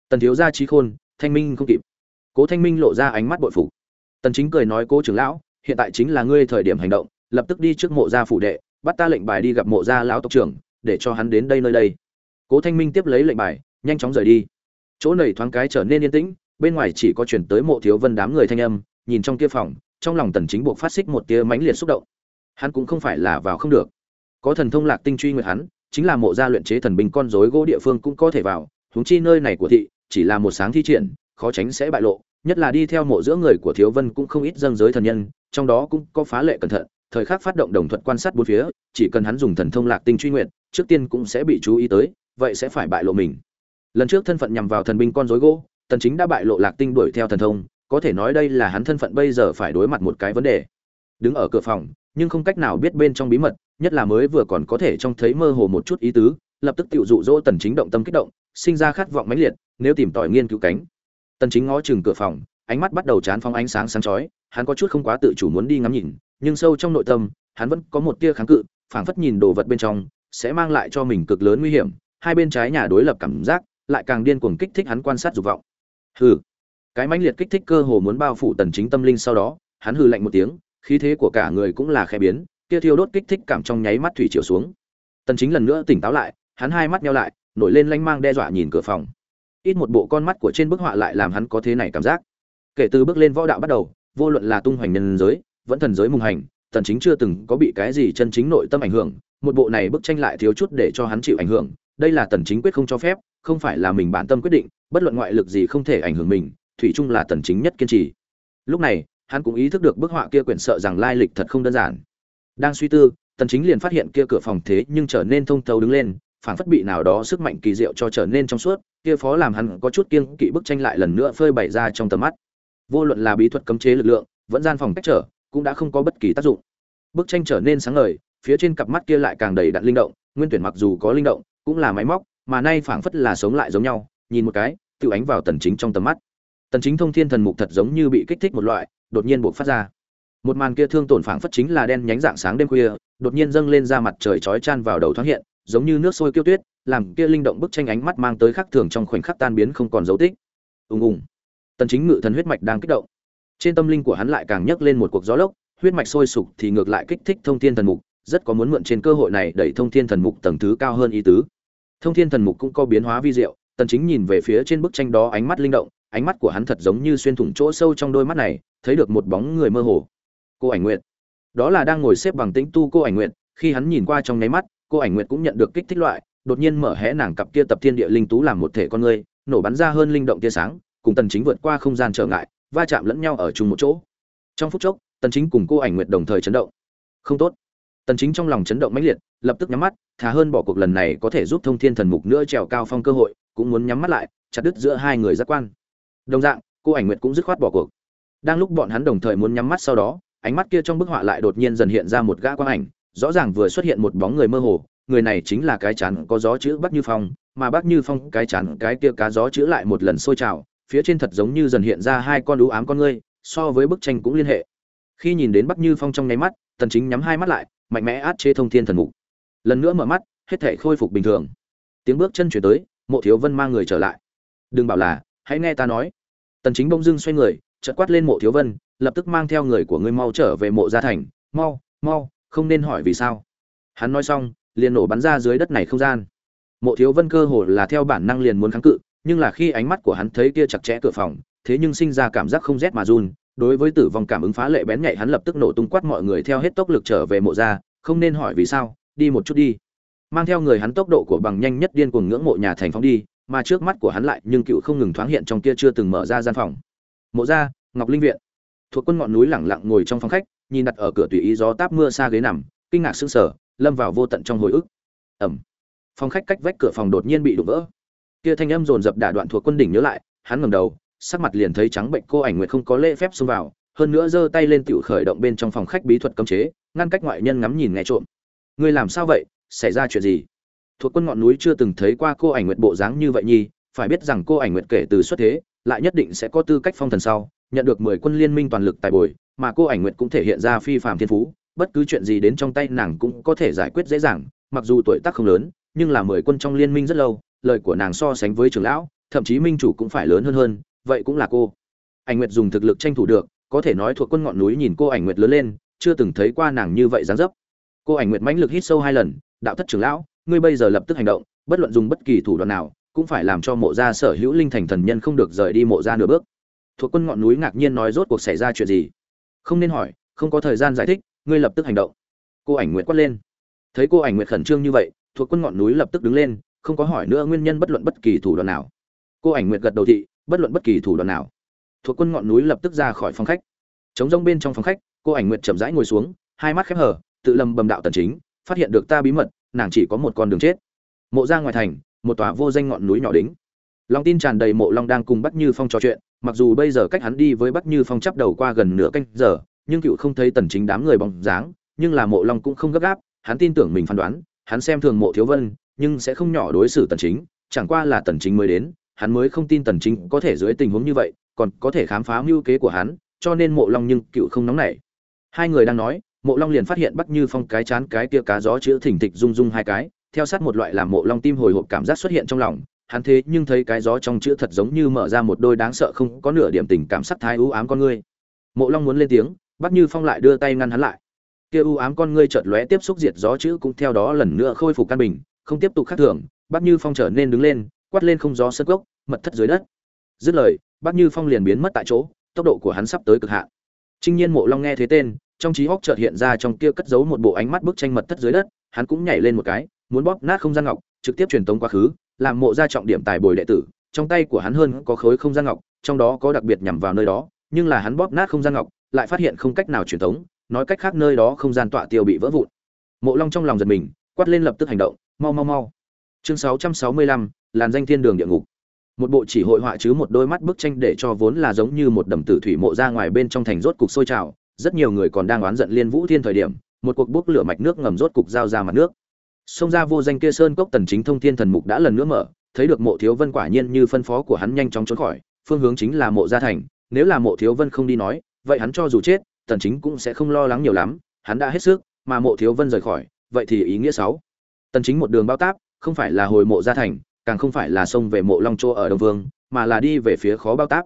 Tần thiếu gia trí khôn thanh minh không kịp. Cố thanh minh lộ ra ánh mắt bội phục. Tần chính cười nói, cố trưởng lão, hiện tại chính là ngươi thời điểm hành động, lập tức đi trước mộ gia phủ đệ, bắt ta lệnh bài đi gặp mộ gia lão tộc trưởng, để cho hắn đến đây nơi đây. Cố thanh minh tiếp lấy lệnh bài, nhanh chóng rời đi. Chỗ này thoáng cái trở nên yên tĩnh, bên ngoài chỉ có chuyển tới mộ thiếu vân đám người thanh âm, nhìn trong kia phòng, trong lòng tần chính buộc phát xích một tia mãnh liệt xúc động. Hắn cũng không phải là vào không được. Có thần thông lạc tinh truy nguyệt hắn, chính là mộ gia luyện chế thần binh con rối gỗ địa phương cũng có thể vào, huống chi nơi này của thị chỉ là một sáng thi triển, khó tránh sẽ bại lộ, nhất là đi theo mộ giữa người của thiếu vân cũng không ít dâng giới thần nhân, trong đó cũng có phá lệ cẩn thận, thời khắc phát động đồng thuận quan sát bốn phía, chỉ cần hắn dùng thần thông lạc tinh truy nguyện, trước tiên cũng sẽ bị chú ý tới, vậy sẽ phải bại lộ mình. Lần trước thân phận nhằm vào thần binh con rối gỗ, tần chính đã bại lộ lạc tinh đuổi theo thần thông, có thể nói đây là hắn thân phận bây giờ phải đối mặt một cái vấn đề. Đứng ở cửa phòng, nhưng không cách nào biết bên trong bí mật, nhất là mới vừa còn có thể trông thấy mơ hồ một chút ý tứ, lập tức tiểu dụ dỗ tần chính động tâm kích động sinh ra khát vọng mãnh liệt, nếu tìm tòi nghiên cứu cánh. Tần chính ngó chừng cửa phòng, ánh mắt bắt đầu chán phóng ánh sáng sáng chói, hắn có chút không quá tự chủ muốn đi ngắm nhìn, nhưng sâu trong nội tâm, hắn vẫn có một tia kháng cự, phảng phất nhìn đồ vật bên trong, sẽ mang lại cho mình cực lớn nguy hiểm, hai bên trái nhà đối lập cảm giác, lại càng điên cuồng kích thích hắn quan sát dục vọng. Hừ. Cái mãnh liệt kích thích cơ hồ muốn bao phủ tần chính tâm linh sau đó, hắn hừ lạnh một tiếng, khí thế của cả người cũng là khẽ biến, kia thiêu đốt kích thích cảm trong nháy mắt thủy chiều xuống. Tần chính lần nữa tỉnh táo lại, hắn hai mắt nheo lại nổi lên lanh mang đe dọa nhìn cửa phòng. Ít một bộ con mắt của trên bức họa lại làm hắn có thế này cảm giác. Kể từ bước lên võ đạo bắt đầu, vô luận là tung hoành nhân giới, vẫn thần giới mùng hành tần chính chưa từng có bị cái gì chân chính nội tâm ảnh hưởng, một bộ này bức tranh lại thiếu chút để cho hắn chịu ảnh hưởng. Đây là tần chính quyết không cho phép, không phải là mình bản tâm quyết định, bất luận ngoại lực gì không thể ảnh hưởng mình, thủy chung là tần chính nhất kiên trì. Lúc này, hắn cũng ý thức được bức họa kia quyển sợ rằng lai lịch thật không đơn giản. Đang suy tư tần chính liền phát hiện kia cửa phòng thế nhưng trở nên thông thấu đứng lên phảng phất bị nào đó sức mạnh kỳ diệu cho trở nên trong suốt, kia phó làm hắn có chút kiêng kỵ bức tranh lại lần nữa phơi bày ra trong tầm mắt. Vô luận là bí thuật cấm chế lực lượng, vẫn gian phòng cách trở, cũng đã không có bất kỳ tác dụng. Bức tranh trở nên sáng ngời, phía trên cặp mắt kia lại càng đầy đặn linh động, nguyên tuyển mặc dù có linh động, cũng là máy móc, mà nay phảng phất là sống lại giống nhau, nhìn một cái, tự ánh vào tần chính trong tầm mắt. Tần chính thông thiên thần mục thật giống như bị kích thích một loại, đột nhiên buộc phát ra. Một màn kia thương tổn phảng phất chính là đen nhánh dạng sáng đêm khuya, đột nhiên dâng lên ra mặt trời chói chan vào đầu thoáng hiện giống như nước sôi kiêu tuyết làm kia linh động bức tranh ánh mắt mang tới khắc thường trong khoảnh khắc tan biến không còn dấu tích. Ùng ùng. Tần chính ngự thần huyết mạch đang kích động. Trên tâm linh của hắn lại càng nhấc lên một cuộc gió lốc huyết mạch sôi sục thì ngược lại kích thích thông thiên thần mục rất có muốn mượn trên cơ hội này đẩy thông thiên thần mục tầng thứ cao hơn ý tứ. Thông thiên thần mục cũng có biến hóa vi diệu tần chính nhìn về phía trên bức tranh đó ánh mắt linh động ánh mắt của hắn thật giống như xuyên thủng chỗ sâu trong đôi mắt này thấy được một bóng người mơ hồ. Cô ảnh nguyện, đó là đang ngồi xếp bằng tĩnh tu cô ảnh nguyện, khi hắn nhìn qua trong nháy mắt cô ảnh nguyệt cũng nhận được kích thích loại, đột nhiên mở hé nàng cặp kia tập thiên địa linh tú làm một thể con người, nổ bắn ra hơn linh động tia sáng, cùng tần chính vượt qua không gian trở ngại, va chạm lẫn nhau ở chung một chỗ. Trong phút chốc, tần chính cùng cô ảnh nguyệt đồng thời chấn động. Không tốt. Tần chính trong lòng chấn động mãnh liệt, lập tức nhắm mắt, thà hơn bỏ cuộc lần này có thể giúp thông thiên thần mục nữa trèo cao phong cơ hội, cũng muốn nhắm mắt lại, chặt đứt giữa hai người giác quan. Đồng dạng, cô ảnh nguyệt cũng dứt khoát bỏ cuộc. Đang lúc bọn hắn đồng thời muốn nhắm mắt sau đó, ánh mắt kia trong bức họa lại đột nhiên dần hiện ra một gã quang ảnh rõ ràng vừa xuất hiện một bóng người mơ hồ, người này chính là cái chán có gió chữ bắc như phong, mà bắc như phong, cái chán, cái kia cá gió chữ lại một lần sôi trào, phía trên thật giống như dần hiện ra hai con đũ ám con ngươi, so với bức tranh cũng liên hệ. Khi nhìn đến bắc như phong trong nháy mắt, tần chính nhắm hai mắt lại, mạnh mẽ át chế thông thiên thần mục. Lần nữa mở mắt, hết thể khôi phục bình thường. Tiếng bước chân chuyển tới, mộ thiếu vân mang người trở lại. Đừng bảo là, hãy nghe ta nói. Tần chính bỗng dưng xoay người, chợt quát lên mộ thiếu vân, lập tức mang theo người của ngươi mau trở về mộ gia thành. Mau mau không nên hỏi vì sao. Hắn nói xong, liền nổ bắn ra dưới đất này không gian. Mộ thiếu vân cơ hồ là theo bản năng liền muốn kháng cự, nhưng là khi ánh mắt của hắn thấy kia chặt chẽ cửa phòng, thế nhưng sinh ra cảm giác không rét mà run, đối với tử vong cảm ứng phá lệ bén nhạy hắn lập tức nổ tung quát mọi người theo hết tốc lực trở về mộ gia không nên hỏi vì sao, đi một chút đi. Mang theo người hắn tốc độ của bằng nhanh nhất điên cuồng ngưỡng mộ nhà thành phóng đi, mà trước mắt của hắn lại nhưng cựu không ngừng thoáng hiện trong kia chưa từng mở ra gian phòng. Mộ gia ngọc linh viện. Thuộc quân ngọn núi lẳng lặng ngồi trong phòng khách nhìn đặt ở cửa tùy ý gió táp mưa xa ghế nằm, kinh ngạc sững sờ, lâm vào vô tận trong hồi ức. Ẩm. Phòng khách cách vách cửa phòng đột nhiên bị đụng vỡ. Kia thanh âm dồn dập đả đoạn thuộc quân đỉnh nhớ lại, hắn ngẩng đầu, sắc mặt liền thấy trắng bệnh cô ảnh nguyệt không có lễ phép xông vào, hơn nữa giơ tay lên tiểu khởi động bên trong phòng khách bí thuật cấm chế, ngăn cách ngoại nhân ngắm nhìn nghe trộm. Ngươi làm sao vậy? Xảy ra chuyện gì? Thuộc quân ngọn núi chưa từng thấy qua cô ảnh nguyệt bộ dáng như vậy nhi, phải biết rằng cô ảnh nguyệt kể từ xuất thế, lại nhất định sẽ có tư cách phong thần sau, nhận được mười quân liên minh toàn lực tài bồi mà cô ảnh nguyệt cũng thể hiện ra phi phàm thiên phú, bất cứ chuyện gì đến trong tay nàng cũng có thể giải quyết dễ dàng, mặc dù tuổi tác không lớn, nhưng là mười quân trong liên minh rất lâu, lời của nàng so sánh với trưởng lão, thậm chí minh chủ cũng phải lớn hơn hơn, vậy cũng là cô. Ảnh nguyệt dùng thực lực tranh thủ được, có thể nói thuộc quân ngọn núi nhìn cô ảnh nguyệt lớn lên, chưa từng thấy qua nàng như vậy dáng dấp. Cô ảnh nguyệt mãnh lực hít sâu hai lần, đạo thất trưởng lão, ngươi bây giờ lập tức hành động, bất luận dùng bất kỳ thủ đoạn nào, cũng phải làm cho mộ gia sở hữu linh thành thần nhân không được rời đi mộ gia nửa bước. Thuộc quân ngọn núi ngạc nhiên nói, rốt cuộc xảy ra chuyện gì? Không nên hỏi, không có thời gian giải thích, ngươi lập tức hành động. Cô ảnh nguyệt quát lên. Thấy cô ảnh nguyệt khẩn trương như vậy, thuộc quân ngọn núi lập tức đứng lên, không có hỏi nữa nguyên nhân bất luận bất kỳ thủ đoạn nào. Cô ảnh nguyệt gật đầu thị, bất luận bất kỳ thủ đoạn nào. Thuộc quân ngọn núi lập tức ra khỏi phòng khách. Chống rông bên trong phòng khách, cô ảnh nguyệt chậm rãi ngồi xuống, hai mắt khép hở tự lầm bầm đạo tần chính, phát hiện được ta bí mật, nàng chỉ có một con đường chết. Mộ ra ngoài thành, một tòa vô danh ngọn núi nhỏ đính long tin tràn đầy mộ long đang cùng bắt như phong trò chuyện mặc dù bây giờ cách hắn đi với bắc như phong chắp đầu qua gần nửa canh giờ, nhưng cựu không thấy tần chính đám người bóng dáng, nhưng là mộ long cũng không gấp gáp, hắn tin tưởng mình phán đoán, hắn xem thường mộ thiếu vân, nhưng sẽ không nhỏ đối xử tần chính, chẳng qua là tần chính mới đến, hắn mới không tin tần chính có thể dưới tình huống như vậy, còn có thể khám phá mưu kế của hắn, cho nên mộ long nhưng cựu không nóng nảy. Hai người đang nói, mộ long liền phát hiện bắc như phong cái chán cái kia cá gió chữ thỉnh thịch rung rung hai cái, theo sát một loại làm mộ long tim hồi hộp cảm giác xuất hiện trong lòng hắn thế nhưng thấy cái gió trong chữ thật giống như mở ra một đôi đáng sợ không có nửa điểm tình cảm sắc thái ưu ám con ngươi. Mộ long muốn lên tiếng, bắc như phong lại đưa tay ngăn hắn lại. Kia ưu ám con ngươi chợt lóe tiếp xúc diệt gió chữ cũng theo đó lần nữa khôi phục căn bình, không tiếp tục khắc thường, bắc như phong trở nên đứng lên, quát lên không gió sân gốc, mật thất dưới đất. Dứt lời, bắc như phong liền biến mất tại chỗ, tốc độ của hắn sắp tới cực hạn. Trinh nhiên mộ long nghe thế tên, trong trí hốc chợt hiện ra trong kia cất giấu một bộ ánh mắt bức tranh mật thất dưới đất, hắn cũng nhảy lên một cái, muốn bóp nát không gian ngọc, trực tiếp truyền tống quá khứ làm mộ gia trọng điểm tài bồi đệ tử trong tay của hắn hơn có khối không gian ngọc trong đó có đặc biệt nhằm vào nơi đó nhưng là hắn bóp nát không gian ngọc lại phát hiện không cách nào truyền tống nói cách khác nơi đó không gian tọa tiêu bị vỡ vụn. Mộ long trong lòng giật mình quát lên lập tức hành động mau mau mau. Chương 665, làn danh thiên đường địa ngục. Một bộ chỉ hội họa chứ một đôi mắt bức tranh để cho vốn là giống như một đầm tử thủy mộ ra ngoài bên trong thành rốt cục sôi trào rất nhiều người còn đang oán giận liên vũ thiên thời điểm một cuộc bốc lửa mạch nước ngầm rốt cục giao ra mặt nước xông ra vô danh kia sơn cốc tần chính thông thiên thần mục đã lần nữa mở, thấy được mộ thiếu vân quả nhiên như phân phó của hắn nhanh chóng trốn khỏi, phương hướng chính là mộ gia thành, nếu là mộ thiếu vân không đi nói, vậy hắn cho dù chết, tần chính cũng sẽ không lo lắng nhiều lắm, hắn đã hết sức, mà mộ thiếu vân rời khỏi, vậy thì ý nghĩa sáu. Tần chính một đường bao táp, không phải là hồi mộ gia thành, càng không phải là xông về mộ long châu ở đông vương, mà là đi về phía khó bao táp.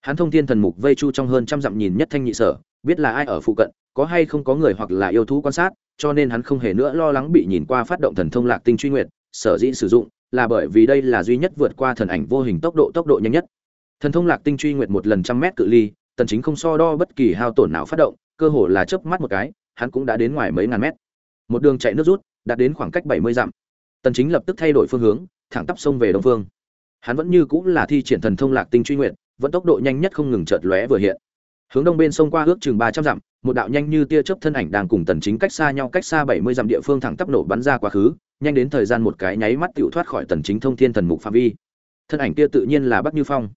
Hắn thông thiên thần mục vây chu trong hơn trăm dặm nhìn nhất thanh nhị sở biết là ai ở phụ cận, có hay không có người hoặc là yêu thú quan sát, cho nên hắn không hề nữa lo lắng bị nhìn qua phát động thần thông lạc tinh truy nguyện sở dĩ sử dụng, là bởi vì đây là duy nhất vượt qua thần ảnh vô hình tốc độ tốc độ nhanh nhất. Thần thông lạc tinh truy nguyện một lần trăm mét cự ly, tần chính không so đo bất kỳ hao tổn nào phát động, cơ hồ là chớp mắt một cái, hắn cũng đã đến ngoài mấy ngàn mét. Một đường chạy nước rút, đạt đến khoảng cách 70 dặm. Tần chính lập tức thay đổi phương hướng, thẳng tắp sông về đông phương. Hắn vẫn như cũng là thi triển thần thông lạc tinh truy nguyện vẫn tốc độ nhanh nhất không ngừng chợt lóe vừa hiện hướng đông bên sông qua ước chừng 300 dặm, một đạo nhanh như tia chớp thân ảnh đang cùng tần chính cách xa nhau, cách xa 70 dặm địa phương thẳng tắp nổ bắn ra quá khứ, nhanh đến thời gian một cái nháy mắt tiểu thoát khỏi tần chính thông thiên thần mục phạm vi. Thân ảnh kia tự nhiên là bắc như phong.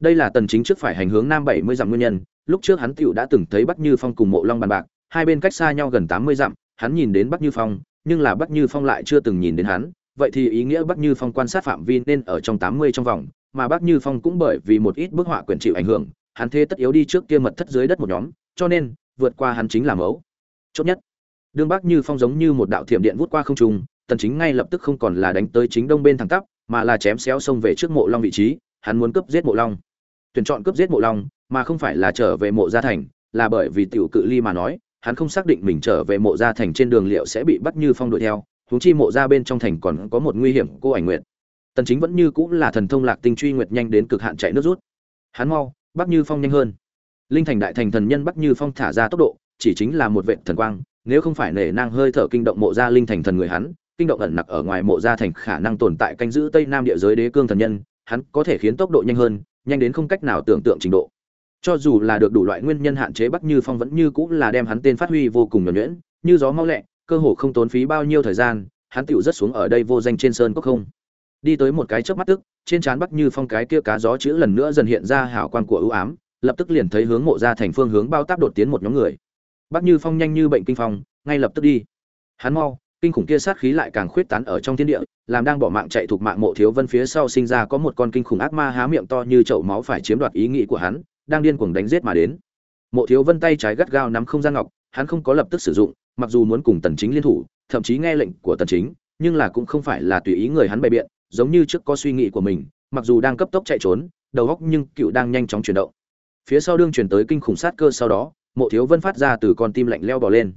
Đây là tần chính trước phải hành hướng nam 70 dặm nguyên nhân, lúc trước hắn tiểu đã từng thấy bắc như phong cùng mộ long bàn bạc, hai bên cách xa nhau gần 80 dặm, hắn nhìn đến bắc như phong, nhưng là bắc như phong lại chưa từng nhìn đến hắn, vậy thì ý nghĩa bắc như phong quan sát phạm vi nên ở trong 80 trong vòng, mà bắc như phong cũng bởi vì một ít bức họa quyển chịu ảnh hưởng hắn thế tất yếu đi trước kia mật thất dưới đất một nhóm, cho nên, vượt qua hắn chính là mẫu. Chốt nhất đương bắc như phong giống như một đạo thiểm điện vút qua không trung, tần chính ngay lập tức không còn là đánh tới chính đông bên thẳng tắp, mà là chém xéo xông về trước mộ long vị trí, hắn muốn cướp giết mộ long. Tuyển chọn cướp giết mộ long, mà không phải là trở về mộ gia thành, là bởi vì tiểu cự ly mà nói, hắn không xác định mình trở về mộ gia thành trên đường liệu sẽ bị bắt như phong đuổi theo, huống chi mộ gia bên trong thành còn có một nguy hiểm, cô ảnh nguyệt. Tần chính vẫn như cũng là thần thông lạc tinh truy nguyệt nhanh đến cực hạn chạy nước rút. Hắn mau Bắc như phong nhanh hơn. Linh thành đại thành thần nhân Bắc như phong thả ra tốc độ, chỉ chính là một vệ thần quang, nếu không phải nể nang hơi thở kinh động mộ gia linh thành thần người hắn, kinh động ẩn nặc ở ngoài mộ gia thành khả năng tồn tại canh giữ tây nam địa giới đế cương thần nhân, hắn có thể khiến tốc độ nhanh hơn, nhanh đến không cách nào tưởng tượng trình độ. Cho dù là được đủ loại nguyên nhân hạn chế bắc như phong vẫn như cũng là đem hắn tên phát huy vô cùng nhuẩn nhuyễn, như gió mau lẹ, cơ hồ không tốn phí bao nhiêu thời gian, hắn tựu rất xuống ở đây vô danh trên sơn cốc không. Đi tới một cái chớp mắt tức trên trán bắc như phong cái kia cá gió chữ lần nữa dần hiện ra hào quang của ưu ám, lập tức liền thấy hướng mộ ra thành phương hướng bao táp đột tiến một nhóm người. Bắc như phong nhanh như bệnh kinh phong, ngay lập tức đi. Hắn mau, kinh khủng kia sát khí lại càng khuyết tán ở trong thiên địa, làm đang bỏ mạng chạy thuộc mạng mộ thiếu vân phía sau sinh ra có một con kinh khủng ác ma há miệng to như chậu máu phải chiếm đoạt ý nghĩ của hắn, đang điên cuồng đánh giết mà đến. Mộ thiếu vân tay trái gắt gao nắm không gian ngọc, hắn không có lập tức sử dụng, mặc dù muốn cùng tần chính liên thủ, thậm chí nghe lệnh của tần chính, nhưng là cũng không phải là tùy ý người hắn bày biện giống như trước có suy nghĩ của mình, mặc dù đang cấp tốc chạy trốn, đầu óc nhưng cựu đang nhanh chóng chuyển động. Phía sau đương chuyển tới kinh khủng sát cơ sau đó, mộ thiếu vân phát ra từ con tim lạnh leo bò lên.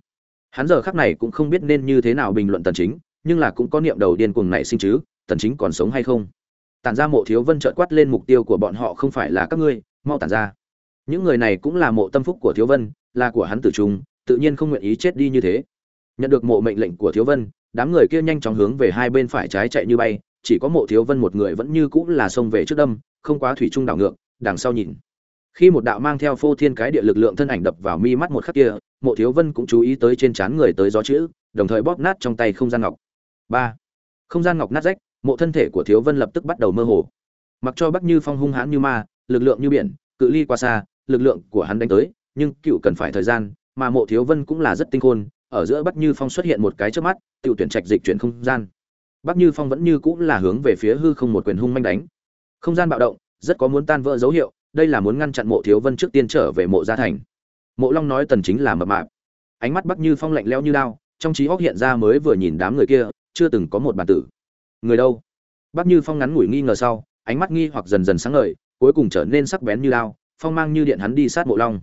Hắn giờ khắc này cũng không biết nên như thế nào bình luận tần chính, nhưng là cũng có niệm đầu điên cuồng này sinh chứ, tần chính còn sống hay không? Tản ra mộ thiếu vân chợt quát lên mục tiêu của bọn họ không phải là các ngươi, mau tản ra. Những người này cũng là mộ tâm phúc của thiếu vân, là của hắn tử trung, tự nhiên không nguyện ý chết đi như thế. Nhận được mộ mệnh lệnh của thiếu vân, đám người kia nhanh chóng hướng về hai bên phải trái chạy như bay chỉ có mộ thiếu vân một người vẫn như cũng là xông về trước đâm, không quá thủy trung đảo ngược, đằng sau nhìn. Khi một đạo mang theo phô thiên cái địa lực lượng thân ảnh đập vào mi mắt một khắc kia, mộ thiếu vân cũng chú ý tới trên trán người tới gió chữ, đồng thời bóp nát trong tay không gian ngọc. Ba. Không gian ngọc nát rách, mộ thân thể của thiếu vân lập tức bắt đầu mơ hồ. Mặc cho bắc như phong hung hãn như ma, lực lượng như biển, cự ly qua xa, lực lượng của hắn đánh tới, nhưng cựu cần phải thời gian, mà mộ thiếu vân cũng là rất tinh khôn, ở giữa bắc như phong xuất hiện một cái trước mắt tự tuyển trạch dịch chuyển không gian bắc như phong vẫn như cũng là hướng về phía hư không một quyền hung manh đánh. Không gian bạo động, rất có muốn tan vỡ dấu hiệu, đây là muốn ngăn chặn mộ thiếu vân trước tiên trở về mộ gia thành. Mộ long nói tần chính là mập mạp. Ánh mắt bắc như phong lạnh lẽo như đao, trong trí óc hiện ra mới vừa nhìn đám người kia, chưa từng có một bản tử. Người đâu? Bắc như phong ngắn ngủi nghi ngờ sau, ánh mắt nghi hoặc dần dần sáng ngời, cuối cùng trở nên sắc bén như đao, phong mang như điện hắn đi sát mộ long.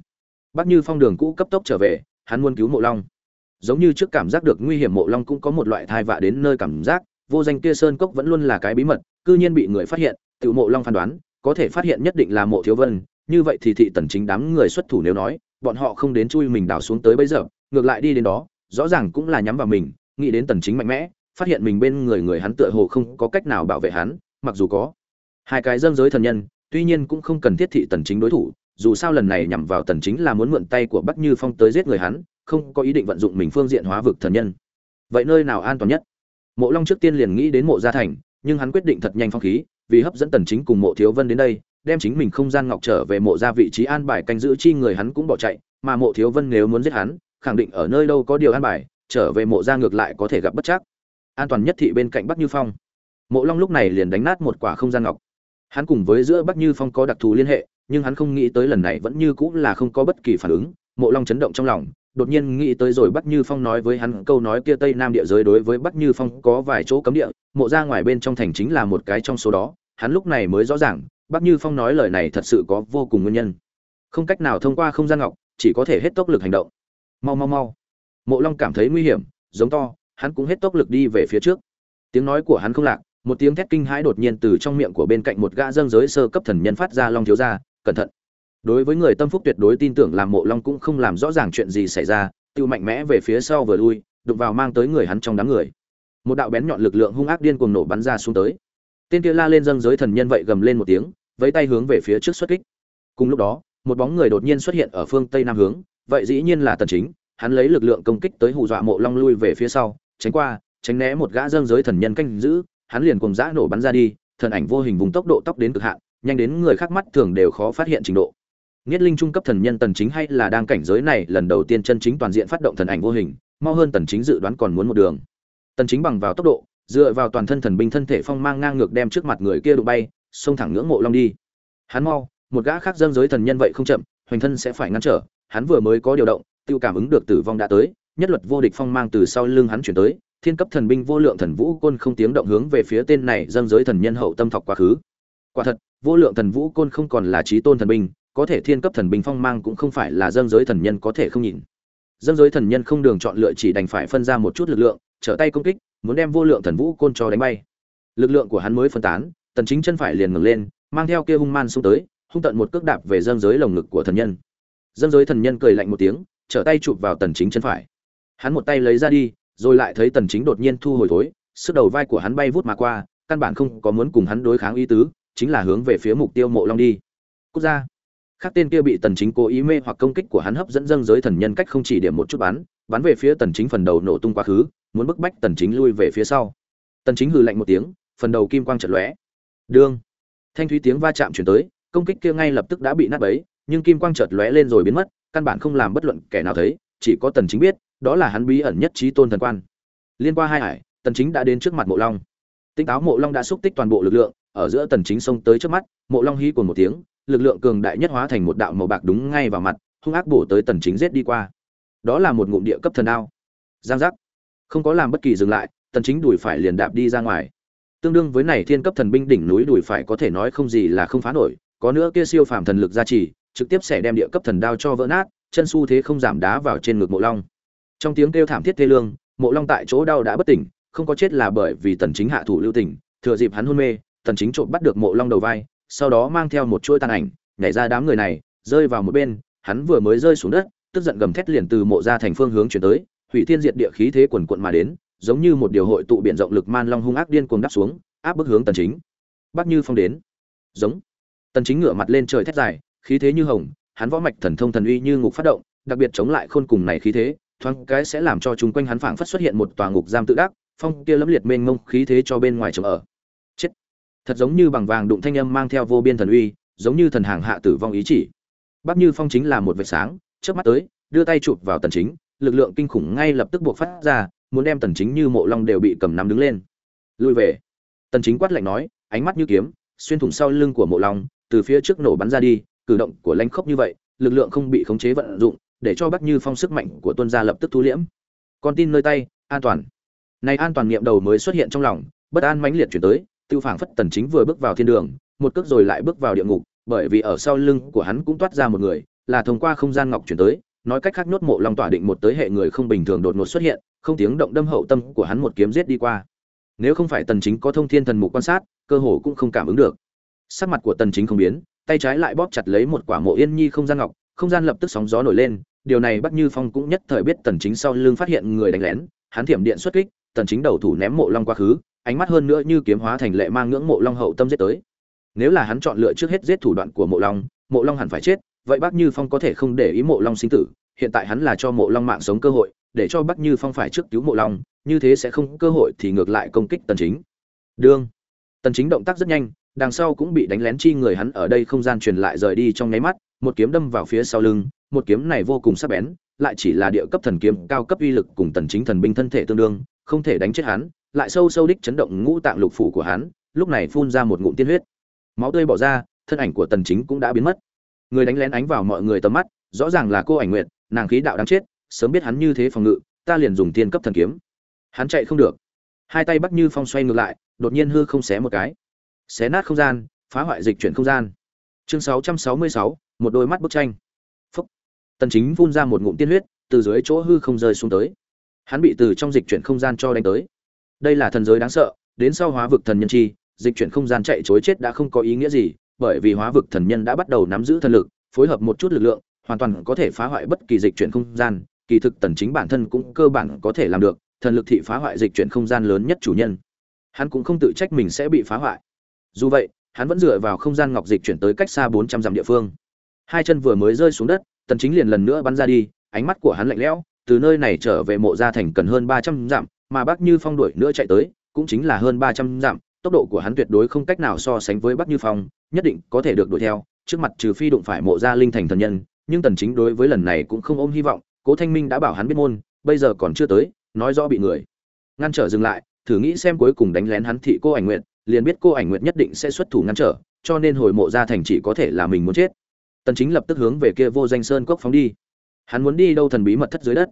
Bắc như phong đường cũ cấp tốc trở về, hắn muốn cứu mộ long. Giống như trước cảm giác được nguy hiểm mộ long cũng có một loại thai vạ đến nơi cảm giác vô danh kia sơn cốc vẫn luôn là cái bí mật, cư nhiên bị người phát hiện tự mộ long phán đoán, có thể phát hiện nhất định là mộ thiếu vân, như vậy thì thị tần chính đám người xuất thủ nếu nói, bọn họ không đến chui mình đào xuống tới bây giờ, ngược lại đi đến đó, rõ ràng cũng là nhắm vào mình, nghĩ đến tần chính mạnh mẽ, phát hiện mình bên người người hắn tựa hồ không có cách nào bảo vệ hắn, mặc dù có hai cái dâm giới thần nhân, tuy nhiên cũng không cần thiết thị tần chính đối thủ, dù sao lần này nhằm vào tần chính là muốn mượn tay của bắc như phong tới giết người hắn, không có ý định vận dụng mình phương diện hóa vực thần nhân. Vậy nơi nào an toàn nhất? Mộ long trước tiên liền nghĩ đến mộ gia thành, nhưng hắn quyết định thật nhanh phong khí, vì hấp dẫn tần chính cùng mộ thiếu vân đến đây, đem chính mình không gian ngọc trở về mộ gia vị trí an bài canh giữ chi người hắn cũng bỏ chạy, mà mộ thiếu vân nếu muốn giết hắn, khẳng định ở nơi đâu có điều an bài, trở về mộ gia ngược lại có thể gặp bất chắc. An toàn nhất thị bên cạnh bắc như phong. Mộ long lúc này liền đánh nát một quả không gian ngọc. Hắn cùng với giữa bắc như phong có đặc thù liên hệ, nhưng hắn không nghĩ tới lần này vẫn như cũng là không có bất kỳ phản ứng, mộ long chấn động trong lòng đột nhiên nghĩ tới rồi bắc như phong nói với hắn câu nói kia tây nam địa giới đối với bắc như phong có vài chỗ cấm địa, mộ ra ngoài bên trong thành chính là một cái trong số đó. Hắn lúc này mới rõ ràng, bắc như phong nói lời này thật sự có vô cùng nguyên nhân. Không cách nào thông qua không gian ngọc, chỉ có thể hết tốc lực hành động. Mau mau mau. Mộ long cảm thấy nguy hiểm, giống to, hắn cũng hết tốc lực đi về phía trước. Tiếng nói của hắn không lạc, một tiếng thét kinh hãi đột nhiên từ trong miệng của bên cạnh một gã dâng giới sơ cấp thần nhân phát ra long thiếu ra cẩn thận đối với người tâm phúc tuyệt đối tin tưởng làm mộ long cũng không làm rõ ràng chuyện gì xảy ra, tiêu mạnh mẽ về phía sau vừa lui, đụng vào mang tới người hắn trong đám người. Một đạo bén nhọn lực lượng hung ác điên cuồng nổ bắn ra xuống tới. Tên kia la lên dâng giới thần nhân vậy gầm lên một tiếng, vẫy tay hướng về phía trước xuất kích. Cùng lúc đó, một bóng người đột nhiên xuất hiện ở phương tây nam hướng, vậy dĩ nhiên là tần chính, hắn lấy lực lượng công kích tới hù dọa mộ long lui về phía sau, tránh qua, tránh né một gã dâng giới thần nhân canh giữ, hắn liền cùng dã nổ bắn ra đi, thần ảnh vô hình vùng tốc độ tốc đến cực hạn, nhanh đến người khác mắt thường đều khó phát hiện trình độ. Nghiệt linh trung cấp thần nhân tần chính hay là đang cảnh giới này lần đầu tiên chân chính toàn diện phát động thần ảnh vô hình, mau hơn tần chính dự đoán còn muốn một đường. Tần chính bằng vào tốc độ, dựa vào toàn thân thần binh thân thể phong mang ngang ngược đem trước mặt người kia đụng bay, xông thẳng ngưỡng mộ long đi. Hắn mau, một gã khác dâng giới thần nhân vậy không chậm, hoành thân sẽ phải ngăn trở, hắn vừa mới có điều động, tiêu cảm ứng được tử vong đã tới, nhất luật vô địch phong mang từ sau lưng hắn chuyển tới, thiên cấp thần binh vô lượng thần vũ côn không tiếng động hướng về phía tên này dâng giới thần nhân hậu tâm thọc quá khứ. Quả thật, vô lượng thần vũ côn không còn là chí tôn thần binh, có thể thiên cấp thần binh phong mang cũng không phải là dâng giới thần nhân có thể không nhìn. Dâng giới thần nhân không đường chọn lựa chỉ đành phải phân ra một chút lực lượng, trở tay công kích, muốn đem vô lượng thần vũ côn cho đánh bay. Lực lượng của hắn mới phân tán, tần chính chân phải liền ngừng lên, mang theo kia hung man xuống tới, hung tận một cước đạp về dâng giới lồng ngực của thần nhân. Dâng giới thần nhân cười lạnh một tiếng, trở tay chụp vào tần chính chân phải. Hắn một tay lấy ra đi, rồi lại thấy tần chính đột nhiên thu hồi thối, sức đầu vai của hắn bay vút mà qua, căn bản không có muốn cùng hắn đối kháng ý tứ, chính là hướng về phía mục tiêu mộ long đi. Cút ra khác tên kia bị tần chính cố ý mê hoặc công kích của hắn hấp dẫn dâng giới thần nhân cách không chỉ điểm một chút bắn bắn về phía tần chính phần đầu nổ tung quá khứ, muốn bức bách tần chính lui về phía sau. Tần chính hừ lạnh một tiếng, phần đầu kim quang chợt lóe. Đương thanh thúy tiếng va chạm truyền tới, công kích kia ngay lập tức đã bị nát bấy, nhưng kim quang chợt lóe lên rồi biến mất, căn bản không làm bất luận kẻ nào thấy, chỉ có tần chính biết, đó là hắn bí ẩn nhất trí tôn thần quan. Liên qua hai hải, tần chính đã đến trước mặt mộ long. Tinh táo mộ long đã xúc tích toàn bộ lực lượng, ở giữa tần chính xông tới trước mắt, mộ long hí của một tiếng lực lượng cường đại nhất hóa thành một đạo màu bạc đúng ngay vào mặt, hung ác bổ tới tần chính giết đi qua. Đó là một ngụm địa cấp thần đao. Giang giác. Không có làm bất kỳ dừng lại, tần chính đuổi phải liền đạp đi ra ngoài. Tương đương với này thiên cấp thần binh đỉnh núi đuổi phải có thể nói không gì là không phá nổi, có nữa kia siêu phàm thần lực gia trì, trực tiếp sẽ đem địa cấp thần đao cho vỡ nát, chân su thế không giảm đá vào trên ngực mộ long. Trong tiếng kêu thảm thiết thê lương, mộ long tại chỗ đau đã bất tỉnh, không có chết là bởi vì tần chính hạ thủ lưu tình, thừa dịp hắn hôn mê, tần chính trộm bắt được mộ long đầu vai sau đó mang theo một chuỗi tàn ảnh, nhảy ra đám người này, rơi vào một bên, hắn vừa mới rơi xuống đất, tức giận gầm thét liền từ mộ ra thành phương hướng chuyển tới, hủy thiên diệt địa khí thế quần quận mà đến, giống như một điều hội tụ biển rộng lực man long hung ác điên cuồng đắp xuống, áp bức hướng tần chính. Bắc như phong đến. Giống. Tần chính ngửa mặt lên trời thét dài, khí thế như hồng, hắn võ mạch thần thông thần uy như ngục phát động, đặc biệt chống lại khôn cùng này khí thế, thoáng cái sẽ làm cho chúng quanh hắn phảng phất xuất hiện một tòa ngục giam tự đắc, phong kia lẫm liệt mênh mông khí thế cho bên ngoài chống ở thật giống như bằng vàng đụng thanh âm mang theo vô biên thần uy, giống như thần hàng hạ tử vong ý chỉ. Bắc như phong chính là một vệt sáng trước mắt tới, đưa tay chụp vào tần chính, lực lượng kinh khủng ngay lập tức buộc phát ra, muốn đem tần chính như mộ long đều bị cầm nắm đứng lên. Lui về. Tần chính quát lạnh nói, ánh mắt như kiếm, xuyên thủng sau lưng của mộ long, từ phía trước nổ bắn ra đi, cử động của lãnh khốc như vậy, lực lượng không bị khống chế vận dụng, để cho bắc như phong sức mạnh của tuân gia lập tức thu liễm. Con tin nơi tay, an toàn. Này an toàn niệm đầu mới xuất hiện trong lòng, bất an mãnh liệt chuyển tới tiêu phảng phất tần chính vừa bước vào thiên đường, một cước rồi lại bước vào địa ngục, bởi vì ở sau lưng của hắn cũng toát ra một người, là thông qua không gian ngọc chuyển tới, nói cách khác nhốt mộ long tỏa định một tới hệ người không bình thường đột ngột xuất hiện, không tiếng động đâm hậu tâm của hắn một kiếm giết đi qua. Nếu không phải tần chính có thông thiên thần mục quan sát, cơ hồ cũng không cảm ứng được. Sắc mặt của tần chính không biến, tay trái lại bóp chặt lấy một quả mộ yên nhi không gian ngọc, không gian lập tức sóng gió nổi lên, điều này bắt như phong cũng nhất thời biết tần chính sau lưng phát hiện người đánh lén, hắn thiểm điện xuất kích, tần chính đầu thủ ném mộ long quá khứ ánh mắt hơn nữa như kiếm hóa thành lệ mang ngưỡng mộ long hậu tâm giết tới. Nếu là hắn chọn lựa trước hết giết thủ đoạn của mộ long mộ long hẳn phải chết, vậy bác như phong có thể không để ý mộ long sinh tử, hiện tại hắn là cho mộ long mạng sống cơ hội, để cho bác như phong phải trước cứu mộ long, như thế sẽ không cơ hội thì ngược lại công kích tần chính. Đương. Tần chính động tác rất nhanh, đằng sau cũng bị đánh lén chi người hắn ở đây không gian truyền lại rời đi trong nháy mắt, một kiếm đâm vào phía sau lưng, một kiếm này vô cùng sắc bén lại chỉ là địa cấp thần kiếm cao cấp uy lực cùng tần chính thần binh thân thể tương đương không thể đánh chết hắn lại sâu sâu đích chấn động ngũ tạng lục phủ của hắn lúc này phun ra một ngụm tiên huyết. Máu tươi bỏ ra thân ảnh của tần chính cũng đã biến mất. Người đánh lén ánh vào mọi người tầm mắt rõ ràng là cô ảnh nguyện nàng khí đạo đáng chết sớm biết hắn như thế phòng ngự ta liền dùng tiên cấp thần kiếm. Hắn chạy không được. Hai tay bắt như phong xoay ngược lại đột nhiên hư không xé một cái. Xé nát không gian phá hoại dịch chuyển không gian. Chương 666, một đôi mắt bức tranh tần chính phun ra một ngụm tiên huyết, từ dưới chỗ hư không rơi xuống tới. Hắn bị từ trong dịch chuyển không gian cho đánh tới. Đây là thần giới đáng sợ, đến sau hóa vực thần nhân chi, dịch chuyển không gian chạy chối chết đã không có ý nghĩa gì, bởi vì hóa vực thần nhân đã bắt đầu nắm giữ thần lực, phối hợp một chút lực lượng, hoàn toàn có thể phá hoại bất kỳ dịch chuyển không gian, kỳ thực tần chính bản thân cũng cơ bản có thể làm được, thần lực thị phá hoại dịch chuyển không gian lớn nhất chủ nhân. Hắn cũng không tự trách mình sẽ bị phá hoại. Dù vậy, hắn vẫn dựa vào không gian ngọc dịch chuyển tới cách xa 400 dặm địa phương. Hai chân vừa mới rơi xuống đất tần chính liền lần nữa bắn ra đi ánh mắt của hắn lạnh lẽo từ nơi này trở về mộ gia thành cần hơn 300 dặm mà bác như phong đuổi nữa chạy tới cũng chính là hơn 300 dặm tốc độ của hắn tuyệt đối không cách nào so sánh với Bác Như Phong, nhất định có thể được đuổi theo, trước mặt trừ phi đụng phải mộ gia linh thành thần nhân, nhưng Tần Chính đối với lần này cũng không ôm hy vọng, Cố Thanh Minh đã bảo hắn biết môn, bây giờ còn chưa tới, nói rõ bị người ngăn trở dừng lại, thử nghĩ xem cuối cùng đánh lén hắn thị cô ảnh nguyện, liền biết cô ảnh nguyện nhất định sẽ xuất thủ ngăn trở, cho nên hồi mộ gia thành chỉ có thể là mình muốn chết. Tần Chính lập tức hướng về kia vô danh sơn cốc phóng đi. Hắn muốn đi đâu thần bí mật thất dưới đất.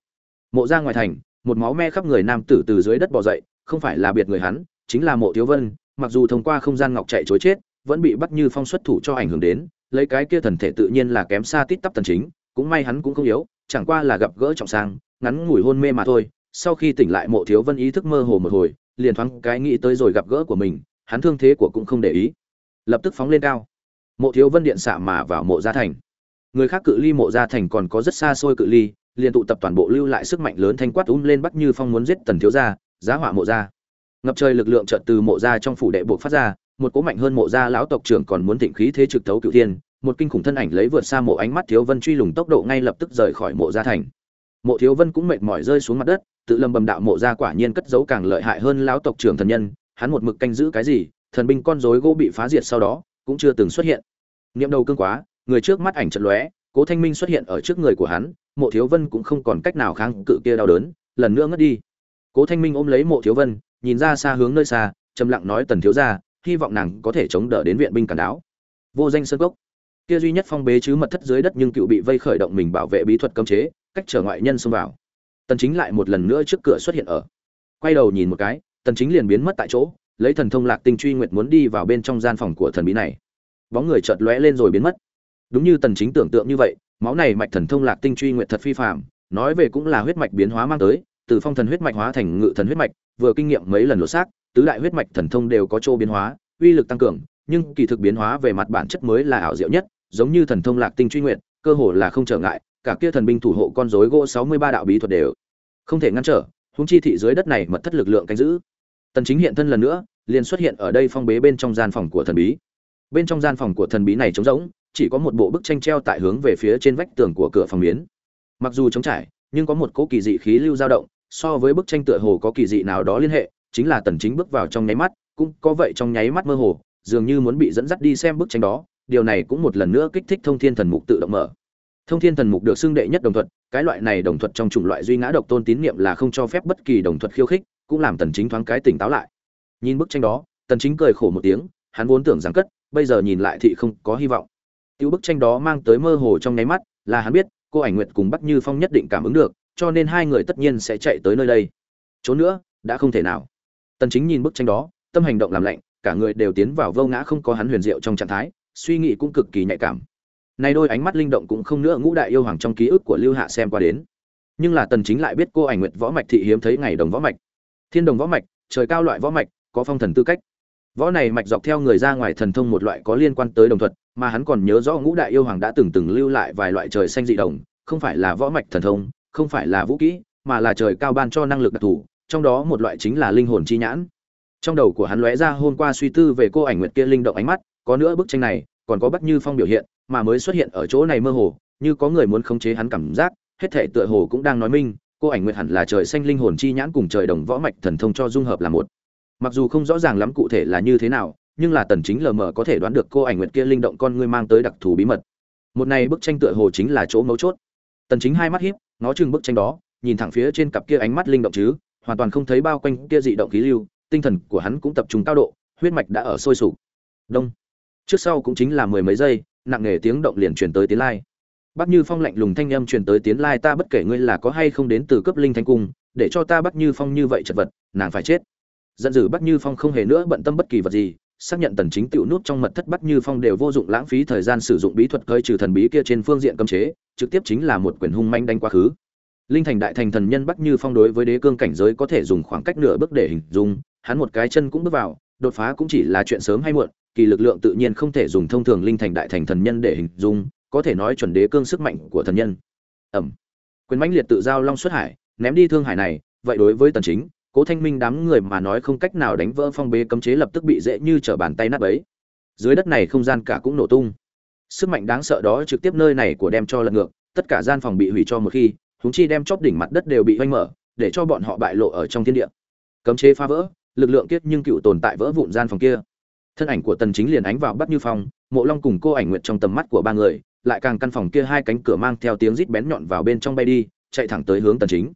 Mộ ra ngoài thành, một máu me khắp người nam tử từ dưới đất bò dậy, không phải là biệt người hắn, chính là Mộ Thiếu Vân, mặc dù thông qua không gian ngọc chạy chối chết vẫn bị bắt như phong xuất thủ cho ảnh hưởng đến lấy cái kia thần thể tự nhiên là kém xa tít tắp tần chính cũng may hắn cũng không yếu chẳng qua là gặp gỡ trọng sang ngắn ngủi hôn mê mà thôi sau khi tỉnh lại mộ thiếu vân ý thức mơ hồ một hồi liền thoáng cái nghĩ tới rồi gặp gỡ của mình hắn thương thế của cũng không để ý lập tức phóng lên cao mộ thiếu vân điện xạ mà vào mộ gia thành. Người khác cự ly mộ gia thành còn có rất xa xôi cự ly, liền tụ tập toàn bộ lưu lại sức mạnh lớn thanh quát um lên bắt như phong muốn giết tần thiếu gia, giá họa mộ gia. Ngập trời lực lượng chợt từ mộ gia trong phủ đệ buộc phát ra, một cố mạnh hơn mộ gia lão tộc trưởng còn muốn thịnh khí thế trực thấu cửu thiên, một kinh khủng thân ảnh lấy vượt xa mộ ánh mắt thiếu vân truy lùng tốc độ ngay lập tức rời khỏi mộ gia thành. Mộ thiếu vân cũng mệt mỏi rơi xuống mặt đất, tự lâm bầm đạo mộ gia quả nhiên cất giấu càng lợi hại hơn lão tộc trưởng thần nhân, hắn một mực canh giữ cái gì, thần binh con rối gỗ bị phá diệt sau đó, cũng chưa từng xuất hiện niệm đầu cương quá, người trước mắt ảnh trận lóe, cố thanh minh xuất hiện ở trước người của hắn, mộ thiếu vân cũng không còn cách nào kháng cự kia đau đớn, lần nữa ngất đi. Cố thanh minh ôm lấy mộ thiếu vân, nhìn ra xa hướng nơi xa, trầm lặng nói tần thiếu gia, hy vọng nàng có thể chống đỡ đến viện binh cản đáo vô danh sơn cốc. Kia duy nhất phong bế chứ mật thất dưới đất nhưng cựu bị vây khởi động mình bảo vệ bí thuật cấm chế, cách trở ngoại nhân xông vào. Tần chính lại một lần nữa trước cửa xuất hiện ở. Quay đầu nhìn một cái, tần chính liền biến mất tại chỗ, lấy thần thông lạc tinh truy nguyệt muốn đi vào bên trong gian phòng của thần bí này bóng người chợt lóe lên rồi biến mất. Đúng như tần chính tưởng tượng như vậy, máu này mạch thần thông lạc tinh truy nguyệt thật phi phàm, nói về cũng là huyết mạch biến hóa mang tới, từ phong thần huyết mạch hóa thành ngự thần huyết mạch, vừa kinh nghiệm mấy lần lột xác, tứ đại huyết mạch thần thông đều có chỗ biến hóa, uy lực tăng cường, nhưng kỳ thực biến hóa về mặt bản chất mới là ảo diệu nhất, giống như thần thông lạc tinh truy nguyện cơ hồ là không trở ngại, cả kia thần binh thủ hộ con rối gỗ sáu mươi ba đạo bí thuật đều không thể ngăn trở, huống chi thị dưới đất này mật thất lực lượng canh giữ. Tần chính hiện thân lần nữa, liền xuất hiện ở đây phong bế bên trong gian phòng của thần bí bên trong gian phòng của thần bí này trống rỗng, chỉ có một bộ bức tranh treo tại hướng về phía trên vách tường của cửa phòng miến. Mặc dù trống trải, nhưng có một cỗ kỳ dị khí lưu dao động, so với bức tranh tựa hồ có kỳ dị nào đó liên hệ, chính là tần chính bước vào trong nháy mắt, cũng có vậy trong nháy mắt mơ hồ, dường như muốn bị dẫn dắt đi xem bức tranh đó, điều này cũng một lần nữa kích thích thông thiên thần mục tự động mở. Thông thiên thần mục được xưng đệ nhất đồng thuật, cái loại này đồng thuật trong chủng loại duy ngã độc tôn tín niệm là không cho phép bất kỳ đồng thuật khiêu khích, cũng làm tần chính thoáng cái tỉnh táo lại. Nhìn bức tranh đó, tần chính cười khổ một tiếng, hắn vốn tưởng rằng cất bây giờ nhìn lại thì không có hy vọng. Tiêu bức tranh đó mang tới mơ hồ trong nháy mắt, là hắn biết, cô ảnh nguyệt cùng bắc như phong nhất định cảm ứng được, cho nên hai người tất nhiên sẽ chạy tới nơi đây. Trốn nữa, đã không thể nào. Tần chính nhìn bức tranh đó, tâm hành động làm lạnh, cả người đều tiến vào vô ngã không có hắn huyền diệu trong trạng thái, suy nghĩ cũng cực kỳ nhạy cảm. Nay đôi ánh mắt linh động cũng không nữa ngũ đại yêu hoàng trong ký ức của lưu hạ xem qua đến. Nhưng là tần chính lại biết cô ảnh nguyệt võ mạch thị hiếm thấy ngày đồng võ mạch. Thiên đồng võ mạch, trời cao loại võ mạch, có phong thần tư cách võ này mạch dọc theo người ra ngoài thần thông một loại có liên quan tới đồng thuật, mà hắn còn nhớ rõ ngũ đại yêu hoàng đã từng từng lưu lại vài loại trời xanh dị đồng, không phải là võ mạch thần thông, không phải là vũ kỹ, mà là trời cao ban cho năng lực đặc thù, trong đó một loại chính là linh hồn chi nhãn. Trong đầu của hắn lóe ra hôm qua suy tư về cô ảnh nguyệt kia linh động ánh mắt, có nữa bức tranh này, còn có bắc như phong biểu hiện, mà mới xuất hiện ở chỗ này mơ hồ, như có người muốn khống chế hắn cảm giác, hết thảy tựa hồ cũng đang nói minh, cô ảnh nguyệt hẳn là trời xanh linh hồn chi nhãn cùng trời đồng võ mạch thần thông cho dung hợp là một mặc dù không rõ ràng lắm cụ thể là như thế nào, nhưng là tần chính lờ mờ có thể đoán được cô ảnh nguyệt kia linh động con ngươi mang tới đặc thù bí mật. Một này bức tranh tựa hồ chính là chỗ mấu chốt. Tần chính hai mắt híp, ngó chừng bức tranh đó, nhìn thẳng phía trên cặp kia ánh mắt linh động chứ, hoàn toàn không thấy bao quanh kia dị động khí lưu, tinh thần của hắn cũng tập trung cao độ, huyết mạch đã ở sôi sục. Đông. Trước sau cũng chính là mười mấy giây, nặng nề tiếng động liền truyền tới tiến lai. Bắc như phong lạnh lùng thanh âm truyền tới tiến lai, ta bất kể ngươi là có hay không đến từ cấp linh thanh cung, để cho ta bắt như phong như vậy chật vật, nàng phải chết giận dữ bắc như phong không hề nữa bận tâm bất kỳ vật gì, xác nhận tần chính tiểu nút trong mật thất bắc như phong đều vô dụng lãng phí thời gian sử dụng bí thuật cơi trừ thần bí kia trên phương diện cấm chế, trực tiếp chính là một quyền hung manh đánh quá khứ. Linh thành đại thành thần nhân bắc như phong đối với đế cương cảnh giới có thể dùng khoảng cách nửa bước để hình dung, hắn một cái chân cũng bước vào, đột phá cũng chỉ là chuyện sớm hay muộn, kỳ lực lượng tự nhiên không thể dùng thông thường linh thành đại thành thần nhân để hình dung, có thể nói chuẩn đế cương sức mạnh của thần nhân. Ẩm. Quyền mãnh liệt tự giao long xuất hải, ném đi thương hải này, vậy đối với tần chính cố thanh minh đám người mà nói không cách nào đánh vỡ phong bế cấm chế lập tức bị dễ như trở bàn tay nát ấy. dưới đất này không gian cả cũng nổ tung. Sức mạnh đáng sợ đó trực tiếp nơi này của đem cho lật ngược, tất cả gian phòng bị hủy cho một khi chúng chi đem chóp đỉnh mặt đất đều bị hoanh mở, để cho bọn họ bại lộ ở trong thiên địa. Cấm chế phá vỡ, lực lượng kiết nhưng cựu tồn tại vỡ vụn gian phòng kia. Thân ảnh của tần chính liền ánh vào bắt như phòng mộ long cùng cô ảnh nguyện trong tầm mắt của ba người, lại càng căn phòng kia hai cánh cửa mang theo tiếng rít bén nhọn vào bên trong bay đi, chạy thẳng tới hướng tần chính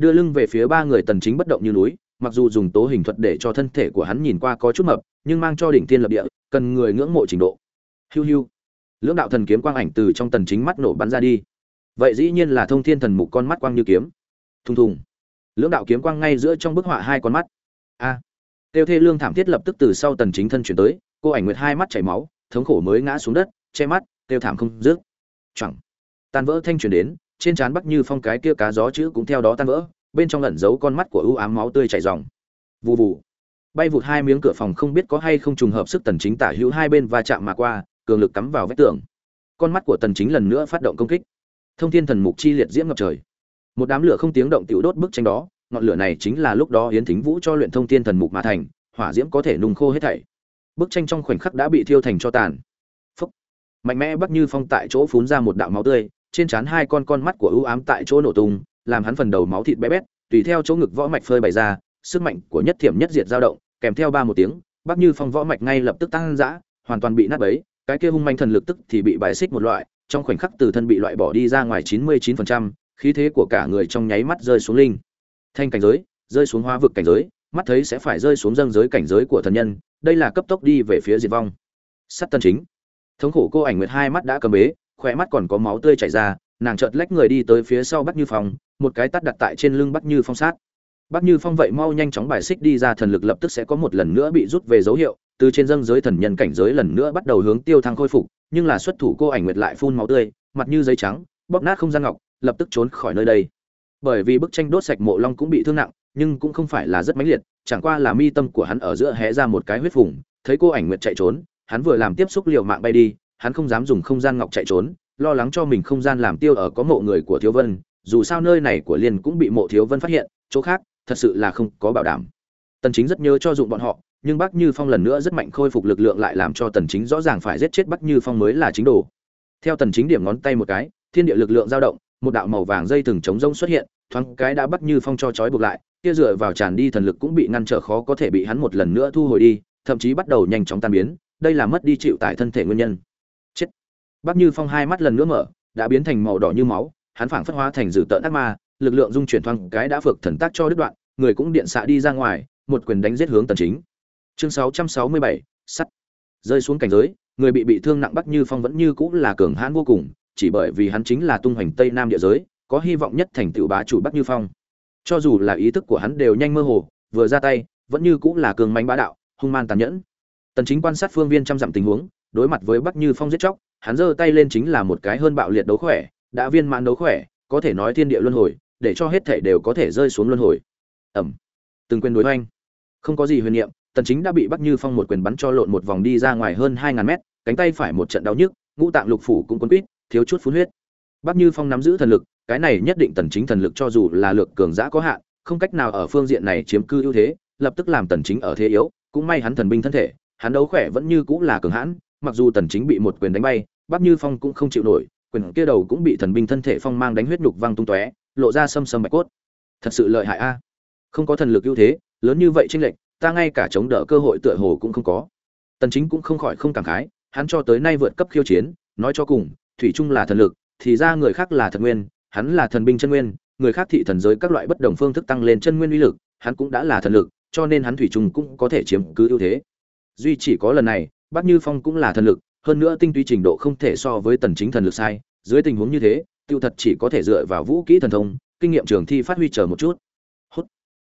đưa lưng về phía ba người tần chính bất động như núi, mặc dù dùng tố hình thuật để cho thân thể của hắn nhìn qua có chút mập, nhưng mang cho đỉnh tiên lập địa, cần người ngưỡng mộ trình độ. Hiu hiu. Lưỡng đạo thần kiếm quang ảnh từ trong tần chính mắt nổ bắn ra đi. Vậy dĩ nhiên là thông thiên thần mục con mắt quang như kiếm. Thùng thùng. Lưỡng đạo kiếm quang ngay giữa trong bức họa hai con mắt. A. Tiêu thê lương thảm thiết lập tức từ sau tần chính thân chuyển tới, cô ảnh nguyệt hai mắt chảy máu, thống khổ mới ngã xuống đất, che mắt, tiêu thảm không dứt. Chẳng tan vỡ thanh chuyển đến trên trán bắc như phong cái kia cá gió chữ cũng theo đó tan vỡ, bên trong lẩn giấu con mắt của ưu ám máu tươi chảy ròng. Vù vù. Bay vụt hai miếng cửa phòng không biết có hay không trùng hợp sức tần chính tả hữu hai bên va chạm mà qua, cường lực cắm vào vách tường. Con mắt của tần chính lần nữa phát động công kích. Thông thiên thần mục chi liệt diễm ngập trời. Một đám lửa không tiếng động tiểu đốt bức tranh đó, ngọn lửa này chính là lúc đó yến thính vũ cho luyện thông thiên thần mục mà thành, hỏa diễm có thể nung khô hết thảy. Bức tranh trong khoảnh khắc đã bị thiêu thành cho tàn. Phúc. mạnh mẽ bắc như phong tại chỗ phun ra một đạo máu tươi trên trán hai con con mắt của ưu ám tại chỗ nổ tung làm hắn phần đầu máu thịt bé bét tùy theo chỗ ngực võ mạch phơi bày ra sức mạnh của nhất thiểm nhất diệt dao động kèm theo ba một tiếng bắc như phong võ mạch ngay lập tức tăng dã hoàn toàn bị nát bấy cái kia hung manh thần lực tức thì bị bài xích một loại trong khoảnh khắc từ thân bị loại bỏ đi ra ngoài 99%, khí thế của cả người trong nháy mắt rơi xuống linh. Thanh cảnh giới, rơi xuống hoa vực cảnh giới, mắt thấy sẽ phải rơi xuống dâng giới cảnh giới của thần nhân, đây là cấp tốc đi về phía diệt vong. Sắt tân chính. Thống khổ cô ảnh nguyệt hai mắt đã cầm bế, khỏe mắt còn có máu tươi chảy ra, nàng chợt lách người đi tới phía sau Bắc Như Phong, một cái tát đặt tại trên lưng Bắc Như Phong sát. Bắc Như Phong vậy mau nhanh chóng bài xích đi ra thần lực lập tức sẽ có một lần nữa bị rút về dấu hiệu, từ trên dâng giới thần nhân cảnh giới lần nữa bắt đầu hướng tiêu thăng khôi phục, nhưng là xuất thủ cô ảnh nguyệt lại phun máu tươi, mặt như giấy trắng, bóp nát không gian ngọc, lập tức trốn khỏi nơi đây. Bởi vì bức tranh đốt sạch mộ long cũng bị thương nặng, nhưng cũng không phải là rất mãnh liệt, chẳng qua là mi tâm của hắn ở giữa hé ra một cái huyết vùng, thấy cô ảnh nguyệt chạy trốn, hắn vừa làm tiếp xúc liều mạng bay đi, hắn không dám dùng không gian ngọc chạy trốn, lo lắng cho mình không gian làm tiêu ở có mộ người của Thiếu Vân, dù sao nơi này của Liên cũng bị mộ Thiếu Vân phát hiện, chỗ khác, thật sự là không có bảo đảm. Tần Chính rất nhớ cho dụng bọn họ, nhưng Bắc Như Phong lần nữa rất mạnh khôi phục lực lượng lại làm cho Tần Chính rõ ràng phải giết chết Bắc Như Phong mới là chính đồ. Theo Tần Chính điểm ngón tay một cái, thiên địa lực lượng dao động, một đạo màu vàng dây thừng chống rông xuất hiện, thoáng cái đã Bắc Như Phong cho chói buộc lại, kia dựa vào tràn đi thần lực cũng bị ngăn trở khó có thể bị hắn một lần nữa thu hồi đi, thậm chí bắt đầu nhanh chóng tan biến, đây là mất đi chịu tải thân thể nguyên nhân. Bác Như Phong hai mắt lần nữa mở, đã biến thành màu đỏ như máu, hắn phảng phất hóa thành dự tợn ác ma, lực lượng dung chuyển thoáng cái đã phược thần tác cho đứt đoạn, người cũng điện xạ đi ra ngoài, một quyền đánh giết hướng Tần Chính. Chương 667, sắt. Rơi xuống cảnh giới người bị bị thương nặng bắc như phong vẫn như cũng là cường hãn vô cùng chỉ bởi vì hắn chính là tung hoành tây nam địa giới có hy vọng nhất thành tựu bá chủ bắc như phong. Cho dù là ý thức của hắn đều nhanh mơ hồ vừa ra tay vẫn như cũng là cường mãnh bá đạo hung man tàn nhẫn. Tần chính quan sát phương viên trăm dặm tình huống đối mặt với bắc như phong giết chóc, hắn giơ tay lên chính là một cái hơn bạo liệt đấu khỏe, đã viên mãn đấu khỏe, có thể nói thiên địa luân hồi, để cho hết thể đều có thể rơi xuống luân hồi. Ẩm từng quyền đối hoành. Không có gì huyền niệm, tần chính đã bị bắc như phong một quyền bắn cho lộn một vòng đi ra ngoài hơn 2.000 mét, cánh tay phải một trận đau nhức, ngũ tạng lục phủ cũng cuốn quýt, thiếu chút phun huyết. Bắc như phong nắm giữ thần lực, cái này nhất định tần chính thần lực cho dù là lực cường giả có hạn, không cách nào ở phương diện này chiếm cư ưu thế, lập tức làm tần chính ở thế yếu, cũng may hắn thần binh thân thể, hắn đấu khỏe vẫn như cũng là cường hãn mặc dù tần chính bị một quyền đánh bay, bắc như phong cũng không chịu nổi, quyền kia đầu cũng bị thần binh thân thể phong mang đánh huyết nhục văng tung tóe, lộ ra sâm sâm bạch cốt. Thật sự lợi hại a. Không có thần lực ưu thế, lớn như vậy chênh lệch, ta ngay cả chống đỡ cơ hội tựa hồ cũng không có. Tần chính cũng không khỏi không cảm khái, hắn cho tới nay vượt cấp khiêu chiến, nói cho cùng, thủy chung là thần lực, thì ra người khác là thần nguyên, hắn là thần binh chân nguyên, người khác thị thần giới các loại bất đồng phương thức tăng lên chân nguyên uy lực, hắn cũng đã là thần lực, cho nên hắn thủy chung cũng có thể chiếm cứ ưu thế. Duy chỉ có lần này bác như phong cũng là thần lực, hơn nữa tinh túy trình độ không thể so với tần chính thần lực sai, dưới tình huống như thế, tiêu thật chỉ có thể dựa vào vũ kỹ thần thông, kinh nghiệm trường thi phát huy chờ một chút. Hút.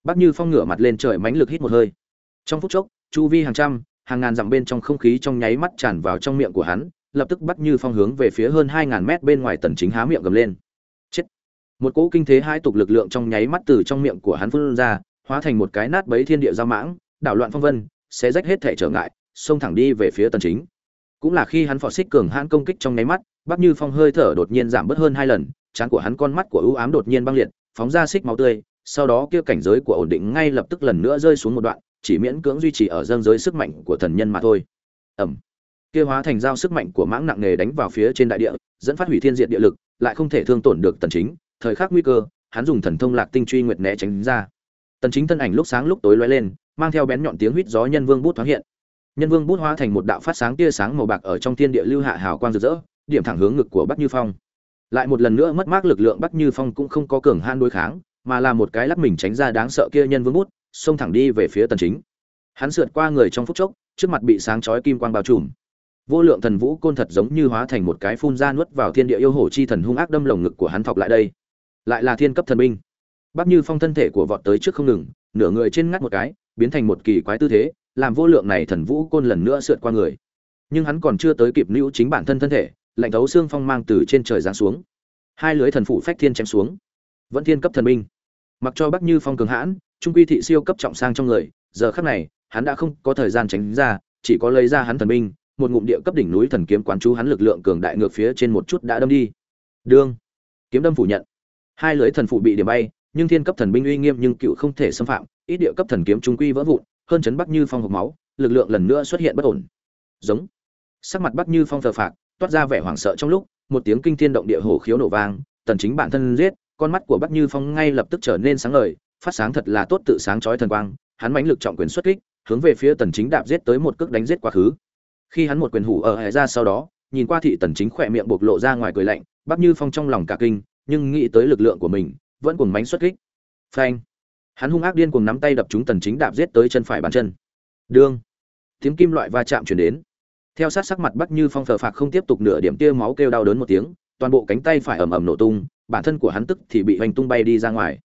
Bác như phong ngửa mặt lên trời mãnh lực hít một hơi. Trong phút chốc, chu vi hàng trăm, hàng ngàn dặm bên trong không khí trong nháy mắt tràn vào trong miệng của hắn, lập tức bắt như phong hướng về phía hơn 2.000 mét bên ngoài tần chính há miệng gầm lên. Chết. Một cỗ kinh thế hai tục lực lượng trong nháy mắt từ trong miệng của hắn phun ra, hóa thành một cái nát bấy thiên địa giao mãng, đảo loạn phong vân sẽ rách hết thể trở ngại xông thẳng đi về phía tần chính. Cũng là khi hắn phò xích cường hãn công kích trong nháy mắt, bắc như phong hơi thở đột nhiên giảm bớt hơn hai lần, trán của hắn con mắt của ưu ám đột nhiên băng liệt, phóng ra xích máu tươi, sau đó kia cảnh giới của ổn định ngay lập tức lần nữa rơi xuống một đoạn, chỉ miễn cưỡng duy trì ở dâng giới sức mạnh của thần nhân mà thôi. Ẩm kia hóa thành dao sức mạnh của mãng nặng nề đánh vào phía trên đại địa, dẫn phát hủy thiên diệt địa lực, lại không thể thương tổn được tần chính. Thời khắc nguy cơ, hắn dùng thần thông lạc tinh truy nguyệt né tránh ra. Tần chính thân ảnh lúc sáng lúc tối lóe lên, mang theo bén nhọn tiếng huýt gió nhân vương bút thoáng hiện nhân vương bút hóa thành một đạo phát sáng tia sáng màu bạc ở trong thiên địa lưu hạ hào quang rực rỡ, điểm thẳng hướng ngực của bắc như phong. Lại một lần nữa mất mát lực lượng bắc như phong cũng không có cường han đối kháng, mà là một cái lắc mình tránh ra đáng sợ kia nhân vương bút, xông thẳng đi về phía tần chính. Hắn sượt qua người trong phút chốc, trước mặt bị sáng chói kim quang bao trùm. Vô lượng thần vũ côn thật giống như hóa thành một cái phun ra nuốt vào thiên địa yêu hổ chi thần hung ác đâm lồng ngực của hắn thọc lại đây. Lại là thiên cấp thần binh. Bắc như phong thân thể của vọt tới trước không ngừng, nửa người trên ngắt một cái, biến thành một kỳ quái tư thế làm vô lượng này thần vũ côn lần nữa sượt qua người. Nhưng hắn còn chưa tới kịp lưu chính bản thân thân thể, lạnh thấu xương phong mang từ trên trời giáng xuống. Hai lưới thần phủ phách thiên chém xuống. Vẫn thiên cấp thần binh. Mặc cho bắc như phong cường hãn, trung quy thị siêu cấp trọng sang trong người, giờ khắc này, hắn đã không có thời gian tránh ra, chỉ có lấy ra hắn thần binh, một ngụm địa cấp đỉnh núi thần kiếm quán chú hắn lực lượng cường đại ngược phía trên một chút đã đâm đi. Đương, kiếm đâm phủ nhận. Hai lưới thần phụ bị điểm bay, nhưng thiên cấp thần binh uy nghiêm nhưng cựu không thể xâm phạm, ít địa cấp thần kiếm trung quy vỡ vụn hơn chấn bắc như phong hộc máu, lực lượng lần nữa xuất hiện bất ổn. Giống. Sắc mặt bắc như phong thờ phạt toát ra vẻ hoảng sợ trong lúc, một tiếng kinh thiên động địa hổ khiếu nổ vang, tần chính bản thân giết, con mắt của bắc như phong ngay lập tức trở nên sáng ngời, phát sáng thật là tốt tự sáng chói thần quang, hắn mãnh lực trọng quyền xuất kích, hướng về phía tần chính đạp giết tới một cước đánh giết quá khứ. Khi hắn một quyền hủ ở hệ ra sau đó, nhìn qua thị tần chính khỏe miệng bộc lộ ra ngoài cười lạnh, bắc như phong trong lòng cả kinh, nhưng nghĩ tới lực lượng của mình, vẫn cuồng mánh xuất kích. Phanh hắn hung ác điên cuồng nắm tay đập chúng tần chính đạp giết tới chân phải bàn chân. Đương tiếng kim loại va chạm truyền đến. Theo sát sắc mặt bắc như phong phờ phạc không tiếp tục nửa điểm tia máu kêu đau đớn một tiếng, toàn bộ cánh tay phải ầm ầm nổ tung, bản thân của hắn tức thì bị hoành tung bay đi ra ngoài.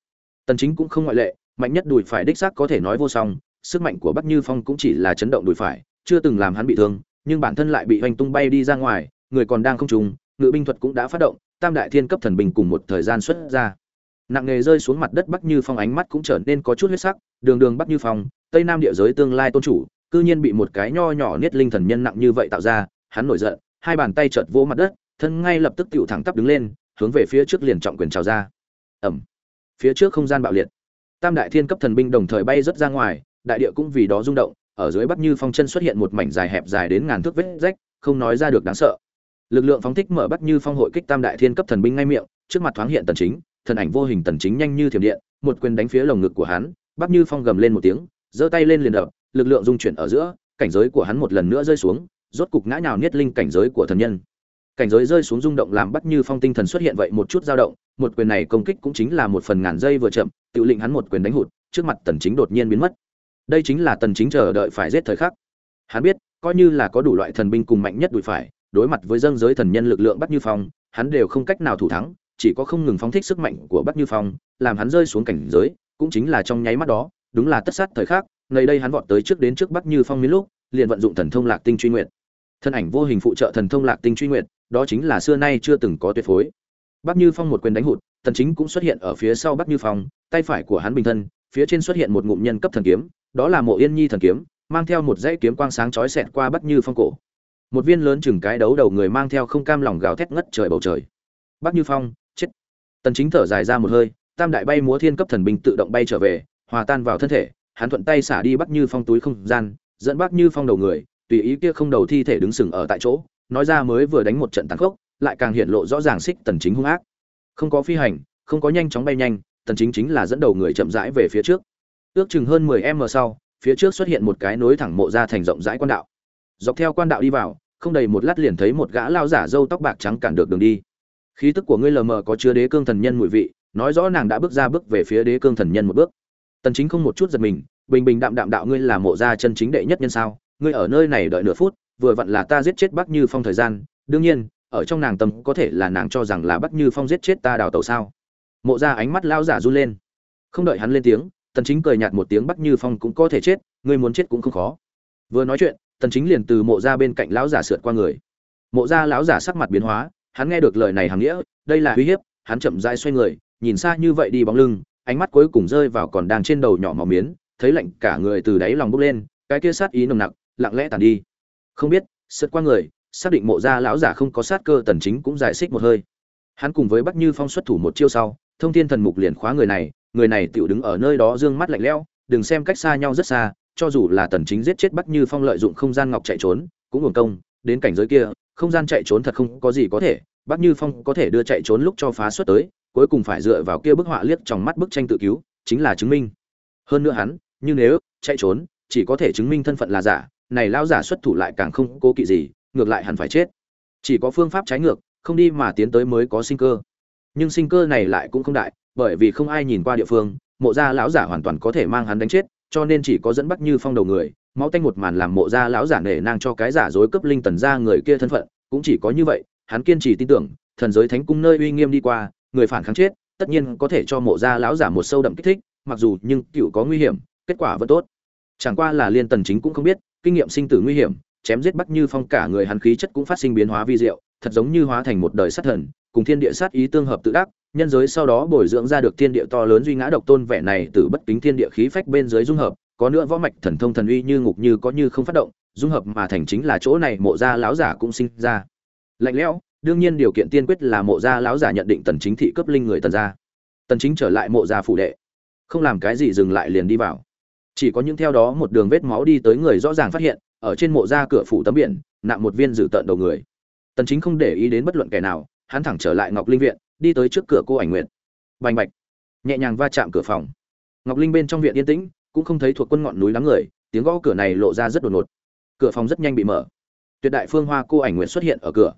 Tần chính cũng không ngoại lệ, mạnh nhất đùi phải đích xác có thể nói vô song, sức mạnh của bắc như phong cũng chỉ là chấn động đùi phải, chưa từng làm hắn bị thương, nhưng bản thân lại bị hoành tung bay đi ra ngoài, người còn đang không trùng, ngự binh thuật cũng đã phát động, tam đại thiên cấp thần binh cùng một thời gian xuất ra nặng nghề rơi xuống mặt đất bắc như phong ánh mắt cũng trở nên có chút huyết sắc, đường đường bắc như phong, tây nam địa giới tương lai tôn chủ, cư nhiên bị một cái nho nhỏ niết linh thần nhân nặng như vậy tạo ra, hắn nổi giận, hai bàn tay chợt vỗ mặt đất, thân ngay lập tức tựu thẳng tắp đứng lên, hướng về phía trước liền trọng quyền trào ra. Ẩm phía trước không gian bạo liệt. Tam đại thiên cấp thần binh đồng thời bay rất ra ngoài, đại địa cũng vì đó rung động, ở dưới bắc như phong chân xuất hiện một mảnh dài hẹp dài đến ngàn thước vết rách, không nói ra được đáng sợ. Lực lượng phóng thích mở bắc như phong hội kích tam đại thiên cấp thần binh ngay miệng, trước mặt thoáng hiện tần chính thần ảnh vô hình tần chính nhanh như thiểm điện, một quyền đánh phía lồng ngực của hắn bắp như phong gầm lên một tiếng, giơ tay lên liền đập, lực lượng dung chuyển ở giữa, cảnh giới của hắn một lần nữa rơi xuống, rốt cục ngã nhào niết linh cảnh giới của thần nhân. Cảnh giới rơi xuống rung động làm bắt như phong tinh thần xuất hiện vậy một chút dao động, một quyền này công kích cũng chính là một phần ngàn giây vừa chậm, tự lệnh hắn một quyền đánh hụt, trước mặt tần chính đột nhiên biến mất. Đây chính là tần chính chờ đợi phải giết thời khắc. Hắn biết, coi như là có đủ loại thần binh cùng mạnh nhất đuổi phải, đối mặt với dâng giới thần nhân lực lượng bắt như phong, hắn đều không cách nào thủ thắng chỉ có không ngừng phóng thích sức mạnh của bắc như phong, làm hắn rơi xuống cảnh giới, cũng chính là trong nháy mắt đó, đúng là tất sát thời khắc nơi đây hắn vọt tới trước đến trước bắc như phong miến lúc, liền vận dụng thần thông lạc tinh truy nguyện thân ảnh vô hình phụ trợ thần thông lạc tinh truy nguyện đó chính là xưa nay chưa từng có tuyệt phối bắc như phong một quyền đánh hụt tần chính cũng xuất hiện ở phía sau bắc như phong, tay phải của hắn bình thân, phía trên xuất hiện một ngụm nhân cấp thần kiếm, đó là mộ yên nhi thần kiếm, mang theo một dãy kiếm quang sáng chói xẹt qua Bắc Như Phong cổ. Một viên lớn chừng cái đấu đầu người mang theo không cam lòng gào thét ngất trời bầu trời. Bắc Như Phong. Tần Chính thở dài ra một hơi, tam đại bay múa thiên cấp thần binh tự động bay trở về, hòa tan vào thân thể, hắn thuận tay xả đi Bắc Như Phong túi không gian, dẫn Bắc Như Phong đầu người, tùy ý kia không đầu thi thể đứng sừng ở tại chỗ, nói ra mới vừa đánh một trận tàn khốc, lại càng hiện lộ rõ ràng xích Tần Chính hung ác. Không có phi hành, không có nhanh chóng bay nhanh, Tần Chính chính là dẫn đầu người chậm rãi về phía trước. Ước chừng hơn 10m sau, phía trước xuất hiện một cái nối thẳng mộ ra thành rộng rãi quan đạo. Dọc theo quan đạo đi vào, không đầy một lát liền thấy một gã lao giả râu tóc bạc trắng cản được đường đi. Khí tức của ngươi lờ mờ có chứa đế cương thần nhân mùi vị, nói rõ nàng đã bước ra bước về phía đế cương thần nhân một bước. Tần Chính không một chút giật mình, bình bình đạm đạm đạo ngươi là mộ gia chân chính đệ nhất nhân sao? Ngươi ở nơi này đợi nửa phút, vừa vặn là ta giết chết Bắc Như Phong thời gian, đương nhiên, ở trong nàng tâm có thể là nàng cho rằng là Bắc Như Phong giết chết ta đào tẩu sao? Mộ gia ánh mắt lao giả run lên. Không đợi hắn lên tiếng, tần chính cười nhạt một tiếng bắc như phong cũng có thể chết ngươi muốn chết cũng không khó vừa nói chuyện tần chính liền từ mộ gia bên cạnh lão giả sượt qua người mộ gia lão giả sắc mặt biến hóa hắn nghe được lời này hàm nghĩa đây là uy hiếp hắn chậm rãi xoay người nhìn xa như vậy đi bóng lưng ánh mắt cuối cùng rơi vào còn đang trên đầu nhỏ màu miến thấy lạnh cả người từ đáy lòng bốc lên cái kia sát ý nồng nặc lặng lẽ tàn đi. Không biết sượt qua người xác định mộ gia lão giả không có sát cơ tần chính cũng giải xích một hơi. Hắn cùng với bắc như phong xuất thủ một chiêu sau thông thiên thần mục liền khóa người này người này tiểu đứng ở nơi đó dương mắt lạnh lẽo, đừng xem cách xa nhau rất xa, cho dù là Tần Chính giết chết Bắc Như Phong lợi dụng không gian ngọc chạy trốn, cũng uổng công, đến cảnh giới kia, không gian chạy trốn thật không có gì có thể, Bác Như Phong có thể đưa chạy trốn lúc cho phá xuất tới, cuối cùng phải dựa vào kia bức họa liếc trong mắt bức tranh tự cứu, chính là chứng minh. Hơn nữa hắn, nhưng nếu chạy trốn, chỉ có thể chứng minh thân phận là giả, này lão giả xuất thủ lại càng không cố kỵ gì, ngược lại hẳn phải chết. Chỉ có phương pháp trái ngược, không đi mà tiến tới mới có sinh cơ. Nhưng sinh cơ này lại cũng không đại, bởi vì không ai nhìn qua địa phương mộ gia lão giả hoàn toàn có thể mang hắn đánh chết cho nên chỉ có dẫn bắt như phong đầu người máu tanh một màn làm mộ gia lão giả nể nang cho cái giả dối cấp linh tần ra người kia thân phận cũng chỉ có như vậy hắn kiên trì tin tưởng thần giới thánh cung nơi uy nghiêm đi qua người phản kháng chết tất nhiên có thể cho mộ gia lão giả một sâu đậm kích thích mặc dù nhưng cựu có nguy hiểm kết quả vẫn tốt. Chẳng qua là liên tần chính cũng không biết kinh nghiệm sinh tử nguy hiểm chém giết bắt như phong cả người hắn khí chất cũng phát sinh biến hóa vi diệu thật giống như hóa thành một đời sát thần cùng thiên địa sát ý tương hợp tự đắc nhân giới sau đó bồi dưỡng ra được thiên địa to lớn duy ngã độc tôn vẻ này từ bất kính thiên địa khí phách bên dưới dung hợp, có nữa võ mạch thần thông thần uy như ngục như có như không phát động, dung hợp mà thành chính là chỗ này mộ gia lão giả cũng sinh ra. Lạnh lẽo, đương nhiên điều kiện tiên quyết là mộ gia lão giả nhận định tần chính thị cấp linh người tần gia. Tần chính trở lại mộ gia phủ đệ, không làm cái gì dừng lại liền đi vào. Chỉ có những theo đó một đường vết máu đi tới người rõ ràng phát hiện, ở trên mộ gia cửa phủ tấm biển, nặng một viên dự tận đầu người. Tần chính không để ý đến bất luận kẻ nào, hắn thẳng trở lại Ngọc Linh viện, đi tới trước cửa cô ảnh nguyệt bành bạch nhẹ nhàng va chạm cửa phòng ngọc linh bên trong viện yên tĩnh cũng không thấy thuộc quân ngọn núi đám người, tiếng gõ cửa này lộ ra rất đột ngột. Cửa phòng rất nhanh bị mở. Tuyệt đại phương hoa cô ảnh nguyện xuất hiện ở cửa.